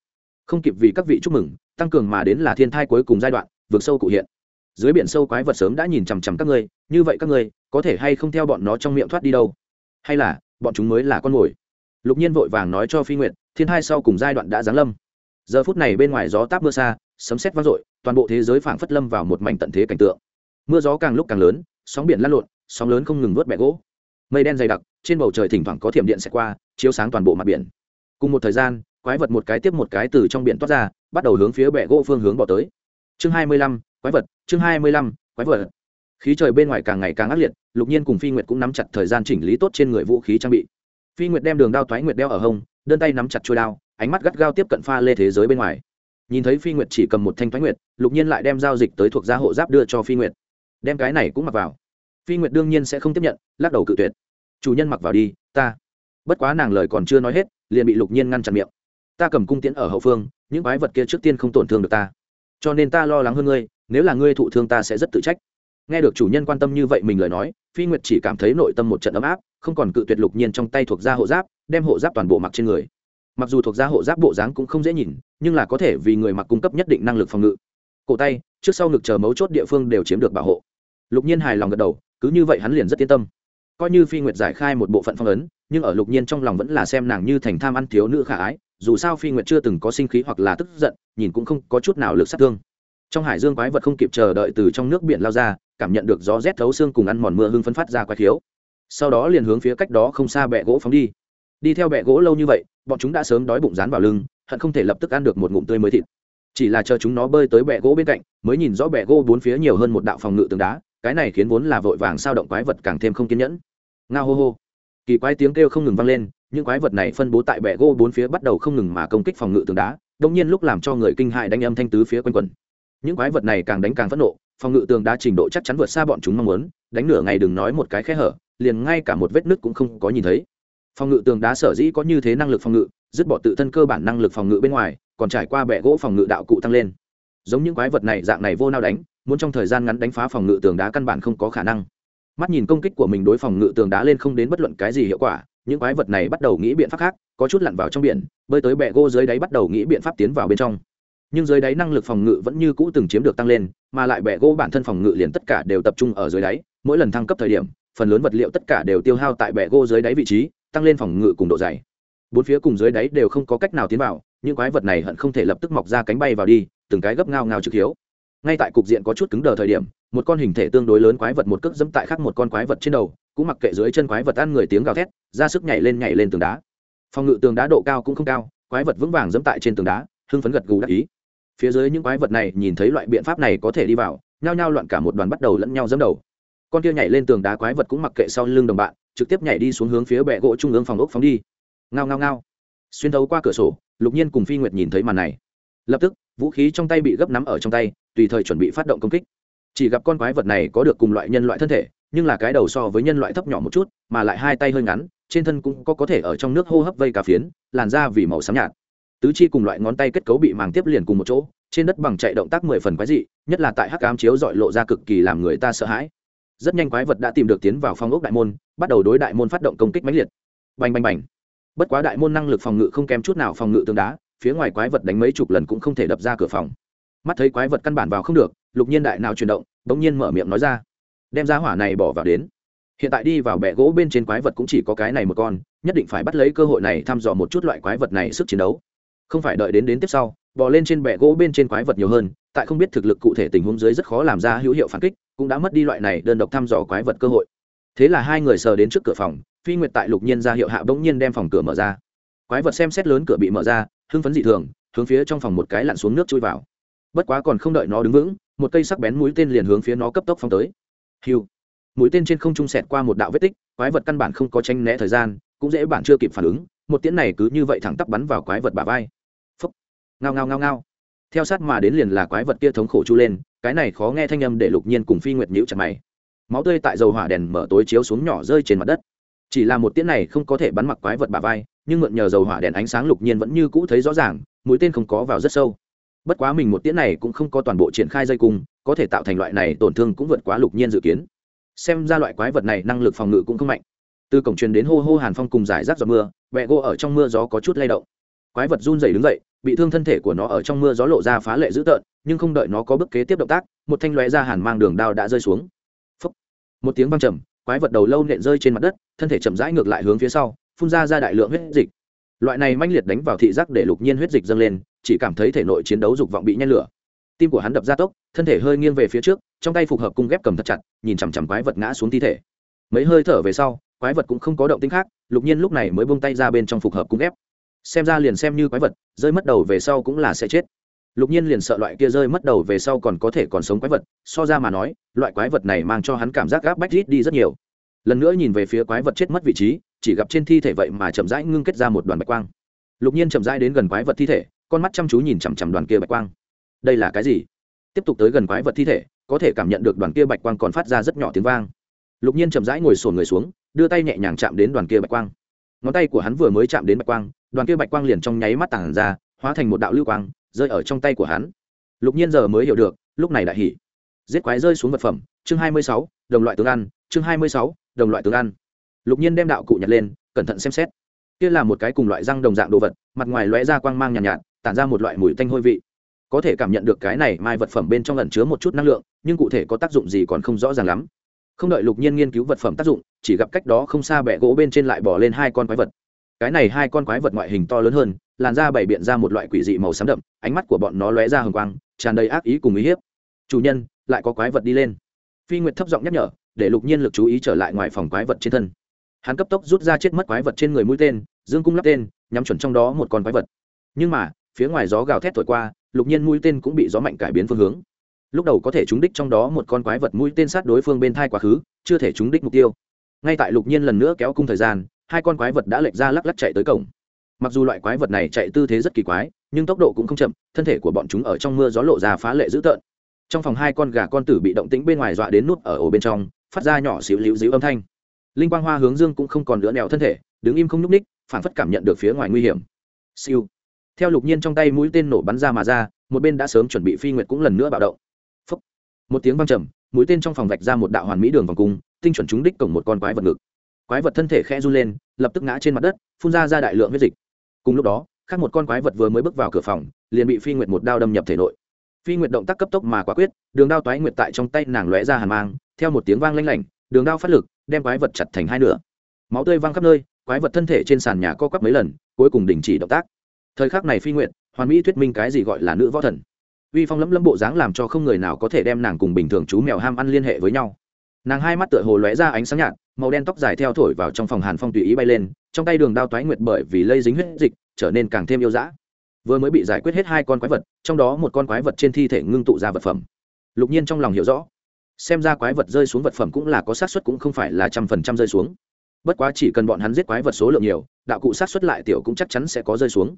Không kịp vì các vị chúc mừng, tăng cường mà đến là thiên thai cuối cùng giai đoạn, vượt sâu cụ hiện. Dưới biển sâu quái vật sớm đã nhìn chằm chằm các ngươi, như vậy các ngươi, có thể hay không theo bọn nó trong miệng thoát đi đâu? Hay là, bọn chúng mới là con mồi? Lục nhiên vội vàng nói cho phi nguyện thiên thai sau cùng giai đoạn đã giáng lâm. Giờ phút này bên ngoài gió táp mưa xa, sấm sét vang dội, toàn bộ thế giới phảng phất lâm vào một mảnh tận thế cảnh tượng. Mưa gió càng lúc càng lớn, sóng biển lăn lộn, sóng lớn không ngừng vớt bẹ gỗ mây đen dày đặc, trên bầu trời thỉnh thoảng có thiểm điện xẹt qua, chiếu sáng toàn bộ mặt biển. Cùng một thời gian, quái vật một cái tiếp một cái từ trong biển toát ra, bắt đầu hướng phía bẹ gỗ phương hướng bỏ tới. Chương hai mươi lăm, quái vật, chương hai mươi lăm, quái vật. Khí trời bên ngoài càng ngày càng ác liệt, lục nhiên cùng phi nguyệt cũng nắm chặt thời gian chỉnh lý tốt trên người vũ khí trang bị. Phi nguyệt đem đường đao thoái nguyệt đeo ở hông, đơn tay nắm chặt trôi đao, ánh mắt gắt gao tiếp cận pha lê thế giới bên ngoài. Nhìn thấy phi nguyệt chỉ cầm một thanh thoái nguyệt, lục nhiên lại đem giao dịch tới thuộc gia hộ giáp đưa cho phi nguyệt. Đem cái này cũng mặc vào phi nguyệt đương nhiên sẽ không tiếp nhận, lắc đầu cự tuyệt. Chủ nhân mặc vào đi, ta. Bất quá nàng lời còn chưa nói hết, liền bị lục nhiên ngăn chặn miệng. Ta cầm cung tiễn ở hậu phương, những quái vật kia trước tiên không tổn thương được ta. Cho nên ta lo lắng hơn ngươi, nếu là ngươi thụ thương ta sẽ rất tự trách. Nghe được chủ nhân quan tâm như vậy mình lời nói, phi nguyệt chỉ cảm thấy nội tâm một trận ấm áp, không còn cự tuyệt lục nhiên trong tay thuộc gia hộ giáp, đem hộ giáp toàn bộ mặc trên người. Mặc dù thuộc gia hộ giáp bộ dáng cũng không dễ nhìn, nhưng là có thể vì người mặc cung cấp nhất định năng lực phòng ngự. Cổ tay, trước sau ngực chờ mấu chốt địa phương đều chiếm được bảo hộ. Lục nhiên hài lòng gật đầu cứ như vậy hắn liền rất yên tâm. Coi như phi nguyệt giải khai một bộ phận phong ấn, nhưng ở lục nhiên trong lòng vẫn là xem nàng như thành tham ăn thiếu nữ khả ái, dù sao phi nguyệt chưa từng có sinh khí hoặc là tức giận, nhìn cũng không có chút nào lực sát thương. Trong hải dương quái vật không kịp chờ đợi từ trong nước biển lao ra, cảm nhận được gió rét thấu xương cùng ăn mòn mưa hưng phân phát ra quái thiếu sau đó liền hướng phía cách đó không xa bẹ gỗ phóng đi. Đi theo bẹ gỗ lâu như vậy, bọn chúng đã sớm đói bụng rán vào lưng, hận không thể lập tức ăn được một ngụm tươi mới thịt. Chỉ là chờ chúng nó bơi tới bẹ gỗ bên cạnh, mới nhìn rõ bẹ gỗ bốn phía nhiều hơn một đạo phòng ngự tường đá cái này khiến vốn là vội vàng sao động quái vật càng thêm không kiên nhẫn. Nga hô hô. Kỳ quái tiếng kêu không ngừng vang lên, những quái vật này phân bố tại bệ gỗ bốn phía bắt đầu không ngừng mà công kích phòng ngự tường đá, đông nhiên lúc làm cho người kinh hại đánh âm thanh tứ phía quanh quẩn. Những quái vật này càng đánh càng phẫn nộ, phòng ngự tường đá trình độ chắc chắn vượt xa bọn chúng mong muốn, đánh nửa ngày đừng nói một cái khe hở, liền ngay cả một vết nứt cũng không có nhìn thấy. Phòng ngự tường đá sở dĩ có như thế năng lực phòng ngự, dứt bỏ tự thân cơ bản năng lực phòng ngự bên ngoài, còn trải qua bệ gỗ phòng ngự đạo cụ tăng lên. Giống những quái vật này dạng này vô nao đánh muốn trong thời gian ngắn đánh phá phòng ngự tường đá căn bản không có khả năng. Mắt nhìn công kích của mình đối phòng ngự tường đá lên không đến bất luận cái gì hiệu quả, những quái vật này bắt đầu nghĩ biện pháp khác, có chút lặn vào trong biển, bơi tới bẹ gỗ dưới đáy bắt đầu nghĩ biện pháp tiến vào bên trong. Nhưng dưới đáy năng lực phòng ngự vẫn như cũ từng chiếm được tăng lên, mà lại bẹ gỗ bản thân phòng ngự liền tất cả đều tập trung ở dưới đáy, mỗi lần thăng cấp thời điểm, phần lớn vật liệu tất cả đều tiêu hao tại bẹ gỗ dưới đáy vị trí, tăng lên phòng ngự cùng độ dày. Bốn phía cùng dưới đáy đều không có cách nào tiến vào, những quái vật này hận không thể lập tức mọc ra cánh bay vào đi, từng cái gấp ngao ngao trực hiếu ngay tại cục diện có chút cứng đờ thời điểm, một con hình thể tương đối lớn quái vật một cước dẫm tại khác một con quái vật trên đầu, cũng mặc kệ dưới chân quái vật ăn người tiếng gào thét, ra sức nhảy lên nhảy lên tường đá. Phòng ngự tường đá độ cao cũng không cao, quái vật vững vàng dẫm tại trên tường đá, hưng phấn gật gù đắc ý. Phía dưới những quái vật này nhìn thấy loại biện pháp này có thể đi vào, nhao nhao loạn cả một đoàn bắt đầu lẫn nhau dẫm đầu. Con kia nhảy lên tường đá quái vật cũng mặc kệ sau lưng đồng bạn, trực tiếp nhảy đi xuống hướng phía bệ gỗ trung ương phòng ốc phóng đi. Ngao ngao ngao. Xuyên thấu qua cửa sổ, lục nhiên cùng phi nguyệt nhìn thấy màn này. Lập tức, vũ khí trong tay bị gấp nắm ở trong tay tùy thời chuẩn bị phát động công kích. Chỉ gặp con quái vật này có được cùng loại nhân loại thân thể, nhưng là cái đầu so với nhân loại thấp nhỏ một chút, mà lại hai tay hơi ngắn, trên thân cũng có có thể ở trong nước hô hấp vây cà phiến, làn da vì màu xám nhạt. Tứ chi cùng loại ngón tay kết cấu bị màng tiếp liền cùng một chỗ, trên đất bằng chạy động tác mười phần quái dị, nhất là tại hắc ám chiếu dọi lộ ra cực kỳ làm người ta sợ hãi. Rất nhanh quái vật đã tìm được tiến vào phong ốc đại môn, bắt đầu đối đại môn phát động công kích mãnh liệt. Bành bành bành. Bất quá đại môn năng lực phòng ngự không kém chút nào phòng ngự tường đá, phía ngoài quái vật đánh mấy chục lần cũng không thể đập ra cửa phòng mắt thấy quái vật căn bản vào không được, lục nhiên đại nào chuyển động, bỗng nhiên mở miệng nói ra. Đem ra hỏa này bỏ vào đến. Hiện tại đi vào bệ gỗ bên trên quái vật cũng chỉ có cái này một con, nhất định phải bắt lấy cơ hội này thăm dò một chút loại quái vật này sức chiến đấu. Không phải đợi đến đến tiếp sau, bò lên trên bệ gỗ bên trên quái vật nhiều hơn, tại không biết thực lực cụ thể tình huống dưới rất khó làm ra hữu hiệu phản kích, cũng đã mất đi loại này đơn độc thăm dò quái vật cơ hội. Thế là hai người sờ đến trước cửa phòng, phi nguyệt tại lục nhiên ra hiệu hạ bỗng nhiên đem phòng cửa mở ra. Quái vật xem xét lớn cửa bị mở ra, hưng phấn dị thường, hướng phía trong phòng một cái lặn xuống nước chui vào bất quá còn không đợi nó đứng vững, một cây sắc bén mũi tên liền hướng phía nó cấp tốc phóng tới. Hiu. Mũi tên trên không trung sẹt qua một đạo vết tích, quái vật căn bản không có tranh né thời gian, cũng dễ bản chưa kịp phản ứng, một tiễn này cứ như vậy thẳng tắp bắn vào quái vật bà vai. Phúc ngao ngao ngao ngao. Theo sát mà đến liền là quái vật kia thống khổ chu lên, cái này khó nghe thanh âm để lục nhiên cùng phi nguyệt nhữ chặt mày. Máu tươi tại dầu hỏa đèn mở tối chiếu xuống nhỏ rơi trên mặt đất. Chỉ là một tiễn này không có thể bắn mặc quái vật bà vai, nhưng mượn nhờ dầu hỏa đèn ánh sáng lục nhiên vẫn như cũ thấy rõ ràng, mũi tên không có vào rất sâu bất quá mình một tiễn này cũng không có toàn bộ triển khai dây cung, có thể tạo thành loại này tổn thương cũng vượt quá lục nhiên dự kiến. Xem ra loại quái vật này năng lực phòng ngự cũng không mạnh. Từ cổng truyền đến hô hô hàn phong cùng giải rác giọt mưa vẹ gỗ ở trong mưa gió có chút lay động. Quái vật run rẩy đứng dậy, bị thương thân thể của nó ở trong mưa gió lộ ra phá lệ dữ tợn, nhưng không đợi nó có bước kế tiếp động tác, một thanh lóe ra hàn mang đường đao đã rơi xuống. Phúc. một tiếng vang trầm, quái vật đầu lâu nện rơi trên mặt đất, thân thể chậm rãi ngược lại hướng phía sau, phun ra ra đại lượng huyết dịch. Loại này manh liệt đánh vào thị giác để lục nhiên huyết dịch dâng lên chỉ cảm thấy thể nội chiến đấu dục vọng bị nhen lửa. Tim của hắn đập ra tốc, thân thể hơi nghiêng về phía trước, trong tay phục hợp cung ghép cầm thật chặt, nhìn chằm chằm quái vật ngã xuống thi thể. Mấy hơi thở về sau, quái vật cũng không có động tính khác, lục nhiên lúc này mới buông tay ra bên trong phục hợp cung ghép. Xem ra liền xem như quái vật, rơi mất đầu về sau cũng là sẽ chết. Lục nhiên liền sợ loại kia rơi mất đầu về sau còn có thể còn sống quái vật, so ra mà nói, loại quái vật này mang cho hắn cảm giác gáp bách rít đi rất nhiều. Lần nữa nhìn về phía quái vật chết mất vị trí, chỉ gặp trên thi thể vậy mà chậm rãi ngưng kết ra một đoàn bạch quang. Lục nhiên chậm rãi đến gần quái vật thi thể con mắt chăm chú nhìn chằm chằm đoàn kia bạch quang. Đây là cái gì? Tiếp tục tới gần quái vật thi thể có thể cảm nhận được đoàn kia bạch quang còn phát ra rất nhỏ tiếng vang. Lục nhiên chậm rãi ngồi sồn người xuống đưa tay nhẹ nhàng chạm đến đoàn kia bạch quang. Ngón tay của hắn vừa mới chạm đến bạch quang đoàn kia bạch quang liền trong nháy mắt tảng ra hóa thành một đạo lưu quang rơi ở trong tay của hắn. Lục nhiên giờ mới hiểu được lúc này đại hỉ. Giết quái rơi xuống vật phẩm chương hai mươi sáu đồng loại tướng ăn chương hai mươi sáu đồng loại tướng ăn. Lục nhiên đem đạo cụ nhặt lên cẩn thận xem xét. Kia là một cái cùng loại răng đồng dạng đồ vật mặt ngoài lóe ra quang mang nhàn nhạt, nhạt tản ra một loại mùi tanh hôi vị. Có thể cảm nhận được cái này mai vật phẩm bên trong ẩn chứa một chút năng lượng, nhưng cụ thể có tác dụng gì còn không rõ ràng lắm. Không đợi lục nhiên nghiên cứu vật phẩm tác dụng, chỉ gặp cách đó không xa bẹ gỗ bên trên lại bỏ lên hai con quái vật. Cái này hai con quái vật ngoại hình to lớn hơn, làn da bày biện ra một loại quỷ dị màu xám đậm, ánh mắt của bọn nó lóe ra hừng quang, tràn đầy ác ý cùng ý hiếp. Chủ nhân, lại có quái vật đi lên. Phi nguyệt thấp giọng nhắc nhở, để lục nhiên lực chú ý trở lại ngoài phòng quái vật trên thân. Hắn cấp tốc rút ra chết mất quái vật trên người mũi tên, dương cung lắp tên, nhắm chuẩn trong đó một con quái vật. Nhưng mà phía ngoài gió gào thét thổi qua, lục nhiên mũi tên cũng bị gió mạnh cải biến phương hướng. Lúc đầu có thể trúng đích trong đó một con quái vật mũi tên sát đối phương bên thai quá khứ, chưa thể trúng đích mục tiêu. Ngay tại lục nhiên lần nữa kéo cung thời gian, hai con quái vật đã lệch ra lắc lắc chạy tới cổng. Mặc dù loại quái vật này chạy tư thế rất kỳ quái, nhưng tốc độ cũng không chậm, thân thể của bọn chúng ở trong mưa gió lộ ra phá lệ dữ tợn. Trong phòng hai con gà con tử bị động tĩnh bên ngoài dọa đến nút ở ổ bên trong, phát ra nhỏ xíu liễu dĩu âm thanh. Linh quang hoa hướng dương cũng không còn lửa nẹo thân thể, đứng im không nhúc ních phản phất cảm nhận được phía ngoài nguy hiểm. Siêu theo lục nhiên trong tay mũi tên nổ bắn ra mà ra, một bên đã sớm chuẩn bị phi nguyệt cũng lần nữa bạo động. Phúc. một tiếng vang trầm, mũi tên trong phòng vạch ra một đạo hoàn mỹ đường vòng cung, tinh chuẩn trúng đích cổng một con quái vật ngực. Quái vật thân thể khẽ run lên, lập tức ngã trên mặt đất, phun ra ra đại lượng huyết dịch. Cùng lúc đó, khác một con quái vật vừa mới bước vào cửa phòng, liền bị phi nguyệt một đao đâm nhập thể nội. Phi nguyệt động tác cấp tốc mà quả quyết, đường đao toái nguyệt tại trong tay nàng lóe ra hàn mang, theo một tiếng vang lanh lảnh, đường đao phát lực, đem quái vật chặt thành hai nửa. Máu tươi văng khắp nơi, quái vật thân thể trên sàn nhà co quắp mấy lần, cuối cùng đình chỉ động tác thời khắc này phi nguyện hoàn mỹ thuyết minh cái gì gọi là nữ võ thần. Uy phong lẫm lẫm bộ dáng làm cho không người nào có thể đem nàng cùng bình thường chú mèo ham ăn liên hệ với nhau. Nàng hai mắt tựa hồ lóe ra ánh sáng nhạt, màu đen tóc dài theo thổi vào trong phòng hàn phong tùy ý bay lên, trong tay đường đao toái nguyệt bởi vì lây dính huyết dịch, trở nên càng thêm yêu dã. Vừa mới bị giải quyết hết hai con quái vật, trong đó một con quái vật trên thi thể ngưng tụ ra vật phẩm. Lục nhiên trong lòng hiểu rõ. Xem ra quái vật rơi xuống vật phẩm cũng là có xác suất cũng không phải là trăm phần trăm rơi xuống. Bất quá chỉ cần bọn hắn giết quái vật số lượng nhiều, đạo cụ sát xuất lại tiểu cũng chắc chắn sẽ có rơi xuống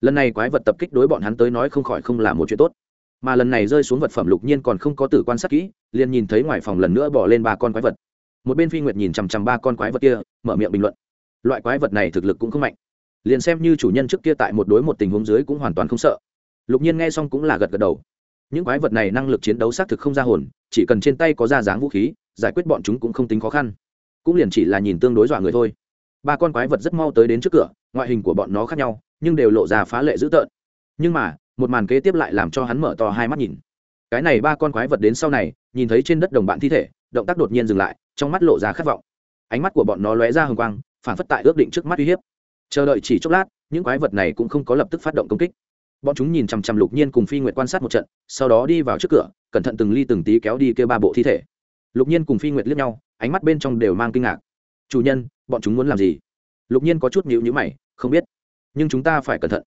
lần này quái vật tập kích đối bọn hắn tới nói không khỏi không là một chuyện tốt. Mà lần này rơi xuống vật phẩm lục nhiên còn không có tử quan sát kỹ, liền nhìn thấy ngoài phòng lần nữa bỏ lên ba con quái vật. Một bên phi nguyệt nhìn chằm chằm ba con quái vật kia, mở miệng bình luận. Loại quái vật này thực lực cũng không mạnh. Liền xem như chủ nhân trước kia tại một đối một tình huống dưới cũng hoàn toàn không sợ. Lục nhiên nghe xong cũng là gật gật đầu. Những quái vật này năng lực chiến đấu xác thực không ra hồn, chỉ cần trên tay có ra dáng vũ khí, giải quyết bọn chúng cũng không tính khó khăn. Cũng liền chỉ là nhìn tương đối dọa người thôi. Ba con quái vật rất mau tới đến trước cửa, ngoại hình của bọn nó khác nhau nhưng đều lộ ra phá lệ dữ tợn. Nhưng mà, một màn kế tiếp lại làm cho hắn mở to hai mắt nhìn. Cái này ba con quái vật đến sau này, nhìn thấy trên đất đồng bạn thi thể, động tác đột nhiên dừng lại, trong mắt lộ ra khát vọng. Ánh mắt của bọn nó lóe ra hừng quang, phản phất tại ước định trước mắt uy hiếp. Chờ đợi chỉ chốc lát, những quái vật này cũng không có lập tức phát động công kích. Bọn chúng nhìn chằm chằm lục nhiên cùng phi nguyệt quan sát một trận, sau đó đi vào trước cửa, cẩn thận từng ly từng tí kéo đi kêu ba bộ thi thể. Lục nhiên cùng phi nguyệt liếc nhau, ánh mắt bên trong đều mang kinh ngạc. Chủ nhân, bọn chúng muốn làm gì? Lục nhiên có chút nhịu nhữ mày, không biết nhưng chúng ta phải cẩn thận.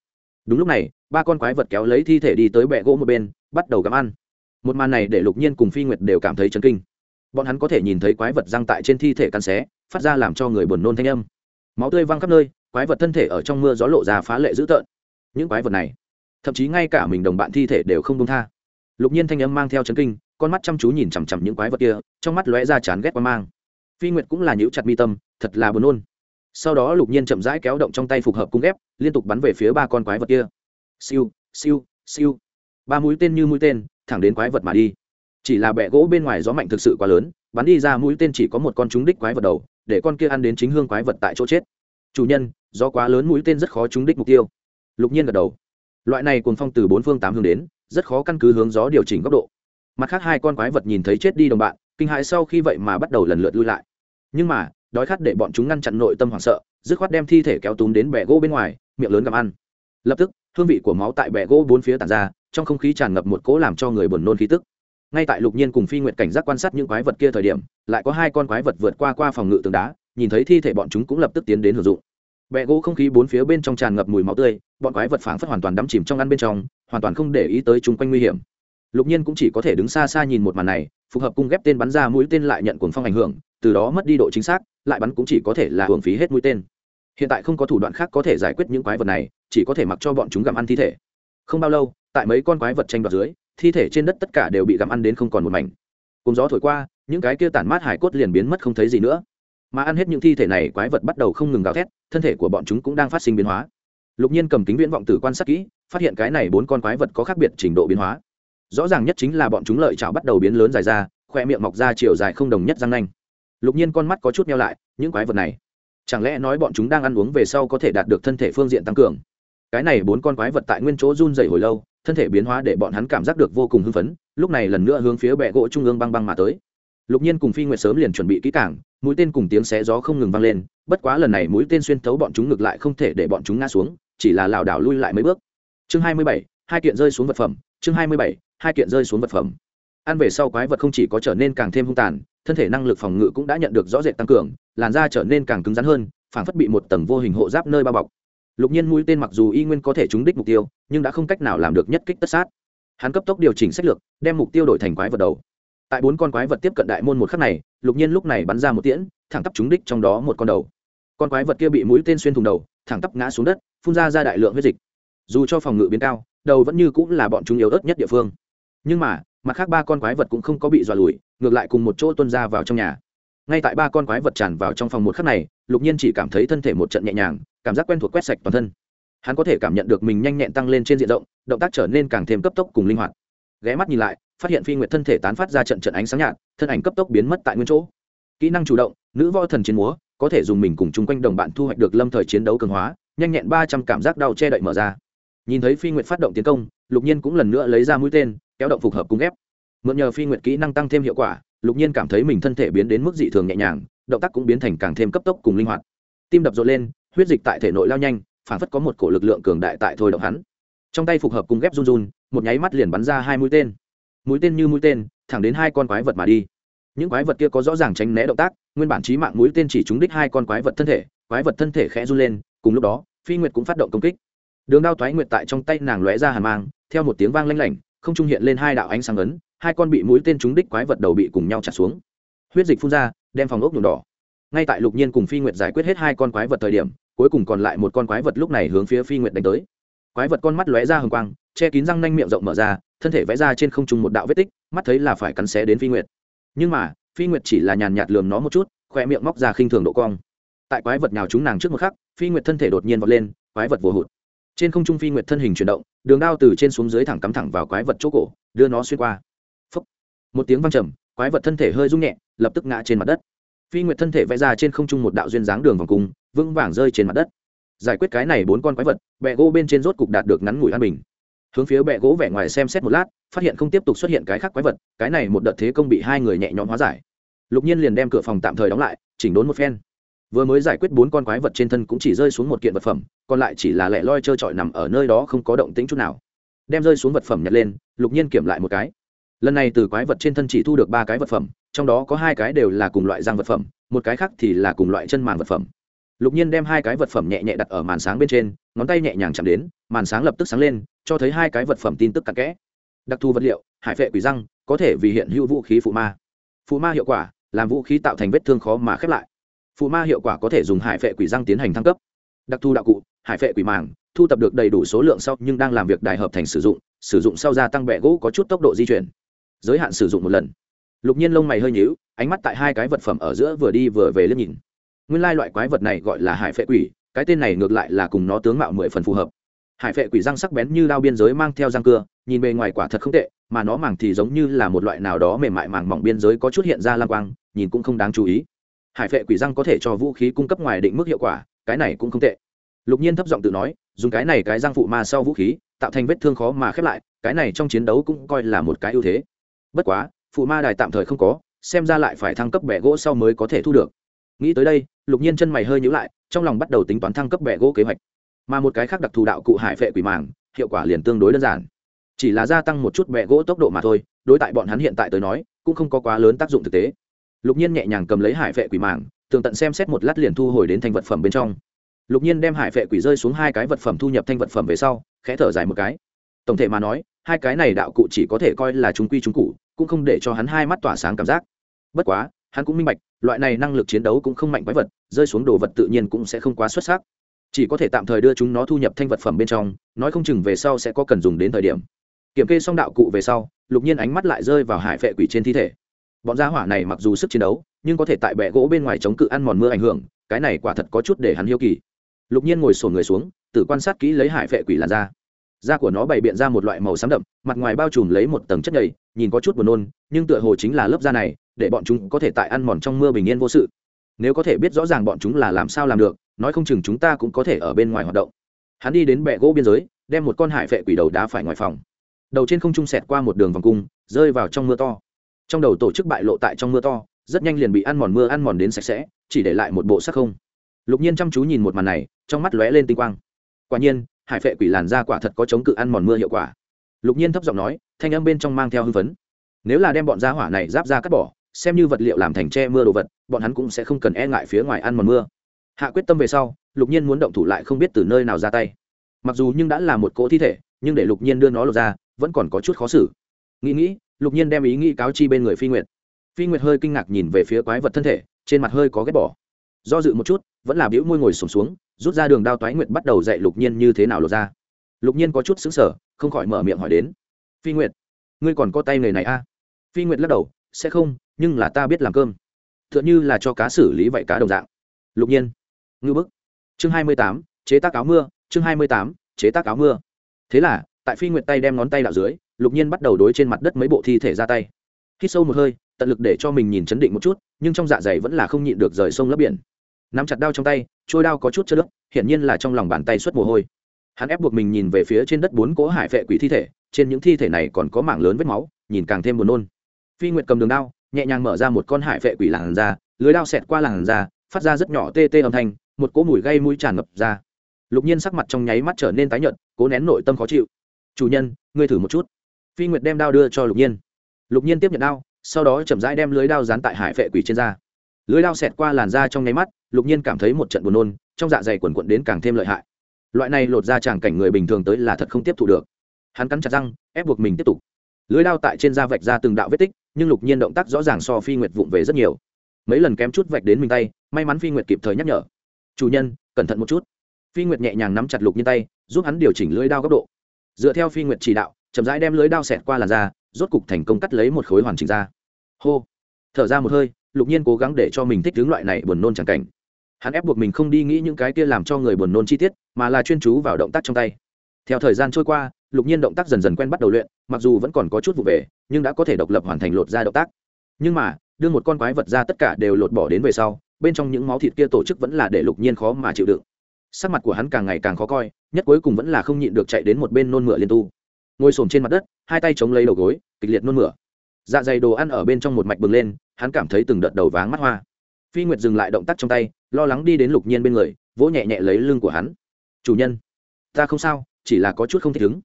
Đúng lúc này, ba con quái vật kéo lấy thi thể đi tới bẹ gỗ một bên, bắt đầu gặm ăn. Một màn này để lục nhiên cùng phi nguyệt đều cảm thấy chấn kinh. Bọn hắn có thể nhìn thấy quái vật răng tại trên thi thể căn xé, phát ra làm cho người buồn nôn thanh âm. Máu tươi văng khắp nơi, quái vật thân thể ở trong mưa gió lộ ra phá lệ dữ tợn. Những quái vật này, thậm chí ngay cả mình đồng bạn thi thể đều không đông tha. Lục nhiên thanh âm mang theo chấn kinh, con mắt chăm chú nhìn chằm chằm những quái vật kia, trong mắt lóe ra chán ghét qua mang. Phi nguyệt cũng là nhíu chặt mi tâm, thật là buồn nôn sau đó lục nhiên chậm rãi kéo động trong tay phục hợp cung ghép, liên tục bắn về phía ba con quái vật kia. Siêu siêu siêu. Ba mũi tên như mũi tên, thẳng đến quái vật mà đi. Chỉ là bẹ gỗ bên ngoài gió mạnh thực sự quá lớn, bắn đi ra mũi tên chỉ có một con trúng đích quái vật đầu, để con kia ăn đến chính hương quái vật tại chỗ chết. Chủ nhân do quá lớn mũi tên rất khó trúng đích mục tiêu. Lục nhiên gật đầu. Loại này cuồng phong từ bốn phương tám hướng đến, rất khó căn cứ hướng gió điều chỉnh góc độ. Mặt khác hai con quái vật nhìn thấy chết đi đồng bạn, kinh hãi sau khi vậy mà bắt đầu lần lượt lui lại. Nhưng mà đói khát để bọn chúng ngăn chặn nội tâm hoảng sợ, dứt khoát đem thi thể kéo túm đến bẻ gỗ bên ngoài, miệng lớn gặm ăn. Lập tức, hương vị của máu tại bẻ gỗ bốn phía tàn ra, trong không khí tràn ngập một cỗ làm cho người buồn nôn khí tức. Ngay tại lục nhiên cùng phi nguyện cảnh giác quan sát những quái vật kia thời điểm, lại có hai con quái vật vượt qua qua phòng ngự tường đá, nhìn thấy thi thể bọn chúng cũng lập tức tiến đến hưởng dụng. Bẹ gỗ không khí bốn phía bên trong tràn ngập mùi máu tươi, bọn quái vật phảng phất hoàn toàn đắm chìm trong ăn bên trong, hoàn toàn không để ý tới chung quanh nguy hiểm. Lục nhiên cũng chỉ có thể đứng xa xa nhìn một màn này, phù hợp cung ghép tên bắn ra mũi tên lại nhận cuồng phong ảnh hưởng, từ đó mất đi độ chính xác lại bắn cũng chỉ có thể là hưởng phí hết mũi tên. Hiện tại không có thủ đoạn khác có thể giải quyết những quái vật này, chỉ có thể mặc cho bọn chúng gặm ăn thi thể. Không bao lâu, tại mấy con quái vật tranh đoạt dưới, thi thể trên đất tất cả đều bị gặm ăn đến không còn một mảnh. Cùng gió thổi qua, những cái kia tản mát hải cốt liền biến mất không thấy gì nữa. Mà ăn hết những thi thể này, quái vật bắt đầu không ngừng gào thét, thân thể của bọn chúng cũng đang phát sinh biến hóa. Lục nhiên cầm kính viễn vọng tử quan sát kỹ, phát hiện cái này bốn con quái vật có khác biệt trình độ biến hóa. Rõ ràng nhất chính là bọn chúng lợi chảo bắt đầu biến lớn dài ra, khoe miệng mọc ra chiều dài không đồng nhất răng nanh lục nhiên con mắt có chút neo lại, những quái vật này, chẳng lẽ nói bọn chúng đang ăn uống về sau có thể đạt được thân thể phương diện tăng cường? Cái này bốn con quái vật tại nguyên chỗ run dày hồi lâu, thân thể biến hóa để bọn hắn cảm giác được vô cùng hưng phấn, lúc này lần nữa hướng phía bệ gỗ trung ương băng băng mà tới. Lục nhiên cùng phi nguyệt sớm liền chuẩn bị kỹ cảng mũi tên cùng tiếng xé gió không ngừng vang lên, bất quá lần này mũi tên xuyên thấu bọn chúng ngược lại không thể để bọn chúng ngã xuống, chỉ là lảo đảo lui lại mấy bước. Chương hai mươi bảy, hai kiện rơi xuống vật phẩm, chương hai mươi bảy, hai kiện rơi xuống vật phẩm. Ăn về sau quái vật không chỉ có trở nên càng thêm hung tàn thân thể năng lực phòng ngự cũng đã nhận được rõ rệt tăng cường, làn da trở nên càng cứng rắn hơn, phảng phất bị một tầng vô hình hộ giáp nơi bao bọc. Lục nhiên mũi tên mặc dù y nguyên có thể trúng đích mục tiêu, nhưng đã không cách nào làm được nhất kích tất sát. Hắn cấp tốc điều chỉnh sách lược, đem mục tiêu đổi thành quái vật đầu. Tại bốn con quái vật tiếp cận đại môn một khắc này, lục nhiên lúc này bắn ra một tiễn, thẳng tắp trúng đích trong đó một con đầu. Con quái vật kia bị mũi tên xuyên thùng đầu, thẳng tắp ngã xuống đất, phun ra ra đại lượng huyết dịch. Dù cho phòng ngự biến cao, đầu vẫn như cũng là bọn chúng yếu ớt nhất địa phương. Nhưng mà mặt khác ba con quái vật cũng không có bị dọa lùi, ngược lại cùng một chỗ tuân ra vào trong nhà. Ngay tại ba con quái vật tràn vào trong phòng một khắc này, lục nhiên chỉ cảm thấy thân thể một trận nhẹ nhàng, cảm giác quen thuộc quét sạch toàn thân. Hắn có thể cảm nhận được mình nhanh nhẹn tăng lên trên diện rộng, động tác trở nên càng thêm cấp tốc cùng linh hoạt. Ghé mắt nhìn lại, phát hiện phi nguyệt thân thể tán phát ra trận trận ánh sáng nhạt, thân ảnh cấp tốc biến mất tại nguyên chỗ. Kỹ năng chủ động, nữ võ thần chiến múa, có thể dùng mình cùng chung quanh đồng bạn thu hoạch được lâm thời chiến đấu cường hóa, nhanh nhẹn ba trăm cảm giác đau che đậy mở ra. Nhìn thấy phi nguyệt phát động tiến công, lục nhiên cũng lần nữa lấy ra mũi tên kéo động phục hợp cung ghép. Mượn nhờ phi nguyệt kỹ năng tăng thêm hiệu quả, lục nhiên cảm thấy mình thân thể biến đến mức dị thường nhẹ nhàng, động tác cũng biến thành càng thêm cấp tốc cùng linh hoạt. Tim đập rộn lên, huyết dịch tại thể nội lao nhanh, phản phất có một cổ lực lượng cường đại tại thôi động hắn. Trong tay phục hợp cung ghép run run, một nháy mắt liền bắn ra hai mũi tên. Mũi tên như mũi tên, thẳng đến hai con quái vật mà đi. Những quái vật kia có rõ ràng tránh né động tác, nguyên bản trí mạng mũi tên chỉ trúng đích hai con quái vật thân thể, quái vật thân thể khẽ run lên, cùng lúc đó, phi nguyệt cũng phát động công kích. Đường đao thoái nguyệt tại trong tay nàng lóe ra hàn mang, theo một tiếng vang lanh lảnh không trung hiện lên hai đạo ánh sáng ấn, hai con bị mũi tên trúng đích quái vật đầu bị cùng nhau chặt xuống. Huyết dịch phun ra, đem phòng ốc nhuộm đỏ. Ngay tại lục nhiên cùng phi nguyệt giải quyết hết hai con quái vật thời điểm, cuối cùng còn lại một con quái vật lúc này hướng phía phi nguyệt đánh tới. Quái vật con mắt lóe ra hừng quang, che kín răng nanh miệng rộng mở ra, thân thể vẽ ra trên không trung một đạo vết tích, mắt thấy là phải cắn xé đến phi nguyệt. Nhưng mà, phi nguyệt chỉ là nhàn nhạt lườm nó một chút, khoe miệng móc ra khinh thường độ cong. Tại quái vật nào chúng nàng trước một khắc, phi nguyệt thân thể đột nhiên vọt lên, quái vật vồ hụt trên không trung phi nguyệt thân hình chuyển động, đường đao từ trên xuống dưới thẳng cắm thẳng vào quái vật chỗ cổ, đưa nó xuyên qua. Phúc. một tiếng văng trầm, quái vật thân thể hơi rung nhẹ, lập tức ngã trên mặt đất. Phi nguyệt thân thể vẽ ra trên không trung một đạo duyên dáng đường vòng cung, vững vàng rơi trên mặt đất. Giải quyết cái này bốn con quái vật, bẹ gỗ bên trên rốt cục đạt được ngắn ngủi an bình. Hướng phía bẹ gỗ vẻ ngoài xem xét một lát, phát hiện không tiếp tục xuất hiện cái khác quái vật, cái này một đợt thế công bị hai người nhẹ nhõm hóa giải. Lục nhiên liền đem cửa phòng tạm thời đóng lại, chỉnh đốn một phen vừa mới giải quyết bốn con quái vật trên thân cũng chỉ rơi xuống một kiện vật phẩm, còn lại chỉ là lẻ loi trơ trọi nằm ở nơi đó không có động tĩnh chút nào. Đem rơi xuống vật phẩm nhặt lên, lục nhiên kiểm lại một cái. Lần này từ quái vật trên thân chỉ thu được ba cái vật phẩm, trong đó có hai cái đều là cùng loại răng vật phẩm, một cái khác thì là cùng loại chân màn vật phẩm. Lục nhiên đem hai cái vật phẩm nhẹ nhẹ đặt ở màn sáng bên trên, ngón tay nhẹ nhàng chạm đến, màn sáng lập tức sáng lên, cho thấy hai cái vật phẩm tin tức cặn kẽ. Đặc thù vật liệu, hải vệ quỷ răng, có thể vì hiện hữu vũ khí phụ ma. Phụ ma hiệu quả, làm vũ khí tạo thành vết thương khó mà khép lại phụ ma hiệu quả có thể dùng hải phệ quỷ răng tiến hành thăng cấp. Đặc thù đạo cụ, hải phệ quỷ màng, thu tập được đầy đủ số lượng sau nhưng đang làm việc đài hợp thành sử dụng sử dụng sau gia tăng bẹ gỗ có chút tốc độ di chuyển. Giới hạn sử dụng một lần. Lục nhiên lông mày hơi nhíu, ánh mắt tại hai cái vật phẩm ở giữa vừa đi vừa về liếc nhìn. Nguyên lai loại quái vật này gọi là hải phệ quỷ, cái tên này ngược lại là cùng nó tướng mạo mười phần phù hợp. Hải phệ quỷ răng sắc bén như đao biên giới mang theo răng cưa, nhìn bề ngoài quả thật không tệ, mà nó màng thì giống như là một loại nào đó mềm mại màng mỏng biên giới có chút hiện ra lam quang, nhìn cũng không đáng chú ý hải phệ quỷ răng có thể cho vũ khí cung cấp ngoài định mức hiệu quả, cái này cũng không tệ. Lục nhiên thấp giọng tự nói, dùng cái này cái răng phụ ma sau vũ khí, tạo thành vết thương khó mà khép lại, cái này trong chiến đấu cũng coi là một cái ưu thế. Bất quá, phụ ma đài tạm thời không có, xem ra lại phải thăng cấp bẻ gỗ sau mới có thể thu được. Nghĩ tới đây, lục nhiên chân mày hơi nhữ lại, trong lòng bắt đầu tính toán thăng cấp bẻ gỗ kế hoạch. Mà một cái khác đặc thù đạo cụ hải phệ quỷ màng, hiệu quả liền tương đối đơn giản. Chỉ là gia tăng một chút bẻ gỗ tốc độ mà thôi, đối tại bọn hắn hiện tại tới nói, cũng không có quá lớn tác dụng thực tế lục nhiên nhẹ nhàng cầm lấy hải vệ quỷ màng tường tận xem xét một lát liền thu hồi đến thành vật phẩm bên trong. Lục nhiên đem hải vệ quỷ rơi xuống hai cái vật phẩm thu nhập thành vật phẩm về sau, khẽ thở dài một cái. Tổng thể mà nói, hai cái này đạo cụ chỉ có thể coi là chúng quy chúng cụ, cũng không để cho hắn hai mắt tỏa sáng cảm giác. Bất quá, hắn cũng minh bạch, loại này năng lực chiến đấu cũng không mạnh quái vật, rơi xuống đồ vật tự nhiên cũng sẽ không quá xuất sắc. Chỉ có thể tạm thời đưa chúng nó thu nhập thanh vật phẩm bên trong, nói không chừng về sau sẽ có cần dùng đến thời điểm. Kiểm kê xong đạo cụ về sau, lục nhiên ánh mắt lại rơi vào hải vệ quỷ trên thi thể bọn gia hỏa này mặc dù sức chiến đấu, nhưng có thể tại bệ gỗ bên ngoài chống cự ăn mòn mưa ảnh hưởng, cái này quả thật có chút để hắn hiếu kỳ. Lục nhiên ngồi sổn người xuống tự quan sát kỹ lấy hải vệ quỷ làn da. Da của nó bày biện ra một loại màu xám đậm, mặt ngoài bao trùm lấy một tầng chất nhầy, nhìn có chút buồn nôn, nhưng tựa hồ chính là lớp da này, để bọn chúng có thể tại ăn mòn trong mưa bình yên vô sự. Nếu có thể biết rõ ràng bọn chúng là làm sao làm được, nói không chừng chúng ta cũng có thể ở bên ngoài hoạt động. Hắn đi đến bệ gỗ biên giới, đem một con hải vệ quỷ đầu đá phải ngoài phòng. Đầu trên không trung sẹt qua một đường vòng cung, rơi vào trong mưa to trong đầu tổ chức bại lộ tại trong mưa to, rất nhanh liền bị ăn mòn mưa ăn mòn đến sạch sẽ, chỉ để lại một bộ sắc không. Lục nhiên chăm chú nhìn một màn này, trong mắt lóe lên tinh quang. Quả nhiên, hải phệ quỷ làn ra quả thật có chống cự ăn mòn mưa hiệu quả. Lục nhiên thấp giọng nói, thanh âm bên trong mang theo hưng phấn. Nếu là đem bọn da hỏa này giáp ra cắt bỏ, xem như vật liệu làm thành tre mưa đồ vật, bọn hắn cũng sẽ không cần e ngại phía ngoài ăn mòn mưa. Hạ quyết tâm về sau, lục nhiên muốn động thủ lại không biết từ nơi nào ra tay. Mặc dù nhưng đã là một cỗ thi thể, nhưng để lục nhiên đưa nó lột ra, vẫn còn có chút khó xử. Nghĩ nghĩ lục nhiên đem ý nghĩ cáo chi bên người phi nguyệt. Phi nguyệt hơi kinh ngạc nhìn về phía quái vật thân thể trên mặt hơi có ghét bỏ. Do dự một chút vẫn là biểu môi ngồi sùng xuống, xuống rút ra đường đao toái nguyệt bắt đầu dạy lục nhiên như thế nào lột ra. Lục nhiên có chút xứng sở không khỏi mở miệng hỏi đến. Phi nguyệt ngươi còn có tay nghề này a à? phi nguyệt lắc đầu sẽ không nhưng là ta biết làm cơm. T h ư ợ n như là cho cá xử lý vậy cá đồng dạng. Lục nhiên ngư bức. Chương hai mươi tám chế tác áo mưa chương hai mươi tám chế tác áo mưa. Thế là tại phi nguyệt tay đem ngón tay đạo dưới lục nhiên bắt đầu đối trên mặt đất mấy bộ thi thể ra tay. Khi sâu một hơi tận lực để cho mình nhìn chấn định một chút nhưng trong dạ dày vẫn là không nhịn được rời sông lấp biển. Nắm chặt đao trong tay trôi đao có chút chất nước, hiển nhiên là trong lòng bàn tay xuất mồ hôi. Hắn ép buộc mình nhìn về phía trên đất bốn cỗ hải vệ quỷ thi thể trên những thi thể này còn có mảng lớn vết máu nhìn càng thêm buồn nôn. Phi nguyệt cầm đường đao nhẹ nhàng mở ra một con hải vệ quỷ làn da lưới đao xẹt qua làn da phát ra rất nhỏ tê tê âm thanh một cỗ mùi gây mũi tràn ngập ra. Lục nhiên sắc mặt trong nháy mắt trở nên tái nhợt cố nén nội tâm khó chịu. Chủ nhân ngươi thử một chút phi nguyệt đem đao đưa cho lục nhiên. Lục nhiên tiếp nhận đao, sau đó chậm rãi đem lưới đao dán tại hải vệ quỷ trên da. Lưới đao xẹt qua làn da trong nháy mắt, lục nhiên cảm thấy một trận buồn nôn, trong dạ dày quần quận đến càng thêm lợi hại. Loại này lột ra tràng cảnh người bình thường tới là thật không tiếp thu được. Hắn cắn chặt răng, ép buộc mình tiếp tục. Lưới đao tại trên da vạch ra từng đạo vết tích, nhưng lục nhiên động tác rõ ràng so phi nguyệt vụng về rất nhiều. Mấy lần kém chút vạch đến mình tay, may mắn phi nguyệt kịp thời nhắc nhở. Chủ nhân, cẩn thận một chút. Phi nguyệt nhẹ nhàng nắm chặt lục nhiên tay, giúp hắn điều chỉnh lưới đao góc độ. Dựa theo phi nguyệt chỉ đạo chậm rãi đem lưới đao xẹt qua làn da, rốt cục thành công cắt lấy một khối hoàn chỉnh ra hô. Thở ra một hơi, lục nhiên cố gắng để cho mình thích hướng loại này buồn nôn chẳng cảnh. Hắn ép buộc mình không đi nghĩ những cái kia làm cho người buồn nôn chi tiết, mà là chuyên chú vào động tác trong tay. Theo thời gian trôi qua, lục nhiên động tác dần dần quen bắt đầu luyện, mặc dù vẫn còn có chút vụ về, nhưng đã có thể độc lập hoàn thành lột ra động tác. Nhưng mà, đưa một con quái vật ra tất cả đều lột bỏ đến về sau, bên trong những máu thịt kia tổ chức vẫn là để lục nhiên khó mà chịu đựng. Sắc mặt của hắn càng ngày càng khó coi, nhất cuối cùng vẫn là không nhịn được chạy đến một bên nôn mửa liên tu ngồi xổm trên mặt đất, hai tay chống lấy đầu gối, kịch liệt nôn mửa. Dạ dày đồ ăn ở bên trong một mạch bừng lên, hắn cảm thấy từng đợt đầu váng mắt hoa. Phi nguyệt dừng lại động tác trong tay, lo lắng đi đến lục nhiên bên người, vỗ nhẹ nhẹ lấy lưng của hắn. Chủ nhân, ta không sao, chỉ là có chút không thích ứng.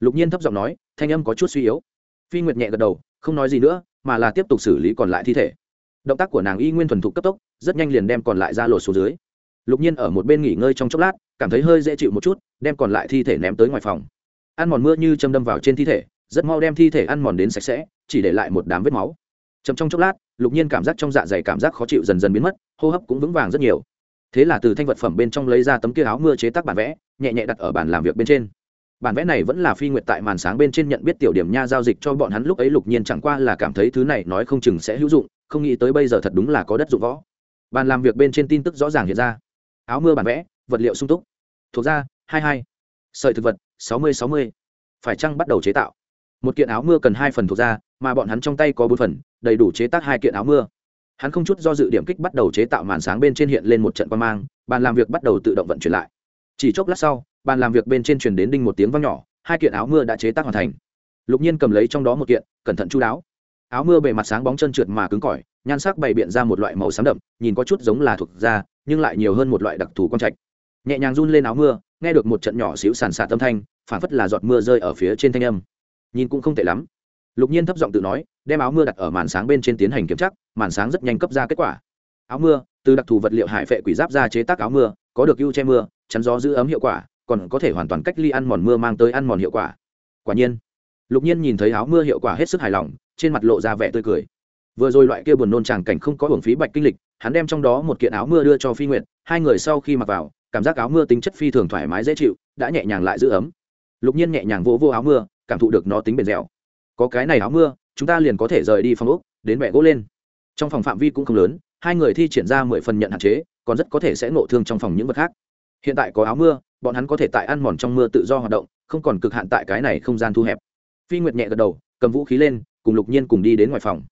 Lục nhiên thấp giọng nói, thanh âm có chút suy yếu. Phi nguyệt nhẹ gật đầu, không nói gì nữa, mà là tiếp tục xử lý còn lại thi thể. Động tác của nàng y nguyên thuần thục cấp tốc, rất nhanh liền đem còn lại ra lột xuống dưới. Lục nhiên ở một bên nghỉ ngơi trong chốc lát, cảm thấy hơi dễ chịu một chút, đem còn lại thi thể ném tới ngoài phòng ăn mòn mưa như châm đâm vào trên thi thể, rất mau đem thi thể ăn mòn đến sạch sẽ, chỉ để lại một đám vết máu. Chậm trong chốc lát, lục nhiên cảm giác trong dạ dày cảm giác khó chịu dần dần biến mất, hô hấp cũng vững vàng rất nhiều. Thế là từ thanh vật phẩm bên trong lấy ra tấm kia áo mưa chế tác bản vẽ, nhẹ nhẹ đặt ở bàn làm việc bên trên. Bản vẽ này vẫn là phi nguyệt tại màn sáng bên trên nhận biết tiểu điểm nha giao dịch cho bọn hắn lúc ấy lục nhiên chẳng qua là cảm thấy thứ này nói không chừng sẽ hữu dụng, không nghĩ tới bây giờ thật đúng là có đất dụng võ. Bàn làm việc bên trên tin tức rõ ràng hiện ra. Áo mưa bản vẽ, vật liệu sung túc. Thuộc da hai hai. Sợi thực vật sáu mươi sáu mươi. Phải chăng bắt đầu chế tạo? Một kiện áo mưa cần hai phần thuộc da mà bọn hắn trong tay có bốn phần, đầy đủ chế tác hai kiện áo mưa. Hắn không chút do dự điểm kích bắt đầu chế tạo màn sáng bên trên hiện lên một trận quan mang, bàn làm việc bắt đầu tự động vận chuyển lại. Chỉ chốc lát sau, bàn làm việc bên trên truyền đến đinh một tiếng vang nhỏ, hai kiện áo mưa đã chế tác hoàn thành. Lục nhiên cầm lấy trong đó một kiện, cẩn thận chú đáo. Áo mưa bề mặt sáng bóng chân trượt mà cứng cỏi, nhan sắc bày biện ra một loại màu xám đậm, nhìn có chút giống là thuộc da, nhưng lại nhiều hơn một loại đặc thù quang trạch nhẹ nhàng run lên áo mưa, nghe được một trận nhỏ xíu sàn sạt âm thanh phản phất là giọt mưa rơi ở phía trên thanh âm. Nhìn cũng không tệ lắm. Lục nhiên thấp giọng tự nói, đem áo mưa đặt ở màn sáng bên trên tiến hành kiểm tra, màn sáng rất nhanh cấp ra kết quả. Áo mưa, từ đặc thù vật liệu hải phệ quỷ giáp ra chế tác áo mưa, có được ưu che mưa, chắn gió giữ ấm hiệu quả, còn có thể hoàn toàn cách ly ăn mòn mưa mang tới ăn mòn hiệu quả. Quả nhiên, lục nhiên nhìn thấy áo mưa hiệu quả hết sức hài lòng, trên mặt lộ ra vẻ tươi cười. Vừa rồi loại kia buồn nôn tràng cảnh không có hưởng phí bạch kinh lịch, hắn đem trong đó một kiện áo mưa đưa cho phi nguyệt, hai người sau khi mặc vào cảm giác áo mưa tính chất phi thường thoải mái dễ chịu, đã nhẹ nhàng lại giữ ấm. Lục nhiên nhẹ nhàng vỗ vô áo mưa, cảm thụ được nó tính bền dẻo. Có cái này áo mưa, chúng ta liền có thể rời đi phòng úc đến bẹ gỗ lên. Trong phòng phạm vi cũng không lớn, hai người thi triển ra mười phần nhận hạn chế, còn rất có thể sẽ nộ thương trong phòng những vật khác. Hiện tại có áo mưa, bọn hắn có thể tại ăn mòn trong mưa tự do hoạt động, không còn cực hạn tại cái này không gian thu hẹp. Phi nguyệt nhẹ gật đầu, cầm vũ khí lên, cùng lục nhiên cùng đi đến ngoài phòng.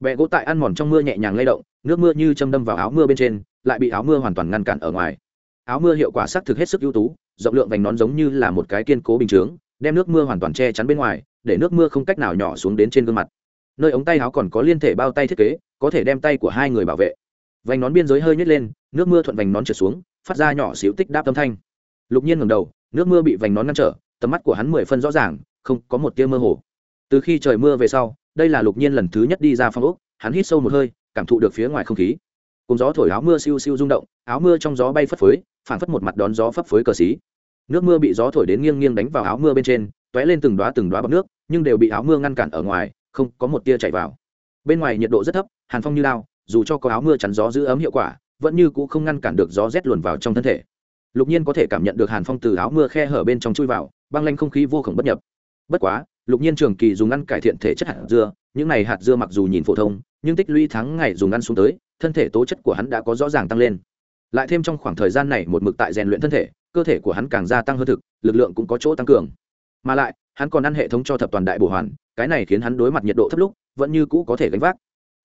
Bẹ gỗ tại ăn mòn trong mưa nhẹ nhàng lay động, nước mưa như châm đâm vào áo mưa bên trên, lại bị áo mưa hoàn toàn ngăn cản ở ngoài áo mưa hiệu quả xác thực hết sức ưu tú, rộng lượng vành nón giống như là một cái kiên cố bình chướng, đem nước mưa hoàn toàn che chắn bên ngoài, để nước mưa không cách nào nhỏ xuống đến trên gương mặt. Nơi ống tay áo còn có liên thể bao tay thiết kế, có thể đem tay của hai người bảo vệ. Vành nón biên giới hơi nhét lên, nước mưa thuận vành nón trượt xuống, phát ra nhỏ xíu tích đáp âm thanh. Lục nhiên ngầm đầu, nước mưa bị vành nón ngăn trở, tầm mắt của hắn mười phân rõ ràng, không có một tia mơ hồ. Từ khi trời mưa về sau, đây là lục nhiên lần thứ nhất đi ra phong úc hắn hít sâu một hơi, cảm thụ được phía ngoài không khí. Cùng gió thổi áo mưa siêu siêu rung động, áo mưa trong gió bay phất phới phảng phất một mặt đón gió phấp phới cờ xí. Nước mưa bị gió thổi đến nghiêng nghiêng đánh vào áo mưa bên trên t ó é lên từng đoá từng đoá bọc nước, nhưng đều bị áo mưa ngăn cản ở ngoài, không có một tia chạy vào. Bên ngoài nhiệt độ rất thấp, hàn phong như lao, dù cho có áo mưa chắn gió giữ ấm hiệu quả, vẫn như c ũ không ngăn cản được gió rét luồn vào trong thân thể. Lục nhiên có thể cảm nhận được hàn phong từ áo mưa khe hở bên trong chui vào, băng lanh không khí vô khổng bất nhập. Bất quá, lục nhiên trường kỳ dùng ngăn cải thiện thể chất hạt dưa, những này hạt dưa mặc dù nhìn phổ thông, nhưng tích lũy tháng ngày dùng ăn xuống tới, thân thể tố chất của hắn đã có rõ ràng tăng lên lại thêm trong khoảng thời gian này một mực tại rèn luyện thân thể, cơ thể của hắn càng gia tăng hơn thực, lực lượng cũng có chỗ tăng cường. Mà lại, hắn còn ăn hệ thống cho thập toàn đại bổ hoàn, cái này khiến hắn đối mặt nhiệt độ thấp lúc, vẫn như cũ có thể gánh vác.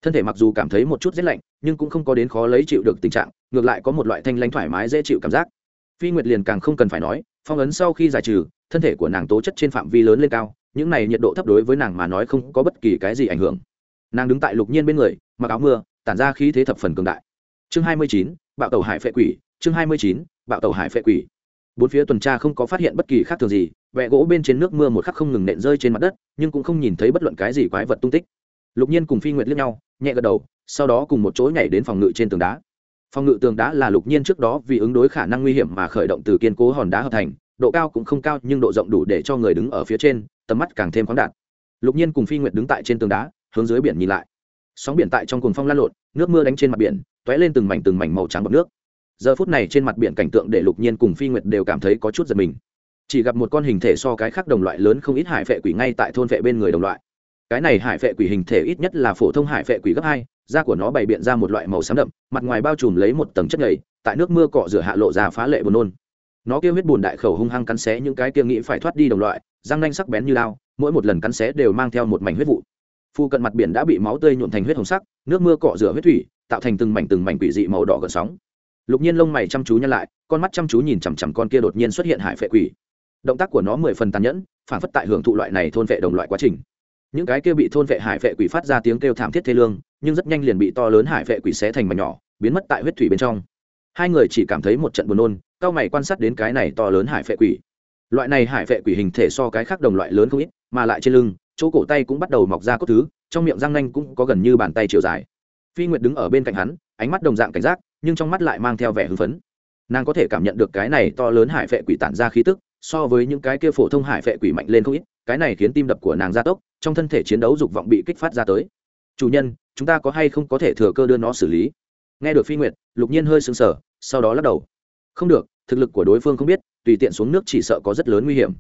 Thân thể mặc dù cảm thấy một chút rét lạnh, nhưng cũng không có đến khó lấy chịu được tình trạng, ngược lại có một loại thanh lanh thoải mái dễ chịu cảm giác. Phi nguyệt liền càng không cần phải nói, phong ấn sau khi giải trừ, thân thể của nàng tố chất trên phạm vi lớn lên cao, những này nhiệt độ thấp đối với nàng mà nói không có bất kỳ cái gì ảnh hưởng. Nàng đứng tại lục nhiên bên người, mặc áo mưa, tản ra khí thế thập phần cường đại chương hai mươi chín, bạo tàu hải phệ quỷ, chương hai mươi chín, bạo tàu hải phệ quỷ. Bốn phía tuần tra không có phát hiện bất kỳ khác thường gì, vẽ gỗ bên trên nước mưa một khắc không ngừng nện rơi trên mặt đất, nhưng cũng không nhìn thấy bất luận cái gì quái vật tung tích. Lục nhiên cùng phi nguyệt liếc nhau, nhẹ gật đầu, sau đó cùng một chỗ nhảy đến phòng ngự trên tường đá. Phòng ngự tường đá là lục nhiên trước đó vì ứng đối khả năng nguy hiểm mà khởi động từ kiên cố hòn đá hợp thành, độ cao cũng không cao nhưng độ rộng đủ để cho người đứng ở phía trên, tầm mắt càng thêm khoáng đạt. Lục nhiên cùng phi nguyệt đứng tại trên tường đá, hướng dưới biển nhìn lại. Sóng biển tại trong cuồng phong lan lộn, nước mưa đánh trên mặt biển tóe lên từng mảnh từng mảnh màu trắng bọt nước. Giờ phút này trên mặt biển cảnh tượng để lục nhiên cùng phi nguyệt đều cảm thấy có chút giật mình. Chỉ gặp một con hình thể so cái khác đồng loại lớn không ít hải vệ quỷ ngay tại thôn vệ bên người đồng loại. Cái này hải vệ quỷ hình thể ít nhất là phổ thông hải vệ quỷ gấp hai, da của nó bày biện ra một loại màu xám đậm, mặt ngoài bao trùm lấy một tầng chất nhầy, tại nước mưa cọ rửa hạ lộ ra phá lệ buồn nôn. Nó kêu huyết bùn đại khẩu hung hăng cắn xé những cái kia nghĩ phải thoát đi đồng loại, răng nanh sắc bén như lao, mỗi một lần cắn xé đều mang theo một mảnh huyết vụ. Phu cận mặt biển đã bị máu tươi nhuộn thành huyết hồng sắc, nước mưa cọ rửa huyết thủy tạo thành từng mảnh từng mảnh quỷ dị màu đỏ gần sóng. Lục nhiên lông mày chăm chú nhăn lại, con mắt chăm chú nhìn chằm chằm con kia đột nhiên xuất hiện hải phệ quỷ. Động tác của nó mười phần tàn nhẫn, phản phất tại hưởng thụ loại này thôn vệ đồng loại quá trình. Những cái kia bị thôn vệ hải phệ quỷ phát ra tiếng kêu thảm thiết thê lương, nhưng rất nhanh liền bị to lớn hải phệ quỷ xé thành mảnh nhỏ, biến mất tại huyết thủy bên trong. Hai người chỉ cảm thấy một trận buồn nôn cao mày quan sát đến cái này to lớn hải phệ quỷ. Loại này hải phệ quỷ hình thể so cái khác đồng loại lớn không ít, mà lại trên lưng, chỗ cổ tay cũng bắt đầu mọc ra cốt thứ, trong miệng răng nanh cũng có gần như bàn tay chiều dài phi nguyệt đứng ở bên cạnh hắn, ánh mắt đồng dạng cảnh giác, nhưng trong mắt lại mang theo vẻ hưng phấn. Nàng có thể cảm nhận được cái này to lớn hải phệ quỷ tản ra khí tức, so với những cái kia phổ thông hải phệ quỷ mạnh lên không ít, cái này khiến tim đập của nàng gia tốc, trong thân thể chiến đấu dục vọng bị kích phát ra tới. Chủ nhân, chúng ta có hay không có thể thừa cơ đưa nó xử lý? Nghe được phi nguyệt, lục nhiên hơi sững sờ, sau đó lắc đầu. Không được, thực lực của đối phương không biết, tùy tiện xuống nước chỉ sợ có rất lớn nguy hiểm.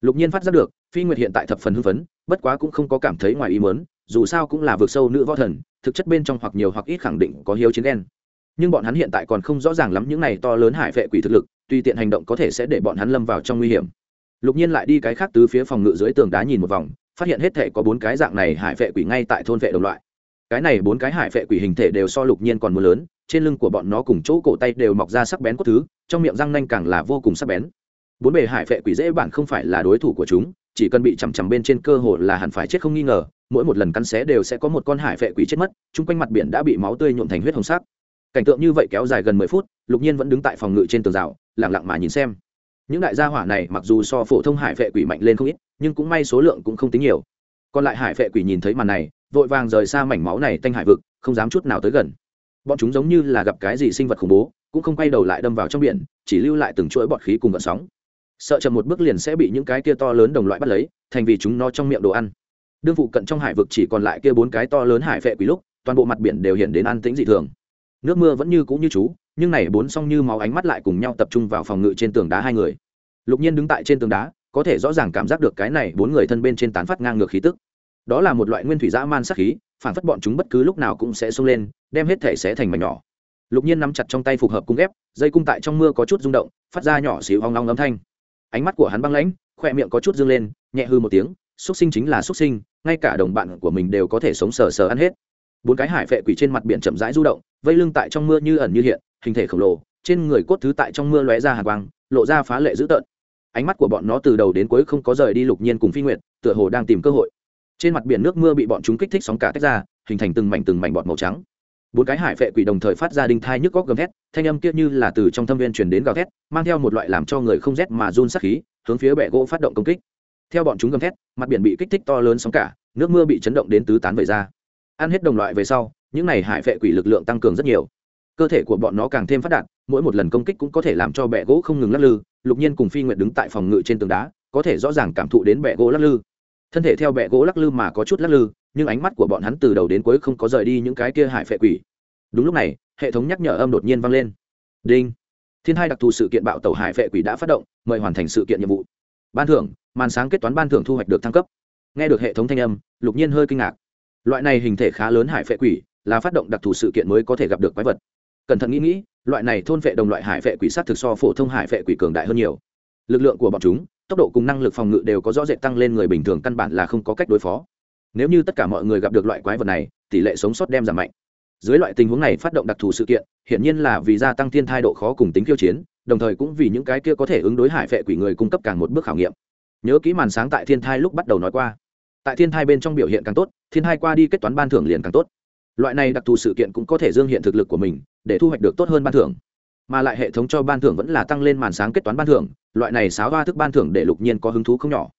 Lục nhiên phát giác được, phi nguyệt hiện tại thập phần hưng phấn, bất quá cũng không có cảm thấy ngoài ý mớn dù sao cũng là vượt sâu nữ võ thần thực chất bên trong hoặc nhiều hoặc ít khẳng định có hiếu chiến đen nhưng bọn hắn hiện tại còn không rõ ràng lắm những này to lớn hải vệ quỷ thực lực, tùy tiện hành động có thể sẽ để bọn hắn lâm vào trong nguy hiểm. Lục nhiên lại đi cái khác từ phía phòng ngự dưới tường đá nhìn một vòng, phát hiện hết thể có bốn cái dạng này hải vệ quỷ ngay tại thôn vệ đồng loại. Cái này bốn cái hải vệ quỷ hình thể đều so lục nhiên còn mưa lớn, trên lưng của bọn nó cùng chỗ cổ tay đều mọc ra sắc bén cốt thứ, trong miệng răng nanh càng là vô cùng sắc bén. Bốn bề hải vệ quỷ dễ bản không phải là đối thủ của chúng chỉ cần bị chằm chằm bên trên cơ hồ là hẳn phải chết không nghi ngờ, mỗi một lần cắn xé đều sẽ có một con hải vệ quỷ chết mất, chung quanh mặt biển đã bị máu tươi nhuộm thành huyết hồng sắc. Cảnh tượng như vậy kéo dài gần mười phút, lục nhiên vẫn đứng tại phòng ngự trên tường rào lẳng lặng mà nhìn xem. Những đại gia hỏa này mặc dù so phổ thông hải vệ quỷ mạnh lên không ít, nhưng cũng may số lượng cũng không tính nhiều. Còn lại hải vệ quỷ nhìn thấy màn này, vội vàng rời xa mảnh máu này tanh hải vực, không dám chút nào tới gần. Bọn chúng giống như là gặp cái gì sinh vật khủng bố, cũng không quay đầu lại đâm vào trong biển, chỉ lưu lại từng chuỗi bọt khí cùng vận sóng sợ chậm một bước liền sẽ bị những cái kia to lớn đồng loại bắt lấy, thành vì chúng nó trong miệng đồ ăn. Đương phụ cận trong hải vực chỉ còn lại kia bốn cái to lớn hải vệ quý lúc, toàn bộ mặt biển đều hiện đến an tĩnh dị thường. Nước mưa vẫn như cũ như chú, nhưng này bốn song như máu ánh mắt lại cùng nhau tập trung vào phòng ngự trên tường đá hai người. Lục nhiên đứng tại trên tường đá, có thể rõ ràng cảm giác được cái này bốn người thân bên trên tán phát ngang ngược khí tức. Đó là một loại nguyên thủy dã man sắc khí, phản phất bọn chúng bất cứ lúc nào cũng sẽ xông lên, đem hết thể sẽ thành mảnh nhỏ. Lục nhiên nắm chặt trong tay phục hợp cung ghép dây cung tại trong mưa có chút rung động, phát ra nhỏ xíu hoang long âm thanh ánh mắt của hắn băng lãnh khoe miệng có chút dương lên, nhẹ hư một tiếng, xúc sinh chính là xúc sinh, ngay cả đồng bạn của mình đều có thể sống sờ sờ ăn hết. Bốn cái hải phệ quỷ trên mặt biển chậm rãi du động, vây lưng tại trong mưa như ẩn như hiện, hình thể khổng lồ, trên người cốt thứ tại trong mưa lóe ra hàng quang, lộ ra phá lệ dữ tợn. Ánh mắt của bọn nó từ đầu đến cuối không có rời đi lục nhiên cùng phi nguyệt, tựa hồ đang tìm cơ hội. Trên mặt biển nước mưa bị bọn chúng kích thích sóng cả tách ra, hình thành từng mảnh từng mảnh bọt màu trắng bốn cái hải phệ quỷ đồng thời phát ra đinh thai nhức góc gầm thét, thanh âm kia như là từ trong thâm viên truyền đến gào thét, mang theo một loại làm cho người không rét mà run sắc khí, hướng phía bệ gỗ phát động công kích. Theo bọn chúng gầm thét, mặt biển bị kích thích to lớn sóng cả, nước mưa bị chấn động đến tứ tán về ra. Ăn hết đồng loại về sau, những này hải phệ quỷ lực lượng tăng cường rất nhiều. Cơ thể của bọn nó càng thêm phát đạt, mỗi một lần công kích cũng có thể làm cho bệ gỗ không ngừng lắc lư, lục nhiên cùng phi nguyệt đứng tại phòng ngự trên tường đá, có thể rõ ràng cảm thụ đến bệ gỗ lắc lư. Thân thể theo bệ gỗ lắc lư mà có chút lắc lư nhưng ánh mắt của bọn hắn từ đầu đến cuối không có rời đi những cái kia hải phệ quỷ. Đúng lúc này, hệ thống nhắc nhở âm đột nhiên vang lên. Đinh! Thiên hai đặc thù sự kiện bạo tàu hải phệ quỷ đã phát động, mời hoàn thành sự kiện nhiệm vụ. Ban thưởng, màn sáng kết toán ban thưởng thu hoạch được thăng cấp. Nghe được hệ thống thanh âm, lục nhiên hơi kinh ngạc. Loại này hình thể khá lớn hải phệ quỷ, là phát động đặc thù sự kiện mới có thể gặp được quái vật. Cẩn thận nghĩ nghĩ, loại này thôn vệ đồng loại hải phệ quỷ sát thực so phổ thông hải phệ quỷ cường đại hơn nhiều. Lực lượng của bọn chúng, tốc độ cùng năng lực phòng ngự đều có rõ rệt tăng lên người bình thường căn bản là không có cách đối phó nếu như tất cả mọi người gặp được loại quái vật này, tỷ lệ sống sót đem giảm mạnh. Dưới loại tình huống này phát động đặc thù sự kiện, hiển nhiên là vì gia tăng thiên thai độ khó cùng tính khiêu chiến, đồng thời cũng vì những cái kia có thể ứng đối hải phệ quỷ người cung cấp càng một bước khảo nghiệm. Nhớ kỹ màn sáng tại thiên thai lúc bắt đầu nói qua. Tại thiên thai bên trong biểu hiện càng tốt, thiên thai qua đi kết toán ban thưởng liền càng tốt. Loại này đặc thù sự kiện cũng có thể dương hiện thực lực của mình, để thu hoạch được tốt hơn ban thưởng. Mà lại hệ thống cho ban thưởng vẫn là tăng lên màn sáng kết toán ban thưởng, loại này sáo hoa thức ban thưởng để lục nhiên có hứng thú không nhỏ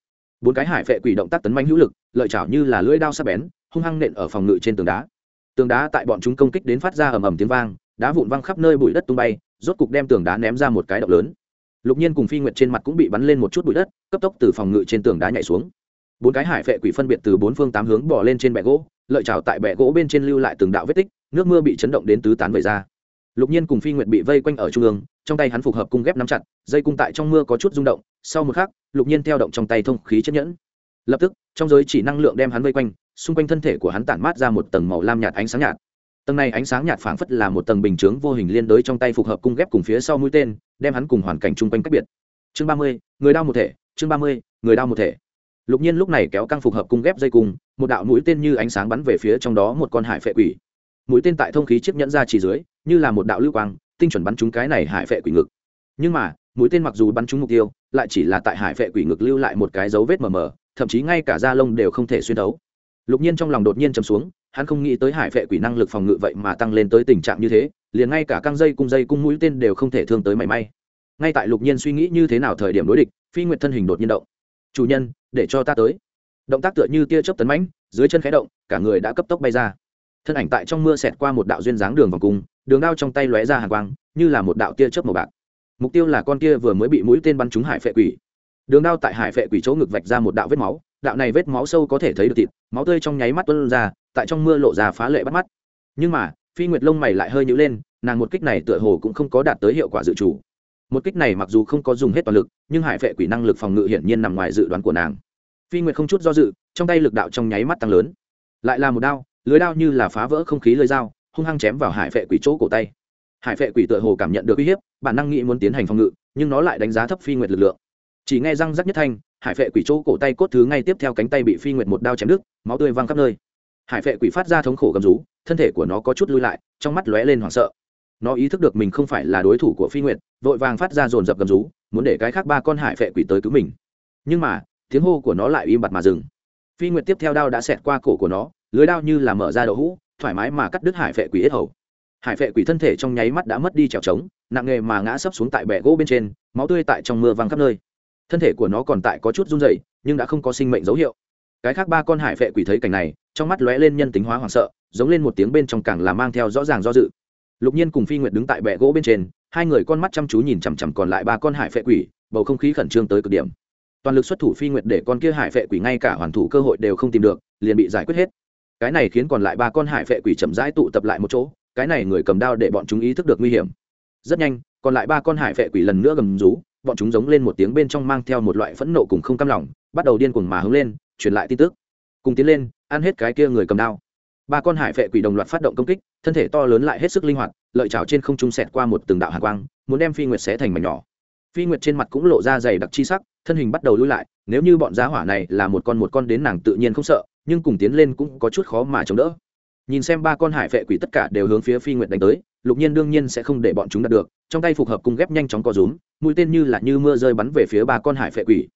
bốn cái hải vệ quỷ động tác tấn manh hữu lực, lợi chảo như là lưỡi đao sắc bén, hung hăng nện ở phòng ngự trên tường đá. Tường đá tại bọn chúng công kích đến phát ra ầm ầm tiếng vang, đá vụn văng khắp nơi bụi đất tung bay, rốt cục đem tường đá ném ra một cái động lớn. Lục nhiên cùng phi nguyệt trên mặt cũng bị bắn lên một chút bụi đất, cấp tốc từ phòng ngự trên tường đá nhảy xuống. Bốn cái hải vệ quỷ phân biệt từ bốn phương tám hướng bỏ lên trên bẹ gỗ, lợi trào tại bẹ gỗ bên trên lưu lại từng đạo vết tích, nước mưa bị chấn động đến tứ tán về ra. Lục nhiên cùng phi nguyệt bị vây quanh ở trung ương, trong tay hắn phục hợp cung ghép nắm chặt, dây cung tại trong mưa có chút rung động sau một khắc, lục nhiên theo động trong tay thông khí chiếc nhẫn. Lập tức, trong giới chỉ năng lượng đem hắn vây quanh, xung quanh thân thể của hắn tản mát ra một tầng màu lam nhạt ánh sáng nhạt. Tầng này ánh sáng nhạt phảng phất là một tầng bình chướng vô hình liên đới trong tay phục hợp cung ghép cùng phía sau mũi tên, đem hắn cùng hoàn cảnh chung quanh cách biệt. Chương ba mươi, người đau một thể, chương ba mươi, người đau một thể. Lục nhiên lúc này kéo căng phục hợp cung ghép dây cung một đạo mũi tên như ánh sáng bắn về phía trong đó một con hải phệ quỷ. Mũi tên tại thông khí chiếc nhẫn ra chỉ dưới, như là một đạo lưu quang, tinh chuẩn bắn trúng cái này hải phệ quỷ ngực. Nhưng mà mũi tên mặc dù bắn trúng mục tiêu, lại chỉ là tại hải vệ quỷ ngực lưu lại một cái dấu vết mờ mờ, thậm chí ngay cả da lông đều không thể xuyên thấu. Lục nhiên trong lòng đột nhiên chầm xuống, hắn không nghĩ tới hải vệ quỷ năng lực phòng ngự vậy mà tăng lên tới tình trạng như thế, liền ngay cả căng dây cung dây cung mũi tên đều không thể thương tới mảy may. Ngay tại lục nhiên suy nghĩ như thế nào thời điểm đối địch, phi nguyệt thân hình đột nhiên động. Chủ nhân, để cho ta tới. Động tác tựa như tia chớp tấn mãnh, dưới chân khẽ động, cả người đã cấp tốc bay ra. Thân ảnh tại trong mưa xẹt qua một đạo duyên dáng đường vòng cung, đường đao trong tay lóe ra hàng quang, như là một đạo tia chớp màu bạc mục tiêu là con kia vừa mới bị mũi tên bắn trúng hải phệ quỷ. Đường đao tại hải phệ quỷ chỗ ngực vạch ra một đạo vết máu, đạo này vết máu sâu có thể thấy được thịt, máu tươi trong nháy mắt tuân ra, tại trong mưa lộ ra phá lệ bắt mắt. Nhưng mà, phi nguyệt lông mày lại hơi nhữ lên, nàng một kích này tựa hồ cũng không có đạt tới hiệu quả dự trù. Một kích này mặc dù không có dùng hết toàn lực, nhưng hải Phệ quỷ năng lực phòng ngự hiển nhiên nằm ngoài dự đoán của nàng. Phi nguyệt không chút do dự, trong tay lực đạo trong nháy mắt tăng lớn. Lại là một đao, lưới đao như là phá vỡ không khí lưới dao, hung hăng chém vào hải Phệ quỷ chỗ cổ tay hải vệ quỷ tựa hồ cảm nhận được uy hiếp, bản năng nghĩ muốn tiến hành phòng ngự, nhưng nó lại đánh giá thấp phi nguyệt lực lượng. Chỉ nghe răng rắc nhất thanh, hải vệ quỷ chỗ cổ tay cốt thứ ngay tiếp theo cánh tay bị phi nguyệt một đao chém đứt, máu tươi văng khắp nơi. Hải vệ quỷ phát ra thống khổ gầm rú, thân thể của nó có chút lui lại, trong mắt lóe lên hoảng sợ. Nó ý thức được mình không phải là đối thủ của phi nguyệt, vội vàng phát ra dồn dập gầm rú, muốn để cái khác ba con hải vệ quỷ tới cứu mình. Nhưng mà, tiếng hô của nó lại im bặt mà dừng. Phi nguyệt tiếp theo đao đã xẹt qua cổ của nó, lưới đao như là mở ra đậu hũ, thoải mái mà cắt đứt hải vệ quỷ ít hầu hải vệ quỷ thân thể trong nháy mắt đã mất đi trèo trống, nặng nghề mà ngã sấp xuống tại bệ gỗ bên trên, máu tươi tại trong mưa văng khắp nơi. Thân thể của nó còn tại có chút run dày nhưng đã không có sinh mệnh dấu hiệu. Cái khác ba con hải vệ quỷ thấy cảnh này, trong mắt lóe lên nhân tính hóa hoảng sợ, giống lên một tiếng bên trong càng là mang theo rõ ràng do dự. Lục nhiên cùng phi nguyệt đứng tại bệ gỗ bên trên, hai người con mắt chăm chú nhìn chằm chằm còn lại ba con hải phệ quỷ, bầu không khí khẩn trương tới cực điểm. Toàn lực xuất thủ phi nguyệt để con kia hải phệ quỷ ngay cả hoàn thủ cơ hội đều không tìm được, liền bị giải quyết hết. Cái này khiến còn lại ba con hải phệ quỷ chậm rãi tụ tập lại một chỗ cái này người cầm đao để bọn chúng ý thức được nguy hiểm. Rất nhanh, còn lại ba con hải vệ quỷ lần nữa gầm rú, bọn chúng giống lên một tiếng bên trong mang theo một loại phẫn nộ cùng không cam lòng, bắt đầu điên cuồng mà hướng lên, truyền lại tin tức. Cùng tiến lên, ăn hết cái kia người cầm đao. Ba con hải vệ quỷ đồng loạt phát động công kích, thân thể to lớn lại hết sức linh hoạt, lợi chảo trên không trung sẹt qua một từng đạo hạ quang, muốn đem phi nguyệt xé thành mảnh nhỏ. Phi nguyệt trên mặt cũng lộ ra dày đặc chi sắc, thân hình bắt đầu lui lại, nếu như bọn giá hỏa này là một con một con đến nàng tự nhiên không sợ, nhưng cùng tiến lên cũng có chút khó mà chống đỡ nhìn xem ba con hải vệ quỷ tất cả đều hướng phía phi nguyệt đánh tới, lục nhiên đương nhiên sẽ không để bọn chúng đạt được, trong tay phục hợp cung ghép nhanh chóng co rúm, mũi tên như là như mưa rơi bắn về phía ba con hải vệ quỷ.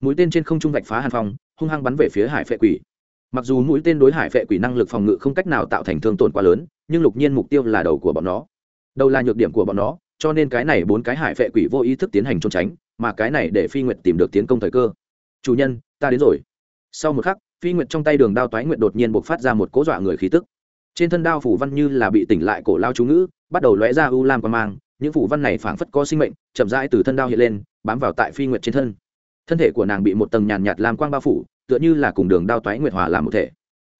Mũi tên trên không trung vạch phá hàn phong, hung hăng bắn về phía hải vệ quỷ. Mặc dù mũi tên đối hải vệ quỷ năng lực phòng ngự không cách nào tạo thành thương tổn quá lớn, nhưng lục nhiên mục tiêu là đầu của bọn nó. Đầu là nhược điểm của bọn nó, cho nên cái này bốn cái hải vệ quỷ vô ý thức tiến hành trốn tránh, mà cái này để phi nguyệt tìm được tiến công thời cơ. Chủ nhân, ta đến rồi. Sau một khắc, phi nguyệt trong tay đường đao toái nguyệt đột nhiên buộc phát ra một cố dọa người khí tức trên thân đao phủ văn như là bị tỉnh lại cổ lao chú ngữ, bắt đầu lóe ra u lam quan mang, những phủ văn này phảng phất có sinh mệnh, chậm rãi từ thân đao hiện lên, bám vào tại phi nguyệt trên thân. Thân thể của nàng bị một tầng nhàn nhạt làm quang bao phủ, tựa như là cùng đường đao toái nguyệt hòa làm một thể.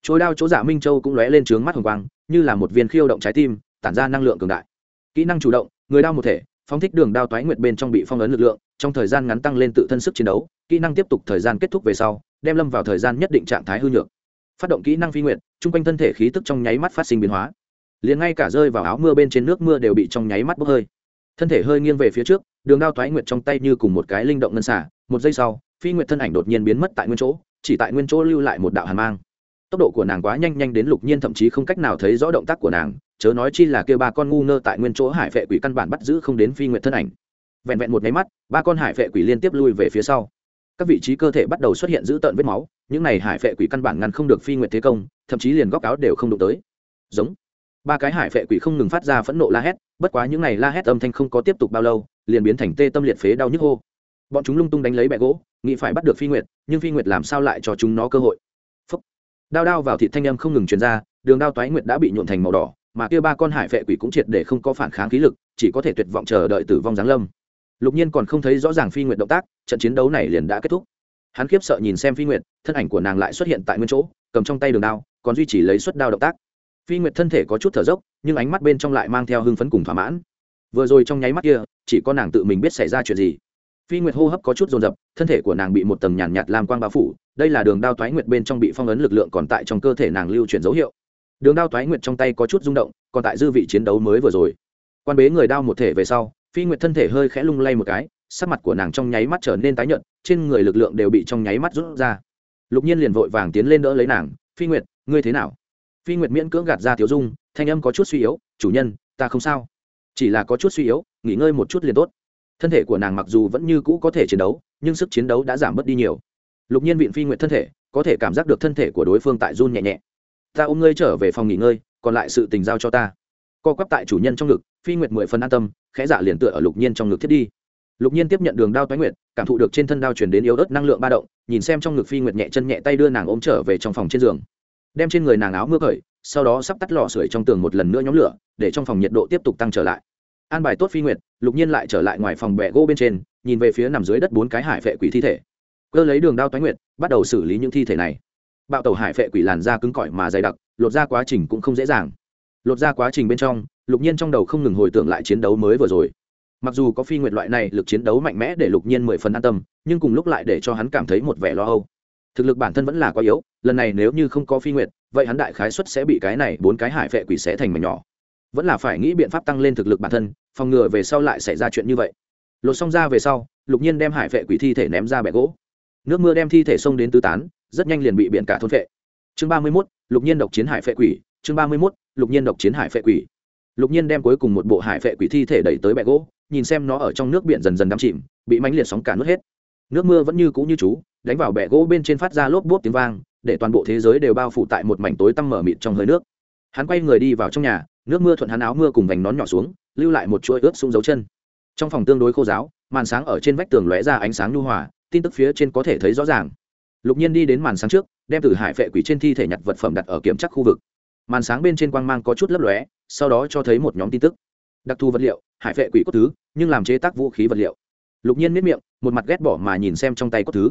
Trôi đao chỗ dạ minh châu cũng lóe lên trướng mắt hồng quang, như là một viên khiêu động trái tim, tản ra năng lượng cường đại. Kỹ năng chủ động, người đao một thể, phóng thích đường đao toái nguyệt bên trong bị phong ấn lực lượng, trong thời gian ngắn tăng lên tự thân sức chiến đấu, kỹ năng tiếp tục thời gian kết thúc về sau, đem lâm vào thời gian nhất định trạng thái hư nhược phát động kỹ năng phi nguyện chung quanh thân thể khí tức trong nháy mắt phát sinh biến hóa. Liền ngay cả rơi vào áo mưa bên trên nước mưa đều bị trong nháy mắt bốc hơi. Thân thể hơi nghiêng về phía trước, đường đao thoái nguyệt trong tay như cùng một cái linh động ngân xả, một giây sau, phi nguyệt thân ảnh đột nhiên biến mất tại nguyên chỗ, chỉ tại nguyên chỗ lưu lại một đạo hàn mang. Tốc độ của nàng quá nhanh nhanh đến lục nhiên thậm chí không cách nào thấy rõ động tác của nàng, chớ nói chi là kêu ba con ngu ngơ tại nguyên chỗ hải vệ quỷ căn bản bắt giữ không đến phi nguyệt thân ảnh. Vẹn vẹn một nháy mắt, ba con hải vệ quỷ liên tiếp lui về phía sau các vị trí cơ thể bắt đầu xuất hiện dữ tợn vết máu, những này hải vệ quỷ căn bản ngăn không được phi nguyệt thế công, thậm chí liền góc áo đều không đụng tới. Giống. Ba cái hải vệ quỷ không ngừng phát ra phẫn nộ la hét, bất quá những này la hét âm thanh không có tiếp tục bao lâu, liền biến thành tê tâm liệt phế đau nhức hô. Bọn chúng lung tung đánh lấy bẹ gỗ, nghĩ phải bắt được phi nguyệt, nhưng phi nguyệt làm sao lại cho chúng nó cơ hội? Phúc. đao đao vào thịt thanh âm không ngừng truyền ra, đường đao toái nguyệt đã bị nhuộn thành màu đỏ, mà kia ba con hải vệ quỷ cũng triệt để không có phản kháng khí lực, chỉ có thể tuyệt vọng chờ đợi tử vong giáng lâm lục nhiên còn không thấy rõ ràng phi nguyệt động tác trận chiến đấu này liền đã kết thúc. Hắn khiếp sợ nhìn xem phi nguyệt thân ảnh của nàng lại xuất hiện tại nguyên chỗ cầm trong tay đường đao còn duy trì lấy suất đao động tác. Phi nguyệt thân thể có chút thở dốc nhưng ánh mắt bên trong lại mang theo hưng phấn cùng thỏa mãn. Vừa rồi trong nháy mắt kia chỉ có nàng tự mình biết xảy ra chuyện gì. Phi nguyệt hô hấp có chút dồn dập thân thể của nàng bị một tầng nhàn nhạt, nhạt làm quang bao phủ đây là đường đao toái nguyệt bên trong bị phong ấn lực lượng còn tại trong cơ thể nàng lưu chuyển dấu hiệu. Đường đao toái nguyệt trong tay có chút rung động còn tại dư vị chiến đấu mới vừa rồi. Quan bế người đao một thể về sau phi nguyệt thân thể hơi khẽ lung lay một cái, sắc mặt của nàng trong nháy mắt trở nên tái nhợt, trên người lực lượng đều bị trong nháy mắt rút ra. Lục nhiên liền vội vàng tiến lên đỡ lấy nàng, phi nguyệt, ngươi thế nào? Phi nguyệt miễn cưỡng gạt ra thiếu dung, thanh âm có chút suy yếu, chủ nhân, ta không sao. Chỉ là có chút suy yếu, nghỉ ngơi một chút liền tốt. Thân thể của nàng mặc dù vẫn như cũ có thể chiến đấu, nhưng sức chiến đấu đã giảm bớt đi nhiều. Lục nhiên vịn phi nguyệt thân thể, có thể cảm giác được thân thể của đối phương tại run nhẹ nhẹ. Ta ôm ngươi trở về phòng nghỉ ngơi, còn lại sự tình giao cho ta co quắp tại chủ nhân trong ngực, phi nguyệt mười phần an tâm, khẽ dạ liền tựa ở lục nhiên trong ngực thiết đi. Lục nhiên tiếp nhận đường đao toái nguyệt, cảm thụ được trên thân đao chuyển đến yếu ớt năng lượng ba động, nhìn xem trong ngực phi nguyệt nhẹ chân nhẹ tay đưa nàng ôm trở về trong phòng trên giường. Đem trên người nàng áo mưa khởi sau đó sắp tắt lò sưởi trong tường một lần nữa nhóm lửa, để trong phòng nhiệt độ tiếp tục tăng trở lại. An bài tốt phi nguyệt, lục nhiên lại trở lại ngoài phòng bẹ gỗ bên trên, nhìn về phía nằm dưới đất bốn cái hải vệ quỷ thi thể. Cơ lấy đường đao toái nguyệt, bắt đầu xử lý những thi thể này. Bạo tàu hải vệ quỷ làn da cứng cỏi mà dày đặc, lột ra quá trình cũng không dễ dàng lột ra quá trình bên trong, lục nhiên trong đầu không ngừng hồi tưởng lại chiến đấu mới vừa rồi. Mặc dù có phi nguyệt loại này lực chiến đấu mạnh mẽ để lục nhiên mười phần an tâm, nhưng cùng lúc lại để cho hắn cảm thấy một vẻ lo âu. Thực lực bản thân vẫn là quá yếu, lần này nếu như không có phi nguyệt, vậy hắn đại khái xuất sẽ bị cái này bốn cái hải vệ quỷ sẽ thành mảnh nhỏ. Vẫn là phải nghĩ biện pháp tăng lên thực lực bản thân, phòng ngừa về sau lại xảy ra chuyện như vậy. Lột xong ra về sau, lục nhiên đem hải vệ quỷ thi thể ném ra bẹ gỗ. Nước mưa đem thi thể xông đến tứ tán, rất nhanh liền bị biển cả thôn vệ chương ba mươi mốt, lục nhiên độc chiến hải vệ quỷ, chương ba mươi mốt lục nhiên độc chiến hải phệ quỷ. Lục nhiên đem cuối cùng một bộ hải phệ quỷ thi thể đẩy tới bẹ gỗ, nhìn xem nó ở trong nước biển dần dần đắm chìm, bị mánh liệt sóng cả nước hết. Nước mưa vẫn như cũ như chú, đánh vào bẹ gỗ bên trên phát ra lốp bốp tiếng vang, để toàn bộ thế giới đều bao phủ tại một mảnh tối tăm mở mịt trong hơi nước. Hắn quay người đi vào trong nhà, nước mưa thuận hắn áo mưa cùng vành nón nhỏ xuống, lưu lại một chuỗi ướt xuống dấu chân. Trong phòng tương đối khô giáo, màn sáng ở trên vách tường lóe ra ánh sáng nhu hòa, tin tức phía trên có thể thấy rõ ràng. Lục nhiên đi đến màn sáng trước, đem từ hải phệ quỷ trên thi thể nhặt vật phẩm đặt ở kiểm tra khu vực màn sáng bên trên quang mang có chút lấp lóe, sau đó cho thấy một nhóm tin tức. Đặc thù vật liệu, hải vệ quỷ cốt thứ, nhưng làm chế tác vũ khí vật liệu. Lục nhiên miết miệng, một mặt ghét bỏ mà nhìn xem trong tay cốt thứ.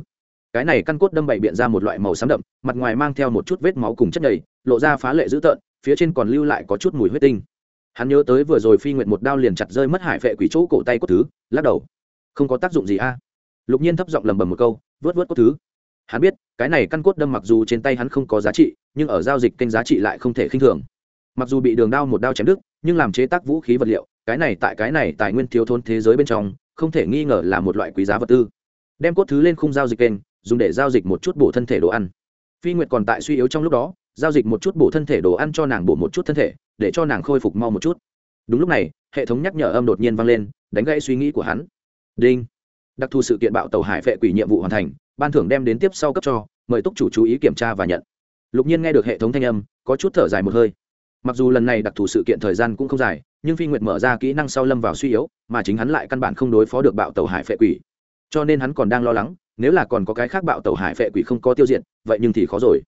Cái này căn cốt đâm bậy biện ra một loại màu xám đậm, mặt ngoài mang theo một chút vết máu cùng chất nhầy, lộ ra phá lệ dữ tợn, phía trên còn lưu lại có chút mùi huyết tinh. Hắn nhớ tới vừa rồi phi nguyện một đao liền chặt rơi mất hải vệ quỷ chỗ cổ tay cốt thứ, lắc đầu. Không có tác dụng gì a. Lục nhiên thấp giọng lầm bầm một câu, vớt vớt cốt thứ hắn biết, cái này căn cốt đâm mặc dù trên tay hắn không có giá trị, nhưng ở giao dịch kênh giá trị lại không thể khinh thường. Mặc dù bị đường đao một đao chém đứt, nhưng làm chế tác vũ khí vật liệu, cái này tại cái này tài nguyên thiếu thốn thế giới bên trong, không thể nghi ngờ là một loại quý giá vật tư. Đem cốt thứ lên khung giao dịch kênh, dùng để giao dịch một chút bổ thân thể đồ ăn. Phi nguyệt còn tại suy yếu trong lúc đó, giao dịch một chút bổ thân thể đồ ăn cho nàng bổ một chút thân thể, để cho nàng khôi phục mau một chút. Đúng lúc này, hệ thống nhắc nhở âm đột nhiên vang lên, đánh gãy suy nghĩ của hắn. Đinh. Đặc thù sự kiện bạo tàu hải vệ quỷ nhiệm vụ hoàn thành ban thưởng đem đến tiếp sau cấp cho, mời túc chủ chú ý kiểm tra và nhận. Lục nhiên nghe được hệ thống thanh âm, có chút thở dài một hơi. Mặc dù lần này đặc thù sự kiện thời gian cũng không dài, nhưng phi nguyệt mở ra kỹ năng sau lâm vào suy yếu, mà chính hắn lại căn bản không đối phó được bạo tàu hải phệ quỷ. Cho nên hắn còn đang lo lắng, nếu là còn có cái khác bạo tàu hải phệ quỷ không có tiêu diệt, vậy nhưng thì khó rồi.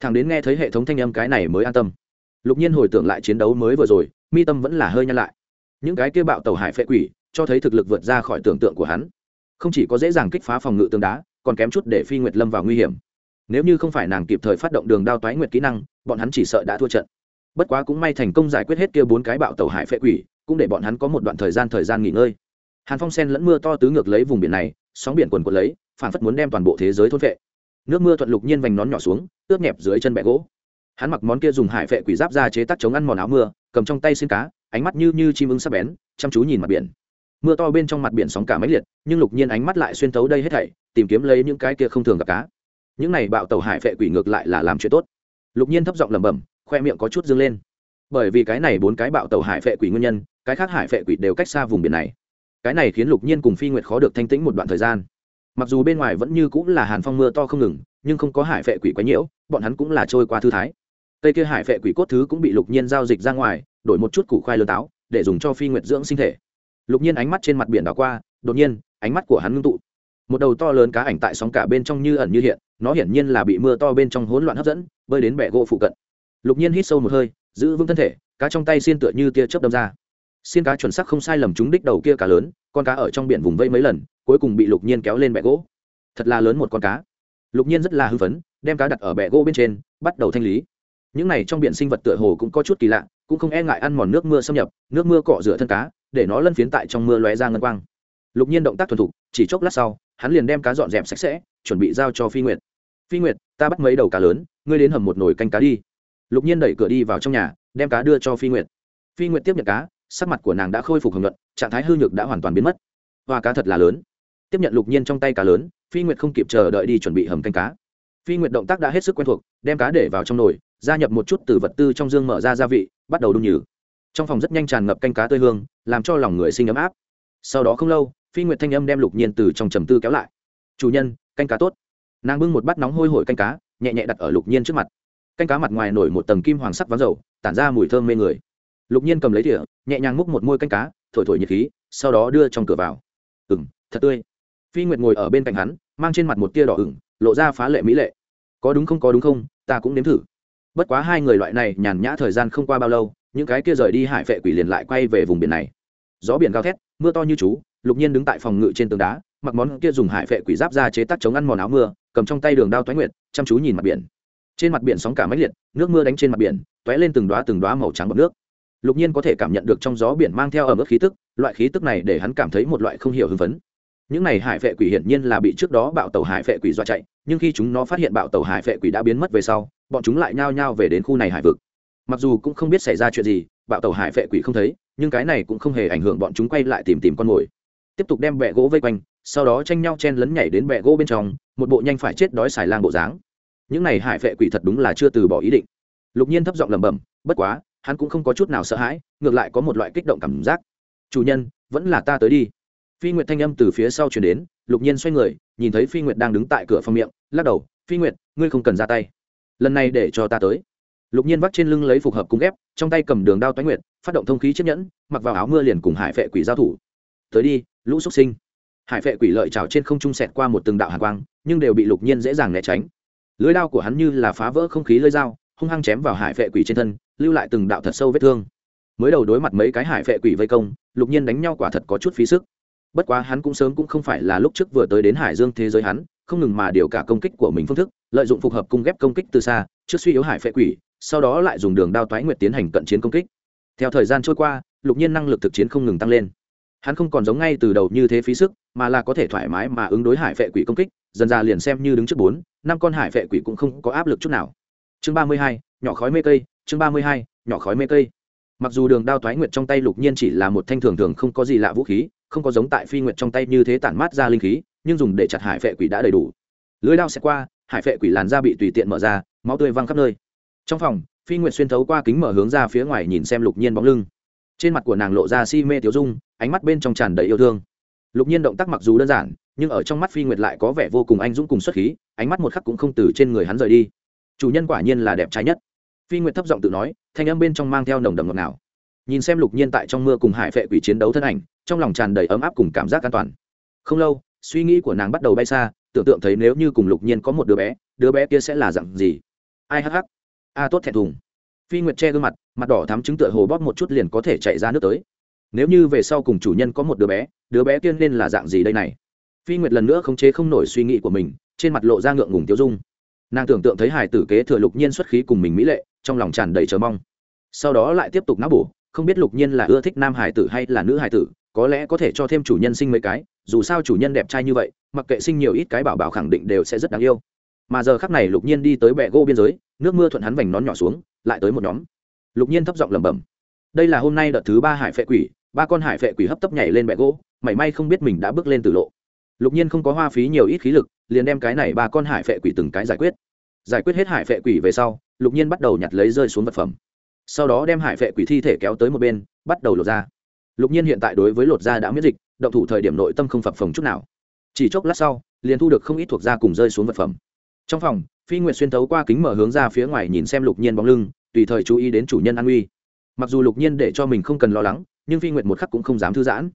Thằng đến nghe thấy hệ thống thanh âm cái này mới an tâm. Lục nhiên hồi tưởng lại chiến đấu mới vừa rồi, mi tâm vẫn là hơi nhăn lại. Những cái kia bạo tàu hải phệ quỷ, cho thấy thực lực vượt ra khỏi tưởng tượng của hắn. Không chỉ có dễ dàng kích phá phòng ngự tường đá còn kém chút để phi nguyệt lâm vào nguy hiểm. Nếu như không phải nàng kịp thời phát động đường đao toái nguyệt kỹ năng, bọn hắn chỉ sợ đã thua trận. Bất quá cũng may thành công giải quyết hết kia bốn cái bạo tàu hải phệ quỷ, cũng để bọn hắn có một đoạn thời gian thời gian nghỉ ngơi. Hàn phong sen lẫn mưa to tứ ngược lấy vùng biển này, sóng biển quần quần lấy phản phất muốn đem toàn bộ thế giới thôn vệ nước mưa thuận lục nhiên vành nón nhỏ xuống, ướt nhẹp dưới chân bẹ gỗ. Hắn mặc món kia dùng hải phệ quỷ giáp ra chế tác chống ăn mòn áo mưa, cầm trong tay xin cá, ánh mắt như như chim ưng sắp bén, chăm chú nhìn mặt biển. Mưa to bên trong mặt biển sóng cả máy liệt, nhưng lục nhiên ánh mắt lại xuyên thấu đây hết thảy tìm kiếm lấy những cái kia không thường gặp cá. Những này bạo tàu hải phệ quỷ ngược lại là làm chuyện tốt. Lục nhiên thấp giọng lẩm bẩm, khoe miệng có chút dâng lên. Bởi vì cái này bốn cái bạo tàu hải phệ quỷ nguyên nhân, cái khác hải phệ quỷ đều cách xa vùng biển này. Cái này khiến lục nhiên cùng phi nguyệt khó được thanh tĩnh một đoạn thời gian. Mặc dù bên ngoài vẫn như cũng là hàn phong mưa to không ngừng, nhưng không có hải phệ quỷ quấy nhiễu, bọn hắn cũng là trôi qua thư thái. Cây kia hải phệ quỷ cốt thứ cũng bị lục nhiên giao dịch ra ngoài, đổi một chút củ khoai lơ táo, để dùng cho phi nguyệt dưỡng sinh thể. Lục nhiên ánh mắt trên mặt biển đảo qua, đột nhiên, ánh mắt của hắn ngưng tụ một đầu to lớn cá ảnh tại sóng cả bên trong như ẩn như hiện, nó hiển nhiên là bị mưa to bên trong hỗn loạn hấp dẫn, bơi đến bẻ gỗ phụ cận. Lục nhiên hít sâu một hơi, giữ vững thân thể, cá trong tay xiên tựa như tia chớp đâm ra. Xiên cá chuẩn sắc không sai lầm trúng đích đầu kia cá lớn, con cá ở trong biển vùng vây mấy lần, cuối cùng bị lục nhiên kéo lên bẹ gỗ. Thật là lớn một con cá. Lục nhiên rất là hưng phấn, đem cá đặt ở bẹ gỗ bên trên, bắt đầu thanh lý. Những này trong biển sinh vật tựa hồ cũng có chút kỳ lạ, cũng không e ngại ăn mòn nước mưa xâm nhập, nước mưa cọ rửa thân cá, để nó lân phiến tại trong mưa lóe ra ngân quang lục nhiên động tác thuần thục, chỉ chốc lát sau, hắn liền đem cá dọn dẹp sạch sẽ, chuẩn bị giao cho phi nguyệt. Phi nguyệt, ta bắt mấy đầu cá lớn, ngươi đến hầm một nồi canh cá đi. Lục nhiên đẩy cửa đi vào trong nhà, đem cá đưa cho phi nguyệt. Phi nguyệt tiếp nhận cá, sắc mặt của nàng đã khôi phục hồng luận trạng thái hư nhược đã hoàn toàn biến mất. Hoa cá thật là lớn. Tiếp nhận lục nhiên trong tay cá lớn, phi nguyệt không kịp chờ đợi đi chuẩn bị hầm canh cá. Phi nguyệt động tác đã hết sức quen thuộc, đem cá để vào trong nồi, gia nhập một chút từ vật tư trong dương mở ra gia vị, bắt đầu đun nhừ. Trong phòng rất nhanh tràn ngập canh cá tươi hương, làm cho lòng người sinh ấm áp. Sau đó không lâu phi nguyệt thanh âm đem lục nhiên từ trong trầm tư kéo lại. Chủ nhân, canh cá tốt. Nàng bưng một bát nóng hôi hổi canh cá, nhẹ nhẹ đặt ở lục nhiên trước mặt. Canh cá mặt ngoài nổi một tầng kim hoàng sắc ván dầu, tản ra mùi thơm mê người. Lục nhiên cầm lấy thỉa nhẹ nhàng múc một môi canh cá, thổi thổi nhiệt khí, sau đó đưa trong cửa vào. Ừ m thật tươi. Phi nguyệt ngồi ở bên cạnh hắn, mang trên mặt một tia đỏ ửng, lộ ra phá lệ mỹ lệ. Có đúng không, có đúng không, ta cũng nếm thử. Bất quá hai người loại này nhàn nhã thời gian không qua bao lâu, những cái kia rời đi hải vệ quỷ liền lại quay về vùng biển này. Gió biển gào thét, mưa to như chú lục nhiên đứng tại phòng ngự trên tường đá, mặc món kia dùng hải vệ quỷ giáp ra chế tác chống ăn mòn áo mưa, cầm trong tay đường đao toái nguyệt, chăm chú nhìn mặt biển. Trên mặt biển sóng cả máy liệt, nước mưa đánh trên mặt biển t lên từng đoá từng đoá màu trắng bọc nước. Lục nhiên có thể cảm nhận được trong gió biển mang theo ở mức khí tức, loại khí tức này để hắn cảm thấy một loại không hiểu hưng phấn. Những này hải vệ quỷ hiển nhiên là bị trước đó bạo tàu hải vệ quỷ dọa chạy, nhưng khi chúng nó phát hiện bạo tàu hải vệ quỷ đã biến mất về sau, bọn chúng lại nhao nhao về đến khu này hải vực. Mặc dù cũng không biết xảy ra chuyện gì, bạo tàu hải vệ quỷ không thấy, nhưng cái này cũng không hề ảnh hưởng bọn chúng quay lại tìm tìm con mồi tiếp tục đem bẹ gỗ vây quanh, sau đó tranh nhau chen lấn nhảy đến bẹ gỗ bên trong, một bộ nhanh phải chết đói xài lang bộ dáng. Những này hải vệ quỷ thật đúng là chưa từ bỏ ý định. Lục nhiên thấp giọng lẩm bẩm, bất quá, hắn cũng không có chút nào sợ hãi, ngược lại có một loại kích động cảm giác. Chủ nhân, vẫn là ta tới đi. Phi nguyệt thanh âm từ phía sau chuyển đến, lục nhiên xoay người, nhìn thấy phi nguyệt đang đứng tại cửa phòng miệng, lắc đầu, phi nguyệt, ngươi không cần ra tay. Lần này để cho ta tới. Lục nhiên vắt trên lưng lấy phục hợp cung ghép, trong tay cầm đường đao toái nguyệt, phát động thông khí chiếc nhẫn, mặc vào áo mưa liền cùng hải vệ quỷ giao thủ tới đi, lũ xuất sinh. Hải phệ quỷ lợi trào trên không trung sẹt qua một từng đạo hàn quang, nhưng đều bị lục nhiên dễ dàng né tránh. Lưới đao của hắn như là phá vỡ không khí lơi dao, hung hăng chém vào hải phệ quỷ trên thân, lưu lại từng đạo thật sâu vết thương. Mới đầu đối mặt mấy cái hải phệ quỷ vây công, lục nhiên đánh nhau quả thật có chút phí sức. Bất quá hắn cũng sớm cũng không phải là lúc trước vừa tới đến hải dương thế giới hắn, không ngừng mà điều cả công kích của mình phương thức, lợi dụng phục hợp cung ghép công kích từ xa, trước suy yếu hải phệ quỷ, sau đó lại dùng đường đao toái nguyệt tiến hành cận chiến công kích. Theo thời gian trôi qua, lục nhiên năng lực thực chiến không ngừng tăng lên hắn không còn giống ngay từ đầu như thế phí sức, mà là có thể thoải mái mà ứng đối hải vệ quỷ công kích, dần ra liền xem như đứng trước bốn, năm con hải vệ quỷ cũng không có áp lực chút nào. Chương ba mươi hai, nhỏ khói mê cây, chương ba mươi hai, nhỏ khói mê cây. Mặc dù đường đao thoái nguyệt trong tay lục nhiên chỉ là một thanh thường thường không có gì lạ vũ khí, không có giống tại phi nguyệt trong tay như thế tản mát ra linh khí, nhưng dùng để chặt hải vệ quỷ đã đầy đủ. Lưới đao sẽ qua, hải vệ quỷ làn da bị tùy tiện mở ra, máu tươi văng khắp nơi. Trong phòng, phi nguyệt xuyên thấu qua kính mở hướng ra phía ngoài nhìn xem lục nhiên bóng lưng trên mặt của nàng lộ ra si mê tiểu dung, ánh mắt bên trong tràn đầy yêu thương. Lục nhiên động tác mặc dù đơn giản, nhưng ở trong mắt phi nguyệt lại có vẻ vô cùng anh dũng cùng xuất khí, ánh mắt một khắc cũng không từ trên người hắn rời đi. Chủ nhân quả nhiên là đẹp trai nhất. Phi nguyệt thấp giọng tự nói, thanh âm bên trong mang theo nồng đậm ngọt ngào. Nhìn xem lục nhiên tại trong mưa cùng hải phệ quỷ chiến đấu thân ảnh, trong lòng tràn đầy ấm áp cùng cảm giác an toàn. Không lâu, suy nghĩ của nàng bắt đầu bay xa, tưởng tượng thấy nếu như cùng lục nhiên có một đứa bé đứa bé kia sẽ là dặn gì? Ai hắc hắc? A tốt thẹn thùng phi nguyệt che gương mặt mặt đỏ thắm chứng tựa hồ bóp một chút liền có thể chạy ra nước tới. Nếu như về sau cùng chủ nhân có một đứa bé đứa bé tiên nên là dạng gì đây này? Phi nguyệt lần nữa khống chế không nổi suy nghĩ của mình, trên mặt lộ ra ngượng ngùng tiêu dung. Nàng tưởng tượng thấy hải tử kế thừa lục nhiên xuất khí cùng mình mỹ lệ, trong lòng tràn đầy chờ mong. Sau đó lại tiếp tục não bổ, không biết lục nhiên là ưa thích nam hải tử hay là nữ hải tử, có lẽ có thể cho thêm chủ nhân sinh mấy cái, dù sao chủ nhân đẹp trai như vậy, mặc kệ sinh nhiều ít cái bảo bảo khẳng định đều sẽ rất đáng yêu. Mà giờ khắc này lục nhiên đi tới bẹ gỗ biên giới, nước mưa thuận hắn vành nón nhỏ xuống lại tới một nhóm. Lục nhiên thấp giọng lẩm bẩm, đây là hôm nay đợt thứ ba hải phệ quỷ, ba con hải phệ quỷ hấp tấp nhảy lên bẹ gỗ, mảy may không biết mình đã bước lên từ lộ. Lục nhiên không có hoa phí nhiều ít khí lực, liền đem cái này ba con hải phệ quỷ từng cái giải quyết. Giải quyết hết hải phệ quỷ về sau, lục nhiên bắt đầu nhặt lấy rơi xuống vật phẩm. Sau đó đem hải phệ quỷ thi thể kéo tới một bên, bắt đầu lột ra lục nhiên hiện tại đối với lột da đã miễn dịch, động thủ thời điểm nội tâm không phập phồng chút nào. Chỉ chốc lát sau, liền thu được không ít thuộc da cùng rơi xuống vật phẩm. Trong phòng phi nguyệt xuyên thấu qua kính mở hướng ra phía ngoài nhìn xem lục nhiên bóng lưng, tùy thời chú ý đến chủ nhân an uy. Mặc dù lục nhiên để cho mình không cần lo lắng, nhưng phi nguyệt một khắc cũng không dám thư giãn.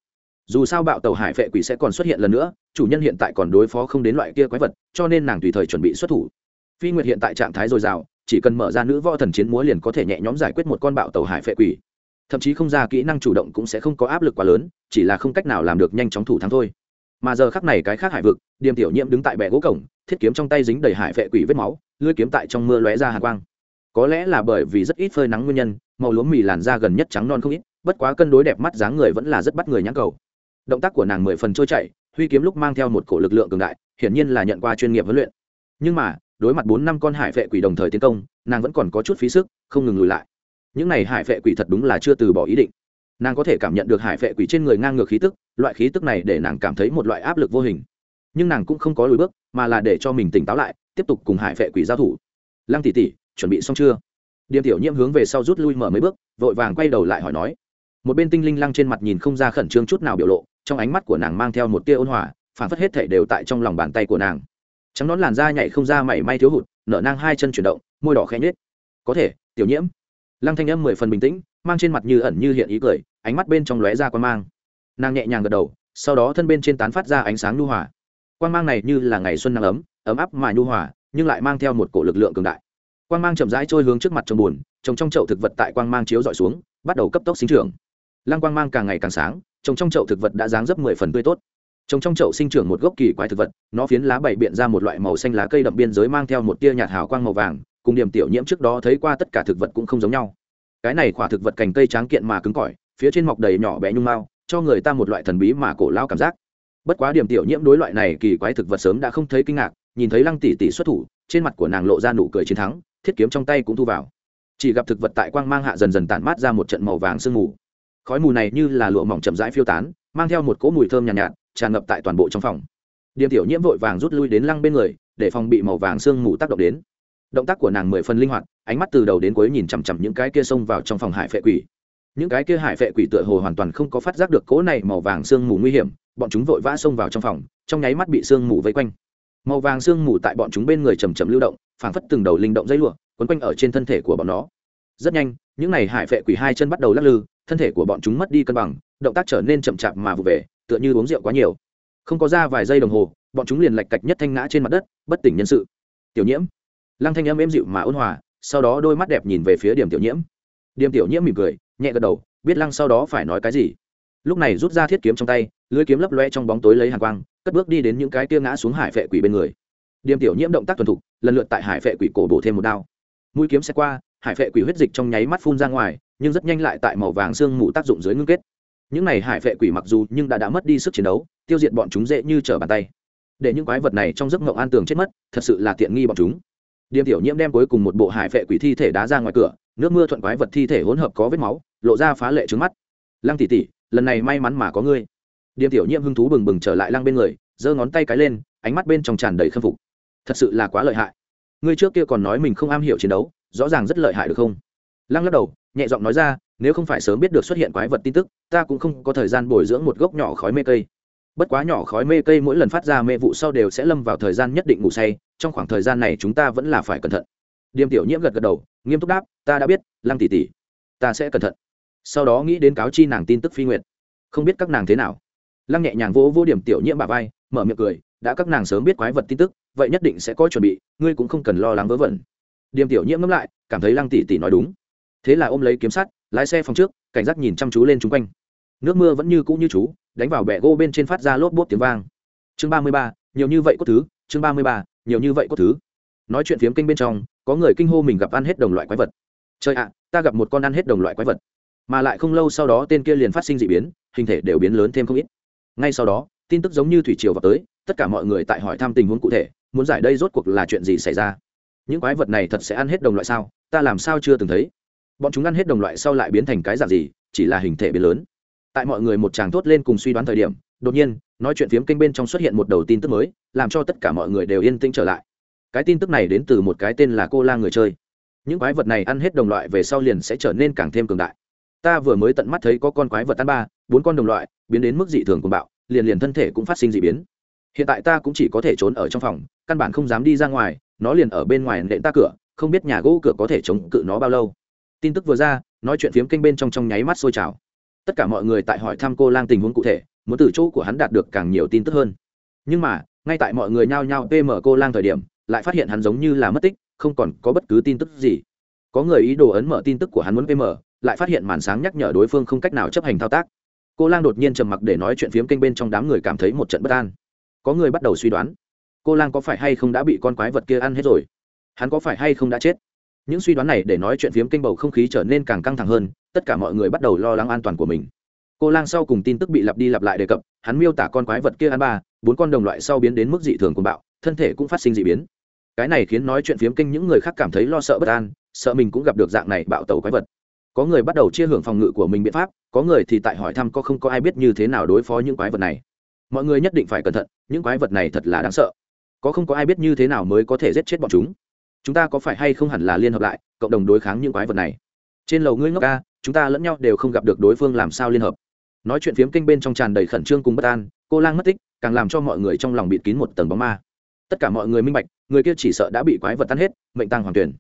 Dù sao bạo tàu hải vệ quỷ sẽ còn xuất hiện lần nữa, chủ nhân hiện tại còn đối phó không đến loại kia quái vật, cho nên nàng tùy thời chuẩn bị xuất thủ. Phi nguyệt hiện tại trạng thái dồi dào, chỉ cần mở ra nữ võ thần chiến múa liền có thể nhẹ nhõm giải quyết một con bạo tàu hải phệ quỷ. Thậm chí không ra kỹ năng chủ động cũng sẽ không có áp lực quá lớn, chỉ là không cách nào làm được nhanh chóng thủ thắng thôi mà giờ khắc này cái khác hải vực, điềm tiểu nhiễm đứng tại bệ gỗ cổng, thiết kiếm trong tay dính đầy hải vệ quỷ vết máu lưỡi kiếm tại trong mưa lóe ra hàng quang. Có lẽ là bởi vì rất ít phơi nắng nguyên nhân, màu lúa mì làn da gần nhất trắng non không ít, bất quá cân đối đẹp mắt dáng người vẫn là rất bắt người nhãn cầu. Động tác của nàng mười phần trôi chảy, huy kiếm lúc mang theo một cổ lực lượng cường đại, hiển nhiên là nhận qua chuyên nghiệp huấn luyện. Nhưng mà, đối mặt bốn năm con hải vệ quỷ đồng thời tiến công, nàng vẫn còn có chút phí sức, không ngừng lùi lại. Những này hải vệ quỷ thật đúng là chưa từ bỏ ý định nàng có thể cảm nhận được hải vệ quỷ trên người ngang ngược khí tức, loại khí tức này để nàng cảm thấy một loại áp lực vô hình. Nhưng nàng cũng không có lùi bước, mà là để cho mình tỉnh táo lại, tiếp tục cùng hải vệ quỷ giao thủ. Lăng tỷ tỷ, chuẩn bị xong chưa? Điềm tiểu nhiễm hướng về sau rút lui mở mấy bước, vội vàng quay đầu lại hỏi nói. Một bên tinh linh lăng trên mặt nhìn không ra khẩn trương chút nào biểu lộ, trong ánh mắt của nàng mang theo một tia ôn hòa, phản phất hết thể đều tại trong lòng bàn tay của nàng. Trắng nón làn da nhảy không ra mảy may thiếu hụt, nở nang hai chân chuyển động, môi đỏ khẽ nhếch. Có thể, tiểu nhiễm. Lăng thanh âm mười phần bình tĩnh mang trên mặt như ẩn như hiện ý cười, ánh mắt bên trong lóe ra quan mang. Nàng nhẹ nhàng gật đầu, sau đó thân bên trên tán phát ra ánh sáng nhu hòa. Quan mang này như là ngày xuân nắng ấm ấm áp mà nhu hòa, nhưng lại mang theo một cổ lực lượng cường đại. Quan mang chậm rãi trôi hướng trước mặt trong buồn trồng trong chậu thực vật tại quang mang chiếu dọi xuống, bắt đầu cấp tốc sinh trưởng. Lăng quang mang càng ngày càng sáng trồng trong chậu thực vật đã dáng dấp mười phần tươi tốt. Trồng trong chậu sinh trưởng một gốc kỳ quái thực vật, nó phiến lá bảy biện ra một loại màu xanh lá cây đậm biên giới mang theo một tia nhạt hào quang màu vàng, cùng điểm tiểu nhiễm trước đó thấy qua tất cả thực vật cũng không giống nhau cái này khỏa thực vật cành cây tráng kiện mà cứng cỏi phía trên mọc đầy nhỏ bé nhung mao cho người ta một loại thần bí mà cổ lao cảm giác. Bất quá điểm tiểu nhiễm đối loại này kỳ quái thực vật sớm đã không thấy kinh ngạc nhìn thấy lăng tỷ tỷ xuất thủ trên mặt của nàng lộ ra nụ cười chiến thắng thiết kiếm trong tay cũng thu vào. Chỉ gặp thực vật tại quang mang hạ dần dần tản mát ra một trận màu vàng sương mù. Khói mù này như là lụa mỏng chậm rãi phiêu tán mang theo một cỗ mùi thơm nhàn nhạt, nhạt tràn ngập tại toàn bộ trong phòng. Điểm tiểu nhiễm vội vàng rút lui đến lăng bên người để phòng bị màu vàng sương mù tác động đến động tác của nàng mười phần linh hoạt, ánh mắt từ đầu đến cuối nhìn chằm chằm những cái kia xông vào trong phòng hải phệ quỷ. Những cái kia hải phệ quỷ tựa hồ hoàn toàn không có phát giác được cỗ này màu vàng sương mù nguy hiểm, bọn chúng vội vã xông vào trong phòng, trong nháy mắt bị sương mù vây quanh. Màu vàng sương mù tại bọn chúng bên người chầm chầm lưu động, phảng phất từng đầu linh động dây lụa, quấn quanh ở trên thân thể của bọn nó. Rất nhanh, những n à y hải phệ quỷ hai chân bắt đầu lắc lư, thân thể của bọn chúng mất đi cân bằng, động tác trở nên chậm chạp mà vụ về, tựa như uống rượu quá nhiều. Không có ra vài giây đồng hồ, bọn chúng liền lạch cạch nhất thanh ngã trên mặt đất, bất tỉnh nhân sự. Tiểu nhiễm lăng thanh âm êm dịu mà ôn hòa, sau đó đôi mắt đẹp nhìn về phía điểm tiểu nhiễm. Điểm tiểu nhiễm mỉm cười, nhẹ gật đầu, biết lăng sau đó phải nói cái gì. Lúc này rút ra thiết kiếm trong tay, lưới kiếm lấp loe trong bóng tối lấy hàng quang, cất bước đi đến những cái tia ngã xuống hải phệ quỷ bên người. Điểm tiểu nhiễm động tác thuần thục, lần lượt tại hải phệ quỷ cổ bổ thêm một đao. Mũi kiếm xe qua, hải phệ quỷ huyết dịch trong nháy mắt phun ra ngoài, nhưng rất nhanh lại tại màu vàng xương mù tác dụng dưới ngưng kết. Những này hải phệ quỷ mặc dù nhưng đã đã mất đi sức chiến đấu, tiêu diệt bọn chúng dễ như trở bàn tay. Để những quái vật này trong giấc ngộng an tường chết mất, thật sự là tiện nghi bọn chúng điềm tiểu nhiễm đem cuối cùng một bộ hải vệ quỷ thi thể đá ra ngoài cửa, nước mưa thuận quái vật thi thể hỗn hợp có vết máu, lộ ra phá lệ trứng mắt. Lăng tỷ tỷ, lần này may mắn mà có ngươi. Điềm tiểu nhiễm hưng thú bừng bừng trở lại lăng bên người, giơ ngón tay cái lên, ánh mắt bên trong tràn đầy khâm phục. Thật sự là quá lợi hại. Ngươi trước kia còn nói mình không am hiểu chiến đấu, rõ ràng rất lợi hại được không? Lăng lắc đầu, nhẹ giọng nói ra, nếu không phải sớm biết được xuất hiện quái vật tin tức, ta cũng không có thời gian bồi dưỡng một gốc nhỏ khói mê cây bất quá nhỏ khói mê cây mỗi lần phát ra mê vụ sau đều sẽ lâm vào thời gian nhất định ngủ say, trong khoảng thời gian này chúng ta vẫn là phải cẩn thận. Điềm tiểu nhiễm gật gật đầu, nghiêm túc đáp, ta đã biết, lăng tỷ tỷ, ta sẽ cẩn thận. Sau đó nghĩ đến cáo chi nàng tin tức phi nguyện không biết các nàng thế nào. Lăng nhẹ nhàng vỗ vô điểm tiểu nhiễm bà vai, mở miệng cười, đã các nàng sớm biết quái vật tin tức, vậy nhất định sẽ có chuẩn bị, ngươi cũng không cần lo lắng vớ vẩn. Điềm tiểu nhiễm ngẫm lại, cảm thấy lăng tỷ tỷ nói đúng. Thế là ôm lấy kiếm sắt, lái xe phòng trước, cảnh giác nhìn chăm chú lên chung quanh nước mưa vẫn như cũ như chú, đánh vào bẹ gỗ bên trên phát ra lốp bốp tiếng vang. Chương ba mươi ba, nhiều như vậy có thứ, chương ba mươi ba, nhiều như vậy có thứ. Nói chuyện phiếm kênh bên trong, có người kinh hô mình gặp ăn hết đồng loại quái vật. Trời ạ, ta gặp một con ăn hết đồng loại quái vật. Mà lại không lâu sau đó tên kia liền phát sinh d ị biến, hình thể đều biến lớn thêm không ít. Ngay sau đó, tin tức giống như thủy triều vào tới, tất cả mọi người tại hỏi thăm tình huống cụ thể, muốn giải đây rốt cuộc là chuyện gì xảy ra. Những quái vật này thật sẽ ăn hết đồng loại sao? Ta làm sao chưa từng thấy? Bọn chúng ăn hết đồng loại sau lại biến thành cái dạng gì? Chỉ là hình thể biến lớn tại mọi người một tràng thốt lên cùng suy đoán thời điểm, đột nhiên, nói chuyện phiếm kênh bên trong xuất hiện một đầu tin tức mới, làm cho tất cả mọi người đều yên tĩnh trở lại. Cái tin tức này đến từ một cái tên là cô la người chơi. Những quái vật này ăn hết đồng loại về sau liền sẽ trở nên càng thêm cường đại. Ta vừa mới tận mắt thấy có con quái vật ăn ba, bốn con đồng loại, biến đến mức dị thường cùng bạo, liền liền thân thể cũng phát sinh d ị biến. Hiện tại ta cũng chỉ có thể trốn ở trong phòng, căn bản không dám đi ra ngoài, nó liền ở bên ngoài nện ta cửa, không biết nhà gỗ cửa có thể chống cự nó bao lâu. Tin tức vừa ra, nói chuyện phiếm kênh bên trong trong nháy mắt sôi trào tất cả mọi người tại hỏi thăm cô lang tình huống cụ thể, muốn từ chỗ của hắn đạt được càng nhiều tin tức hơn. Nhưng mà, ngay tại mọi người nhao nhao pm cô lang thời điểm, lại phát hiện hắn giống như là mất tích, không còn có bất cứ tin tức gì. Có người ý đồ ấn mở tin tức của hắn muốn pm lại phát hiện màn sáng nhắc nhở đối phương không cách nào chấp hành thao tác. Cô lang đột nhiên trầm mặc để nói chuyện phiếm kênh bên trong đám người cảm thấy một trận bất an. Có người bắt đầu suy đoán, cô lang có phải hay không đã bị con quái vật kia ăn hết rồi? Hắn có phải hay không đã chết? Những suy đoán này để nói chuyện phiếm kênh bầu không khí trở nên càng căng thẳng hơn, tất cả mọi người bắt đầu lo lắng an toàn của mình. Cô lang sau cùng tin tức bị lặp đi lặp lại đề cập, hắn miêu tả con quái vật kia ăn ba, bốn con đồng loại sau biến đến mức dị thường của bạo, thân thể cũng phát sinh dị biến. Cái này khiến nói chuyện phiếm kênh những người khác cảm thấy lo sợ bất an, sợ mình cũng gặp được dạng này bạo tàu quái vật. Có người bắt đầu chia hưởng phòng ngự của mình biện pháp, có người thì tại hỏi thăm có không có ai biết như thế nào đối phó những quái vật này. Mọi người nhất định phải cẩn thận, những quái vật này thật là đáng sợ. Có không có ai biết như thế nào mới có thể giết chết bọn chúng? Chúng ta có phải hay không hẳn là liên hợp lại, cộng đồng đối kháng những quái vật này? Trên lầu ngươi ngốc ca, chúng ta lẫn nhau đều không gặp được đối phương làm sao liên hợp. Nói chuyện phiếm kinh bên trong tràn đầy khẩn trương cùng bất an, cô lang mất tích, càng làm cho mọi người trong lòng bịt kín một tầng bóng ma. Tất cả mọi người minh bạch, người kia chỉ sợ đã bị quái vật tan hết, mệnh tăng hoàng tuyển.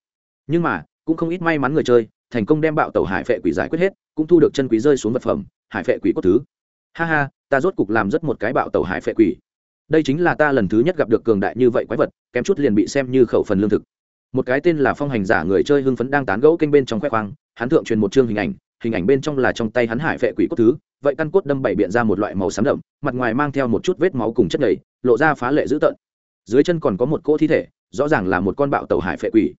Nhưng mà, cũng không ít may mắn người chơi, thành công đem bạo tàu hải phệ quỷ giải quyết hết, cũng thu được chân quý rơi xuống vật phẩm, hải phệ quỷ cốt thứ. Ha ha, ta rốt cục làm rất một cái bạo tàu hải phệ quỷ. Đây chính là ta lần thứ nhất gặp được cường đại như vậy quái vật, kém chút liền bị xem như khẩu phần lương thực một cái tên là phong hành giả người chơi hưng phấn đang tán gẫu kênh bên trong khoe khoang, hắn thượng truyền một chương hình ảnh hình ảnh bên trong là trong tay hắn hải vệ quỷ cốt thứ, vậy căn cốt đâm bảy biện ra một loại màu xám đậm, mặt ngoài mang theo một chút vết máu cùng chất nhầy, lộ ra phá lệ dữ tợn. Dưới chân còn có một cỗ thi thể, rõ ràng là một con bạo tàu hải phệ quỷ.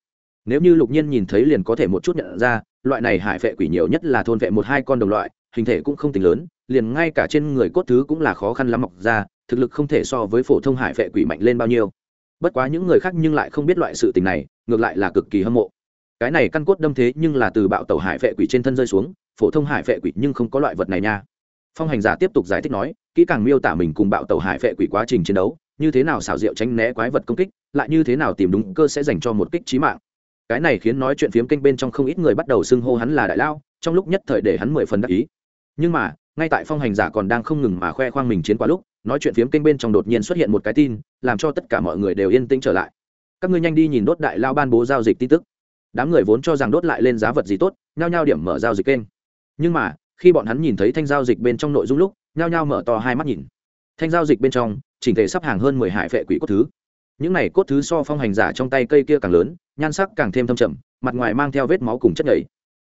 Nếu như lục nhiên nhìn thấy liền có thể một chút nhận ra, loại này hải phệ quỷ nhiều nhất là thôn vệ một hai con đồng loại, hình thể cũng không tính lớn, liền ngay cả trên người cốt thứ cũng là khó khăn lắm mọc ra, thực lực không thể so với phổ thông hải phệ quỷ mạnh lên bao nhiêu. Bất quá những người khác nhưng lại không biết loại sự tình này ngược lại là cực kỳ hâm mộ. Cái này căn cốt đâm thế nhưng là từ bạo tàu hải vệ quỷ trên thân rơi xuống, phổ thông hải vệ quỷ nhưng không có loại vật này nha. Phong hành giả tiếp tục giải thích nói, kỹ càng miêu tả mình cùng bạo tàu hải vệ quỷ quá trình chiến đấu, như thế nào xảo diệu tránh né quái vật công kích, lại như thế nào tìm đúng cơ sẽ dành cho một kích trí mạng. Cái này khiến nói chuyện phiếm kênh bên trong không ít người bắt đầu xưng hô hắn là đại lao, trong lúc nhất thời để hắn mười phần đắc ý. Nhưng mà, ngay tại phong hành giả còn đang không ngừng mà khoe khoang mình chiến quá lúc, nói chuyện phiếm kênh bên trong đột nhiên xuất hiện một cái tin, làm cho tất cả mọi người đều yên tĩnh trở lại các ngươi nhanh đi nhìn đốt đại lao ban bố giao dịch tin tức. Đám người vốn cho rằng đốt lại lên giá vật gì tốt, nhao nhao điểm mở giao dịch kênh. Nhưng mà, khi bọn hắn nhìn thấy thanh giao dịch bên trong nội dung lúc, nhao nhao mở to hai mắt nhìn. Thanh giao dịch bên trong, chỉnh thể sắp hàng hơn mười hải vệ quỷ cốt thứ. Những này cốt thứ so phong hành giả trong tay cây kia càng lớn, nhan sắc càng thêm thâm trầm, mặt ngoài mang theo vết máu cùng chất nhầy.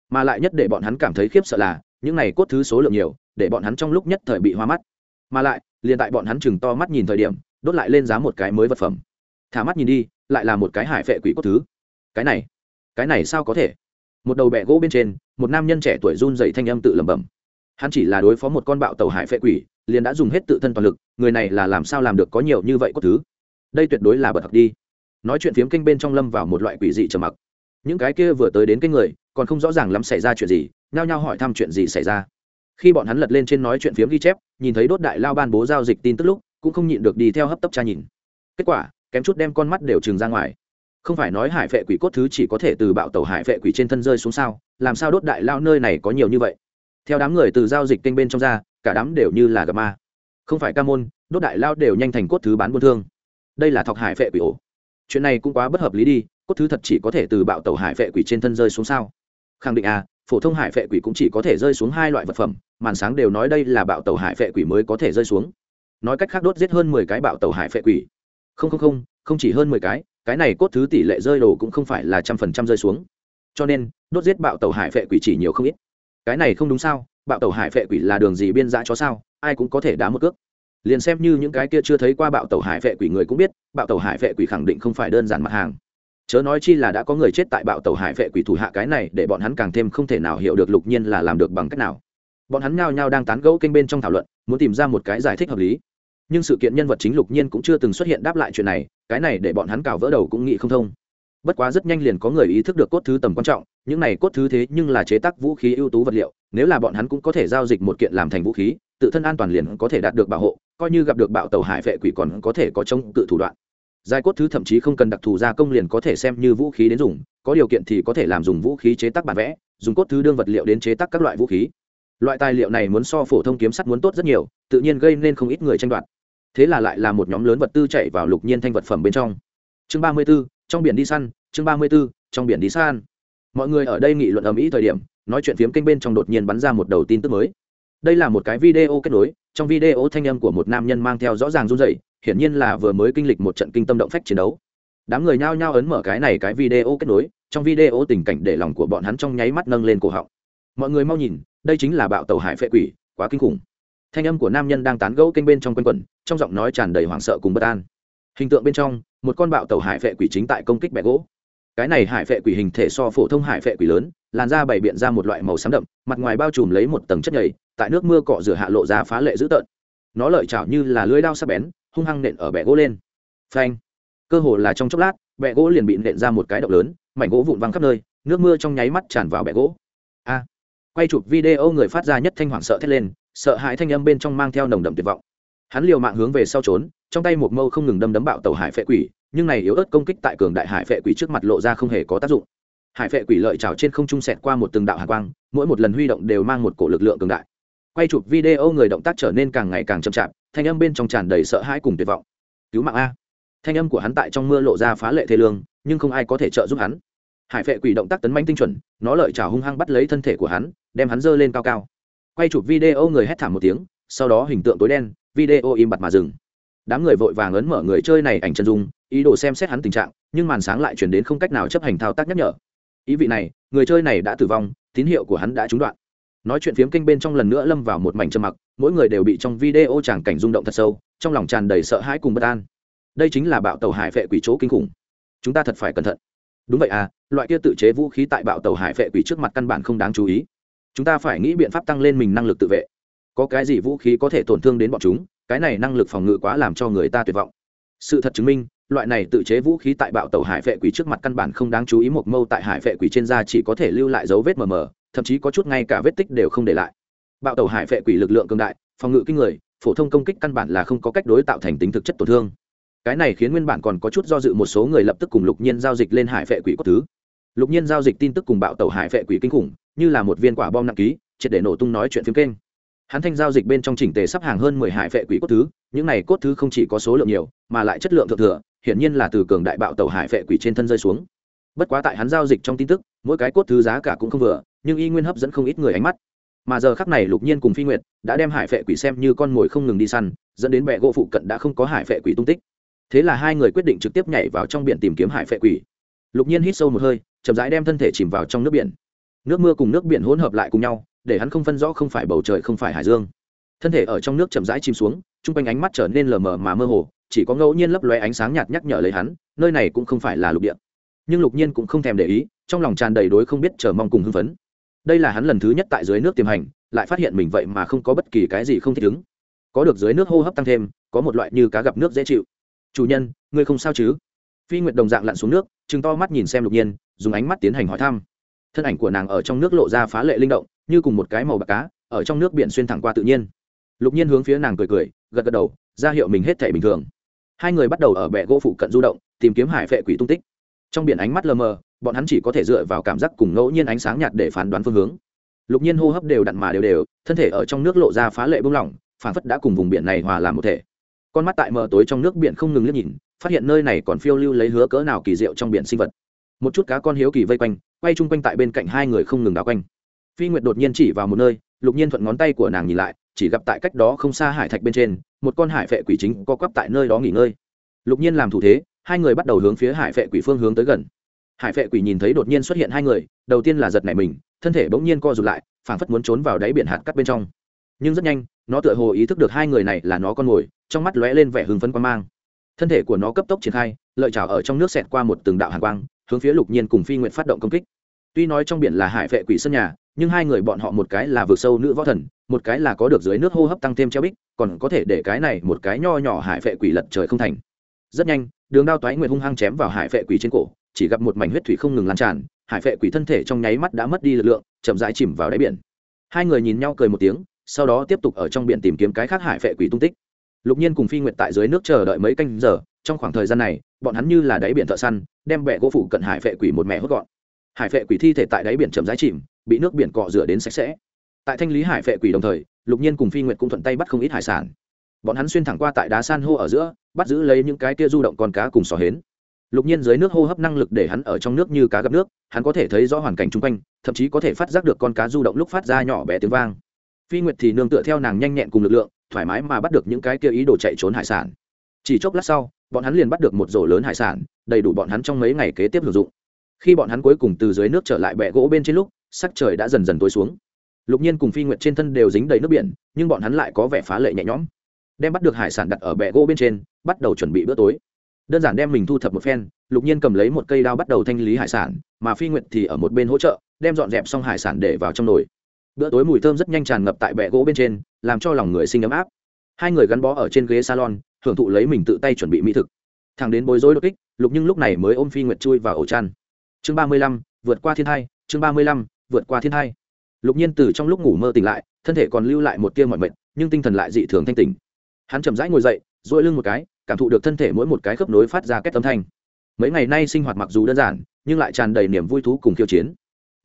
Mà lại nhất để bọn hắn cảm thấy khiếp sợ là, những này cốt thứ số lượng nhiều, để bọn hắn trong lúc nhất thời bị hoa mắt. Mà lại, liền tại bọn hắn chừng to mắt nhìn thời điểm, đốt lại lên giá một cái mới vật phẩm. Thả mắt nhìn đi lại là một cái hải phệ quỷ cốt thứ. Cái này cái này sao có thể? Một đầu bẹ gỗ bên trên, một nam nhân trẻ tuổi run dậy thanh âm tự lẩm bẩm. Hắn chỉ là đối phó một con bạo tàu hải phệ quỷ, liền đã dùng hết tự thân toàn lực, người này là làm sao làm được có nhiều như vậy cốt thứ? Đây tuyệt đối là bật học đi. Nói chuyện phiếm kênh bên trong lâm vào một loại quỷ dị trầm mặc. Những cái kia vừa tới đến cái người, còn không rõ ràng lắm xảy ra chuyện gì, nhao nhao hỏi thăm chuyện gì xảy ra. Khi bọn hắn lật lên trên nói chuyện phiếm ghi chép, nhìn thấy đốt đại lao ban bố giao dịch tin tức lúc, cũng không nhịn được đi theo hấp tấp tra nhìn. Kết quả kém chút đem con mắt đều trừng ra ngoài. Không phải nói hải vệ quỷ cốt thứ chỉ có thể từ bạo tàu hải vệ quỷ trên thân rơi xuống sao? Làm sao đốt đại lao nơi này có nhiều như vậy? Theo đám người từ giao dịch kênh bên trong ra, cả đám đều như là gà ma. Không phải ca môn, đốt đại lao đều nhanh thành cốt thứ bán buôn thương. Đây là thọc hải vệ quỷ ổ. Chuyện này cũng quá bất hợp lý đi, cốt thứ thật chỉ có thể từ bạo tàu hải vệ quỷ trên thân rơi xuống sao? Khẳng định à phổ thông hải vệ quỷ cũng chỉ có thể rơi xuống hai loại vật phẩm, màn sáng đều nói đây là bạo tàu hải vệ quỷ mới có thể rơi xuống. Nói cách khác đốt giết hơn mười cái bạo tàu hải vệ quỷ không không không không chỉ hơn mười cái cái này cốt thứ tỷ lệ rơi đồ cũng không phải là trăm phần trăm rơi xuống. Cho nên, đốt giết bạo tàu hải vệ quỷ chỉ nhiều không ít. Cái này không đúng sao, bạo tàu hải phệ quỷ là đường gì biên dã chó sao, ai cũng có thể đá một cước. Liền xem như những cái kia chưa thấy qua bạo tàu hải phệ quỷ người cũng biết, bạo tàu hải phệ quỷ khẳng định không phải đơn giản mặt hàng. Chớ nói chi là đã có người chết tại bạo tàu hải phệ quỷ thủ hạ cái này, để bọn hắn càng thêm không thể nào hiểu được lục nhiên là làm được bằng cách nào. Bọn hắn nhao nhao đang tán gẫu kênh bên trong thảo luận, muốn tìm ra một cái giải thích hợp lý nhưng sự kiện nhân vật chính lục nhiên cũng chưa từng xuất hiện đáp lại chuyện này, cái này để bọn hắn cào vỡ đầu cũng nghĩ không thông. Bất quá rất nhanh liền có người ý thức được cốt thứ tầm quan trọng, những này cốt thứ thế nhưng là chế tác vũ khí ưu tú vật liệu, nếu là bọn hắn cũng có thể giao dịch một kiện làm thành vũ khí, tự thân an toàn liền có thể đạt được bảo hộ, coi như gặp được bạo tàu hải vệ quỷ còn có thể có chống cự thủ đoạn. Giai cốt thứ thậm chí không cần đặc thù gia công liền có thể xem như vũ khí đến dùng, có điều kiện thì có thể làm dùng vũ khí chế tác bản vẽ, dùng cốt thứ đương vật liệu đến chế tác các loại vũ khí. Loại tài liệu này muốn so phổ thông kiếm sắt muốn tốt rất nhiều, tự nhiên gây nên không ít người tranh đoạt thế là lại là một nhóm lớn vật tư chạy vào lục nhiên thanh vật phẩm bên trong. Chương ba mươi b ố trong biển đi săn, chương ba mươi b ố trong biển đi săn. Mọi người ở đây nghị luận ầm ĩ thời điểm, nói chuyện phiếm kênh bên trong đột nhiên bắn ra một đầu tin tức mới. Đây là một cái video kết nối, trong video thanh âm của một nam nhân mang theo rõ ràng run dậy hiển nhiên là vừa mới kinh lịch một trận kinh tâm động phách chiến đấu. Đám người nhao nhao ấn mở cái này cái video kết nối, trong video tình cảnh để lòng của bọn hắn trong nháy mắt nâng lên cổ họng. Mọi người mau nhìn, đây chính là bạo tàu hải phệ quỷ, quá kinh khủng thanh âm của nam nhân đang tán gẫu kênh bên trong quanh quẩn, trong giọng nói tràn đầy hoảng sợ cùng bất an. Hình tượng bên trong, một con bạo tàu hải vệ quỷ chính tại công kích bẹ gỗ. Cái này hải vệ quỷ hình thể so phổ thông hải vệ quỷ lớn, làn da bày biện ra một loại màu xám đậm, mặt ngoài bao trùm lấy một tầng chất nhầy, tại nước mưa cọ rửa hạ lộ ra phá lệ dữ tợn. Nó lợi chảo như là lưới đao sắc bén, hung hăng nện ở bẹ gỗ lên. Phanh! Cơ hồ là trong chốc lát bẹ gỗ liền bị nện ra một cái động lớn, mảnh gỗ vụn văng khắp nơi, nước mưa trong nháy mắt tràn vào bẹ gỗ. A! Quay chụp video người phát ra nhất thanh hoảng sợ thét lên sợ hãi thanh âm bên trong mang theo nồng đậm tuyệt vọng. Hắn liều mạng hướng về sau trốn, trong tay một mâu không ngừng đâm đấm bạo tàu hải phệ quỷ, nhưng này yếu ớt công kích tại cường đại hải phệ quỷ trước mặt lộ ra không hề có tác dụng. Hải phệ quỷ lợi trào trên không trung sẹt qua một từng đạo hạ quang, mỗi một lần huy động đều mang một cổ lực lượng cường đại. Quay chụp video người động tác trở nên càng ngày càng chậm chạp, thanh âm bên trong tràn đầy sợ hãi cùng tuyệt vọng. Cứu mạng a. Thanh âm của hắn tại trong mưa lộ ra phá lệ thế lương, nhưng không ai có thể trợ giúp hắn. Hải phệ quỷ động tác tấn manh tinh chuẩn, nó lợi trào hung hăng bắt lấy thân thể của hắn, đem hắn dơ lên cao cao quay chụp video người hét thảm một tiếng, sau đó hình tượng tối đen, video im bặt mà dừng. Đám người vội vàng ấn mở người chơi này ảnh chân dung, ý đồ xem xét hắn tình trạng, nhưng màn sáng lại chuyển đến không cách nào chấp hành thao tác nhắc nhở. Ý vị này, người chơi này đã tử vong, tín hiệu của hắn đã trúng đoạn. Nói chuyện phiếm kênh bên trong lần nữa lâm vào một mảnh trầm mặc, mỗi người đều bị trong video tràng cảnh rung động thật sâu, trong lòng tràn đầy sợ hãi cùng bất an. Đây chính là bạo tàu hải vệ quỷ chỗ kinh khủng. Chúng ta thật phải cẩn thận. Đúng vậy à loại kia tự chế vũ khí tại bạo tàu hải vệ quỷ trước mặt căn bản không đáng chú ý chúng ta phải nghĩ biện pháp tăng lên mình năng lực tự vệ. Có cái gì vũ khí có thể tổn thương đến bọn chúng, cái này năng lực phòng ngự quá làm cho người ta tuyệt vọng. Sự thật chứng minh, loại này tự chế vũ khí tại bạo tàu hải vệ quỷ trước mặt căn bản không đáng chú ý một mâu tại hải vệ quỷ trên da chỉ có thể lưu lại dấu vết mờ mờ, thậm chí có chút ngay cả vết tích đều không để lại. Bạo tàu hải vệ quỷ lực lượng cường đại, phòng ngự kinh người, phổ thông công kích căn bản là không có cách đối tạo thành tính thực chất tổn thương. Cái này khiến nguyên bản còn có chút do dự một số người lập tức cùng lục nhiên giao dịch lên hải vệ quỷ cốt thứ lục nhiên giao dịch tin tức cùng bạo tàu hải vệ quỷ kinh khủng, như là một viên quả bom nặng ký, triệt để nổ tung nói chuyện phim kênh. Hắn thanh giao dịch bên trong chỉnh tề sắp hàng hơn mười hải vệ quỷ cốt thứ, những này cốt thứ không chỉ có số lượng nhiều, mà lại chất lượng thượng thừa, hiển nhiên là từ cường đại bạo tàu hải vệ quỷ trên thân rơi xuống. Bất quá tại hắn giao dịch trong tin tức, mỗi cái cốt thứ giá cả cũng không vừa, nhưng y nguyên hấp dẫn không ít người ánh mắt. Mà giờ khắc này lục nhiên cùng phi nguyệt đã đem hải vệ quỷ xem như con mồi không ngừng đi săn, dẫn đến bệ gỗ phụ cận đã không có hải vệ quỷ tung tích. Thế là hai người quyết định trực tiếp nhảy vào trong biển tìm kiếm hải vệ quỷ. Lục nhiên hít sâu một hơi chậm rãi đem thân thể chìm vào trong nước biển. Nước mưa cùng nước biển hỗn hợp lại cùng nhau, để hắn không phân rõ không phải bầu trời không phải hải dương. Thân thể ở trong nước chậm rãi chìm xuống, chung quanh ánh mắt trở nên lờ mờ mà mơ hồ, chỉ có ngẫu nhiên lấp lóe ánh sáng nhạt nhắc nhở lấy hắn, nơi này cũng không phải là lục địa. Nhưng lục nhiên cũng không thèm để ý, trong lòng tràn đầy đối không biết chờ mong cùng hưng phấn. Đây là hắn lần thứ nhất tại dưới nước tiềm hành, lại phát hiện mình vậy mà không có bất kỳ cái gì không thích ứng. Có được dưới nước hô hấp tăng thêm, có một loại như cá gặp nước dễ chịu. Chủ nhân, ngươi không sao chứ? Phi nguyệt đồng dạng lặn xuống nước chừng to mắt nhìn xem lục nhiên, dùng ánh mắt tiến hành hỏi thăm. Thân ảnh của nàng ở trong nước lộ ra phá lệ linh động, như cùng một cái màu bạc cá, ở trong nước biển xuyên thẳng qua tự nhiên. Lục nhiên hướng phía nàng cười cười, gật gật đầu, ra hiệu mình hết thể bình thường. Hai người bắt đầu ở bệ gỗ phụ cận du động, tìm kiếm hải vệ quỷ tung tích. Trong biển ánh mắt lờ mờ, bọn hắn chỉ có thể dựa vào cảm giác cùng ngẫu nhiên ánh sáng nhạt để phán đoán phương hướng. Lục nhiên hô hấp đều đặn mà đều đều, thân thể ở trong nước lộ ra phá lệ bung lỏng phản phất đã cùng vùng biển này hòa làm một thể. Con mắt tại mờ tối trong nước biển không ngừng liếc nhìn phát hiện nơi này còn phiêu lưu lấy hứa cỡ nào kỳ diệu trong biển sinh vật. Một chút cá con hiếu kỳ vây quanh, quay chung quanh tại bên cạnh hai người không ngừng đào quanh. Phi nguyệt đột nhiên chỉ vào một nơi, lục nhiên thuận ngón tay của nàng nhìn lại, chỉ gặp tại cách đó không xa hải thạch bên trên, một con hải vệ quỷ chính co quắp tại nơi đó nghỉ ngơi. Lục nhiên làm thủ thế, hai người bắt đầu hướng phía hải vệ quỷ phương hướng tới gần. Hải vệ quỷ nhìn thấy đột nhiên xuất hiện hai người, đầu tiên là giật nảy mình, thân thể bỗng nhiên co rụt lại, phảng phất muốn trốn vào đáy biển hạt cắt bên trong. Nhưng rất nhanh, nó tựa hồ ý thức được hai người này là nó con mồi, trong mắt lóe lên vẻ hưng phấn quan mang thân thể của nó cấp tốc triển khai, lợi chảo ở trong nước xẹt qua một từng đạo hàn quang, hướng phía lục nhiên cùng phi nguyện phát động công kích. Tuy nói trong biển là hải vệ quỷ sân nhà, nhưng hai người bọn họ một cái là vượt sâu nữ võ thần, một cái là có được dưới nước hô hấp tăng thêm treo bích, còn có thể để cái này một cái nho nhỏ hải vệ quỷ lật trời không thành. Rất nhanh, đường đao toái nguyệt hung hăng chém vào hải vệ quỷ trên cổ, chỉ gặp một mảnh huyết thủy không ngừng lan tràn, hải vệ quỷ thân thể trong nháy mắt đã mất đi lực lượng, chậm rãi chìm vào đáy biển. Hai người nhìn nhau cười một tiếng, sau đó tiếp tục ở trong biển tìm kiếm cái khác hải vệ quỷ tung tích lục nhiên cùng phi nguyệt tại dưới nước chờ đợi mấy canh giờ, trong khoảng thời gian này, bọn hắn như là đáy biển thợ săn, đem bẹ gỗ phủ cận hải vệ quỷ một mẹ hốt gọn. Hải vệ quỷ thi thể tại đáy biển chậm rãi chìm, bị nước biển cọ rửa đến sạch sẽ. Tại thanh lý hải vệ quỷ đồng thời, lục nhiên cùng phi nguyệt cũng thuận tay bắt không ít hải sản. Bọn hắn xuyên thẳng qua tại đá san hô ở giữa, bắt giữ lấy những cái tia du động con cá cùng sò hến. Lục nhiên dưới nước hô hấp năng lực để hắn ở trong nước như cá gặp nước, hắn có thể thấy rõ hoàn cảnh chung quanh, thậm chí có thể phát giác được con cá du động lúc phát ra nhỏ bé tiếng vang. Phi nguyệt thì nương tựa theo nàng nhanh nhẹn cùng lực lượng thoải mái mà bắt được những cái kia ý đồ chạy trốn hải sản. Chỉ chốc lát sau, bọn hắn liền bắt được một rổ lớn hải sản, đầy đủ bọn hắn trong mấy ngày kế tiếp sử dụng. Khi bọn hắn cuối cùng từ dưới nước trở lại bẹ gỗ bên trên lúc, sắc trời đã dần dần tối xuống. Lục nhiên cùng phi nguyệt trên thân đều dính đầy nước biển, nhưng bọn hắn lại có vẻ phá lệ nhẹ nhõm. Đem bắt được hải sản đặt ở bẹ gỗ bên trên, bắt đầu chuẩn bị bữa tối. Đơn giản đem mình thu thập một phen, lục nhiên cầm lấy một cây đao bắt đầu thanh lý hải sản, mà phi nguyệt thì ở một bên hỗ trợ, đem dọn dẹp xong hải sản để vào trong nồi bữa tối mùi thơm rất nhanh tràn ngập tại bệ gỗ bên trên, làm cho lòng người sinh ấm áp. Hai người gắn bó ở trên ghế salon, hưởng thụ lấy mình tự tay chuẩn bị mỹ thực. Thằng đến bối rối đột kích, lục nhưng lúc này mới ôm phi nguyệt chui vào ổ chăn. Chương ba mươi lăm, vượt qua thiên hai chương ba mươi lăm, vượt qua thiên hai lục nhiên từ trong lúc ngủ mơ tỉnh lại, thân thể còn lưu lại một tia mọi mệt, nhưng tinh thần lại dị thường thanh tỉnh. Hắn chậm rãi ngồi dậy dội lưng một cái, cảm thụ được thân thể mỗi một cái khớp nối phát ra kết âm thanh. Mấy ngày nay sinh hoạt mặc dù đơn giản, nhưng lại tràn đầy niềm vui thú cùng khiêu chiến.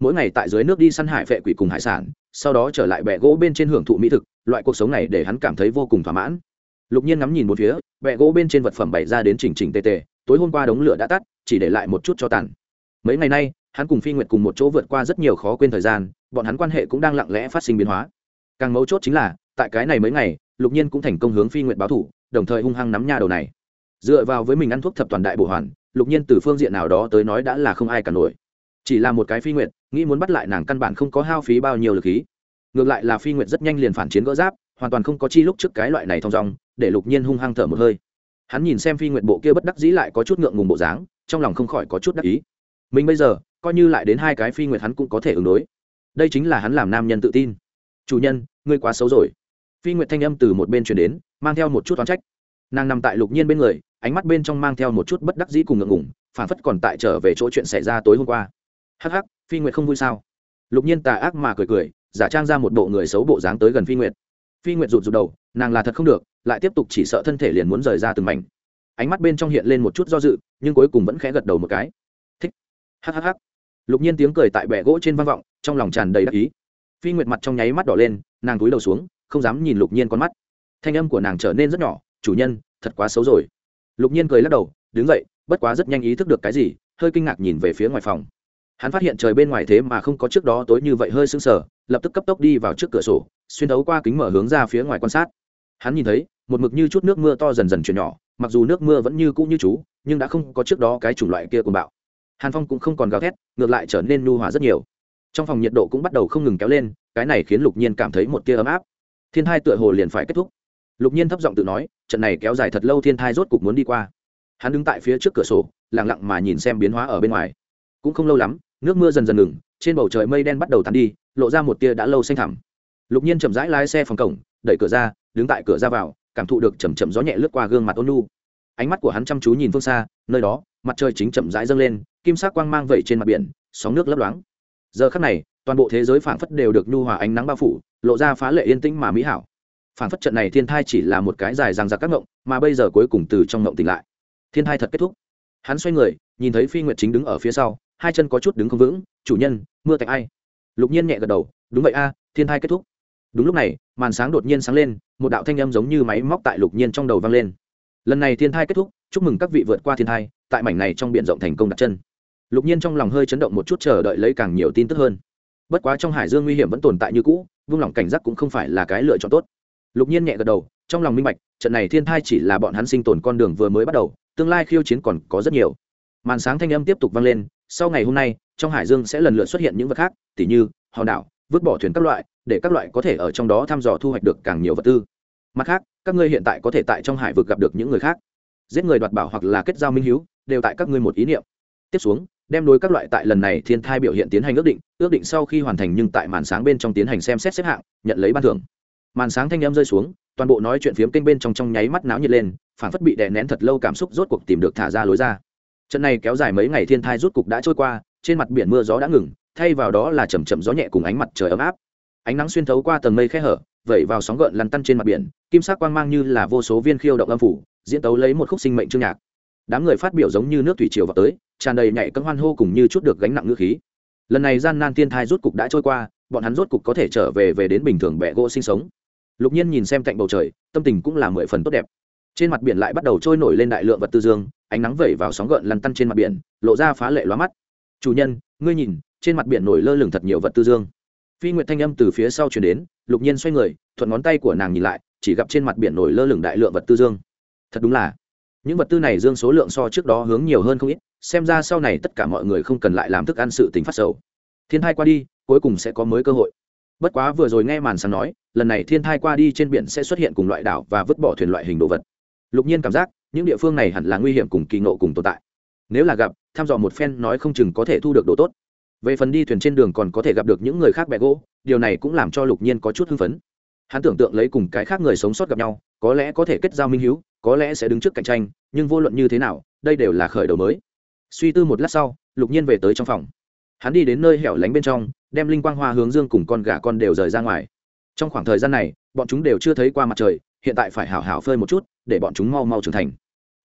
Mỗi ngày tại dưới nước đi săn hải vệ quỷ cùng hải sản sau đó trở lại bẹ gỗ bên trên hưởng thụ mỹ thực, loại cuộc sống này để hắn cảm thấy vô cùng thỏa mãn. Lục nhiên ngắm nhìn một phía bẹ gỗ bên trên vật phẩm bày ra đến chỉnh chỉnh tề tề, tối hôm qua đống lửa đã tắt, chỉ để lại một chút cho tàn. Mấy ngày nay, hắn cùng phi nguyệt cùng một chỗ vượt qua rất nhiều khó quên thời gian, bọn hắn quan hệ cũng đang lặng lẽ phát sinh biến hóa. Càng mấu chốt chính là, tại cái này mấy ngày, lục nhiên cũng thành công hướng phi nguyệt báo thủ, đồng thời hung hăng nắm nhà đầu này. Dựa vào với mình ăn thuốc thập toàn đại bổ hoàn, lục nhiên từ phương diện nào đó tới nói đã là không ai cả nổi chỉ là một cái phi nguyệt, nghĩ muốn bắt lại nàng căn bản không có hao phí bao nhiêu lực khí. Ngược lại là phi nguyệt rất nhanh liền phản chiến gỡ giáp, hoàn toàn không có chi lúc trước cái loại này thong dong, để lục nhiên hung hăng thở một hơi. Hắn nhìn xem phi nguyệt bộ kia bất đắc dĩ lại có chút ngượng ngùng bộ dáng, trong lòng không khỏi có chút đắc ý. Mình bây giờ, coi như lại đến hai cái phi nguyệt hắn cũng có thể ứng đối. Đây chính là hắn làm nam nhân tự tin. Chủ nhân, ngươi quá xấu rồi. Phi nguyệt thanh âm từ một bên truyền đến, mang theo một chút oán trách. Nàng nằm tại lục nhiên bên người, ánh mắt bên trong mang theo một chút bất đắc dĩ cùng ngượng ngùng, phản phất còn tại trở về chỗ chuyện xảy ra tối hôm qua hắc hắc, phi nguyệt không vui sao? Lục nhiên tà ác mà cười cười, giả trang ra một bộ người xấu bộ dáng tới gần phi nguyệt. Phi nguyệt rụt rụt đầu, nàng là thật không được, lại tiếp tục chỉ sợ thân thể liền muốn rời ra từng mảnh. Ánh mắt bên trong hiện lên một chút do dự, nhưng cuối cùng vẫn khẽ gật đầu một cái. Thích. Hhh lục nhiên tiếng cười tại bệ gỗ trên vang vọng, trong lòng tràn đầy đắc ý. Phi nguyệt mặt trong nháy mắt đỏ lên, nàng túi đầu xuống, không dám nhìn lục nhiên con mắt. Thanh âm của nàng trở nên rất nhỏ, chủ nhân, thật quá xấu rồi. Lục nhiên cười lắc đầu, đứng dậy, bất quá rất nhanh ý thức được cái gì, hơi kinh ngạc nhìn về phía ngoài phòng hắn phát hiện trời bên ngoài thế mà không có trước đó tối như vậy hơi sưng sờ, lập tức cấp tốc đi vào trước cửa sổ, xuyên thấu qua kính mở hướng ra phía ngoài quan sát. Hắn nhìn thấy, một mực như chút nước mưa to dần dần chuyển nhỏ, mặc dù nước mưa vẫn như cũ như chú, nhưng đã không có trước đó cái chủng loại kia của bạo. Hàn phong cũng không còn gào thét, ngược lại trở nên nu hòa rất nhiều. Trong phòng nhiệt độ cũng bắt đầu không ngừng kéo lên, cái này khiến lục nhiên cảm thấy một tia ấm áp. Thiên thai tựa hồ liền phải kết thúc. Lục nhiên thấp giọng tự nói, trận này kéo dài thật lâu thiên thai rốt cục muốn đi qua. Hắn đứng tại phía trước cửa sổ lẳng lặng mà nhìn xem biến hóa ở bên ngoài. Cũng không lâu lắm nước mưa dần dần ngừng, trên bầu trời mây đen bắt đầu tàn đi, lộ ra một tia đã lâu xanh thẳm. Lục nhiên chậm rãi lái xe phòng cổng, đẩy cửa ra, đứng tại cửa ra vào, cảm thụ được chầm chậm gió nhẹ lướt qua gương mặt ôn nu. Ánh mắt của hắn chăm chú nhìn phương xa, nơi đó, mặt trời chính chậm rãi dâng lên, kim sắc quang mang vẩy trên mặt biển, sóng nước lấp loáng. Giờ khắc này, toàn bộ thế giới phảng phất đều được nhu hòa ánh nắng bao phủ, lộ ra phá lệ yên tĩnh mà mỹ hảo. Phảng phất trận này thiên thai chỉ là một cái dài ràng giặc các ngộng, mà bây giờ cuối cùng từ trong ngộng tỉnh lại. Thiên thai thật kết thúc. Hắn xoay người, nhìn thấy phi nguyệt chính đứng ở phía sau hai chân có chút đứng không vững, chủ nhân, mưa tạnh ai? Lục nhiên nhẹ gật đầu, đúng vậy a, thiên thai kết thúc. Đúng lúc này, màn sáng đột nhiên sáng lên, một đạo thanh âm giống như máy móc tại lục nhiên trong đầu vang lên. Lần này thiên thai kết thúc, chúc mừng các vị vượt qua thiên thai, tại mảnh này trong b i ể n rộng thành công đặt chân. Lục nhiên trong lòng hơi chấn động một chút chờ đợi lấy càng nhiều tin tức hơn. Bất quá trong hải dương nguy hiểm vẫn tồn tại như cũ vung lòng cảnh giác cũng không phải là cái lựa chọn tốt. Lục nhiên nhẹ gật đầu, trong lòng minh bạch, trận này thiên thai chỉ là bọn hắn sinh tồn con đường vừa mới bắt đầu, tương lai khiêu chiến còn có rất nhiều. Màn sáng thanh âm tiếp tục vang lên sau ngày hôm nay, trong hải dương sẽ lần lượt xuất hiện những vật khác, tỉ như, hòn đảo, vứt bỏ thuyền các loại, để các loại có thể ở trong đó thăm dò thu hoạch được càng nhiều vật tư. Mặt khác, các ngươi hiện tại có thể tại trong hải vực gặp được những người khác. Giết người đoạt bảo hoặc là kết giao minh h đều tại các ngươi một ý niệm. Tiếp xuống, đem đối các loại tại lần này thiên thai biểu hiện tiến hành ước định ước định sau khi hoàn thành nhưng tại màn sáng bên trong tiến hành xem xét xếp hạng, nhận lấy ban thưởng. Màn sáng thanh âm rơi xuống, toàn bộ nói chuyện phiếm kênh bên trong trong nháy mắt náo nhiệt lên phản phất bị đè nén thật lâu cảm xúc rốt cuộc tìm được thả ra lối ra trận này kéo dài mấy ngày thiên thai rút cục đã trôi qua, trên mặt biển mưa gió đã ngừng, thay vào đó là chầm chậm gió nhẹ cùng ánh mặt trời ấm áp. Ánh nắng xuyên thấu qua tầng mây khe hở, vẩy vào sóng gợn lăn tăn trên mặt biển, kim sắc quang mang như là vô số viên khiêu động âm phủ, diễn tấu lấy một khúc sinh mệnh chương nhạc. Đám người phát biểu giống như nước thủy triều vào tới, tràn đầy nhảy cân hoan hô cùng như chút được gánh nặng ngữ khí. Lần này gian nan thiên thai rút cục đã trôi qua, bọn hắn rút cục có thể trở về về đến bình thường bẹ gỗ sinh sống. Lục nhiên nhìn xem cạnh bầu trời, tâm tình cũng là mười phần tốt đẹp trên mặt biển lại bắt đầu trôi nổi lên đại lượng vật tư dương, ánh nắng vẩy vào sóng gợn lăn tăn trên mặt biển, lộ ra phá lệ lóa mắt. Chủ nhân, ngươi nhìn, trên mặt biển nổi lơ lửng thật nhiều vật tư dương. Phi nguyệt thanh âm từ phía sau chuyển đến, lục nhiên xoay người, thuận ngón tay của nàng nhìn lại, chỉ gặp trên mặt biển nổi lơ lửng đại lượng vật tư dương. Thật đúng là, những vật tư này dương số lượng so trước đó hướng nhiều hơn không ít, xem ra sau này tất cả mọi người không cần lại làm thức ăn sự tính phát sầu. Thiên thai qua đi, cuối cùng sẽ có mới cơ hội. Bất quá vừa rồi nghe màn sáng nói, lần này thiên thai qua đi trên biển sẽ xuất hiện cùng loại đảo và vứt bỏ thuyền loại hình đồ vật lục nhiên cảm giác những địa phương này hẳn là nguy hiểm cùng kỳ ngộ cùng tồn tại. Nếu là gặp thăm dò một phen nói không chừng có thể thu được đồ tốt. Về phần đi thuyền trên đường còn có thể gặp được những người khác bẹ gỗ, điều này cũng làm cho lục nhiên có chút hưng phấn. Hắn tưởng tượng lấy cùng cái khác người sống sót gặp nhau, có lẽ có thể kết giao minh h có lẽ sẽ đứng trước cạnh tranh, nhưng vô luận như thế nào, đây đều là khởi đầu mới. Suy tư một lát sau, lục nhiên về tới trong phòng. Hắn đi đến nơi hẻo lánh bên trong, đem linh quang hoa hướng dương cùng con gà con đều rời ra ngoài. Trong khoảng thời gian này, bọn chúng đều chưa thấy qua mặt trời, hiện tại phải hảo hảo phơi một chút để bọn chúng mau mau trưởng thành.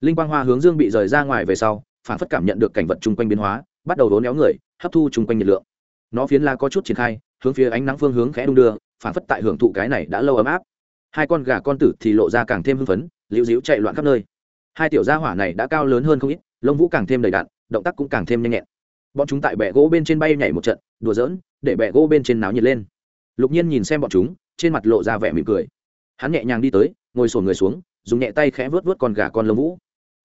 Linh quang hoa hướng dương bị rời ra ngoài về sau, phản phất cảm nhận được cảnh vật chung quanh biến hóa, bắt đầu đốn éo người, hấp thu chung quanh nhiệt lượng. Nó phiến la có chút triển khai, hướng phía ánh nắng phương hướng khẽ đung đưa, phản phất tại hưởng thụ cái này đã lâu ấm áp. Hai con gà con tử thì lộ ra càng thêm hưng phấn, liễu dĩu chạy loạn khắp nơi. Hai tiểu gia hỏa này đã cao lớn hơn không ít, lông vũ càng thêm đầy đạn động tác cũng càng thêm nhanh nhẹn. Bọn chúng tại bẹ gỗ bên trên bay nhảy một trận, đùa giỡn, để bẹ gỗ bên trên náo nhiệt lên. Lục nhiên nhìn xem bọn chúng, trên mặt lộ ra vẻ mỉm cười. Hắn nhẹ nhàng đi tới, ngồi sổn người xuống dùng nhẹ tay khẽ vớt vớt con gà con lông vũ.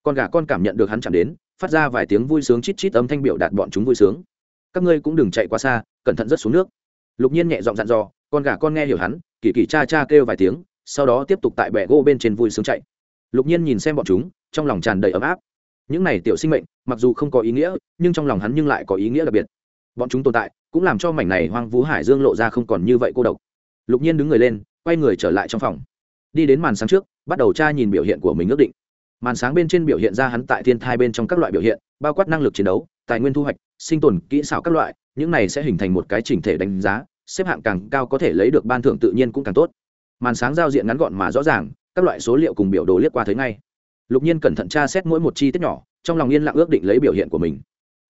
Con gà con cảm nhận được hắn chạm đến, phát ra vài tiếng vui sướng chít chít âm thanh biểu đạt bọn chúng vui sướng. Các ngươi cũng đừng chạy quá xa, cẩn thận rất xuống nước. Lục nhiên nhẹ giọng dặn dò, con gà con nghe hiểu hắn, kỳ kỳ cha cha kêu vài tiếng, sau đó tiếp tục tại bẹ gỗ bên trên vui sướng chạy. Lục nhiên nhìn xem bọn chúng, trong lòng tràn đầy ấm áp. Những này tiểu sinh mệnh, mặc dù không có ý nghĩa, nhưng trong lòng hắn nhưng lại có ý nghĩa đặc biệt. Bọn chúng tồn tại, cũng làm cho mảnh này hoang vũ hải dương lộ ra không còn như vậy cô độc. Lục nhiên đứng người lên, quay người trở lại trong phòng đi đến màn sáng trước, bắt đầu tra nhìn biểu hiện của mình ước định. Màn sáng bên trên biểu hiện ra hắn tại thiên thai bên trong các loại biểu hiện, bao quát năng lực chiến đấu, tài nguyên thu hoạch, sinh tồn, kỹ xảo các loại, những này sẽ hình thành một cái chỉnh thể đánh giá, xếp hạng càng cao có thể lấy được ban thưởng tự nhiên cũng càng tốt. Màn sáng giao diện ngắn gọn mà rõ ràng, các loại số liệu cùng biểu đồ liếc qua thấy ngay. Lục nhiên cẩn thận tra xét mỗi một chi tiết nhỏ, trong lòng yên lặng ước định lấy biểu hiện của mình.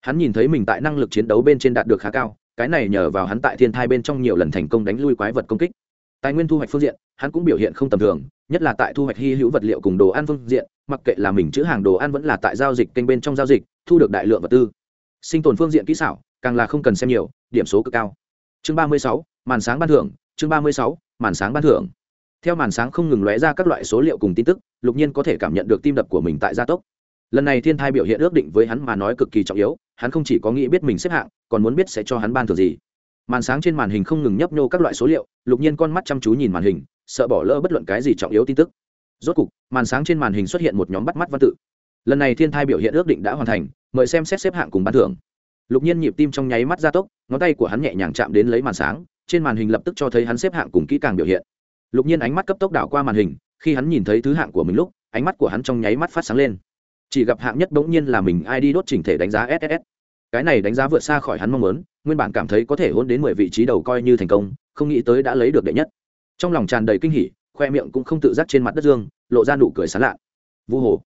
Hắn nhìn thấy mình tại năng lực chiến đấu bên trên đạt được khá cao, cái này nhờ vào hắn tại thiên thai bên trong nhiều lần thành công đánh lui quái vật công kích tài nguyên thu hoạch phương diện, hắn cũng biểu hiện không tầm thường, nhất là tại thu hoạch hy hữu vật liệu cùng đồ ăn phương diện, mặc kệ là mình chữ hàng đồ ăn vẫn là tại giao dịch kênh bên trong giao dịch, thu được đại lượng vật tư. Sinh tồn phương diện kỹ xảo, càng là không cần xem nhiều, điểm số cực cao. Chương ba mươi sáu, màn sáng ban thưởng, chương ba mươi sáu, màn sáng ban thưởng. Theo màn sáng không ngừng lóe ra các loại số liệu cùng tin tức, lục nhiên có thể cảm nhận được tim đập của mình tại gia tốc. Lần này thiên thai biểu hiện ước định với hắn mà nói cực kỳ trọng yếu, hắn không chỉ có nghĩ biết mình xếp hạng, còn muốn biết sẽ cho hắn ban thưởng gì màn sáng trên màn hình không ngừng nhấp nhô các loại số liệu, lục nhiên con mắt chăm chú nhìn màn hình, sợ bỏ lỡ bất luận cái gì trọng yếu tin tức. Rốt cục, màn sáng trên màn hình xuất hiện một nhóm bắt mắt văn tự. Lần này thiên thai biểu hiện ước định đã hoàn thành, mời xem xét xếp hạng cùng ban thưởng. Lục nhiên nhịp tim trong nháy mắt gia tốc, ngón tay của hắn nhẹ nhàng chạm đến lấy màn sáng, trên màn hình lập tức cho thấy hắn xếp hạng cùng kỹ càng biểu hiện. Lục nhiên ánh mắt cấp tốc đảo qua màn hình, khi hắn nhìn thấy thứ hạng của mình lúc, ánh mắt của hắn trong nháy mắt phát sáng lên. Chỉ gặp hạng nhất bỗng nhiên là mình ai đi đốt chỉnh thể đánh giá ss cái này đánh giá vượt xa khỏi hắn mong muốn, nguyên bản cảm thấy có thể hôn đến mười vị trí đầu coi như thành công, không nghĩ tới đã lấy được đệ nhất. Trong lòng tràn đầy kinh hỉ, khoe miệng cũng không tự giác trên mặt đất dương, lộ ra nụ cười sán lạ. Vu hồ.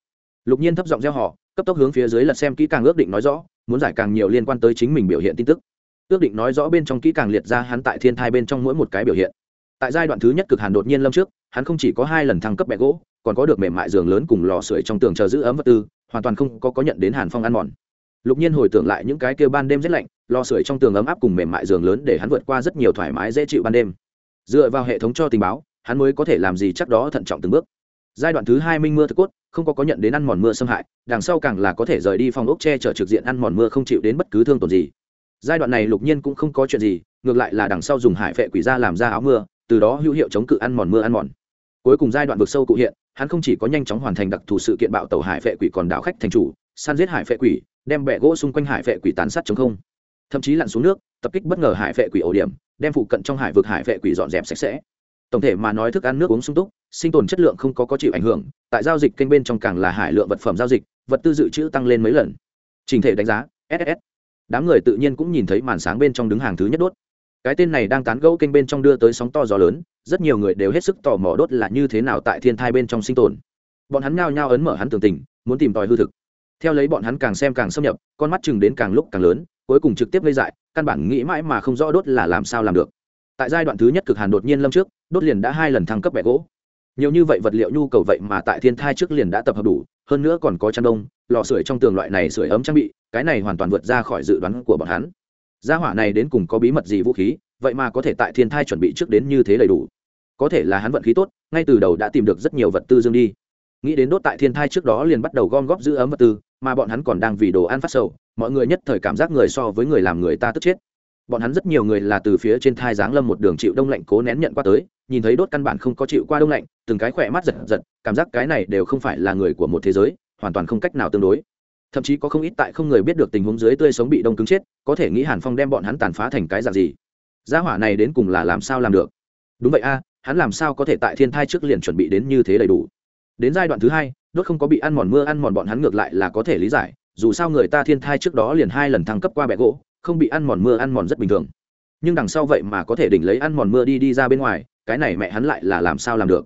Lục nhiên thấp giọng gieo họ cấp tốc hướng phía dưới lật xem kỹ càng ước định nói rõ, muốn giải càng nhiều liên quan tới chính mình biểu hiện tin tức. Ước định nói rõ bên trong kỹ càng liệt ra hắn tại thiên thai bên trong mỗi một cái biểu hiện. Tại giai đoạn thứ nhất cực hàn đột nhiên lâm trước, hắn không chỉ có hai lần thăng cấp bẹ gỗ, còn có được mềm mại giường lớn cùng lò sưởi trong tường chờ giữ ấm vật tư, hoàn toàn không có có nhận đến hàn phong ăn mòn lục nhiên hồi tưởng lại những cái kia ban đêm rét lạnh lò sưởi trong tường ấm áp cùng mềm mại giường lớn để hắn vượt qua rất nhiều thoải mái dễ chịu ban đêm. Dựa vào hệ thống cho tình báo, hắn mới có thể làm gì chắc đó thận trọng từng bước. Giai đoạn thứ hai minh mưa thực cốt, không có có nhận đến ăn mòn mưa xâm hại, đằng sau càng là có thể rời đi phòng ốc che chở trực diện ăn mòn mưa không chịu đến bất cứ thương tổn gì. Giai đoạn này lục nhiên cũng không có chuyện gì, ngược lại là đằng sau dùng hải phệ quỷ ra làm ra áo mưa, từ đó hữu hiệu chống cự ăn mòn mưa ăn mòn. Cuối cùng giai đoạn vực sâu cụ hiện hắn không chỉ có nhanh chóng hoàn thành đặc thù sự kiện bạo tàu hải vệ quỷ còn đảo khách thành chủ, săn giết hải vệ quỷ, đem bẹ gỗ xung quanh hải vệ quỷ tàn sát chống không. Thậm chí lặn xuống nước, tập kích bất ngờ hải vệ quỷ ổ điểm, đem phụ cận trong hải vực hải vệ quỷ dọn dẹp sạch sẽ. Tổng thể mà nói thức ăn nước uống sung túc, sinh tồn chất lượng không có có chịu ảnh hưởng, tại giao dịch kênh bên trong càng là hải lượng vật phẩm giao dịch, vật tư dự trữ tăng lên mấy lần. Trình thể đánh giá ss đám người tự nhiên cũng nhìn thấy màn sáng bên trong đứng hàng thứ nhất đốt. Cái tên này đang tán gẫu kênh bên trong đưa tới sóng to gió lớn rất nhiều người đều hết sức tò mò đốt là như thế nào tại thiên thai bên trong sinh tồn. Bọn hắn nhao nhao ấn mở hắn tường tình, muốn tìm tòi hư thực. Theo lấy bọn hắn càng xem càng xâm nhập, con mắt chừng đến càng lúc càng lớn, cuối cùng trực tiếp gây dại, căn bản nghĩ mãi mà không rõ đốt là làm sao làm được. Tại giai đoạn thứ nhất cực hàn đột nhiên lâm trước, đốt liền đã hai lần thăng cấp bẻ gỗ. Nhiều như vậy vật liệu nhu cầu vậy mà tại thiên thai trước liền đã tập hợp đủ, hơn nữa còn có chăn đông, lò sưởi trong tường loại này sưởi ấm trang bị, cái này hoàn toàn vượt ra khỏi dự đoán của bọn hắn. Gia hỏa này đến cùng có bí mật gì vũ khí vậy mà có thể tại thiên thai chuẩn bị trước đến như thế đầy đủ. Có thể là hắn vận khí tốt, ngay từ đầu đã tìm được rất nhiều vật tư dương đi. Nghĩ đến đốt tại thiên thai trước đó liền bắt đầu gom góp giữ ấm vật tư, mà bọn hắn còn đang vì đồ ăn phát sầu, mọi người nhất thời cảm giác người so với người làm người ta tức chết. Bọn hắn rất nhiều người là từ phía trên thai giáng lâm một đường chịu đông lạnh cố nén nhận qua tới, nhìn thấy đốt căn bản không có chịu qua đông lạnh, từng cái khỏe mắt giật giật, cảm giác cái này đều không phải là người của một thế giới, hoàn toàn không cách nào tương đối. Thậm chí có không ít tại không người biết được tình huống dưới tươi sống bị đông cứng chết, có thể nghĩ hàn phong đem bọn hắn tàn phá thành cái dạng gì gia hỏa này đến cùng là làm sao làm được? Đúng vậy a, hắn làm sao có thể tại thiên thai trước liền chuẩn bị đến như thế đầy đủ? Đến giai đoạn thứ hai, đốt không có bị ăn mòn mưa ăn mòn bọn hắn ngược lại là có thể lý giải, dù sao người ta thiên thai trước đó liền hai lần thăng cấp qua bẹ gỗ, không bị ăn mòn mưa ăn mòn rất bình thường. Nhưng đằng sau vậy mà có thể đỉnh lấy ăn mòn mưa đi đi ra bên ngoài, cái này mẹ hắn lại là làm sao làm được?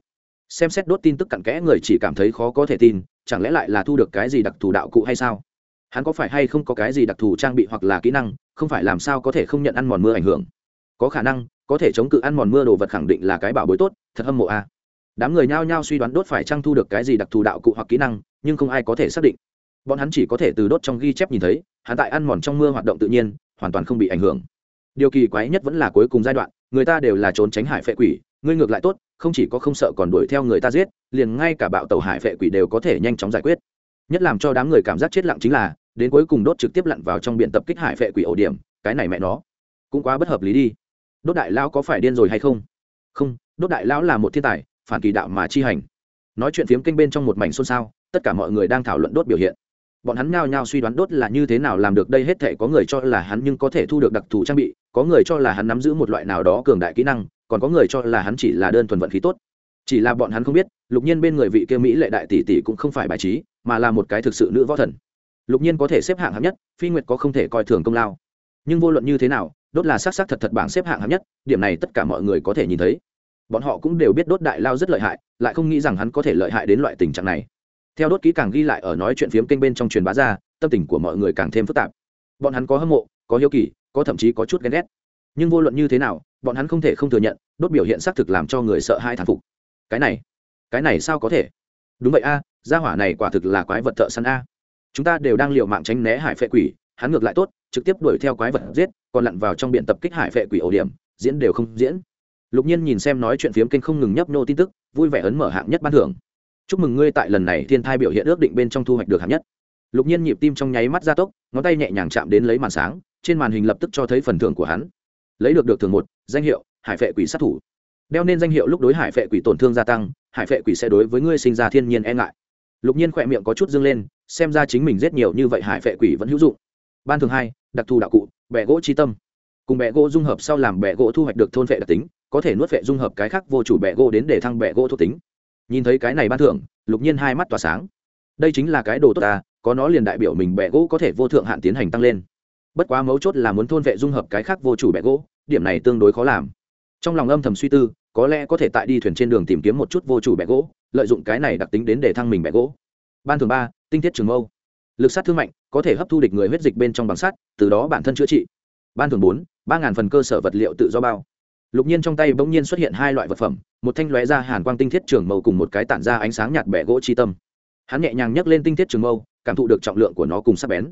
Xem xét đốt tin tức cặn kẽ người chỉ cảm thấy khó có thể tin, chẳng lẽ lại là thu được cái gì đặc thù đạo cụ hay sao? Hắn có phải hay không có cái gì đặc thù trang bị hoặc là kỹ năng, không phải làm sao có thể không nhận ăn mòn mưa ảnh hưởng? Có khả năng, có thể chống cự ăn mòn mưa đồ vật khẳng định là cái bảo bối tốt, thật hâm mộ a. Đám người nhao nhao suy đoán đốt phải trang thu được cái gì đặc thù đạo cụ hoặc kỹ năng, nhưng không ai có thể xác định. Bọn hắn chỉ có thể từ đốt trong ghi chép nhìn thấy, hắn tại ăn mòn trong mưa hoạt động tự nhiên, hoàn toàn không bị ảnh hưởng. Điều kỳ quái nhất vẫn là cuối cùng giai đoạn, người ta đều là trốn tránh hải phệ quỷ, ngươi ngược lại tốt, không chỉ có không sợ còn đuổi theo người ta giết, liền ngay cả bạo tàu hải phệ quỷ đều có thể nhanh chóng giải quyết. Nhất làm cho đám người cảm giác chết lặng chính là, đến cuối cùng đốt trực tiếp lặn vào trong biển tập kích hải phệ quỷ ổ điểm, cái này mẹ nó, cũng quá bất hợp lý đi đốt đại lão có phải điên rồi hay không? Không, đốt đại lão là một thiên tài, phản kỳ đạo mà chi hành. Nói chuyện phiếm kênh bên trong một mảnh xôn xao, tất cả mọi người đang thảo luận đốt biểu hiện. Bọn hắn nhao nhao suy đoán đốt là như thế nào làm được đây hết thể có người cho là hắn nhưng có thể thu được đặc thù trang bị, có người cho là hắn nắm giữ một loại nào đó cường đại kỹ năng, còn có người cho là hắn chỉ là đơn thuần vận khí tốt. Chỉ là bọn hắn không biết, lục nhiên bên người vị kia mỹ lệ đại tỷ tỷ cũng không phải bài trí, mà là một cái thực sự nữ võ thần. Lục nhiên có thể xếp hạng hạng nhất, phi nguyệt có không thể coi thường công lao. Nhưng vô luận như thế nào đốt là s á c s á c thật thật bảng xếp hạng hạng nhất, điểm này tất cả mọi người có thể nhìn thấy. Bọn họ cũng đều biết đốt đại lao rất lợi hại, lại không nghĩ rằng hắn có thể lợi hại đến loại tình trạng này. Theo đốt kỹ càng ghi lại ở nói chuyện phiếm kênh bên trong truyền bá ra, tâm tình của mọi người càng thêm phức tạp. Bọn hắn có hâm mộ, có hiếu kỳ, có thậm chí có chút ghen ghét. Nhưng vô luận như thế nào, bọn hắn không thể không thừa nhận, đốt biểu hiện xác thực làm cho người sợ hai thán phục. Cái này cái này sao có thể? Đúng vậy a, gia hỏa này quả thực là quái vật thợ săn a. Chúng ta đều đang l i ề u mạng tránh né hải phệ quỷ, hắn ngược lại tốt trực tiếp đuổi theo quái vật giết, còn lặn vào trong biện tập kích hải vệ quỷ ổ điểm, diễn đều không diễn. Lục nhiên nhìn xem nói chuyện phiếm kênh không ngừng nhấp nhô tin tức, vui vẻ ấn mở hạng nhất ban thưởng. Chúc mừng ngươi tại lần này thiên thai biểu hiện ước định bên trong thu hoạch được hạng nhất. Lục nhiên nhịp tim trong nháy mắt gia tốc, ngón tay nhẹ nhàng chạm đến lấy màn sáng, trên màn hình lập tức cho thấy phần thưởng của hắn. Lấy được được thưởng một, danh hiệu, hải vệ quỷ sát thủ. Đeo nên danh hiệu lúc đối hải vệ quỷ tổn thương gia tăng, hải vệ quỷ sẽ đối với ngươi sinh ra thiên nhiên e ngại. Lục nhiên khỏe miệng có chút dâng lên, xem ra chính mình rất nhiều như vậy hải vệ quỷ vẫn hữu dụng ban thường hai, đặc thù đạo cụ bẹ gỗ chi tâm. Cùng bẹ gỗ dung hợp sau làm bẹ gỗ thu hoạch được thôn vệ đặc tính, có thể nuốt vệ dung hợp cái khác vô chủ bẹ gỗ đến để thăng bẹ gỗ thuộc tính. Nhìn thấy cái này ban thưởng, lục nhiên hai mắt tỏa sáng. Đây chính là cái đồ tốt ta, có nó liền đại biểu mình bẹ gỗ có thể vô thượng hạn tiến hành tăng lên. Bất quá mấu chốt là muốn thôn vệ dung hợp cái khác vô chủ bẹ gỗ, điểm này tương đối khó làm. Trong lòng âm thầm suy tư, có lẽ có thể tại đi thuyền trên đường tìm kiếm một chút vô chủ bẹ gỗ, lợi dụng cái này đặc tính đến để thăng mình bẹ gỗ. Ban thường ba, tinh thiết trường mâu lực sát thương mạnh, có thể hấp thu địch người huyết dịch bên trong bằng sắt, từ đó bản thân chữa trị. Ban thường bốn, ba ngàn phần cơ sở vật liệu tự do bao. Lục nhiên trong tay bỗng nhiên xuất hiện hai loại vật phẩm, một thanh lóe ra hàn quang tinh thiết trường mâu cùng một cái tản ra ánh sáng nhạt bẻ gỗ chi tâm. Hắn nhẹ nhàng nhấc lên tinh thiết trường mâu, cảm thụ được trọng lượng của nó cùng sắc bén.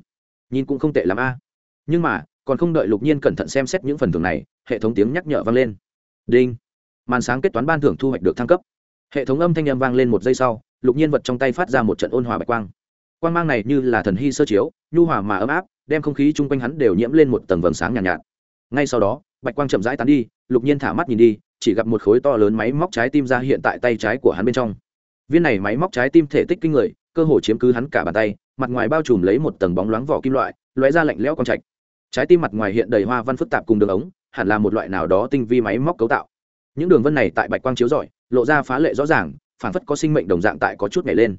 Nhìn cũng không tệ l a. Nhưng mà, còn không đợi lục nhiên cẩn thận xem xét những phần thưởng này, hệ thống tiếng nhắc nhở vang lên. Đinh. Màn sáng kết toán ban thưởng thu hoạch được thăng cấp. Hệ thống âm thanh â m vang lên một giây sau, lục nhiên vật trong tay phát ra một trận ôn hòa bạch quang quang mang này như là thần hy sơ chiếu nhu hòa mà ấm áp đem không khí chung quanh hắn đều nhiễm lên một tầng vầng sáng nhàn nhạt, nhạt. Ngay sau đó bạch quang chậm rãi tán đi lục nhiên thả mắt nhìn đi chỉ gặp một khối to lớn máy móc trái tim ra hiện tại tay trái của hắn bên trong. Viên này máy móc trái tim thể tích kinh người cơ hồ chiếm cứ hắn cả bàn tay mặt ngoài bao trùm lấy một tầng bóng loáng vỏ kim loại lóe ra lạnh lẽo con trạch. Trái tim mặt ngoài hiện đầy hoa văn phức tạp cùng đường ống hẳn là một loại nào đó tinh vi máy móc cấu tạo. Những đường vân này tại bạch quang chiếu rọi lộ ra phá lệ rõ ràng phản phất có sinh mệnh đồng dạng tại có chút nhảy lên.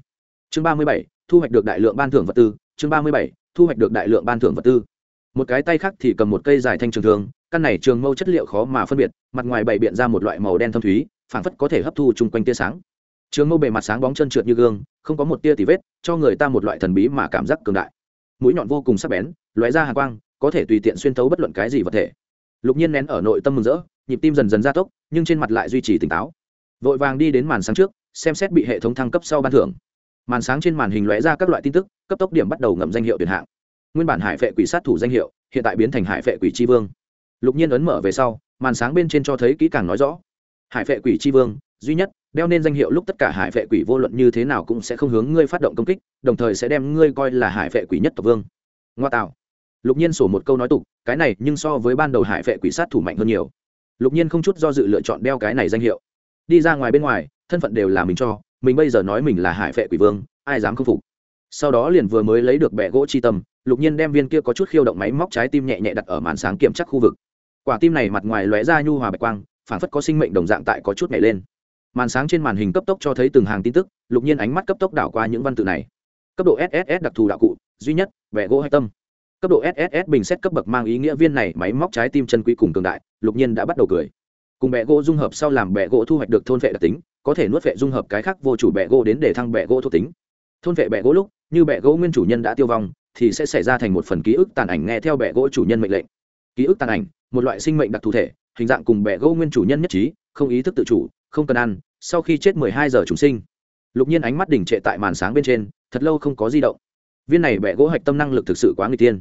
Chương ba mươi bảy thu hoạch được đại lượng ban thưởng vật tư, chương ba mươi bảy, thu hoạch được đại lượng ban thưởng vật tư. Một cái tay khác thì cầm một cây dài thanh trường thường căn này trường mâu chất liệu khó mà phân biệt, mặt ngoài bày biện ra một loại màu đen thâm thúy phản phất có thể hấp thu chung quanh tia sáng. Trường mâu bề mặt sáng bóng chân trượt như gương, không có một tia tì vết, cho người ta một loại thần bí mà cảm giác cường đại. Mũi nhọn vô cùng sắc bén, lóe ra hàng quang, có thể tùy tiện xuyên thấu bất luận cái gì vật thể. Lục nhiên nén ở nội tâm mừng rỡ, nhịp tim dần dần gia tốc, nhưng trên mặt lại duy trì tỉnh táo. Vội vàng đi đến màn sáng trước, xem xét bị hệ thống thăng cấp sau ban thưởng màn sáng trên màn hình lóe ra các loại tin tức, cấp tốc điểm bắt đầu ngậm danh hiệu tuyển hạng. Nguyên bản hải vệ quỷ sát thủ danh hiệu, hiện tại biến thành hải vệ quỷ tri vương. Lục nhiên ấn mở về sau, màn sáng bên trên cho thấy kỹ càng nói rõ. Hải vệ quỷ tri vương, duy nhất, đeo nên danh hiệu lúc tất cả hải vệ quỷ vô luận như thế nào cũng sẽ không hướng ngươi phát động công kích, đồng thời sẽ đem ngươi coi là hải vệ quỷ nhất tộc vương. Ngoa tạo. Lục nhiên sổ một câu nói tục, cái này nhưng so với ban đầu hải vệ quỷ sát thủ mạnh hơn nhiều. Lục nhiên không chút do dự lựa chọn đeo cái này danh hiệu. Đi ra ngoài bên ngoài, thân phận đều là mình cho mình bây giờ nói mình là hải vệ quỷ vương, ai dám khâm phục? Sau đó liền vừa mới lấy được bẹ gỗ chi tâm, lục nhiên đem viên kia có chút khiêu động máy móc trái tim nhẹ nhẹ đặt ở màn sáng kiểm chắc khu vực. Quả tim này mặt ngoài lóe ra nhu hòa bạch quang, phản phất có sinh mệnh đồng dạng tại có chút nhảy lên. Màn sáng trên màn hình cấp tốc cho thấy từng hàng tin tức, lục nhiên ánh mắt cấp tốc đảo qua những văn tự này. Cấp độ sss đặc thù đạo cụ, duy nhất bẹ gỗ hay tâm. Cấp độ sss bình xét cấp bậc mang ý nghĩa viên này máy móc trái tim chân quý cùng cường đại, lục nhiên đã bắt đầu cười. Cùng bẹ gỗ dung hợp sau làm bẹ gỗ thu hoạch được thôn vệ đặc tính có thể nuốt vệ dung hợp cái khác vô chủ bẹ gỗ đến để thăng bẹ gỗ thuộc tính. Thôn vệ bẹ gỗ lúc, như bẹ gỗ nguyên chủ nhân đã tiêu vong, thì sẽ xảy ra thành một phần ký ức tàn ảnh nghe theo bẹ gỗ chủ nhân mệnh lệnh. Ký ức tàn ảnh, một loại sinh mệnh đặc thù thể, hình dạng cùng bẹ gỗ nguyên chủ nhân nhất trí, không ý thức tự chủ, không cần ăn, sau khi chết mười hai giờ chúng sinh. Lục nhiên ánh mắt đỉnh trệ tại màn sáng bên trên, thật lâu không có di động. Viên này bẹ gỗ hạch tâm năng lực thực sự quá người tiên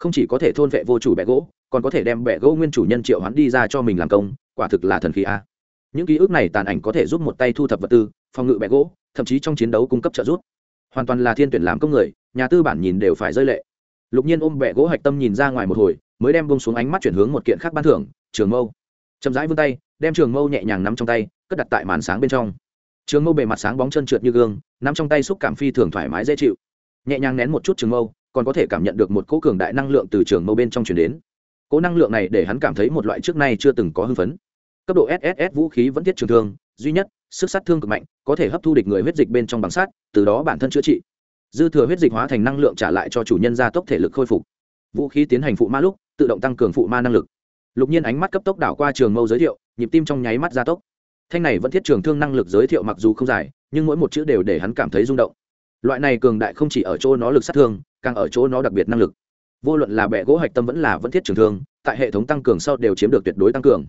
không chỉ có thể thôn vệ vô chủ bẹ gỗ, còn có thể đem bẹ gỗ nguyên chủ nhân triệu hoán đi ra cho mình làm công, quả thực là thần khí a những ký ức này tàn ảnh có thể giúp một tay thu thập vật tư, phòng ngự bẹ gỗ, thậm chí trong chiến đấu cung cấp trợ giúp. Hoàn toàn là thiên tuyển làm công người, nhà tư bản nhìn đều phải rơi lệ. Lục nhiên ôm bẹ gỗ hạch tâm nhìn ra ngoài một hồi, mới đem bông xuống ánh mắt chuyển hướng một kiện khác ban thưởng, trường mâu. Chậm rãi vươn tay, đem trường mâu nhẹ nhàng nắm trong tay, cất đặt tại màn sáng bên trong. Trường mâu bề mặt sáng bóng chân trượt như gương, nắm trong tay xúc cảm phi thường thoải mái dễ chịu. Nhẹ nhàng nén một chút trường mâu, còn có thể cảm nhận được một cỗ cường đại năng lượng từ trường mâu bên trong chuyển đến. Cỗ năng lượng này để hắn cảm thấy một loại trước nay chưa từng có hưng phấn cấp độ sss vũ khí vẫn thiết trường thương, duy nhất, sức sát thương cực mạnh, có thể hấp thu địch người huyết dịch bên trong bằng sát từ đó bản thân chữa trị. Dư thừa huyết dịch hóa thành năng lượng trả lại cho chủ nhân gia tốc thể lực khôi phục. Vũ khí tiến hành phụ ma lúc, tự động tăng cường phụ ma năng lực. Lục nhiên ánh mắt cấp tốc đảo qua trường mâu giới thiệu, nhịp tim trong nháy mắt gia tốc. Thanh này vẫn thiết trường thương năng lực giới thiệu mặc dù không dài, nhưng mỗi một chữ đều để hắn cảm thấy rung động. Loại này cường đại không chỉ ở chỗ nó lực sát thương, càng ở chỗ nó đặc biệt năng lực. Vô luận là bệ gỗ hạch tâm vẫn là vẫn thiết trường thương, tại hệ thống tăng cường sau đều chiếm được tuyệt đối tăng cường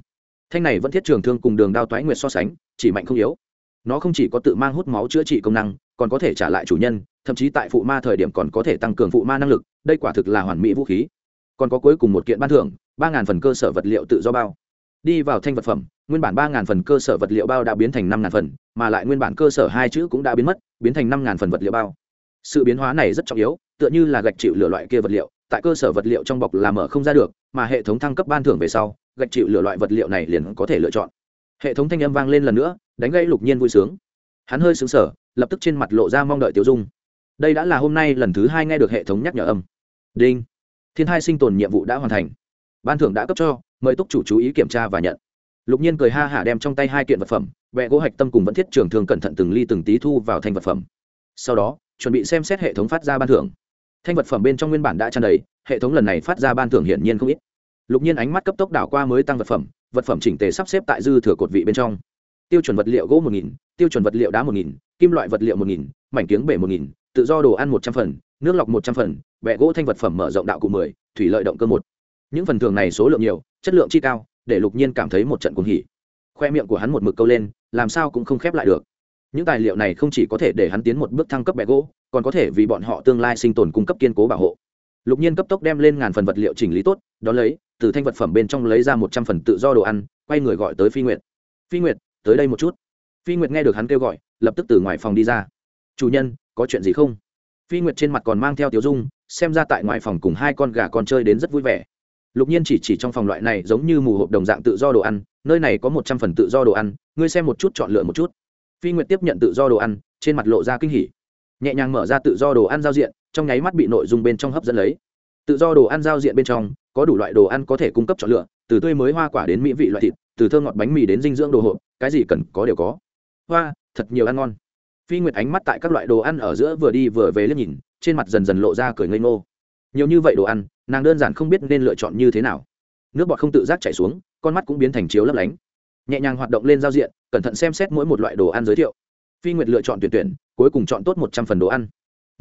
thanh này vẫn thiết trường thương cùng đường đao toái nguyệt so sánh, chỉ mạnh không yếu. Nó không chỉ có tự mang hút máu chữa trị công năng, còn có thể trả lại chủ nhân, thậm chí tại phụ ma thời điểm còn có thể tăng cường phụ ma năng lực, đây quả thực là hoàn mỹ vũ khí. Còn có cuối cùng một kiện ban thưởng, ba ngàn phần cơ sở vật liệu tự do bao. Đi vào thanh vật phẩm, nguyên bản ba ngàn phần cơ sở vật liệu bao đã biến thành năm ngàn phần, mà lại nguyên bản cơ sở hai chữ cũng đã biến mất, biến thành năm ngàn phần vật liệu bao. Sự biến hóa này rất trọng yếu, tựa như là gạch chịu lửa loại kia vật liệu, tại cơ sở vật liệu trong bọc làm mở không ra được, mà hệ thống thăng cấp ban thưởng về sau gạch chịu lửa loại vật liệu này liền có thể lựa chọn. Hệ thống thanh âm vang lên lần nữa, đánh gãy lục nhiên vui sướng. Hắn hơi xứng sở lập tức trên mặt lộ ra mong đợi tiêu dung. Đây đã là hôm nay lần thứ hai nghe được hệ thống nhắc nhở âm. Đinh. Thiên hai sinh tồn nhiệm vụ đã hoàn thành. Ban thưởng đã cấp cho, mời túc chủ chú ý kiểm tra và nhận. Lục nhiên cười ha hả đem trong tay hai kiện vật phẩm, vẽ gỗ hạch tâm cùng vẫn thiết trường thường cẩn thận từng ly từng tí thu vào thành vật phẩm. Sau đó, chuẩn bị xem xét hệ thống phát ra ban thưởng. Thanh vật phẩm bên trong nguyên bản đã tràn đầy, hệ thống lần này phát ra ban thưởng hiển nhiên không ít lục nhiên ánh mắt cấp tốc đảo qua mới tăng vật phẩm vật phẩm chỉnh tề sắp xếp tại dư thừa cột vị bên trong. Tiêu chuẩn vật liệu gỗ một nghìn, tiêu chuẩn vật liệu đá một nghìn, kim loại vật liệu một nghìn, mảnh kiếng bể một nghìn, tự do đồ ăn một trăm phần, nước lọc một trăm phần, bẹ gỗ thanh vật phẩm mở rộng đạo cụ mười, thủy lợi động cơ một. Những phần thường này số lượng nhiều, chất lượng chi cao, để lục nhiên cảm thấy một trận cuồng hỉ. Khoe miệng của hắn một mực câu lên, làm sao cũng không khép lại được. Những tài liệu này không chỉ có thể để hắn tiến một bước thăng cấp bẹ gỗ, còn có thể vì bọn họ tương lai sinh tồn cung cấp kiên cố bảo hộ. Lục nhiên cấp tốc đem lên ngàn phần vật liệu chỉnh lý tốt, đón lấy từ thanh vật phẩm bên trong lấy ra một trăm phần tự do đồ ăn, quay người gọi tới phi nguyệt. Phi nguyệt, tới đây một chút. Phi nguyệt nghe được hắn kêu gọi, lập tức từ ngoài phòng đi ra. Chủ nhân, có chuyện gì không? Phi nguyệt trên mặt còn mang theo tiểu dung, xem ra tại ngoài phòng cùng hai con gà con chơi đến rất vui vẻ. Lục nhiên chỉ chỉ trong phòng loại này giống như mù hộp đồng dạng tự do đồ ăn, nơi này có một trăm phần tự do đồ ăn, ngươi xem một chút chọn lựa một chút. Phi nguyệt tiếp nhận tự do đồ ăn, trên mặt lộ ra kinh hỉ. Nhẹ nhàng mở ra tự do đồ ăn giao diện, trong nháy mắt bị nội dung bên trong hấp dẫn lấy tự do đồ ăn giao diện bên trong, có đủ loại đồ ăn có thể cung cấp chọn lựa, từ tươi mới hoa quả đến mỹ vị loại thịt, từ thơ ngọt bánh mì đến dinh dưỡng đồ hộp, cái gì cần có đều có. Hoa, thật nhiều ăn ngon. Phi nguyệt ánh mắt tại các loại đồ ăn ở giữa vừa đi vừa về liếc nhìn, trên mặt dần dần lộ ra cười ngây ngô. Nhiều như vậy đồ ăn, nàng đơn giản không biết nên lựa chọn như thế nào. Nước bọt không tự giác chảy xuống, con mắt cũng biến thành chiếu lấp lánh. Nhẹ nhàng hoạt động lên giao diện, cẩn thận xem xét mỗi một loại đồ ăn giới thiệu. Phi nguyệt lựa chọn tuyển tuyển, cuối cùng chọn tốt một trăm phần đồ ăn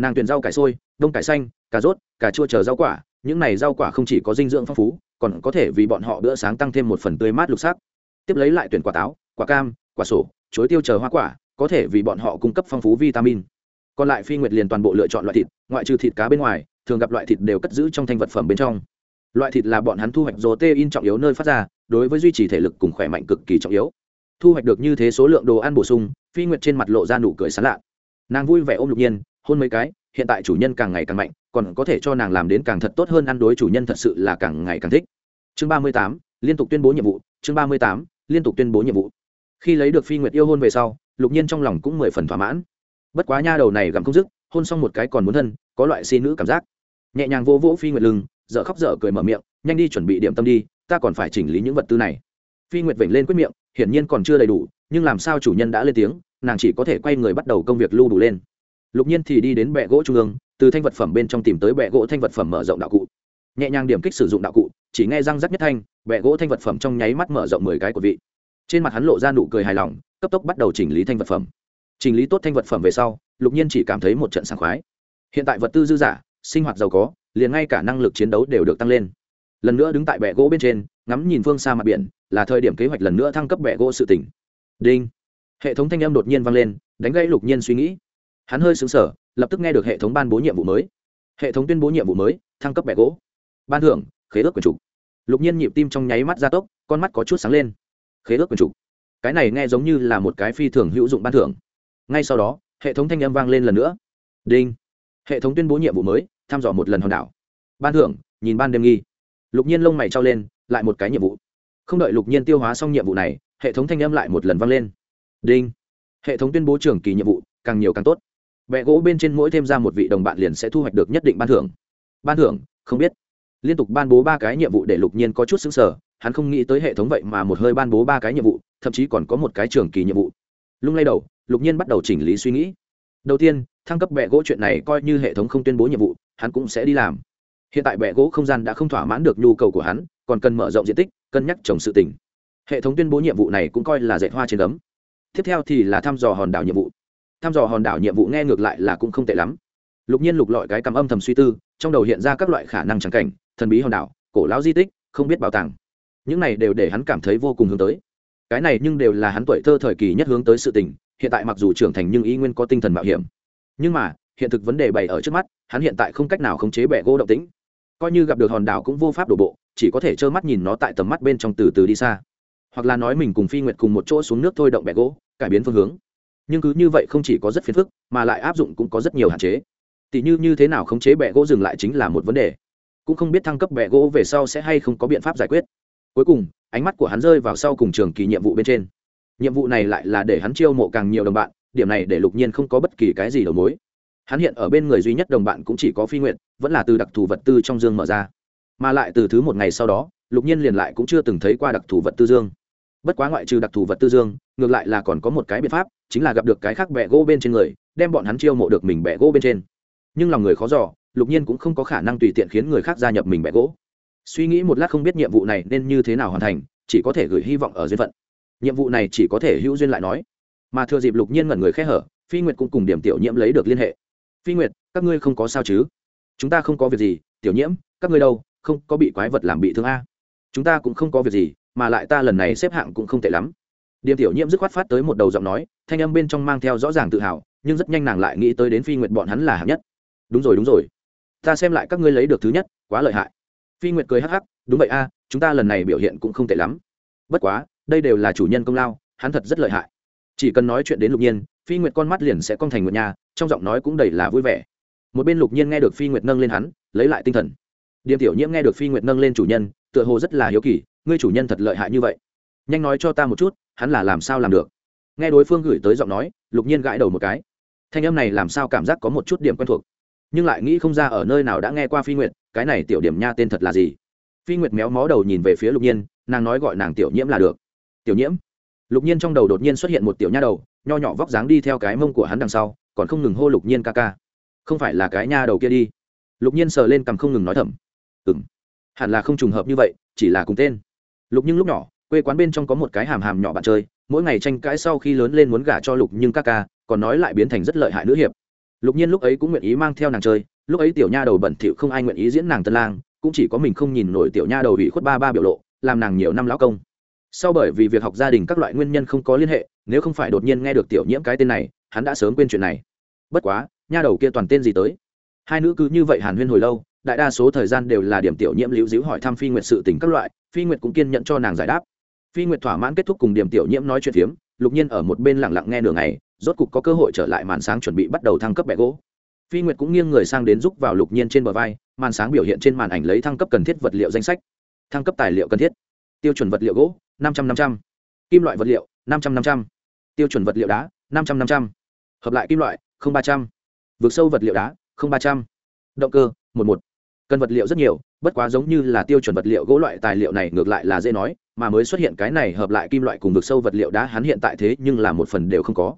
nàng tuyển rau cải sôi đông cải xanh, cà rốt, cà chua chờ rau quả. Những này rau quả không chỉ có dinh dưỡng phong phú, còn có thể vì bọn họ bữa sáng tăng thêm một phần tươi mát lục sắc. Tiếp lấy lại tuyển quả táo, quả cam, quả sổ, chuối tiêu chờ hoa quả, có thể vì bọn họ cung cấp phong phú vitamin. Còn lại phi nguyệt liền toàn bộ lựa chọn loại thịt, ngoại trừ thịt cá bên ngoài, thường gặp loại thịt đều cất giữ trong thanh vật phẩm bên trong. Loại thịt là bọn hắn thu hoạch dồ tê in trọng yếu nơi phát ra, đối với duy trì thể lực cùng khỏe mạnh cực kỳ trọng yếu. Thu hoạch được như thế số lượng đồ ăn bổ sung, phi nguyệt trên mặt lộ ra nụ cười sán lạ. Nàng vui vẻ ôm lục nhiên hôn mấy cái, hiện tại chủ nhân càng ngày càng mạnh, còn có thể cho nàng làm đến càng thật tốt hơn ăn đối chủ nhân thật sự là càng ngày càng thích. Chương ba mươi tám, liên tục tuyên bố nhiệm vụ, chương ba mươi tám, liên tục tuyên bố nhiệm vụ. Khi lấy được phi nguyệt yêu hôn về sau, lục nhiên trong lòng cũng mười phần thỏa mãn. Bất quá nha đầu này gặm không dứt, hôn xong một cái còn muốn thân, có loại si nữ cảm giác. Nhẹ nhàng vô vỗ phi nguyệt lưng, dở khóc dở cười mở miệng, nhanh đi chuẩn bị điểm tâm đi, ta còn phải chỉnh lý những vật tư này. Phi nguyệt vểnh lên quyết miệng, hiển nhiên còn chưa đầy đủ, nhưng làm sao chủ nhân đã lên tiếng, nàng chỉ có thể quay người bắt đầu công việc lưu đủ lên lục nhiên thì đi đến bệ gỗ trung ương, từ thanh vật phẩm bên trong tìm tới bệ gỗ thanh vật phẩm mở rộng đạo cụ. Nhẹ nhàng điểm kích sử dụng đạo cụ, chỉ nghe răng rắc nhất thanh, bệ gỗ thanh vật phẩm trong nháy mắt mở rộng mười cái của vị. Trên mặt hắn lộ ra nụ cười hài lòng, cấp tốc bắt đầu chỉnh lý thanh vật phẩm. Chỉnh lý tốt thanh vật phẩm về sau, lục nhiên chỉ cảm thấy một trận sảng khoái. Hiện tại vật tư dư giả sinh hoạt giàu có, liền ngay cả năng lực chiến đấu đều được tăng lên. Lần nữa đứng tại bệ gỗ bên trên, ngắm nhìn phương xa mặt biển, là thời điểm kế hoạch lần nữa thăng cấp bệ gỗ sự tỉnh. Đinh. Hệ thống thanh âm đột nhiên vang lên, đánh gãy lục nhiên suy nghĩ hắn hơi xứng sở lập tức nghe được hệ thống ban bố nhiệm vụ mới. Hệ thống tuyên bố nhiệm vụ mới, thăng cấp bẻ gỗ. Ban thưởng, khế ước quyền trục. Lục nhiên nhịp tim trong nháy mắt gia tốc, con mắt có chút sáng lên. Khế ước quyền trục. Cái này nghe giống như là một cái phi thường hữu dụng ban thưởng. Ngay sau đó, hệ thống thanh âm vang lên lần nữa. Đinh. Hệ thống tuyên bố nhiệm vụ mới, thăm dò một lần hòn đảo. Ban thưởng, nhìn ban đêm nghi. Lục nhiên lông mày trao lên, lại một cái nhiệm vụ. Không đợi lục nhiên tiêu hóa xong nhiệm vụ này, hệ thống thanh âm lại một lần vang lên. Đinh. Hệ thống tuyên bố trường kỳ nhiệm vụ, càng nhiều càng tốt bẹ gỗ bên trên mỗi thêm ra một vị đồng bạn liền sẽ thu hoạch được nhất định ban thưởng. Ban thưởng? Không biết. Liên tục ban bố ba cái nhiệm vụ để lục nhiên có chút xứng sở hắn không nghĩ tới hệ thống vậy mà một hơi ban bố ba cái nhiệm vụ, thậm chí còn có một cái trường kỳ nhiệm vụ. Lung lay đầu, lục nhiên bắt đầu chỉnh lý suy nghĩ. Đầu tiên, thăng cấp bẹ gỗ chuyện này coi như hệ thống không tuyên bố nhiệm vụ, hắn cũng sẽ đi làm. Hiện tại bẹ gỗ không gian đã không thỏa mãn được nhu cầu của hắn, còn cần mở rộng diện tích, cân nhắc trồng sự tỉnh hệ thống tuyên bố nhiệm vụ này cũng coi là dạy hoa trên ấm tiếp theo thì là thăm dò hòn đảo nhiệm vụ thăm dò hòn đảo nhiệm vụ nghe ngược lại là cũng không tệ lắm. Lục nhiên lục lọi cái cầm âm thầm suy tư, trong đầu hiện ra các loại khả năng trắng cảnh, thần bí hòn đảo, cổ lão di tích, không biết bảo tàng. Những này đều để hắn cảm thấy vô cùng hướng tới. Cái này nhưng đều là hắn tuổi thơ thời kỳ nhất hướng tới sự tình, hiện tại mặc dù trưởng thành nhưng ý nguyên có tinh thần mạo hiểm. Nhưng mà, hiện thực vấn đề bày ở trước mắt, hắn hiện tại không cách nào khống chế bẻ gỗ động tĩnh. Coi như gặp được hòn đảo cũng vô pháp đổ bộ, chỉ có thể trơ mắt nhìn nó tại tầm mắt bên trong từ từ đi xa. Hoặc là nói mình cùng phi nguyệt cùng một chỗ xuống nước thôi động bẻ gỗ, cải biến phương hướng nhưng cứ như vậy không chỉ có rất phiền phức, mà lại áp dụng cũng có rất nhiều hạn chế. Tỷ như như thế nào khống chế bẹ gỗ dừng lại chính là một vấn đề. Cũng không biết thăng cấp bẹ gỗ về sau sẽ hay không có biện pháp giải quyết. Cuối cùng, ánh mắt của hắn rơi vào sau cùng trường kỳ nhiệm vụ bên trên. Nhiệm vụ này lại là để hắn chiêu mộ càng nhiều đồng bạn, điểm này để lục nhiên không có bất kỳ cái gì đầu mối. Hắn hiện ở bên người duy nhất đồng bạn cũng chỉ có phi nguyện vẫn là từ đặc thù vật tư trong dương mở ra. Mà lại từ thứ một ngày sau đó, lục nhiên liền lại cũng chưa từng thấy qua đặc thù vật tư dương bất quá ngoại trừ đặc thù vật tư dương, ngược lại là còn có một cái biện pháp, chính là gặp được cái khác bẹ gỗ bên trên người, đem bọn hắn chiêu mộ được mình bẹ gỗ bên trên. Nhưng lòng người khó giỏ lục nhiên cũng không có khả năng tùy tiện khiến người khác gia nhập mình bẹ gỗ. Suy nghĩ một lát không biết nhiệm vụ này nên như thế nào hoàn thành, chỉ có thể gửi hy vọng ở duyên phận. Nhiệm vụ này chỉ có thể hữu duyên lại nói. Mà thừa dịp lục nhiên ngẩn người khẽ hở, phi nguyệt cũng cùng điểm tiểu nhiễm lấy được liên hệ. Phi nguyệt, các ngươi không có sao chứ? Chúng ta không có việc gì, tiểu nhiễm, các ngươi đâu? Không có bị quái vật làm bị thương a? Chúng ta cũng không có việc gì mà lại ta lần này xếp hạng cũng không tệ lắm. Điểm tiểu nhiễm dứt khoát phát tới một đầu giọng nói, thanh âm bên trong mang theo rõ ràng tự hào, nhưng rất nhanh nàng lại nghĩ tới đến phi nguyệt bọn hắn là hạng nhất. Đúng rồi đúng rồi. Ta xem lại các ngươi lấy được thứ nhất, quá lợi hại. Phi nguyệt cười hắc hắc, đúng vậy a, chúng ta lần này biểu hiện cũng không tệ lắm. Bất quá, đây đều là chủ nhân công lao, hắn thật rất lợi hại. Chỉ cần nói chuyện đến lục nhiên, phi nguyệt con mắt liền sẽ cong thành nguyệt nhà trong giọng nói cũng đầy là vui vẻ. Một bên lục nhiên nghe được phi nguyệt nâng lên hắn, lấy lại tinh thần. Điềm tiểu nhiễm nghe được phi nguyệt nâng lên chủ nhân, tựa hồ rất là hiếu kỳ ngươi chủ nhân thật lợi hại như vậy. Nhanh nói cho ta một chút, hắn là làm sao làm được? Nghe đối phương gửi tới giọng nói, lục nhiên gãi đầu một cái. Thanh âm này làm sao cảm giác có một chút điểm quen thuộc? Nhưng lại nghĩ không ra ở nơi nào đã nghe qua phi nguyệt, cái này tiểu điểm nha tên thật là gì? Phi nguyệt méo mó đầu nhìn về phía lục nhiên, nàng nói gọi nàng tiểu nhiễm là được. Tiểu nhiễm? Lục nhiên trong đầu đột nhiên xuất hiện một tiểu nha đầu, nho nhỏ vóc dáng đi theo cái mông của hắn đằng sau, còn không ngừng hô lục nhiên ca ca. Không phải là cái nha đầu kia đi. Lục nhiên sờ lên cằm không ngừng nói thầm. Ừ m hẳn là không trùng hợp như vậy, chỉ là cùng tên lục nhưng lúc nhỏ, quê quán bên trong có một cái hàm hàm nhỏ bạn chơi, mỗi ngày tranh cãi sau khi lớn lên muốn gả cho lục nhưng ca ca, còn nói lại biến thành rất lợi hại nữ hiệp. Lục nhiên lúc ấy cũng nguyện ý mang theo nàng chơi, lúc ấy tiểu nha đầu bẩn thỉu không ai nguyện ý diễn nàng tân lang, cũng chỉ có mình không nhìn nổi tiểu nha đầu bị khuất ba ba biểu lộ, làm nàng nhiều năm lão công. Sau bởi vì việc học gia đình các loại nguyên nhân không có liên hệ, nếu không phải đột nhiên nghe được tiểu nhiễm cái tên này, hắn đã sớm quên chuyện này. Bất quá, nha đầu kia toàn tên gì tới? Hai nữ cứ như vậy hàn huyên hồi lâu đại đa số thời gian đều là điểm tiểu nhiễm liễu díu hỏi thăm phi nguyệt sự tình các loại, phi nguyệt cũng kiên nhận cho nàng giải đáp. Phi nguyệt thỏa mãn kết thúc cùng điểm tiểu nhiễm nói chuyện phiếm, lục nhiên ở một bên lặng lặng nghe nửa ngày, rốt cục có cơ hội trở lại màn sáng chuẩn bị bắt đầu thăng cấp bẹ gỗ. Phi nguyệt cũng nghiêng người sang đến giúp vào lục nhiên trên bờ vai, màn sáng biểu hiện trên màn ảnh lấy thăng cấp cần thiết vật liệu danh sách. Thăng cấp tài liệu cần thiết. Tiêu chuẩn vật liệu gỗ, năm trăm năm trăm. Kim loại vật liệu, năm trăm năm trăm. Tiêu chuẩn vật liệu đá, năm trăm năm trăm. Hợp lại kim loại, không ba trăm. Vượt sâu vật liệu đá, không ba trăm. Động cơ, một một cần vật liệu rất nhiều, bất quá giống như là tiêu chuẩn vật liệu gỗ loại tài liệu này ngược lại là dễ nói, mà mới xuất hiện cái này hợp lại kim loại cùng vực sâu vật liệu đá hắn hiện tại thế nhưng là một phần đều không có.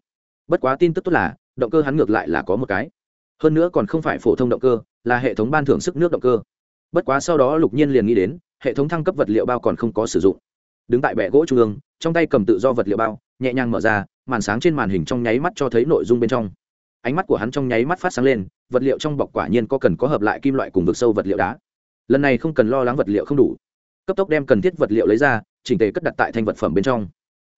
Bất quá tin tức tốt là, động cơ hắn ngược lại là có một cái. Hơn nữa còn không phải phổ thông động cơ, là hệ thống ban thưởng sức nước động cơ. Bất quá sau đó lục nhiên liền nghĩ đến, hệ thống thăng cấp vật liệu bao còn không có sử dụng. Đứng tại bệ gỗ trung ương, trong tay cầm tự do vật liệu bao, nhẹ nhàng mở ra, màn sáng trên màn hình trong nháy mắt cho thấy nội dung bên trong ánh mắt của hắn trong nháy mắt phát sáng lên, vật liệu trong bọc quả nhiên có cần có hợp lại kim loại cùng vực sâu vật liệu đá. Lần này không cần lo lắng vật liệu không đủ. Cấp tốc đem cần thiết vật liệu lấy ra, chỉnh tề cất đặt tại thành vật phẩm bên trong.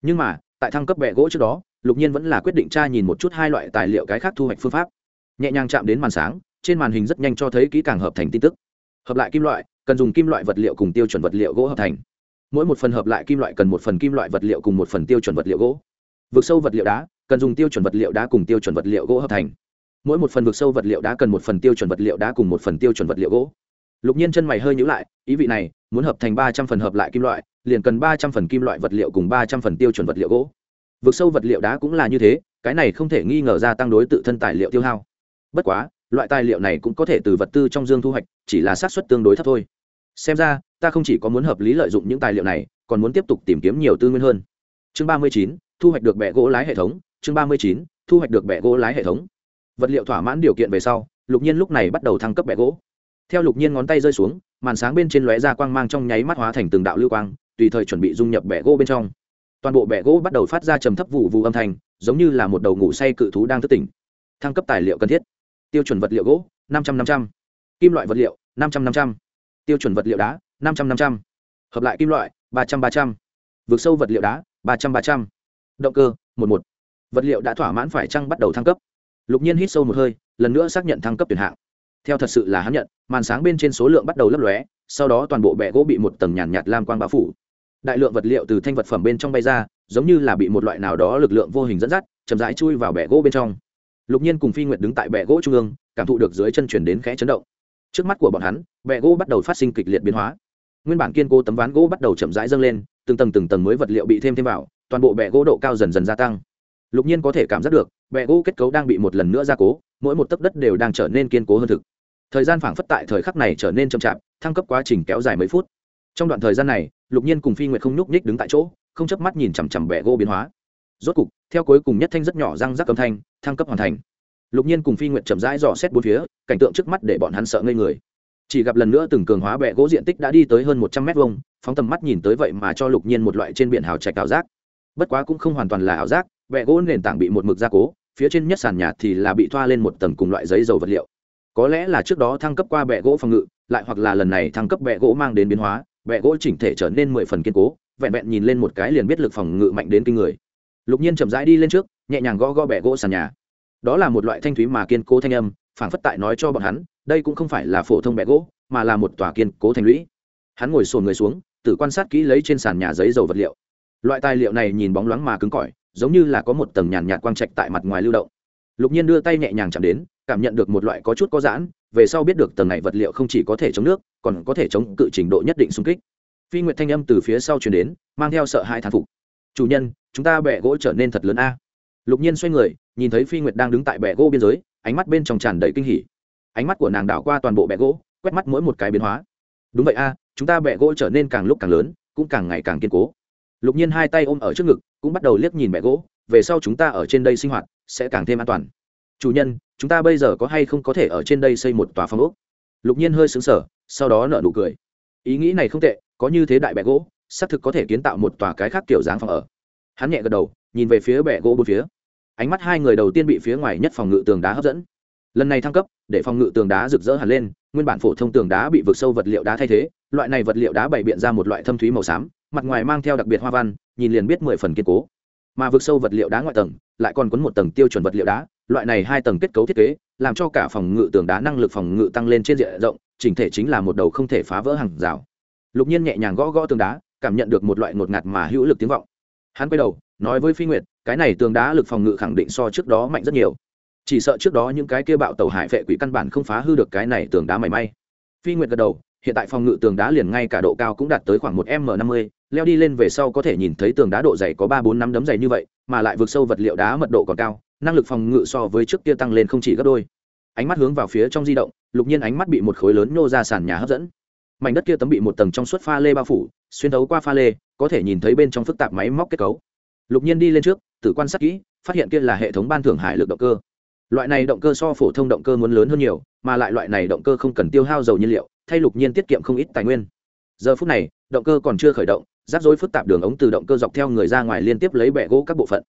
Nhưng mà, tại thăng cấp bẹ gỗ trước đó, lục nhiên vẫn là quyết định tra nhìn một chút hai loại tài liệu cái khác thu hoạch phương pháp. Nhẹ nhàng chạm đến màn sáng, trên màn hình rất nhanh cho thấy kỹ càng hợp thành tin tức. Hợp lại kim loại, cần dùng kim loại vật liệu cùng tiêu chuẩn vật liệu gỗ hợp thành. Mỗi một phần hợp lại kim loại cần một phần kim loại vật liệu cùng một phần tiêu chuẩn vật liệu gỗ. Vực sâu vật liệu đá cần dùng tiêu chuẩn vật liệu đá cùng tiêu chuẩn vật liệu gỗ hợp thành. Mỗi một phần vực sâu vật liệu đá cần một phần tiêu chuẩn vật liệu đá cùng một phần tiêu chuẩn vật liệu gỗ. Lục nhiên chân mày hơi nhữ lại, ý vị này, muốn hợp thành ba trăm phần hợp lại kim loại, liền cần ba trăm phần kim loại vật liệu cùng ba trăm phần tiêu chuẩn vật liệu gỗ. Vực sâu vật liệu đá cũng là như thế, cái này không thể nghi ngờ ra tăng đối tự thân tài liệu tiêu hao. Bất quá, loại tài liệu này cũng có thể từ vật tư trong dương thu hoạch, chỉ là xác suất tương đối thấp thôi. Xem ra, ta không chỉ có muốn hợp lý lợi dụng những tài liệu này, còn muốn tiếp tục tìm kiếm nhiều tư nguyên hơn. Chương ba mươi chín, thu hoạch được bẹ gỗ lái hệ thống chương ba mươi chín, thu hoạch được bẻ gỗ lái hệ thống. Vật liệu thỏa mãn điều kiện về sau, lục nhiên lúc này bắt đầu thăng cấp bẻ gỗ. Theo lục nhiên ngón tay rơi xuống, màn sáng bên trên lóe ra quang mang trong nháy mắt hóa thành từng đạo lưu quang, tùy thời chuẩn bị dung nhập bẻ gỗ bên trong. Toàn bộ bẻ gỗ bắt đầu phát ra trầm thấp vụ vụ âm thanh, giống như là một đầu ngủ say cự thú đang thức tỉnh. Thăng cấp tài liệu cần thiết. Tiêu chuẩn vật liệu gỗ, năm trăm năm trăm. Kim loại vật liệu, năm trăm năm trăm. Tiêu chuẩn vật liệu đá, năm trăm năm trăm. Hợp lại kim loại, ba trăm ba trăm. Vượt sâu vật liệu đá, ba trăm ba trăm. Động cơ, một một vật liệu đã thỏa mãn phải chăng bắt đầu thăng cấp? Lục nhiên hít sâu một hơi lần nữa xác nhận thăng cấp tuyển hạng. Theo thật sự là hắn nhận màn sáng bên trên số lượng bắt đầu lấp lóe sau đó toàn bộ bẹ gỗ bị một tầng nhàn nhạt, nhạt lam quang bao phủ. Đại lượng vật liệu từ thanh vật phẩm bên trong bay ra giống như là bị một loại nào đó lực lượng vô hình dẫn dắt chậm rãi chui vào bẹ gỗ bên trong. Lục nhiên cùng phi nguyệt đứng tại bẹ gỗ trung ương cảm thụ được dưới chân chuyển đến khẽ chấn động. Trước mắt của bọn hắn bẹ gỗ bắt đầu phát sinh kịch liệt biến hóa. Nguyên bản kiên cố tấm ván gỗ bắt đầu chậm rãi dâng lên từng tầng từng tầng mới vật liệu bị thêm thêm vào toàn bộ bẹ gỗ độ cao dần dần gia tăng lục nhiên có thể cảm giác được bẹ gỗ kết cấu đang bị một lần nữa gia cố, mỗi một tấc đất đều đang trở nên kiên cố hơn thực. Thời gian phảng phất tại thời khắc này trở nên chậm chạp, thăng cấp quá trình kéo dài mấy phút. Trong đoạn thời gian này, lục nhiên cùng phi nguyệt không nhúc nhích đứng tại chỗ, không chớp mắt nhìn chằm chằm bẹ gỗ biến hóa. Rốt cục, theo cuối cùng nhất thanh rất nhỏ răng rắc âm thanh, thăng cấp hoàn thành. Lục nhiên cùng phi nguyệt chậm rãi dò xét bốn phía, cảnh tượng trước mắt để bọn hắn sợ ngây người. Chỉ gặp lần nữa từng cường hóa bẹ gỗ diện tích đã đi tới hơn một trăm mét vuông, phóng tầm mắt nhìn tới vậy mà cho lục nhiên một loại trên biển hào trạch ảo giác. Bất quá cũng không hoàn toàn là ảo giác vẽ gỗ nền tảng bị một mực gia cố, phía trên nhất sàn nhà thì là bị thoa lên một tầng cùng loại giấy dầu vật liệu. Có lẽ là trước đó thăng cấp qua bẹ gỗ phòng ngự, lại hoặc là lần này thăng cấp bẹ gỗ mang đến biến hóa bẹ gỗ chỉnh thể trở nên mười phần kiên cố, vẹn vẹn nhìn lên một cái liền biết lực phòng ngự mạnh đến kinh người. Lục nhiên chậm rãi đi lên trước, nhẹ nhàng gõ gõ bẹ gỗ sàn nhà. Đó là một loại thanh thúy mà kiên cố thanh âm, phảng phất tại nói cho bọn hắn, đây cũng không phải là phổ thông bẹ gỗ, mà là một tòa kiên cố thành lũy. Hắn ngồi sồn người xuống, tự quan sát kỹ lấy trên sàn nhà giấy dầu vật liệu. Loại tài liệu này nhìn bóng loáng mà cứng cỏi giống như là có một tầng nhàn nhạt quang trạch tại mặt ngoài lưu động. Lục nhiên đưa tay nhẹ nhàng chạm đến, cảm nhận được một loại có chút có giãn, về sau biết được tầng này vật liệu không chỉ có thể chống nước, còn có thể chống cự trình độ nhất định xung kích. Phi nguyệt thanh âm từ phía sau chuyển đến, mang theo sợ hãi thán phục. Chủ nhân, chúng ta bẹ gỗ trở nên thật lớn a. Lục nhiên xoay người, nhìn thấy phi nguyệt đang đứng tại bẹ gỗ biên giới, ánh mắt bên trong tràn đầy kinh hỉ. Ánh mắt của nàng đảo qua toàn bộ bẹ gỗ, quét mắt mỗi một cái biến hóa. Đúng vậy a, chúng ta bẹ gỗ trở nên càng lúc càng lớn, cũng càng ngày càng kiên cố lục nhiên hai tay ôm ở trước ngực, cũng bắt đầu liếc nhìn bẹ gỗ, về sau chúng ta ở trên đây sinh hoạt, sẽ càng thêm an toàn. Chủ nhân, chúng ta bây giờ có hay không có thể ở trên đây xây một tòa phòng ốc? Lục nhiên hơi xứng sở sau đó nở nụ cười. Ý nghĩ này không tệ, có như thế đại bẹ gỗ, xác thực có thể kiến tạo một tòa cái khác kiểu dáng phòng ở. Hắn nhẹ gật đầu, nhìn về phía bẹ gỗ bốn phía. Ánh mắt hai người đầu tiên bị phía ngoài nhất phòng ngự tường đá hấp dẫn. Lần này thăng cấp, để phòng ngự tường đá rực rỡ hẳn lên, nguyên bản phổ thông tường đá bị vực sâu vật liệu đá thay thế, loại này vật liệu đá bày biện ra một loại thâm thúy màu xám mặt ngoài mang theo đặc biệt hoa văn, nhìn liền biết mười phần kiên cố. Mà vực sâu vật liệu đá ngoại tầng, lại còn quấn một tầng tiêu chuẩn vật liệu đá, loại này hai tầng kết cấu thiết kế, làm cho cả phòng ngự tường đá năng lực phòng ngự tăng lên trên diện rộng, chỉnh thể chính là một đầu không thể phá vỡ hàng rào. Lục nhiên nhẹ nhàng gõ gõ tường đá, cảm nhận được một loại ngột ngạt mà hữu lực tiếng vọng. Hắn quay đầu, nói với phi nguyệt, cái này tường đá lực phòng ngự khẳng định so trước đó mạnh rất nhiều. Chỉ sợ trước đó những cái kia bạo tàu hải vệ quỷ căn bản không phá hư được cái này tường đá mảy may. Phi nguyệt gật đầu, hiện tại phòng ngự tường đá liền ngay cả độ cao cũng đạt tới khoảng một m năm mươi leo đi lên về sau có thể nhìn thấy tường đá độ dày có ba bốn năm đấm dày như vậy, mà lại vượt sâu vật liệu đá mật độ còn cao, năng lực phòng ngự so với trước kia tăng lên không chỉ gấp đôi. Ánh mắt hướng vào phía trong di động, lục nhiên ánh mắt bị một khối lớn nhô ra sàn nhà hấp dẫn. Mảnh đất kia tấm bị một tầng trong suốt pha lê bao phủ, xuyên thấu qua pha lê, có thể nhìn thấy bên trong phức tạp máy móc kết cấu. Lục nhiên đi lên trước tự quan sát kỹ, phát hiện kia là hệ thống ban thưởng hải lực động cơ. Loại này động cơ so phổ thông động cơ muốn lớn hơn nhiều, mà lại loại này động cơ không cần tiêu hao dầu nhiên liệu, thay lục nhiên tiết kiệm không ít tài nguyên. Giờ phút này, động cơ còn chưa khởi động rắc rối phức tạp đường ống từ động cơ dọc theo người ra ngoài liên tiếp lấy bẹ gỗ các bộ phận.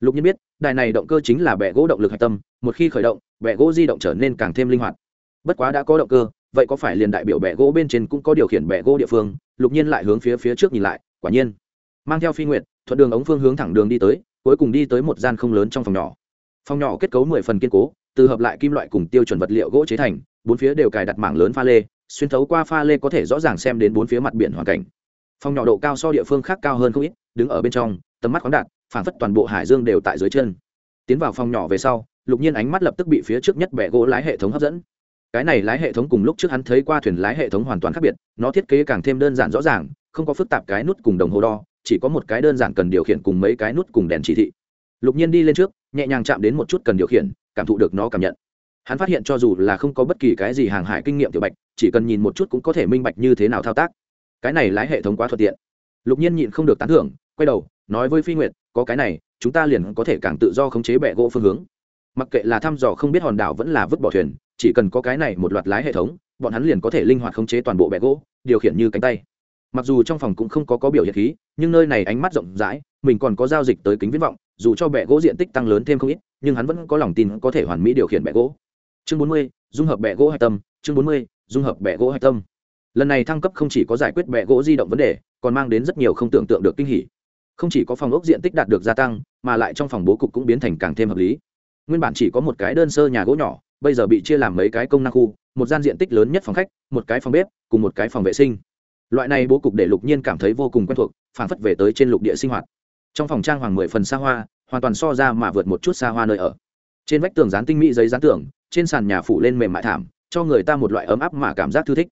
Lục nhiên biết, đài này động cơ chính là bẹ gỗ động lực hạch tâm, một khi khởi động bẹ gỗ di động trở nên càng thêm linh hoạt. Bất quá đã có động cơ, vậy có phải liền đại biểu bẹ gỗ bên trên cũng có điều khiển bẹ gỗ địa phương? Lục nhiên lại hướng phía phía trước nhìn lại, quả nhiên. Mang theo phi nguyện thuận đường ống phương hướng thẳng đường đi tới, cuối cùng đi tới một gian không lớn trong phòng nhỏ. Phòng nhỏ kết cấu mười phần kiên cố, từ hợp lại kim loại cùng tiêu chuẩn vật liệu gỗ chế thành, bốn phía đều cài đặt mảng lớn pha lê, xuyên thấu qua pha lê có thể rõ ràng xem đến bốn phía mặt biển hoàn cảnh phòng nhỏ độ cao so địa phương khác cao hơn không ít, đứng ở bên trong, tầm mắt khoáng đạt, phản phất toàn bộ hải dương đều tại dưới chân. Tiến vào phòng nhỏ về sau, lục nhiên ánh mắt lập tức bị phía trước nhất bẻ gỗ lái hệ thống hấp dẫn. Cái này lái hệ thống cùng lúc trước hắn thấy qua thuyền lái hệ thống hoàn toàn khác biệt, nó thiết kế càng thêm đơn giản rõ ràng, không có phức tạp cái nút cùng đồng hồ đo, chỉ có một cái đơn giản cần điều khiển cùng mấy cái nút cùng đèn chỉ thị. Lục nhiên đi lên trước, nhẹ nhàng chạm đến một chút cần điều khiển, cảm thụ được nó cảm nhận. Hắn phát hiện cho dù là không có bất kỳ cái gì hàng hải kinh nghiệm tiểu bạch, chỉ cần nhìn một chút cũng có thể minh bạch như thế nào thao tác cái này lái hệ thống quá thuận tiện. Lục nhiên nhịn không được tán thưởng, quay đầu, nói với phi nguyệt, có cái này, chúng ta liền có thể càng tự do khống chế bẹ gỗ phương hướng. Mặc kệ là thăm dò không biết hòn đảo vẫn là vứt bỏ thuyền, chỉ cần có cái này một loạt lái hệ thống, bọn hắn liền có thể linh hoạt khống chế toàn bộ bẹ gỗ, điều khiển như cánh tay. Mặc dù trong phòng cũng không có có biểu hiện khí, nhưng nơi này ánh mắt rộng rãi, mình còn có giao dịch tới kính viễn vọng, dù cho bẹ gỗ diện tích tăng lớn thêm không ít, nhưng hắn vẫn có lòng tin có thể hoàn mỹ điều khiển bẹ gỗ. Chương bốn mươi, dung hợp bẹ gỗ hạch tâm, chương bốn mươi, dung hợp bẹ gỗ hạch tâm lần này thăng cấp không chỉ có giải quyết bẹ gỗ di động vấn đề, còn mang đến rất nhiều không tưởng tượng được kinh hỉ. Không chỉ có phòng ốc diện tích đạt được gia tăng, mà lại trong phòng bố cục cũng biến thành càng thêm hợp lý. Nguyên bản chỉ có một cái đơn sơ nhà gỗ nhỏ, bây giờ bị chia làm mấy cái công năng khu, một gian diện tích lớn nhất phòng khách, một cái phòng bếp, cùng một cái phòng vệ sinh. Loại này bố cục để lục nhiên cảm thấy vô cùng quen thuộc, phản phất về tới trên lục địa sinh hoạt. Trong phòng trang hoàng mười phần xa hoa, hoàn toàn so ra mà vượt một chút xa hoa nơi ở. Trên vách tường dán tinh mỹ giấy dán tường, trên sàn nhà phủ lên mềm mại thảm, cho người ta một loại ấm áp mà cảm giác thư thích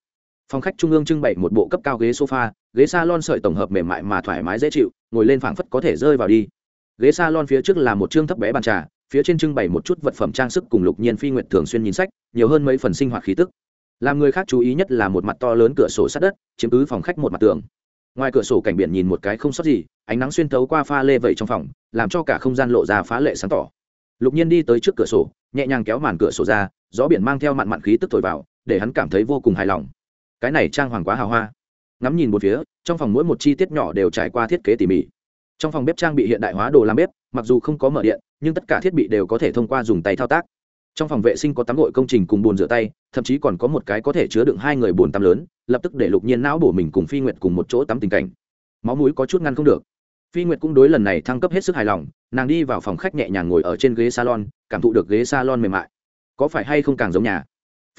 phòng khách trung ương trưng bày một bộ cấp cao ghế sofa, ghế s a lon sợi tổng hợp mềm mại mà thoải mái dễ chịu, ngồi lên phảng phất có thể rơi vào đi. Ghế s a lon phía trước là một chương thấp bé bàn trà, phía trên trưng bày một chút vật phẩm trang sức cùng lục nhiên phi nguyệt thường xuyên nhìn sách, nhiều hơn mấy phần sinh hoạt khí tức. Làm người khác chú ý nhất là một mặt to lớn cửa sổ sát đất, chiếm cứ phòng khách một mặt tường. Ngoài cửa sổ cảnh biển nhìn một cái không sót gì, ánh nắng xuyên thấu qua pha lê vẩy trong phòng, làm cho cả không gian lộ ra phá lệ sáng tỏ. Lục nhiên đi tới trước cửa sổ, nhẹ nhàng kéo màn cửa sổ ra, gió biển mang theo mặn mặn khí tức thổi vào, để hắn cảm thấy vô cùng hài lòng cái này trang hoàng quá hào hoa. Ngắm nhìn một phía, trong phòng mỗi một chi tiết nhỏ đều trải qua thiết kế tỉ mỉ. Trong phòng bếp trang bị hiện đại hóa đồ làm bếp, mặc dù không có mở điện, nhưng tất cả thiết bị đều có thể thông qua dùng tay thao tác. Trong phòng vệ sinh có tắm gội công trình cùng bồn rửa tay, thậm chí còn có một cái có thể chứa đựng hai người bồn tắm lớn, lập tức để lục nhiên não bổ mình cùng phi nguyệt cùng một chỗ tắm tình cảnh. Máu mũi có chút ngăn không được. Phi nguyệt cũng đối lần này thăng cấp hết sức hài lòng, nàng đi vào phòng khách nhẹ nhàng ngồi ở trên ghế salon, cảm thụ được ghế salon mềm mại. Có phải hay không càng giống nhà?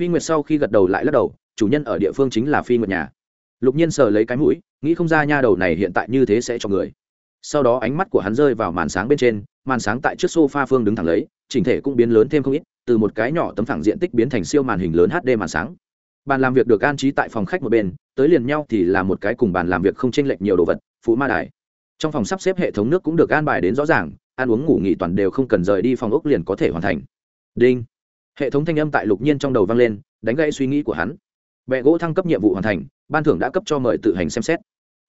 Phi nguyệt sau khi gật đầu lại lắc đầu, chủ nhân ở địa phương chính là phi nguyệt nhà. Lục nhiên sờ lấy cái mũi, nghĩ không ra nha đầu này hiện tại như thế sẽ cho người. Sau đó ánh mắt của hắn rơi vào màn sáng bên trên, màn sáng tại trước sofa phương đứng thẳng lấy, chỉnh thể cũng biến lớn thêm không ít, từ một cái nhỏ tấm phẳng diện tích biến thành siêu màn hình lớn hd màn sáng. Bàn làm việc được an trí tại phòng khách một bên, tới liền nhau thì là một cái cùng bàn làm việc không chênh lệch nhiều đồ vật phụ ma đài. Trong phòng sắp xếp hệ thống nước cũng được an bài đến rõ ràng, ăn uống ngủ nghỉ toàn đều không cần rời đi phòng ốc liền có thể hoàn thành. Đinh hệ thống thanh âm tại lục nhiên trong đầu vang lên, đánh gãy suy nghĩ của hắn. Bẹ gỗ thăng cấp nhiệm vụ hoàn thành, ban thưởng đã cấp cho mời tự hành xem xét.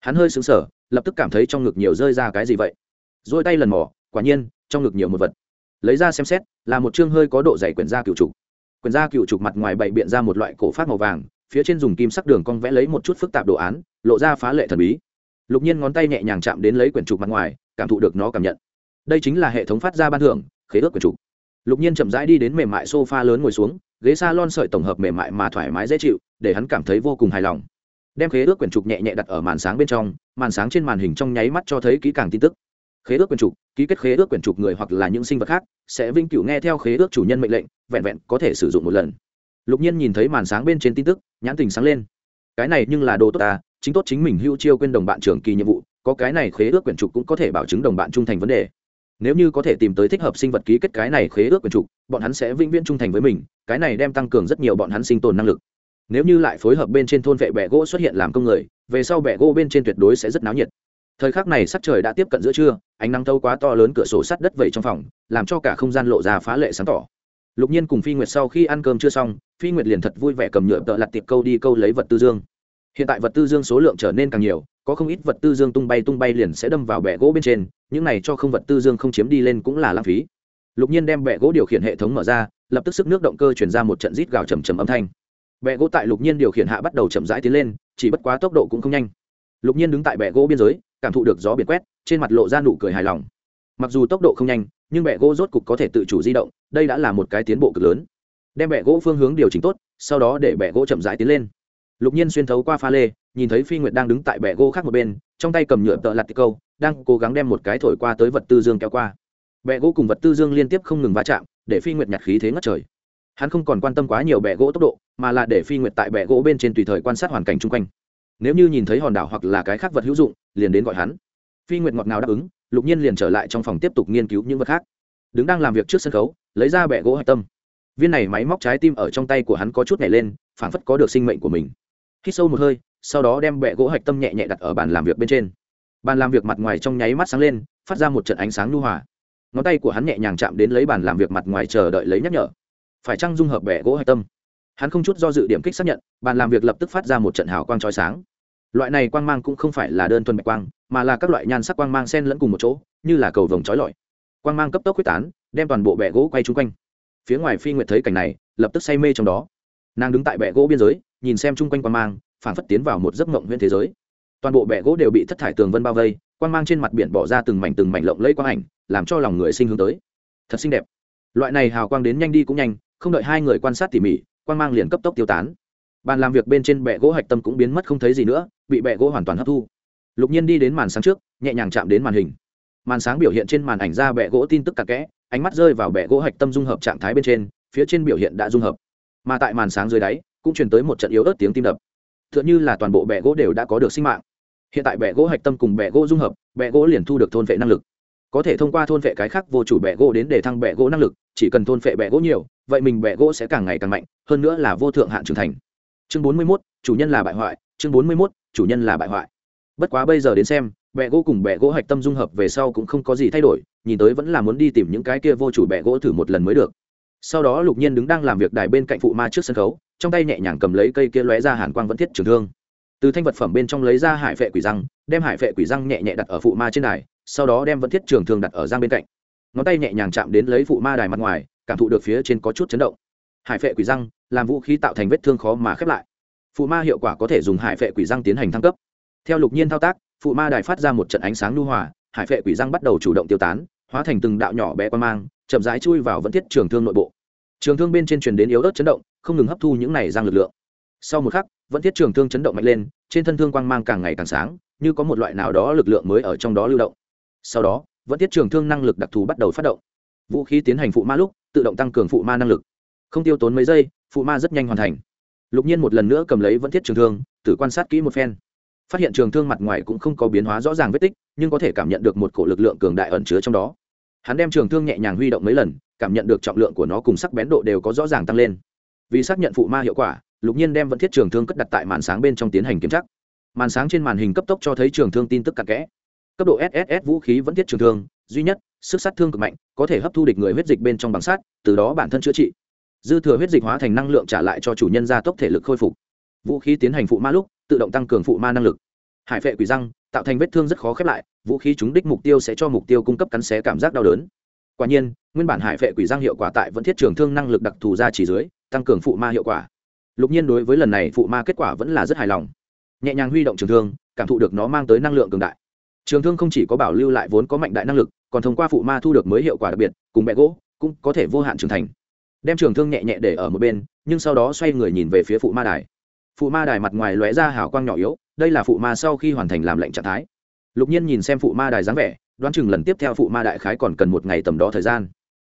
Hắn hơi xứng sở lập tức cảm thấy trong ngực nhiều rơi ra cái gì vậy. Rồi tay lần mò, quả nhiên, trong ngực nhiều một vật. Lấy ra xem xét, là một chương hơi có độ dày quyển da cựu trục. Quyển da cựu trục mặt ngoài bậy biện ra một loại cổ phát màu vàng, phía trên dùng kim sắc đường cong vẽ lấy một chút phức tạp đồ án, lộ ra phá lệ thần bí. Lục nhiên ngón tay nhẹ nhàng chạm đến lấy quyển trục mặt ngoài, cảm thụ được nó cảm nhận. Đây chính là hệ thống phát ra ban thưởng, khế ước quyển trục lục nhiên chậm rãi đi đến mềm mại sofa lớn ngồi xuống, ghế s a lon sợi tổng hợp mềm mại mà thoải mái dễ chịu, để hắn cảm thấy vô cùng hài lòng. Đem khế ước quyển trục nhẹ nhẹ đặt ở màn sáng bên trong, màn sáng trên màn hình trong nháy mắt cho thấy kỹ càng tin tức. Khế ước quyển trục, ký kết khế ước quyển trục người hoặc là những sinh vật khác, sẽ vinh cửu nghe theo khế ước chủ nhân mệnh lệnh, vẹn vẹn có thể sử dụng một lần. Lục nhiên nhìn thấy màn sáng bên trên tin tức, nhãn tình sáng lên. Cái này nhưng là đồ tốt ta, chính tốt chính mình hưu chiêu quên đồng bạn trưởng kỳ nhiệm vụ, có cái này khế ước quyển trục cũng có thể bảo chứng đồng bạn trung thành vấn đề nếu như có thể tìm tới thích hợp sinh vật ký kết cái này khế ước quyền trục, bọn hắn sẽ vĩnh viễn trung thành với mình, cái này đem tăng cường rất nhiều bọn hắn sinh tồn năng lực. Nếu như lại phối hợp bên trên thôn vệ bẹ gỗ xuất hiện làm công người, về sau bẹ gỗ bên trên tuyệt đối sẽ rất náo nhiệt. Thời khắc này sắc trời đã tiếp cận giữa trưa, ánh nắng thâu quá to lớn cửa sổ sắt đất vẩy trong phòng, làm cho cả không gian lộ ra phá lệ sáng tỏ. Lục nhiên cùng phi nguyệt sau khi ăn cơm chưa xong, phi nguyệt liền thật vui vẻ cầm nhựa tợ lặt tiệp câu đi câu lấy vật tư dương hiện tại vật tư dương số lượng trở nên càng nhiều, có không ít vật tư dương tung bay tung bay liền sẽ đâm vào bẹ gỗ bên trên, những này cho không vật tư dương không chiếm đi lên cũng là lãng phí. Lục nhiên đem bẹ gỗ điều khiển hệ thống mở ra, lập tức sức nước động cơ chuyển ra một trận rít gào trầm trầm âm thanh. Bẹ gỗ tại lục nhiên điều khiển hạ bắt đầu chậm rãi tiến lên, chỉ bất quá tốc độ cũng không nhanh. Lục nhiên đứng tại bẹ gỗ biên giới, cảm thụ được gió biển quét, trên mặt lộ ra nụ cười hài lòng. Mặc dù tốc độ không nhanh, nhưng bẹ gỗ rốt cục có thể tự chủ di động, đây đã là một cái tiến bộ cực lớn. Đem bẹ gỗ phương hướng điều chỉnh tốt, sau đó để bẹ gỗ chậm rãi tiến lên lục nhiên xuyên thấu qua pha lê, nhìn thấy phi nguyệt đang đứng tại bệ gỗ khác một bên, trong tay cầm nhựa tợ lặt câu, đang cố gắng đem một cái thổi qua tới vật tư dương kéo qua. Bệ gỗ cùng vật tư dương liên tiếp không ngừng va chạm, để phi nguyệt nhặt khí thế ngất trời. Hắn không còn quan tâm quá nhiều bệ gỗ tốc độ, mà là để phi nguyệt tại bệ gỗ bên trên tùy thời quan sát hoàn cảnh chung quanh. Nếu như nhìn thấy hòn đảo hoặc là cái khác vật hữu dụng, liền đến gọi hắn. Phi nguyệt ngọt ngào đáp ứng, lục nhiên liền trở lại trong phòng tiếp tục nghiên cứu những vật khác. Đứng đang làm việc trước sân khấu, lấy ra bệ gỗ hạch tâm. Viên này máy móc trái tim ở trong tay của hắn có chút nhảy lên, phảng phất có được sinh mệnh của mình hít sâu một hơi, sau đó đem bẹ gỗ hạch tâm nhẹ nhẹ đặt ở bàn làm việc bên trên. Bàn làm việc mặt ngoài trong nháy mắt sáng lên, phát ra một trận ánh sáng nhu hòa. Ngón tay của hắn nhẹ nhàng chạm đến lấy bàn làm việc mặt ngoài chờ đợi lấy nhắc nhở. Phải chăng dung hợp bẹ gỗ hạch tâm? Hắn không chút do dự điểm kích xác nhận, bàn làm việc lập tức phát ra một trận hào quang trói sáng. Loại này quang mang cũng không phải là đơn thuần bạch quang, mà là các loại nhan sắc quang mang sen lẫn cùng một chỗ, như là cầu vồng trói lọi. Quang mang cấp tốc quyết tán, đem toàn bộ bẹ gỗ quay chung quanh. Phía ngoài phi nguyệt thấy cảnh này, lập tức say mê trong đó. Nàng đứng tại bẹ gỗ biên giới nhìn xem chung quanh quang mang, phản phất tiến vào một giấc mộng huyện thế giới. Toàn bộ bẹ gỗ đều bị thất thải tường vân bao vây, quang mang trên mặt biển bỏ ra từng mảnh từng mảnh lộng lấy quang ảnh, làm cho lòng người sinh hướng tới. Thật xinh đẹp. Loại này hào quang đến nhanh đi cũng nhanh, không đợi hai người quan sát tỉ mỉ, quang mang liền cấp tốc tiêu tán. Bàn làm việc bên trên bệ gỗ hạch tâm cũng biến mất không thấy gì nữa, bị bệ gỗ hoàn toàn hấp thu. Lục nhiên đi đến màn sáng trước, nhẹ nhàng chạm đến màn hình. Màn sáng biểu hiện trên màn ảnh ra bệ gỗ tin tức cặp kẽ, ánh mắt rơi vào bệ gỗ hạch tâm dung hợp trạng thái bên trên, phía trên biểu hiện đã dung hợp. Mà tại màn sáng dưới đáy cũng truyền tới một trận yếu ớt tiếng tim đập t h ư ợ n h ư là toàn bộ bệ gỗ đều đã có được sinh mạng hiện tại bệ gỗ hạch tâm cùng bệ gỗ dung hợp bệ gỗ liền thu được thôn vệ năng lực có thể thông qua thôn vệ cái khác vô chủ bệ gỗ đến để thăng bệ gỗ năng lực chỉ cần thôn vệ bệ gỗ nhiều vậy mình bệ gỗ sẽ càng ngày càng mạnh hơn nữa là vô thượng hạn trưởng thành chương bốn mươi mốt chủ nhân là bại hoại chương bốn mươi mốt chủ nhân là bại hoại bất quá bây giờ đến xem bẹ gỗ cùng bẹ gỗ hạch tâm dung hợp về sau cũng không có gì thay đổi nhìn tới vẫn là muốn đi tìm những cái kia vô chủ bẹ gỗ thử một lần mới được sau đó lục nhiên đứng đang làm việc đài bên cạnh phụ ma trước sân khấu trong tay nhẹ nhàng cầm lấy cây kia lóe ra hàn quang vẫn thiết trường thương. Từ thanh vật phẩm bên trong lấy ra hải vệ quỷ răng, đem hải vệ quỷ răng nhẹ nhẹ đặt ở phụ ma trên đài, sau đó đem vẫn thiết trường thương đặt ở giang bên cạnh. Ngón tay nhẹ nhàng chạm đến lấy phụ ma đài mặt ngoài, cảm thụ được phía trên có chút chấn động. Hải vệ quỷ răng, làm vũ khí tạo thành vết thương khó mà khép lại. Phụ ma hiệu quả có thể dùng hải vệ quỷ răng tiến hành thăng cấp. Theo lục nhiên thao tác, phụ ma đài phát ra một trận ánh sáng lưu hòa, hải vệ quỷ răng bắt đầu chủ động tiêu tán, hóa thành từng đạo nhỏ bé qua mang, chậm rãi chui vào vẫn thiết trường thương nội bộ. Trường thương bên trên truyền đến yếu ớt chấn động không ngừng hấp thu những này giang lực lượng. Sau một khắc, vẫn thiết trường thương chấn động mạnh lên, trên thân thương quang mang càng ngày càng sáng, như có một loại nào đó lực lượng mới ở trong đó lưu động. Sau đó, vẫn thiết trường thương năng lực đặc thù bắt đầu phát động. Vũ khí tiến hành phụ ma lúc, tự động tăng cường phụ ma năng lực. Không tiêu tốn mấy giây, phụ ma rất nhanh hoàn thành. Lục nhiên một lần nữa cầm lấy vẫn thiết trường thương tự quan sát kỹ một phen. Phát hiện trường thương mặt ngoài cũng không có biến hóa rõ ràng vết tích, nhưng có thể cảm nhận được một cổ lực lượng cường đại ẩn chứa trong đó. Hắn đem trường thương nhẹ nhàng huy động mấy lần, cảm nhận được trọng lượng của nó cùng sắc bén độ đều có rõ ràng tăng lên vì xác nhận phụ ma hiệu quả, lục nhiên đem vẫn thiết trường thương cất đặt tại màn sáng bên trong tiến hành kiểm tra. Màn sáng trên màn hình cấp tốc cho thấy trường thương tin tức cặn kẽ. Cấp độ sss vũ khí vẫn thiết trường thương, duy nhất, sức sát thương cực mạnh, có thể hấp thu địch người huyết dịch bên trong bằng sát từ đó bản thân chữa trị. Dư thừa huyết dịch hóa thành năng lượng trả lại cho chủ nhân gia tốc thể lực khôi phục. Vũ khí tiến hành phụ ma lúc, tự động tăng cường phụ ma năng lực. Hải phệ quỷ răng, tạo thành vết thương rất khó khép lại, vũ khí trúng đích mục tiêu sẽ cho mục tiêu cung cấp cắn xé cảm giác đau đớn. Quả nhiên, nguyên bản hải phệ quỷ răng hiệu quả tại vẫn thiết trường thương năng lực đặc thù ra chỉ dưới tăng cường phụ ma hiệu quả. Lục nhiên đối với lần này phụ ma kết quả vẫn là rất hài lòng. Nhẹ nhàng huy động trường thương, cảm thụ được nó mang tới năng lượng cường đại. Trường thương không chỉ có bảo lưu lại vốn có mạnh đại năng lực, còn thông qua phụ ma thu được mới hiệu quả đặc biệt, cùng bẹ gỗ, cũng có thể vô hạn trưởng thành. Đem trường thương nhẹ nhẹ để ở một bên, nhưng sau đó xoay người nhìn về phía phụ ma đài. Phụ ma đài mặt ngoài lóe ra hào quang nhỏ yếu, đây là phụ ma sau khi hoàn thành làm lệnh trạng thái. Lục nhiên nhìn xem phụ ma đài dáng vẻ, đoán chừng lần tiếp theo phụ ma đại khái còn cần một ngày tầm đó thời gian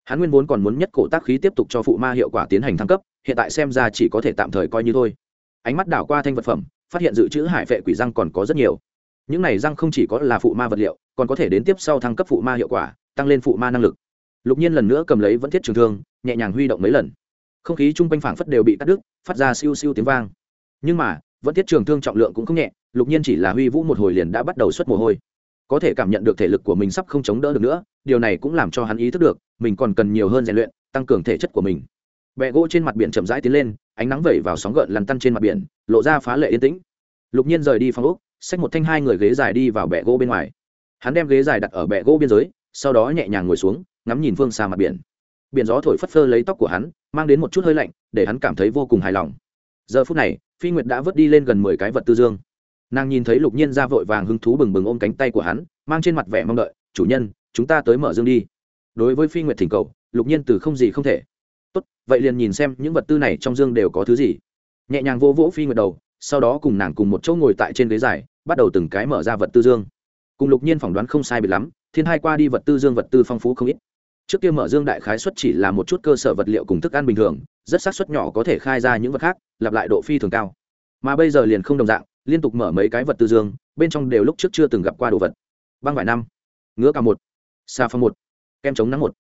hắn nguyên vốn còn muốn nhất cổ tác khí tiếp tục cho phụ ma hiệu quả tiến hành thăng cấp, hiện tại xem ra chỉ có thể tạm thời coi như thôi. Ánh mắt đảo qua thanh vật phẩm, phát hiện dự trữ hải vệ quỷ răng còn có rất nhiều. Những này răng không chỉ có là phụ ma vật liệu, còn có thể đến tiếp sau thăng cấp phụ ma hiệu quả, tăng lên phụ ma năng lực. Lục nhiên lần nữa cầm lấy vẫn thiết trường thương, nhẹ nhàng huy động mấy lần. Không khí chung quanh phảng phất đều bị cắt đứt, phát ra siêu siêu tiếng vang. Nhưng mà, vẫn thiết trường thương trọng lượng cũng không nhẹ, lục nhiên chỉ là huy vũ một hồi liền đã bắt đầu xuất mồ hôi có thể cảm nhận được thể lực của mình sắp không chống đỡ được nữa, điều này cũng làm cho hắn ý thức được, mình còn cần nhiều hơn rèn luyện, tăng cường thể chất của mình. Bẹ gỗ trên mặt biển chậm rãi tiến lên, ánh nắng vẩy vào sóng gợn lăn tăn trên mặt biển, lộ ra phá lệ yên tĩnh. Lục nhiên rời đi phòng úc xách một thanh hai người ghế dài đi vào bẹ gỗ bên ngoài. Hắn đem ghế dài đặt ở bẹ gỗ biên giới, sau đó nhẹ nhàng ngồi xuống, ngắm nhìn phương xa mặt biển. Biển gió thổi phất phơ lấy tóc của hắn, mang đến một chút hơi lạnh, để hắn cảm thấy vô cùng hài lòng. Giờ phút này, phi nguyệt đã vớt đi lên gần mười cái vật tư dương nàng nhìn thấy lục nhiên ra vội vàng hứng thú bừng bừng ôm cánh tay của hắn, mang trên mặt vẻ mong đợi, chủ nhân, chúng ta tới mở dương đi. Đối với phi nguyệt thỉnh cầu, lục nhiên từ không gì không thể. Tốt, vậy liền nhìn xem những vật tư này trong dương đều có thứ gì. Nhẹ nhàng vô vỗ phi nguyệt đầu, sau đó cùng nàng cùng một chỗ ngồi tại trên ghế dài, bắt đầu từng cái mở ra vật tư dương. Cùng lục nhiên phỏng đoán không sai biệt lắm, thiên hai qua đi vật tư dương vật tư phong phú không ít. Trước kia mở dương đại khái xuất chỉ là một chút cơ sở vật liệu cùng thức ăn bình thường, rất xác suất nhỏ có thể khai ra những vật khác, lặp lại độ phi thường cao. Mà bây giờ liền không đồng dạng liên tục mở mấy cái vật tư dương, bên trong đều lúc trước chưa từng gặp qua đồ vật. Băng vải năm, ngứa cà một, xà phong một, kem chống nắng một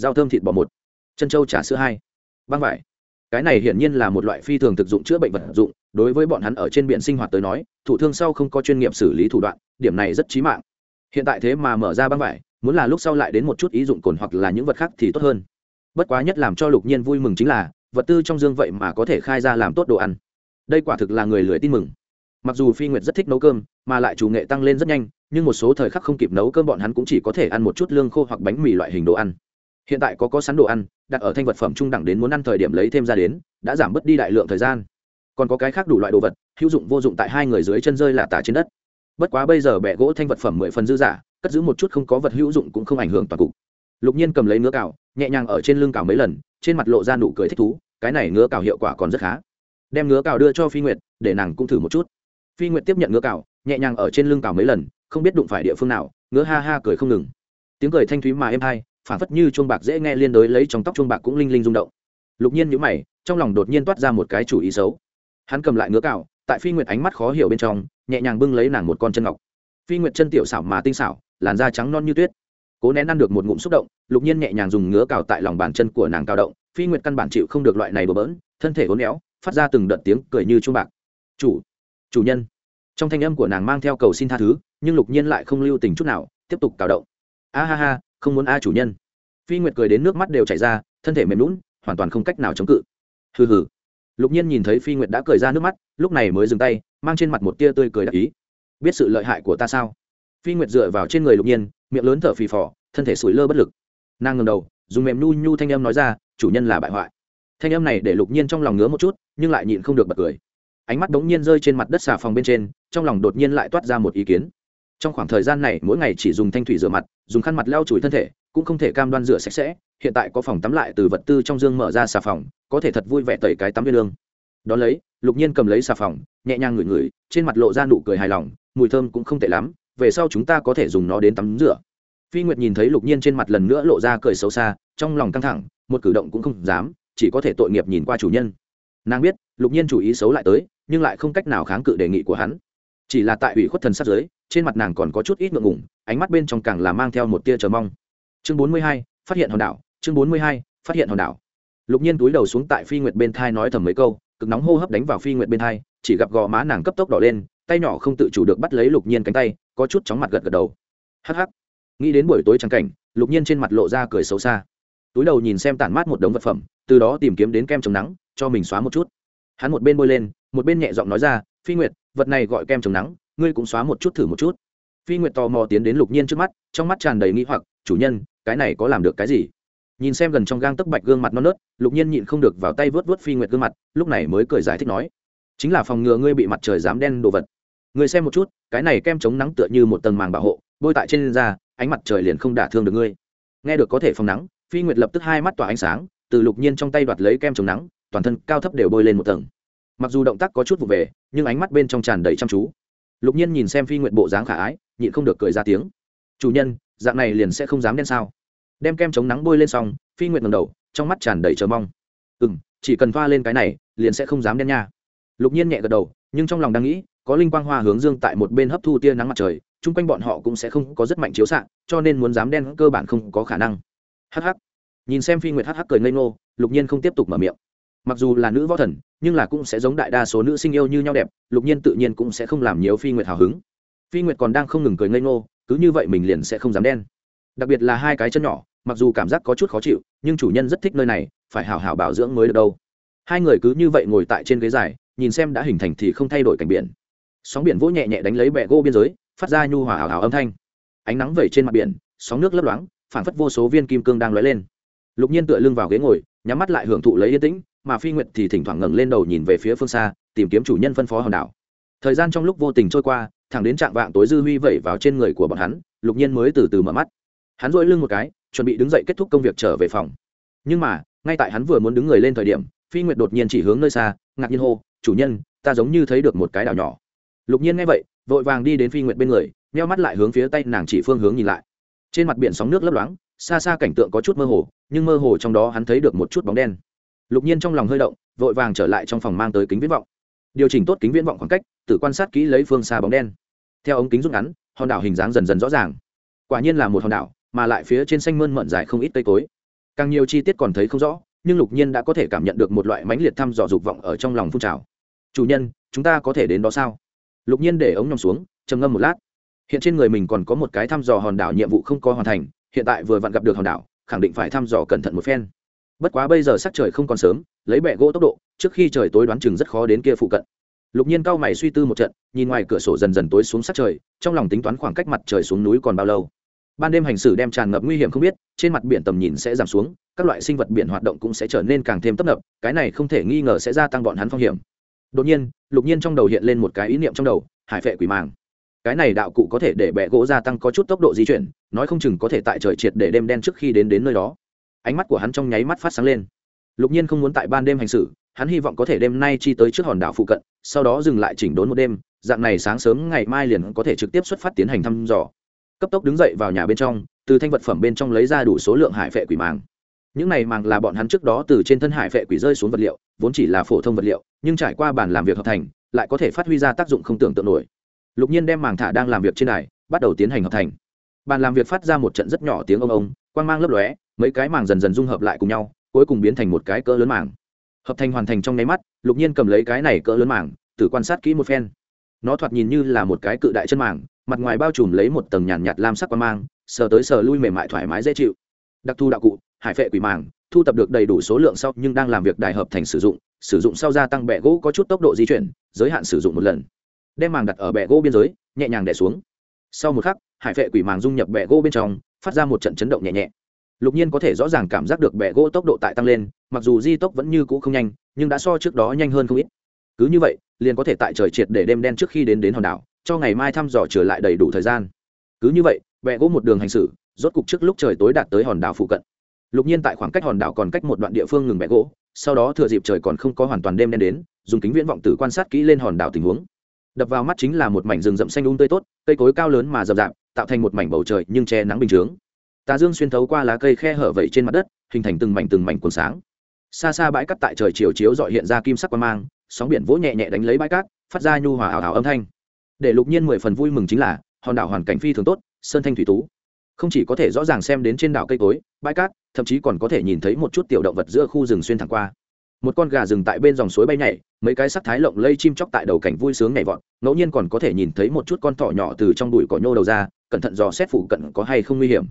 dao thơm thịt bò một, chân trâu trà sữa hai. Băng vải. Cái này hiển nhiên là một loại phi thường thực dụng chữa bệnh vật dụng, đối với bọn hắn ở trên biển sinh hoạt tới nói thủ thương sau không có chuyên nghiệp xử lý thủ đoạn, điểm này rất chí mạng. Hiện tại thế mà mở ra băng vải, muốn là lúc sau lại đến một chút ý dụng cồn hoặc là những vật khác thì tốt hơn. Bất quá nhất làm cho lục nhiên vui mừng chính là, vật tư trong dương vậy mà có thể khai ra làm tốt đồ ăn. Đây quả thực là người lười tin mừng mặc dù phi nguyệt rất thích nấu cơm, mà lại chủ nghệ tăng lên rất nhanh, nhưng một số thời khắc không kịp nấu cơm bọn hắn cũng chỉ có thể ăn một chút lương khô hoặc bánh mì loại hình đồ ăn. Hiện tại có có sẵn đồ ăn, đặt ở thanh vật phẩm trung đẳng đến muốn ăn thời điểm lấy thêm ra đến, đã giảm bớt đi đại lượng thời gian. Còn có cái khác đủ loại đồ vật, hữu dụng vô dụng tại hai người dưới chân rơi là tả trên đất. Bất quá bây giờ bẻ gỗ thanh vật phẩm mười phần dư giả, cất giữ một chút không có vật hữu dụng cũng không ảnh hưởng toàn cục. Lục nhiên cầm lấy ngứa cào nhẹ nhàng ở trên lưng cào mấy lần, trên mặt lộ ra nụ cười thích thú, cái này ngứa cào hiệu quả còn rất khá. Đem ngứa cào đưa cho phi nguyệt, để nàng cũng thử một chút phi nguyệt tiếp nhận ngứa cào, nhẹ nhàng ở trên lưng cào mấy lần, không biết đụng phải địa phương nào, ngứa ha ha cười không ngừng. Tiếng cười thanh thúy mà êm hay phản phất như chuông bạc dễ nghe liên đối lấy trong tóc chuông bạc cũng linh linh rung động. Lục nhiên nhữ mày, trong lòng đột nhiên toát ra một cái chủ ý xấu. Hắn cầm lại ngứa cào, tại phi nguyệt ánh mắt khó hiểu bên trong, nhẹ nhàng bưng lấy nàng một con chân ngọc. Phi nguyệt chân tiểu xảo mà tinh xảo, làn da trắng non như tuyết. Cố nén ăn được một ngụm xúc động, lục nhiên nhẹ nhàng dùng ngứa cào tại lòng bàn chân của nàng cao động, phi nguyệt căn bản chịu không được loại này bừa bỡn, thân thể uốn éo, phát ra từng đợt tiếng cười như chuông bạc. Chủ chủ nhân. Trong thanh âm của nàng mang theo cầu xin tha thứ, nhưng lục nhiên lại không lưu tình chút nào, tiếp tục cào động. A ha ha, không muốn a chủ nhân. Phi nguyệt cười đến nước mắt đều chảy ra, thân thể mềm lún hoàn toàn không cách nào chống cự. Hừ hừ. Lục nhiên nhìn thấy phi nguyệt đã cười ra nước mắt, lúc này mới dừng tay, mang trên mặt một tia tươi cười đặc ý. Biết sự lợi hại của ta sao? Phi nguyệt dựa vào trên người lục nhiên, miệng lớn thở phì phò, thân thể sủi lơ bất lực. Nàng ngầm đầu, dùng mềm nhu nhu thanh âm nói ra, chủ nhân là bại hoại. Thanh âm này để lục nhiên trong lòng ngứa một chút, nhưng lại nhịn không được bật cười ánh mắt đống nhiên rơi trên mặt đất xà phòng bên trên, trong lòng đột nhiên lại toát ra một ý kiến. Trong khoảng thời gian này, mỗi ngày chỉ dùng thanh thủy rửa mặt, dùng khăn mặt lau chùi thân thể, cũng không thể cam đoan rửa sạch sẽ, hiện tại có phòng tắm lại từ vật tư trong dương mở ra xà phòng, có thể thật vui vẻ tẩy cái tắm viên lương. Đ ó lấy, lục nhiên cầm lấy xà phòng, nhẹ nhàng ngửi ngửi, trên mặt lộ ra nụ cười hài lòng, mùi thơm cũng không tệ lắm, về sau chúng ta có thể dùng nó đến tắm rửa. Phi nguyệt nhìn thấy lục nhiên trên mặt lần nữa lộ ra cười xấu xa, trong lòng căng thẳng, một cử động cũng không dám, chỉ có thể tội nghiệp nhìn qua chủ nhân. Nàng biết, lục nhiên chủ ý xấu lại tới nhưng lại không cách nào kháng cự đề nghị của hắn. Chỉ là tại ủy khuất thần sát giới, trên mặt nàng còn có chút ít ngượng ngủng ánh mắt bên trong càng là mang theo một tia chờ mong. Chương bốn mươi hai, phát hiện hòn đảo, chương bốn mươi hai, phát hiện hòn đảo. Lục nhiên túi đầu xuống tại phi nguyệt bên thai nói thầm mấy câu, cực nóng hô hấp đánh vào phi nguyệt bên thai, chỉ gặp gò má nàng cấp tốc đỏ lên, tay nhỏ không tự chủ được bắt lấy lục nhiên cánh tay, có chút chóng mặt gật gật đầu. Hắc hắc. Nghĩ đến buổi tối trắng cảnh, lục nhiên trên mặt lộ ra cười xấu xa. Túi đầu nhìn xem tản mát một đống vật phẩm, từ đó tìm kiếm đến kem chống nắng, cho mình xóa một chút. Hắn một bên bôi lên một bên nhẹ giọng nói ra, phi nguyệt, vật này gọi kem chống nắng, ngươi cũng xóa một chút thử một chút. Phi nguyệt tò mò tiến đến lục nhiên trước mắt, trong mắt tràn đầy nghĩ hoặc, chủ nhân, cái này có làm được cái gì? Nhìn xem gần trong gang tấc bạch gương mặt non nớt, lục nhiên nhịn không được vào tay vớt vớt phi nguyệt gương mặt, lúc này mới cười giải thích nói, chính là phòng ngừa ngươi bị mặt trời dám đen đồ vật. Người xem một chút, cái này kem chống nắng tựa như một tầng màng bảo hộ, bôi tại trên da, ánh mặt trời liền không đả thương được ngươi. Nghe được có thể phòng nắng, phi nguyệt lập tức hai mắt tỏa ánh sáng, từ lục nhiên trong tay đoạt lấy kem chống nắng, toàn thân cao thấp đều bôi lên một tầng mặc dù động tác có chút vụ về, nhưng ánh mắt bên trong tràn đầy chăm chú. Lục nhiên nhìn xem phi nguyệt bộ dáng khả ái, nhịn không được cười ra tiếng. Chủ nhân, dạng này liền sẽ không dám đen sao? Đem kem chống nắng bôi lên xong, phi nguyệt ngầm đầu, trong mắt tràn đầy chờ mong. Ừ m chỉ cần pha lên cái này, liền sẽ không dám đen nha. Lục nhiên nhẹ gật đầu, nhưng trong lòng đang nghĩ, có linh quang hoa hướng dương tại một bên hấp thu tia nắng mặt trời, chung quanh bọn họ cũng sẽ không có rất mạnh chiếu xạ, cho nên muốn dám đen cơ bản không có khả năng. Hh nhìn xem phi nguyệt hh cười ngây ngô, lục nhiên không tiếp tục mở miệng mặc dù là nữ võ thần, nhưng là cũng sẽ giống đại đa số nữ sinh yêu như nhau đẹp, lục nhiên tự nhiên cũng sẽ không làm nhiều phi nguyệt hào hứng. Phi nguyệt còn đang không ngừng cười ngây ngô, cứ như vậy mình liền sẽ không dám đen. Đặc biệt là hai cái chân nhỏ, mặc dù cảm giác có chút khó chịu, nhưng chủ nhân rất thích nơi này, phải hào hảo bảo dưỡng mới được đâu. Hai người cứ như vậy ngồi tại trên ghế dài, nhìn xem đã hình thành thì không thay đổi cảnh biển. Sóng biển vỗ nhẹ nhẹ đánh lấy bẹ gỗ biên giới, phát ra nhu hòa hào hào âm thanh. Ánh nắng vẩy trên mặt biển, sóng nước lấp loáng, phảng phất vô số viên kim cương đang lóe lên. Lục nhiên tựa lưng vào ghế ngồi, nhắm mắt lại hưởng thụ lấy yên tĩnh mà phi nguyệt thì thỉnh thoảng ngẩng lên đầu nhìn về phía phương xa, tìm kiếm chủ nhân phân phó hòn đảo. Thời gian trong lúc vô tình trôi qua, thẳng đến trạng vạng tối dư huy vẩy vào trên người của bọn hắn, lục nhiên mới từ từ mở mắt. Hắn dội lưng một cái, chuẩn bị đứng dậy kết thúc công việc trở về phòng. Nhưng mà, ngay tại hắn vừa muốn đứng người lên thời điểm, phi nguyệt đột nhiên chỉ hướng nơi xa, ngạc nhiên hô, chủ nhân, ta giống như thấy được một cái đảo nhỏ. Lục nhiên nghe vậy, vội vàng đi đến phi nguyệt bên người neo mắt lại hướng phía tay nàng chỉ phương hướng nhìn lại. Trên mặt biển sóng nước lấp loáng, xa xa cảnh tượng có chút mơ hồ, nhưng mơ hồ trong đó hắn thấy được một chút bóng đen lục nhiên trong lòng hơi động, vội vàng trở lại trong phòng mang tới kính viễn vọng. Điều chỉnh tốt kính viễn vọng khoảng cách tự quan sát kỹ lấy phương xa bóng đen. Theo ống kính rút ngắn, hòn đảo hình dáng dần dần rõ ràng. Quả nhiên là một hòn đảo, mà lại phía trên xanh mơn mận dài không ít cây cối. Càng nhiều chi tiết còn thấy không rõ, nhưng lục nhiên đã có thể cảm nhận được một loại mãnh liệt thăm dò dục vọng ở trong lòng phun trào. Chủ nhân, chúng ta có thể đến đó sao? Lục nhiên để ống nhòm xuống, trầm ngâm một lát. Hiện trên người mình còn có một cái thăm dò hòn đảo nhiệm vụ không có hoàn thành, hiện tại vừa vặn gặp được hòn đảo, khẳng định phải thăm dò cẩn thận một phen bất quá bây giờ sắc trời không còn sớm, lấy bẹ gỗ tốc độ, trước khi trời tối đoán chừng rất khó đến kia phụ cận. Lục nhiên cao mày suy tư một trận, nhìn ngoài cửa sổ dần dần tối xuống sắc trời, trong lòng tính toán khoảng cách mặt trời xuống núi còn bao lâu. Ban đêm hành xử đem tràn ngập nguy hiểm không biết, trên mặt biển tầm nhìn sẽ giảm xuống, các loại sinh vật biển hoạt động cũng sẽ trở nên càng thêm tấp nập, cái này không thể nghi ngờ sẽ gia tăng bọn hắn phong hiểm. Đột nhiên, lục nhiên trong đầu hiện lên một cái ý niệm trong đầu, hải phệ quỷ màng. Cái này đạo cụ có thể để bẹ gỗ gia tăng có chút tốc độ di chuyển, nói không chừng có thể tại trời triệt để đêm đen trước khi đến đến nơi đó ánh mắt của hắn trong nháy mắt phát sáng lên. Lục nhiên không muốn tại ban đêm hành xử, hắn hy vọng có thể đêm nay chi tới trước hòn đảo phụ cận, sau đó dừng lại chỉnh đốn một đêm, dạng này sáng sớm ngày mai liền có thể trực tiếp xuất phát tiến hành thăm dò. Cấp tốc đứng dậy vào nhà bên trong, từ thanh vật phẩm bên trong lấy ra đủ số lượng hải phệ quỷ màng. Những này màng là bọn hắn trước đó từ trên thân hải phệ quỷ rơi xuống vật liệu, vốn chỉ là phổ thông vật liệu, nhưng trải qua bàn làm việc hợp thành, lại có thể phát huy ra tác dụng không tưởng tượng nổi. Lục nhiên đem màng thả đang làm việc trên này bắt đầu tiến hành hợp thành. Bàn làm việc phát ra một trận rất nhỏ tiếng ông ông, quang mang lấp lóe mấy cái màng dần dần dung hợp lại cùng nhau, cuối cùng biến thành một cái cỡ lớn màng. Hợp thành hoàn thành trong nháy mắt, lục nhiên cầm lấy cái này cỡ lớn màng tự quan sát kỹ một phen. Nó thoạt nhìn như là một cái cự đại chân màng, mặt ngoài bao trùm lấy một tầng nhàn nhạt lam sắc qua mang, sờ tới sờ lui mềm mại thoải mái dễ chịu. Đặc thù đạo cụ, hải phệ quỷ màng, thu tập được đầy đủ số lượng sau nhưng đang làm việc đài hợp thành sử dụng sử dụng sau gia tăng bẹ gỗ có chút tốc độ di chuyển, giới hạn sử dụng một lần. Đem màng đặt ở bẹ gỗ biên giới, nhẹ nhàng đẻ xuống. Sau một khắc, hải phệ quỷ màng dung nhập bẹ gỗ bên trong, phát ra một trận chấn động nhẹ nhẹ lục nhiên có thể rõ ràng cảm giác được bẹ gỗ tốc độ tại tăng lên, mặc dù di tốc vẫn như cũ không nhanh, nhưng đã so trước đó nhanh hơn không ít. Cứ như vậy, liền có thể tại trời triệt để đêm đen trước khi đến đến hòn đảo, cho ngày mai thăm dò trở lại đầy đủ thời gian. Cứ như vậy bẹ gỗ một đường hành xử, rốt cục trước lúc trời tối đạt tới hòn đảo phụ cận. Lục nhiên tại khoảng cách hòn đảo còn cách một đoạn địa phương ngừng bẹ gỗ, sau đó thừa dịp trời còn không có hoàn toàn đêm đen đến, dùng kính viễn vọng tử quan sát kỹ lên hòn đảo tình huống. Đập vào mắt chính là một mảnh rừng rậm xanh um tươi tốt, cây cối cao lớn mà rậm rạp, tạo thành một mảnh bầu trời nhưng che nắng bình chướng tà dương xuyên thấu qua lá cây khe hở vẩy trên mặt đất, hình thành từng mảnh từng mảnh cuốn sáng. Xa xa bãi cát tại trời chiều chiếu dọi hiện ra kim sắc quang mang, sóng biển vỗ nhẹ nhẹ đánh lấy bãi cát, phát ra nhu hòa ảo ảo âm thanh. Để lục nhiên mười phần vui mừng chính là, hòn đảo hoàn cảnh phi thường tốt, sơn thanh thủy tú. Không chỉ có thể rõ ràng xem đến trên đảo cây cối, bãi cát, thậm chí còn có thể nhìn thấy một chút tiểu động vật giữa khu rừng xuyên thẳng qua. Một con gà rừng tại bên dòng suối bay nhảy, mấy cái sắc thái lộng lây chim chóc tại đầu cảnh vui sướng nhảy vọt, ngẫu nhiên còn có thể nhìn thấy một chút con thỏ nhỏ từ trong bụi cỏ nhô đầu ra, cẩn thận dò xét phụ cận có hay không nguy hiểm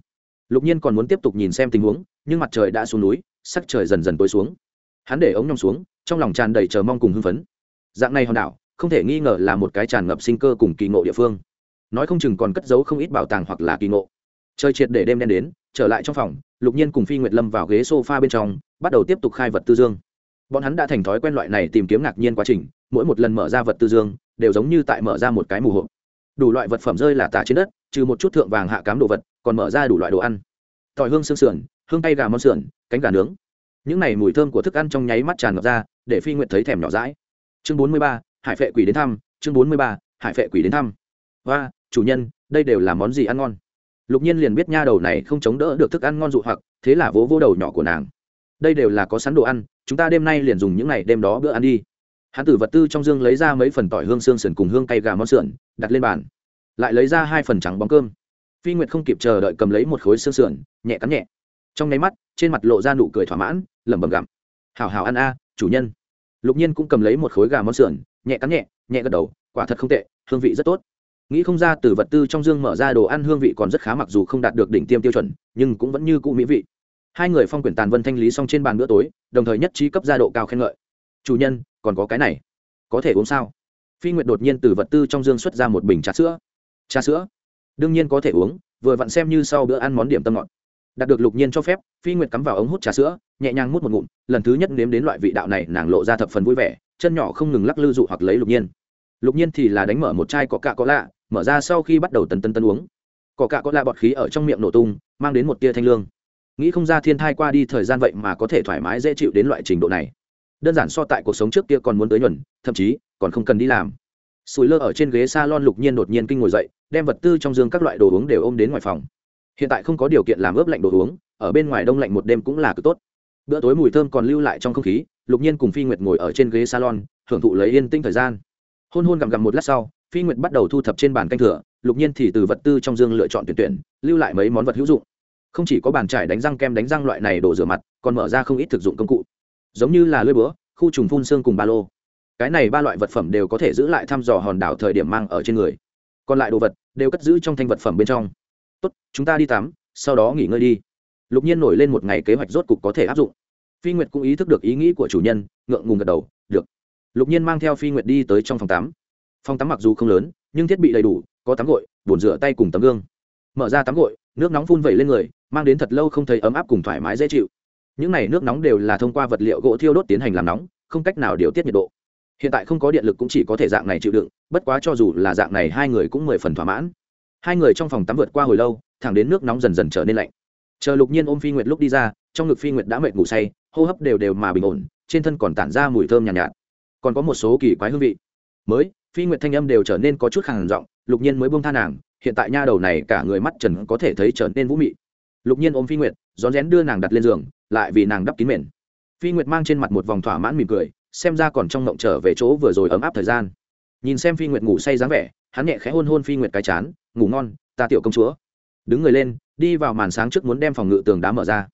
lục nhiên còn muốn tiếp tục nhìn xem tình huống, nhưng mặt trời đã xuống núi, sắc trời dần dần tối xuống. Hắn để ống nhong xuống, trong lòng tràn đầy chờ mong cùng hưng phấn. Dạng này hòn đảo, không thể nghi ngờ là một cái tràn ngập sinh cơ cùng kỳ ngộ địa phương. Nói không chừng còn cất giấu không ít bảo tàng hoặc là kỳ ngộ. Chơi triệt để đêm đen đến, trở lại trong phòng, lục nhiên cùng phi nguyệt lâm vào ghế s o f a bên trong, bắt đầu tiếp tục khai vật tư dương. Bọn hắn đã thành thói quen loại này tìm kiếm ngạc nhiên quá trình, mỗi một lần mở ra vật tư dương, đều giống như tại mở ra một cái mù hộp. Đủ loại vật phẩm rơi là tả trên đất, trừ một chút thượng vàng hạ cám đồ vật còn mở ra đủ loại đồ ăn. Tỏi hương xương sườn, hương tay gà món sườn, cánh gà nướng. Những này mùi thơm của thức ăn trong nháy mắt tràn ngập ra, để phi nguyện thấy thèm nhỏ rãi chương bốn mươi ba, hải phệ quỷ đến thăm, chương bốn mươi ba, hải phệ quỷ đến thăm. Và chủ nhân, đây đều là món gì ăn ngon? Lục nhiên liền biết nha đầu này không chống đỡ được thức ăn ngon dụ hoặc, thế là vỗ vô đầu nhỏ của nàng. Đây đều là có sẵn đồ ăn, chúng ta đêm nay liền dùng những ngày đêm đó bữa ăn đi. Hắn tử vật tư trong dương lấy ra mấy phần tỏi hương xương sườn cùng hương cay gà món sườn, đặt lên bàn. Lại lấy ra hai phần trắng bóng cơm phi nguyệt không kịp chờ đợi cầm lấy một khối xương sườn, nhẹ cắn nhẹ. Trong nháy mắt, trên mặt lộ ra nụ cười thỏa mãn, lẩm bẩm gặm. Hào hào ăn a, chủ nhân. Lục nhiên cũng cầm lấy một khối gà món sườn, nhẹ cắn nhẹ nhẹ gật đầu, quả thật không tệ, hương vị rất tốt. Nghĩ không ra từ vật tư trong dương mở ra đồ ăn hương vị còn rất khá mặc dù không đạt được đỉnh tiêm tiêu chuẩn, nhưng cũng vẫn như cũ mỹ vị. Hai người phong quyển tàn vân thanh lý xong trên bàn bữa tối, đồng thời nhất trí cấp gia độ cao khen ngợi. Chủ nhân, còn có cái này, có thể uống sao? Phi nguyệt đột nhiên từ vật tư trong dương xuất ra một bình trà sữa. Trà sữa? Đương nhiên có thể uống, vừa vặn xem như sau bữa ăn món điểm tâm ngọt. Đạt được lục nhiên cho phép, phi nguyệt cắm vào ống hút trà sữa, nhẹ nhàng mút một ngụm, lần thứ nhất nếm đến loại vị đạo này, nàng lộ ra thập phần vui vẻ, chân nhỏ không ngừng lắc lư dụ hoặc lấy lục nhiên. Lục nhiên thì là đánh mở một chai có cạ có lạ mở ra sau khi bắt đầu tần tân tân uống. Có cạ có lạ bọt khí ở trong miệng nổ tung, mang đến một tia thanh lương. Nghĩ không ra thiên thai qua đi thời gian vậy mà có thể thoải mái dễ chịu đến loại trình độ này. Đơn giản so tại cuộc sống trước kia còn muốn tới nhuần, thậm chí còn không cần đi làm sùi lơ ở trên ghế s a lon lục nhiên đột nhiên kinh ngồi dậy, đem vật tư trong dương các loại đồ uống đều ôm đến ngoài phòng. Hiện tại không có điều kiện làm ướp lạnh đồ uống, ở bên ngoài đông lạnh một đêm cũng là cực tốt. Bữa tối mùi thơm còn lưu lại trong không khí, lục nhiên cùng phi nguyệt ngồi ở trên ghế salon, hưởng thụ lấy yên tĩnh thời gian. Hôn hôn gặm gặm một lát sau, phi nguyệt bắt đầu thu thập trên bàn canh thừa, lục nhiên thì từ vật tư trong dương lựa chọn tuyển tuyển, lưu lại mấy món vật hữu dụng. Không chỉ có bàn trải đánh răng kem đánh răng loại này đổ rửa mặt, còn mở ra không ít thực dụng công cụ. Giống như là lưỡi búa, khu trùng phun xương cùng ba lô cái này ba loại vật phẩm đều có thể giữ lại thăm dò hòn đảo thời điểm mang ở trên người. Còn lại đồ vật đều cất giữ trong thanh vật phẩm bên trong. Tốt, chúng ta đi tắm, sau đó nghỉ ngơi đi. Lục nhiên nổi lên một ngày kế hoạch rốt cục có thể áp dụng. Phi nguyệt cũng ý thức được ý nghĩ của chủ nhân, ngượng ngùng gật đầu, được. Lục nhiên mang theo phi nguyệt đi tới trong phòng tắm. Phòng tắm mặc dù không lớn, nhưng thiết bị đầy đủ, có tắm gội, bồn rửa tay cùng tấm gương. Mở ra tắm gội, nước nóng phun vẩy lên người, mang đến thật lâu không thấy ấm áp cùng thoải mái dễ chịu. Những này nước nóng đều là thông qua vật liệu gỗ thiêu đốt tiến hành làm nóng, không cách nào điều tiết nhiệt độ hiện tại không có điện lực cũng chỉ có thể dạng này chịu đựng bất quá cho dù là dạng này hai người cũng mười phần thỏa mãn. Hai người trong phòng tắm vượt qua hồi lâu thẳng đến nước nóng dần dần trở nên lạnh. Chờ lục nhiên ôm phi nguyệt lúc đi ra trong ngực phi nguyệt đã mệt ngủ say hô hấp đều đều mà bình ổn trên thân còn tản ra mùi thơm nhàn nhạt, nhạt. Còn có một số kỳ quái hương vị. Mới phi nguyệt thanh âm đều trở nên có chút khàn giọng lục nhiên mới buông tha nàng hiện tại nha đầu này cả người mắt trần có thể thấy trở nên vũ mị. Lục nhiên ôm phi nguyệt rón rén đưa nàng đặt lên giường lại vì nàng đắp kín mền. Phi nguyệt mang trên mặt một vòng thỏa mãn mỉm cười xem ra còn trong mộng trở về chỗ vừa rồi ấm áp thời gian. Nhìn xem phi nguyệt ngủ say dáng vẻ, hắn nhẹ khẽ hôn hôn phi nguyệt cái chán, ngủ ngon, ta tiểu công chúa. Đứng người lên, đi vào màn sáng trước muốn đem phòng ngự tường đá mở ra.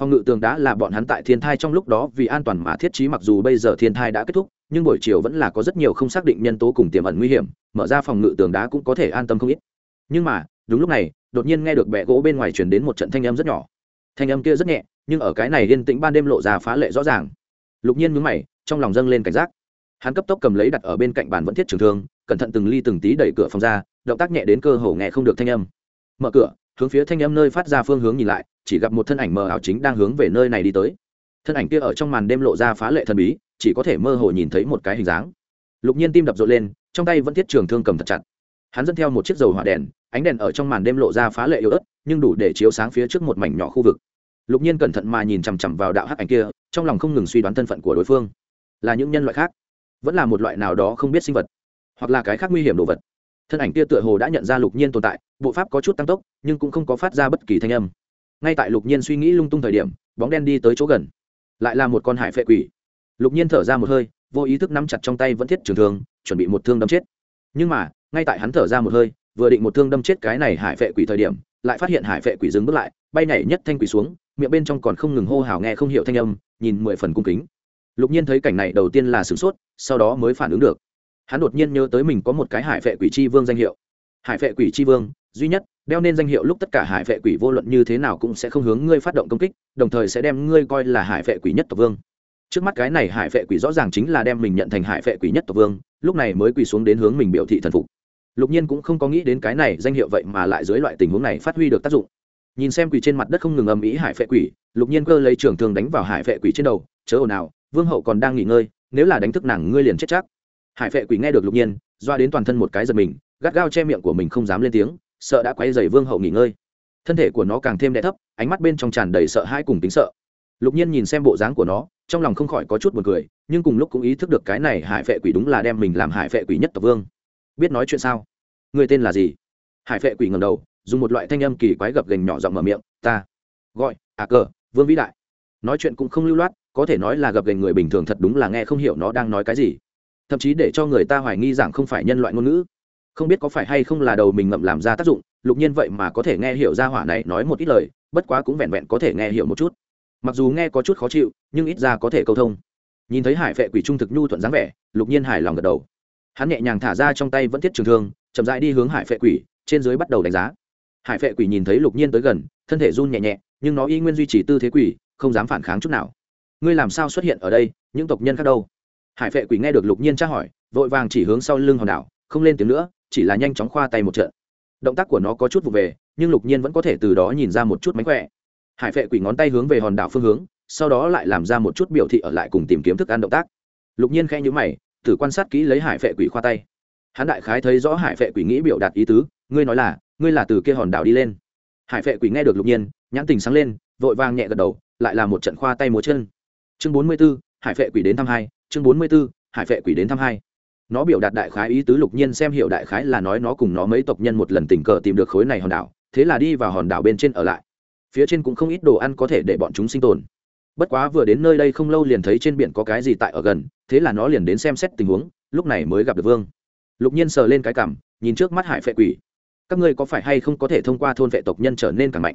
Phòng ngự tường đá là bọn hắn tại thiên thai trong lúc đó vì an toàn mà thiết trí mặc dù bây giờ thiên thai đã kết thúc, nhưng buổi chiều vẫn là có rất nhiều không xác định nhân tố cùng tiềm ẩn nguy hiểm, mở ra phòng ngự tường đá cũng có thể an tâm không ít. Nhưng mà, đúng lúc này, đột nhiên nghe được bẹ gỗ bên ngoài chuyển đến một trận thanh âm rất nhỏ. Thanh âm kia rất nhẹ, nhưng ở cái này yên tĩnh ban đêm lộ ra phá lệ rõ ràng. Lục nhiên mướn mày trong lòng dâng lên cảnh giác. Hắn cấp tốc cầm lấy đặt ở bên cạnh bàn vẫn thiết trường thương, cẩn thận từng ly từng tí đẩy cửa phòng ra, động tác nhẹ đến cơ hồ nghe không được thanh âm. Mở cửa, hướng phía thanh âm nơi phát ra phương hướng nhìn lại, chỉ gặp một thân ảnh mờ ảo chính đang hướng về nơi này đi tới. Thân ảnh kia ở trong màn đêm lộ ra phá lệ thần bí, chỉ có thể mơ hồ nhìn thấy một cái hình dáng. Lục nhiên tim đập rộn lên, trong tay vẫn thiết trường thương cầm thật chặt. Hắn dẫn theo một chiếc dầu hỏa đèn, ánh đèn ở trong màn đêm lộ ra phá lệ yếu ớt, nhưng đủ để chiếu sáng phía trước một mảnh nhỏ khu vực. Lục nhiên cẩn thận mà nhìn chằm chằm vào đạo hắc ảnh kia, trong lòng không ngừng suy đoán thân phận của đối phương là những nhân loại khác, vẫn là một loại nào đó không biết sinh vật, hoặc là cái khác nguy hiểm đồ vật. Thân ảnh kia tựa hồ đã nhận ra lục nhiên tồn tại, bộ pháp có chút tăng tốc, nhưng cũng không có phát ra bất kỳ thanh âm. Ngay tại lục nhiên suy nghĩ lung tung thời điểm, bóng đen đi tới chỗ gần. Lại là một con hải phệ quỷ. Lục nhiên thở ra một hơi, vô ý thức nắm chặt trong tay vẫn thiết trường thương, chuẩn bị một thương đâm chết. Nhưng mà, ngay tại hắn thở ra một hơi, vừa định một thương đâm chết cái này hải phệ quỷ thời điểm, lại phát hiện hải phệ quỷ dừng bước lại, bay nhảy nhất thanh quỷ xuống, miệng bên trong còn không ngừng hô hào nghe không hiểu thanh âm, nhìn mười phần cung kính lục nhiên thấy cảnh này đầu tiên là sửng sốt, sau đó mới phản ứng được. Hắn đột nhiên nhớ tới mình có một cái hải vệ quỷ c h i vương danh hiệu. Hải vệ quỷ c h i vương, duy nhất, đeo nên danh hiệu lúc tất cả hải vệ quỷ vô luận như thế nào cũng sẽ không hướng ngươi phát động công kích, đồng thời sẽ đem ngươi coi là hải vệ quỷ nhất tộc vương. Trước mắt cái này hải vệ quỷ rõ ràng chính là đem mình nhận thành hải vệ quỷ nhất tộc vương, lúc này mới quỳ xuống đến hướng mình biểu thị thần phục. Lục nhiên cũng không có nghĩ đến cái này danh hiệu vậy mà lại dưới loại tình huống này phát huy được tác dụng nhìn xem quỷ trên mặt đất không ngừng ầm ĩ hải vệ quỷ, lục nhiên cơ lấy trưởng thương đánh vào hải vệ quỷ trên đầu, chớ ồn ào, vương hậu còn đang nghỉ ngơi, nếu là đánh thức nàng ngươi liền chết chắc. Hải vệ quỷ nghe được lục nhiên, doa đến toàn thân một cái giật mình, gắt gao che miệng của mình không dám lên tiếng, sợ đã quay dày vương hậu nghỉ ngơi. Thân thể của nó càng thêm đẹ thấp, ánh mắt bên trong tràn đầy sợ hãi cùng tính sợ. Lục nhiên nhìn xem bộ dáng của nó, trong lòng không khỏi có chút b u ồ n cười, nhưng cùng lúc cũng ý thức được cái này hải vệ quỷ đúng là đem mình làm hải vệ quỷ nhất tộc vương. Biết nói chuyện sao? Người tên là gì? Hải vệ quỷ ngầm đầu dùng một loại thanh âm kỳ quái gập gành nhỏ giọng mở miệng, ta, gọi à cờ, vương vĩ đại. Nói chuyện cũng không lưu loát, có thể nói là gập gành người bình thường thật đúng là nghe không hiểu nó đang nói cái gì. Thậm chí để cho người ta hoài nghi rằng không phải nhân loại ngôn ngữ. Không biết có phải hay không là đầu mình ngậm làm ra tác dụng, lục nhiên vậy mà có thể nghe hiểu ra hỏa này nói một ít lời, bất quá cũng vẹn vẹn có thể nghe hiểu một chút. Mặc dù nghe có chút khó chịu, nhưng ít ra có thể câu thông. Nhìn thấy hải vệ quỷ trung thực nhu thuận dáng vẻ, lục nhiên hài lòng gật đầu. Hắn nhẹ nhàng thả ra trong tay vẫn thiết trường thương, chậm dại đi hướng hải vệ quỷ, trên dưới bắt đầu đánh giá hải Phệ quỷ nhìn thấy lục nhiên tới gần, thân thể run nhẹ nhẹ, nhưng nó y nguyên duy trì tư thế quỷ, không dám phản kháng chút nào. Ngươi làm sao xuất hiện ở đây, những tộc nhân khác đâu? Hải Phệ quỷ nghe được lục nhiên tra hỏi, vội vàng chỉ hướng sau lưng hòn đảo, không lên tiếng nữa, chỉ là nhanh chóng khoa tay một trận. Động tác của nó có chút vụ về, nhưng lục nhiên vẫn có thể từ đó nhìn ra một chút mánh khỏe. Hải Phệ quỷ ngón tay hướng về hòn đảo phương hướng, sau đó lại làm ra một chút biểu thị ở lại cùng tìm kiếm thức ăn động tác. Lục nhiên khẽ nhữ mày, thử quan sát kỹ lấy hải Phệ quỷ khoa tay. Hắn đại khái thấy rõ hải Phệ quỷ nghĩ biểu đạt ý tứ, ngươi nói là ngươi là từ kia hòn đảo đi lên. Hải vệ quỷ nghe được lục nhiên, nhãn tình sáng lên, vội vàng nhẹ gật đầu, lại là một trận khoa tay múa chân. Chương bốn mươi b ố hải vệ quỷ đến thăm hai, chương bốn mươi b ố hải vệ quỷ đến thăm hai. Nó biểu đạt đại khái ý tứ lục nhiên xem hiệu đại khái là nói nó cùng nó mấy tộc nhân một lần tình cờ tìm được khối này hòn đảo, thế là đi vào hòn đảo bên trên ở lại. Phía trên cũng không ít đồ ăn có thể để bọn chúng sinh tồn. Bất quá vừa đến nơi đây không lâu liền thấy trên biển có cái gì tại ở gần, thế là nó liền đến xem xét tình huống, lúc này mới gặp được vương. Lục nhiên sờ lên cái cảm, nhìn trước mắt hải phệ quỷ các ngươi có phải hay không có thể thông qua thôn vệ tộc nhân trở nên càng mạnh?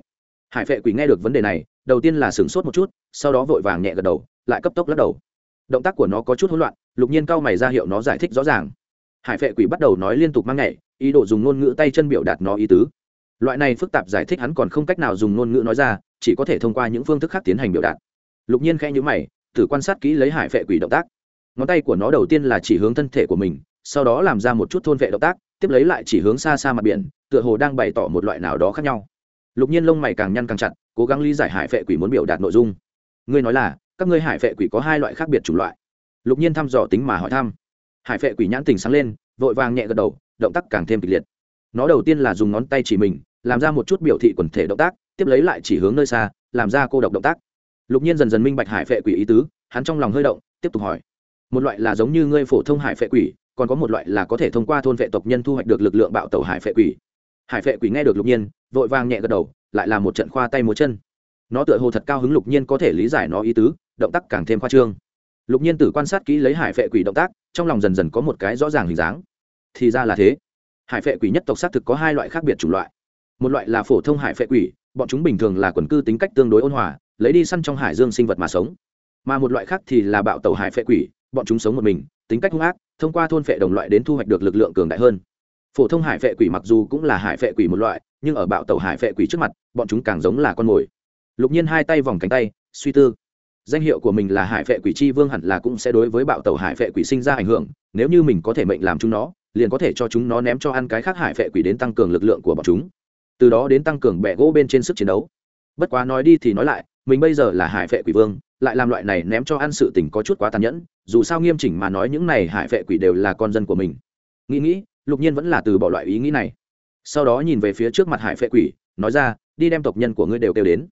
Hải vệ quỷ nghe được vấn đề này, đầu tiên là sửng sốt một chút, sau đó vội vàng nhẹ gật đầu, lại cấp tốc lắc đầu. Động tác của nó có chút hỗn loạn, lục nhiên cao mày ra hiệu nó giải thích rõ ràng. Hải vệ quỷ bắt đầu nói liên tục mang nhảy, ý đồ dùng ngôn ngữ tay chân biểu đạt nó ý tứ. Loại này phức tạp giải thích hắn còn không cách nào dùng ngôn ngữ nói ra, chỉ có thể thông qua những phương thức khác tiến hành biểu đạt. Lục nhiên khẽ nhữ mày, thử quan sát kỹ lấy hải vệ quỷ động tác. Ngón tay của nó đầu tiên là chỉ hướng thân thể của mình, sau đó làm ra một chút thôn vệ động tác tiếp lấy lại chỉ hướng xa xa mặt biển, tựa hồ đang bày tỏ một loại nào đó khác nhau. Lục nhiên lông mày càng nhăn càng chặt, cố gắng lý giải hải phệ quỷ muốn biểu đạt nội dung. Ngươi nói là, các ngươi hải phệ quỷ có hai loại khác biệt chủng loại. Lục nhiên thăm dò tính mà hỏi thăm. Hải phệ quỷ nhãn tình sáng lên, vội vàng nhẹ gật đầu, động tác càng thêm kịch liệt. Nó đầu tiên là dùng ngón tay chỉ mình, làm ra một chút biểu thị quần thể động tác, tiếp lấy lại chỉ hướng nơi xa, làm ra cô độc động tác. Lục nhiên dần dần minh bạch hải phệ quỷ ý tứ, hắn trong lòng hơi động, tiếp tục hỏi. Một loại là giống như ngươi phổ thông hải phệ quỷ còn có một loại là có thể thông qua thôn vệ tộc nhân thu hoạch được lực lượng bạo tẩu hải phệ quỷ. Hải phệ quỷ nghe được lục nhiên, vội vàng nhẹ gật đầu, lại là một trận khoa tay múa chân. Nó tựa hồ thật cao hứng lục nhiên có thể lý giải nó ý tứ, động tác càng thêm khoa trương. Lục nhiên tử quan sát kỹ lấy hải phệ quỷ động tác, trong lòng dần dần có một cái rõ ràng hình dáng. Thì ra là thế. Hải phệ quỷ nhất tộc xác thực có hai loại khác biệt chủng loại. Một loại là phổ thông hải phệ quỷ, bọn chúng bình thường là quần cư tính cách tương đối ôn hòa, lấy đi săn trong hải dương sinh vật mà sống. Mà một loại khác thì là bạo tẩu hải phệ quỷ bọn chúng sống một mình, tính cách hung ác, thông qua thôn phệ đồng loại đến thu hoạch được lực lượng cường đại hơn. Phổ thông hải phệ quỷ mặc dù cũng là hải phệ quỷ một loại, nhưng ở bạo tàu hải phệ quỷ trước mặt, bọn chúng càng giống là con mồi. Lục nhiên hai tay vòng cánh tay, suy tư. Danh hiệu của mình là hải phệ quỷ c h i vương hẳn là cũng sẽ đối với bạo tàu hải phệ quỷ sinh ra ảnh hưởng, nếu như mình có thể mệnh làm chúng nó, liền có thể cho chúng nó ném cho ăn cái khác hải phệ quỷ đến tăng cường lực lượng của bọn chúng. Từ đó đến tăng cường bẹ gỗ bên trên sức chiến đấu. Bất quá nói đi thì nói lại, mình bây giờ là hải phệ quỷ vương lại làm loại này ném cho ăn sự tình có chút quá tàn nhẫn, dù sao nghiêm chỉnh mà nói những này hải vệ quỷ đều là con dân của mình. Nghĩ nghĩ, lục nhiên vẫn là từ bỏ loại ý nghĩ này. Sau đó nhìn về phía trước mặt hải vệ quỷ, nói ra, đi đem tộc nhân của ngươi đều kêu đến.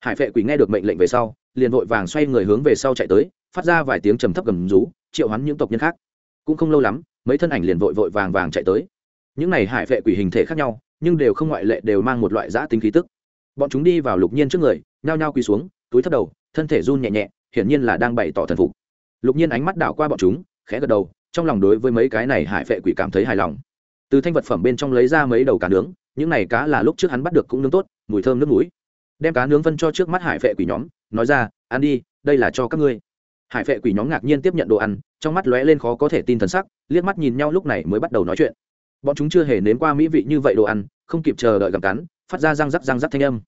Hải vệ quỷ nghe được mệnh lệnh về sau, liền vội vàng xoay người hướng về sau chạy tới, phát ra vài tiếng trầm thấp gầm rú, triệu hắn những tộc nhân khác. Cũng không lâu lắm, mấy thân ảnh liền vội vội vàng vàng chạy tới. Những này hải vệ quỷ hình thể khác nhau, nhưng đều không ngoại lệ đều mang một loại giã tính khí tức. Bọn chúng đi vào lục nhiên trước người, nhao nhao quỳ xuống, túi thấp đầu thân thể run nhẹ nhẹ, hiển nhiên là đang bày tỏ thần phục. Lục nhiên ánh mắt đảo qua bọn chúng, khẽ gật đầu, trong lòng đối với mấy cái này hải Vệ quỷ cảm thấy hài lòng. Từ thanh vật phẩm bên trong lấy ra mấy đầu cá nướng, những này cá là lúc trước hắn bắt được cũng nướng tốt, mùi thơm nước mũi. Đem cá nướng phân cho trước mắt hải vệ quỷ nhóm, nói ra, ăn đi, đây là cho các ngươi. Hải vệ quỷ nhóm ngạc nhiên tiếp nhận đồ ăn, trong mắt lóe lên khó có thể tin thần sắc, liếc mắt nhìn nhau lúc này mới bắt đầu nói chuyện. Bọn chúng chưa hề nếm qua mỹ vị như vậy đồ ăn, không kịp chờ đợi gặm cắn, phát ra răng rắc răng rắc thanh âm.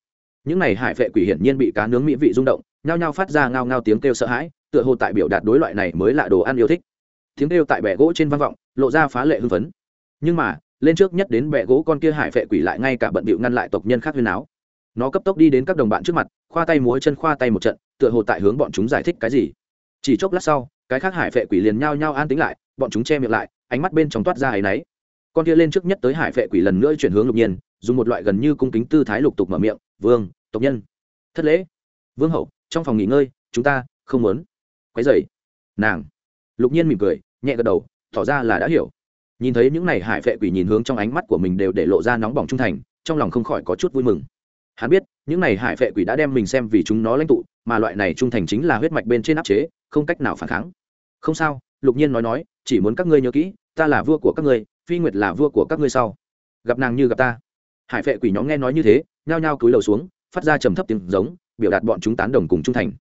Những này hải vệ quỷ hiển nhiên bị cá nướng mỹ vị rung động nhao nhao phát ra ngao ngao tiếng kêu sợ hãi, tựa hồ tại biểu đạt đối loại này mới là đồ ăn yêu thích. Tiếng kêu tại bệ gỗ trên vang vọng, lộ ra phá lệ hưng phấn. Nhưng mà, lên trước nhất đến bệ gỗ con kia hải vệ quỷ lại ngay cả bận bịu ngăn lại tộc nhân khác huyên áo nó cấp tốc đi đến các đồng bạn trước mặt, khoa tay múa chân khoa tay một trận, tựa hồ tại hướng bọn chúng giải thích cái gì. Chỉ chốc lát sau, cái khác hải vệ quỷ liền nhao nhao an tính lại, bọn chúng che miệng lại, ánh mắt bên trong toát ra áy náy. Con kia lên trước nhất tới hải vệ quỷ lần nữa chuyển hướng lục nhiên, dùng một loại gần như cung kính tư thái lục tục mở miệng, vương, tộc nhân. Thất lễ. Vương hậu trong phòng nghỉ ngơi, chúng ta không muốn. Quấy dậy nàng. Lục nhiên mỉm cười, nhẹ gật đầu, tỏ ra là đã hiểu. Nhìn thấy những n à y hải vệ quỷ nhìn hướng trong ánh mắt của mình đều để lộ ra nóng bỏng trung thành, trong lòng không khỏi có chút vui mừng. Hắn biết, những n à y hải vệ quỷ đã đem mình xem vì chúng nó lãnh tụ, mà loại này trung thành chính là huyết mạch bên trên áp chế, không cách nào phản kháng. Không sao, lục nhiên nói nói, chỉ muốn các ngươi nhớ kỹ, ta là vua của các ngươi, phi nguyệt là vua của các ngươi sau. Gặp nàng như gặp ta. Hải vệ quỷ nhóm nghe nói như thế, nhao nhao cúi đầu xuống, phát ra trầm thấp tiếng giống biểu đạt bọn chúng tán đồng cùng trung thành.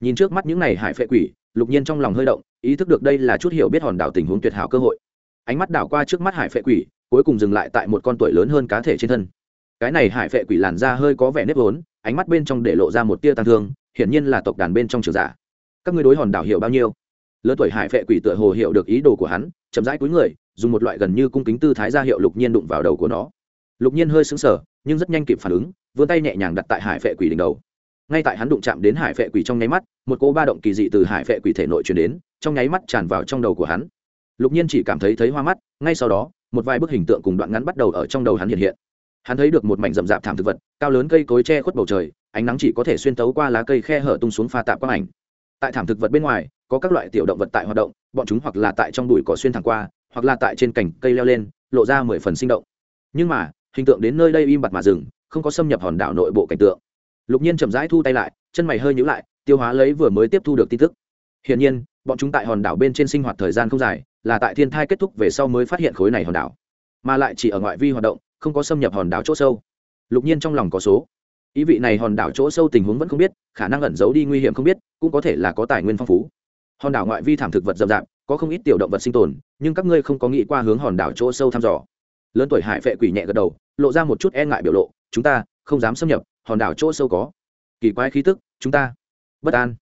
Nhìn trước mắt những này hải phệ quỷ, lục nhiên trong lòng hơi động, ý thức được đây là chút hiểu biết hòn đảo tình huống tuyệt hảo cơ hội. Ánh mắt đảo qua trước mắt hải phệ quỷ, cuối cùng dừng lại tại một con tuổi lớn hơn cá thể trên thân. Cái này hải phệ quỷ làn da hơi có vẻ nếp vốn, ánh mắt bên trong để lộ ra một tia tăng thương, hiển nhiên là tộc đàn bên trong trường giả. Các ngươi đối hòn đảo hiểu bao nhiêu? Lớn tuổi hải phệ quỷ tựa hồ hiểu được ý đồ của hắn, chậm rãi cúi người, dùng một loại gần như cung kính tư thái ra hiệu lục nhiên đụng vào đầu của nó. Lục nhiên hơi sững sờ, nhưng rất nhanh kịp phản ứng, vươn tay nhẹ nhàng đặt tại hải phệ quỷ đỉnh đầu ngay tại hắn đụng chạm đến hải vệ quỷ trong nháy mắt, một cỗ ba động kỳ dị từ hải vệ quỷ thể nội truyền đến, trong nháy mắt tràn vào trong đầu của hắn. Lục nhiên chỉ cảm thấy thấy hoa mắt, ngay sau đó, một vài bức hình tượng cùng đoạn ngắn bắt đầu ở trong đầu hắn hiện hiện. Hắn thấy được một mảnh rậm rạp thảm thực vật, cao lớn cây cối che khuất bầu trời, ánh nắng chỉ có thể xuyên tấu qua lá cây khe hở tung xuống pha tạp quang ảnh. Tại thảm thực vật bên ngoài, có các loại tiểu động vật tại hoạt động, bọn chúng hoặc là tại trong bụi cỏ xuyên thẳng qua, hoặc là tại trên cành cây leo lên, lộ ra mười phần sinh động. Nhưng mà, hình tượng đến nơi đây im bặt mà dừng, không có xâm nhập hòn đảo nội bộ cảnh tượng lục nhiên chậm rãi thu tay lại, chân mày hơi nhữ lại, tiêu hóa lấy vừa mới tiếp thu được tin tức. Hiển nhiên, bọn chúng tại hòn đảo bên trên sinh hoạt thời gian không dài, là tại thiên thai kết thúc về sau mới phát hiện khối này hòn đảo. Mà lại chỉ ở ngoại vi hoạt động, không có xâm nhập hòn đảo chỗ sâu. Lục nhiên trong lòng có số. Ý vị này hòn đảo chỗ sâu tình huống vẫn không biết, khả năng ẩn giấu đi nguy hiểm không biết, cũng có thể là có tài nguyên phong phú. Hòn đảo ngoại vi thảm thực vật rậm rạp, có không ít tiểu động vật sinh tồn, nhưng các ngươi không có nghĩ qua hướng hòn đảo chỗ sâu thăm dò. Lớn tuổi hải vệ quỷ nhẹ gật đầu, lộ ra một chút e ngại biểu lộ, chúng ta không dám xâm nhập hòn đảo chỗ sâu có. Kỳ quái khí tức chúng ta. Bất an.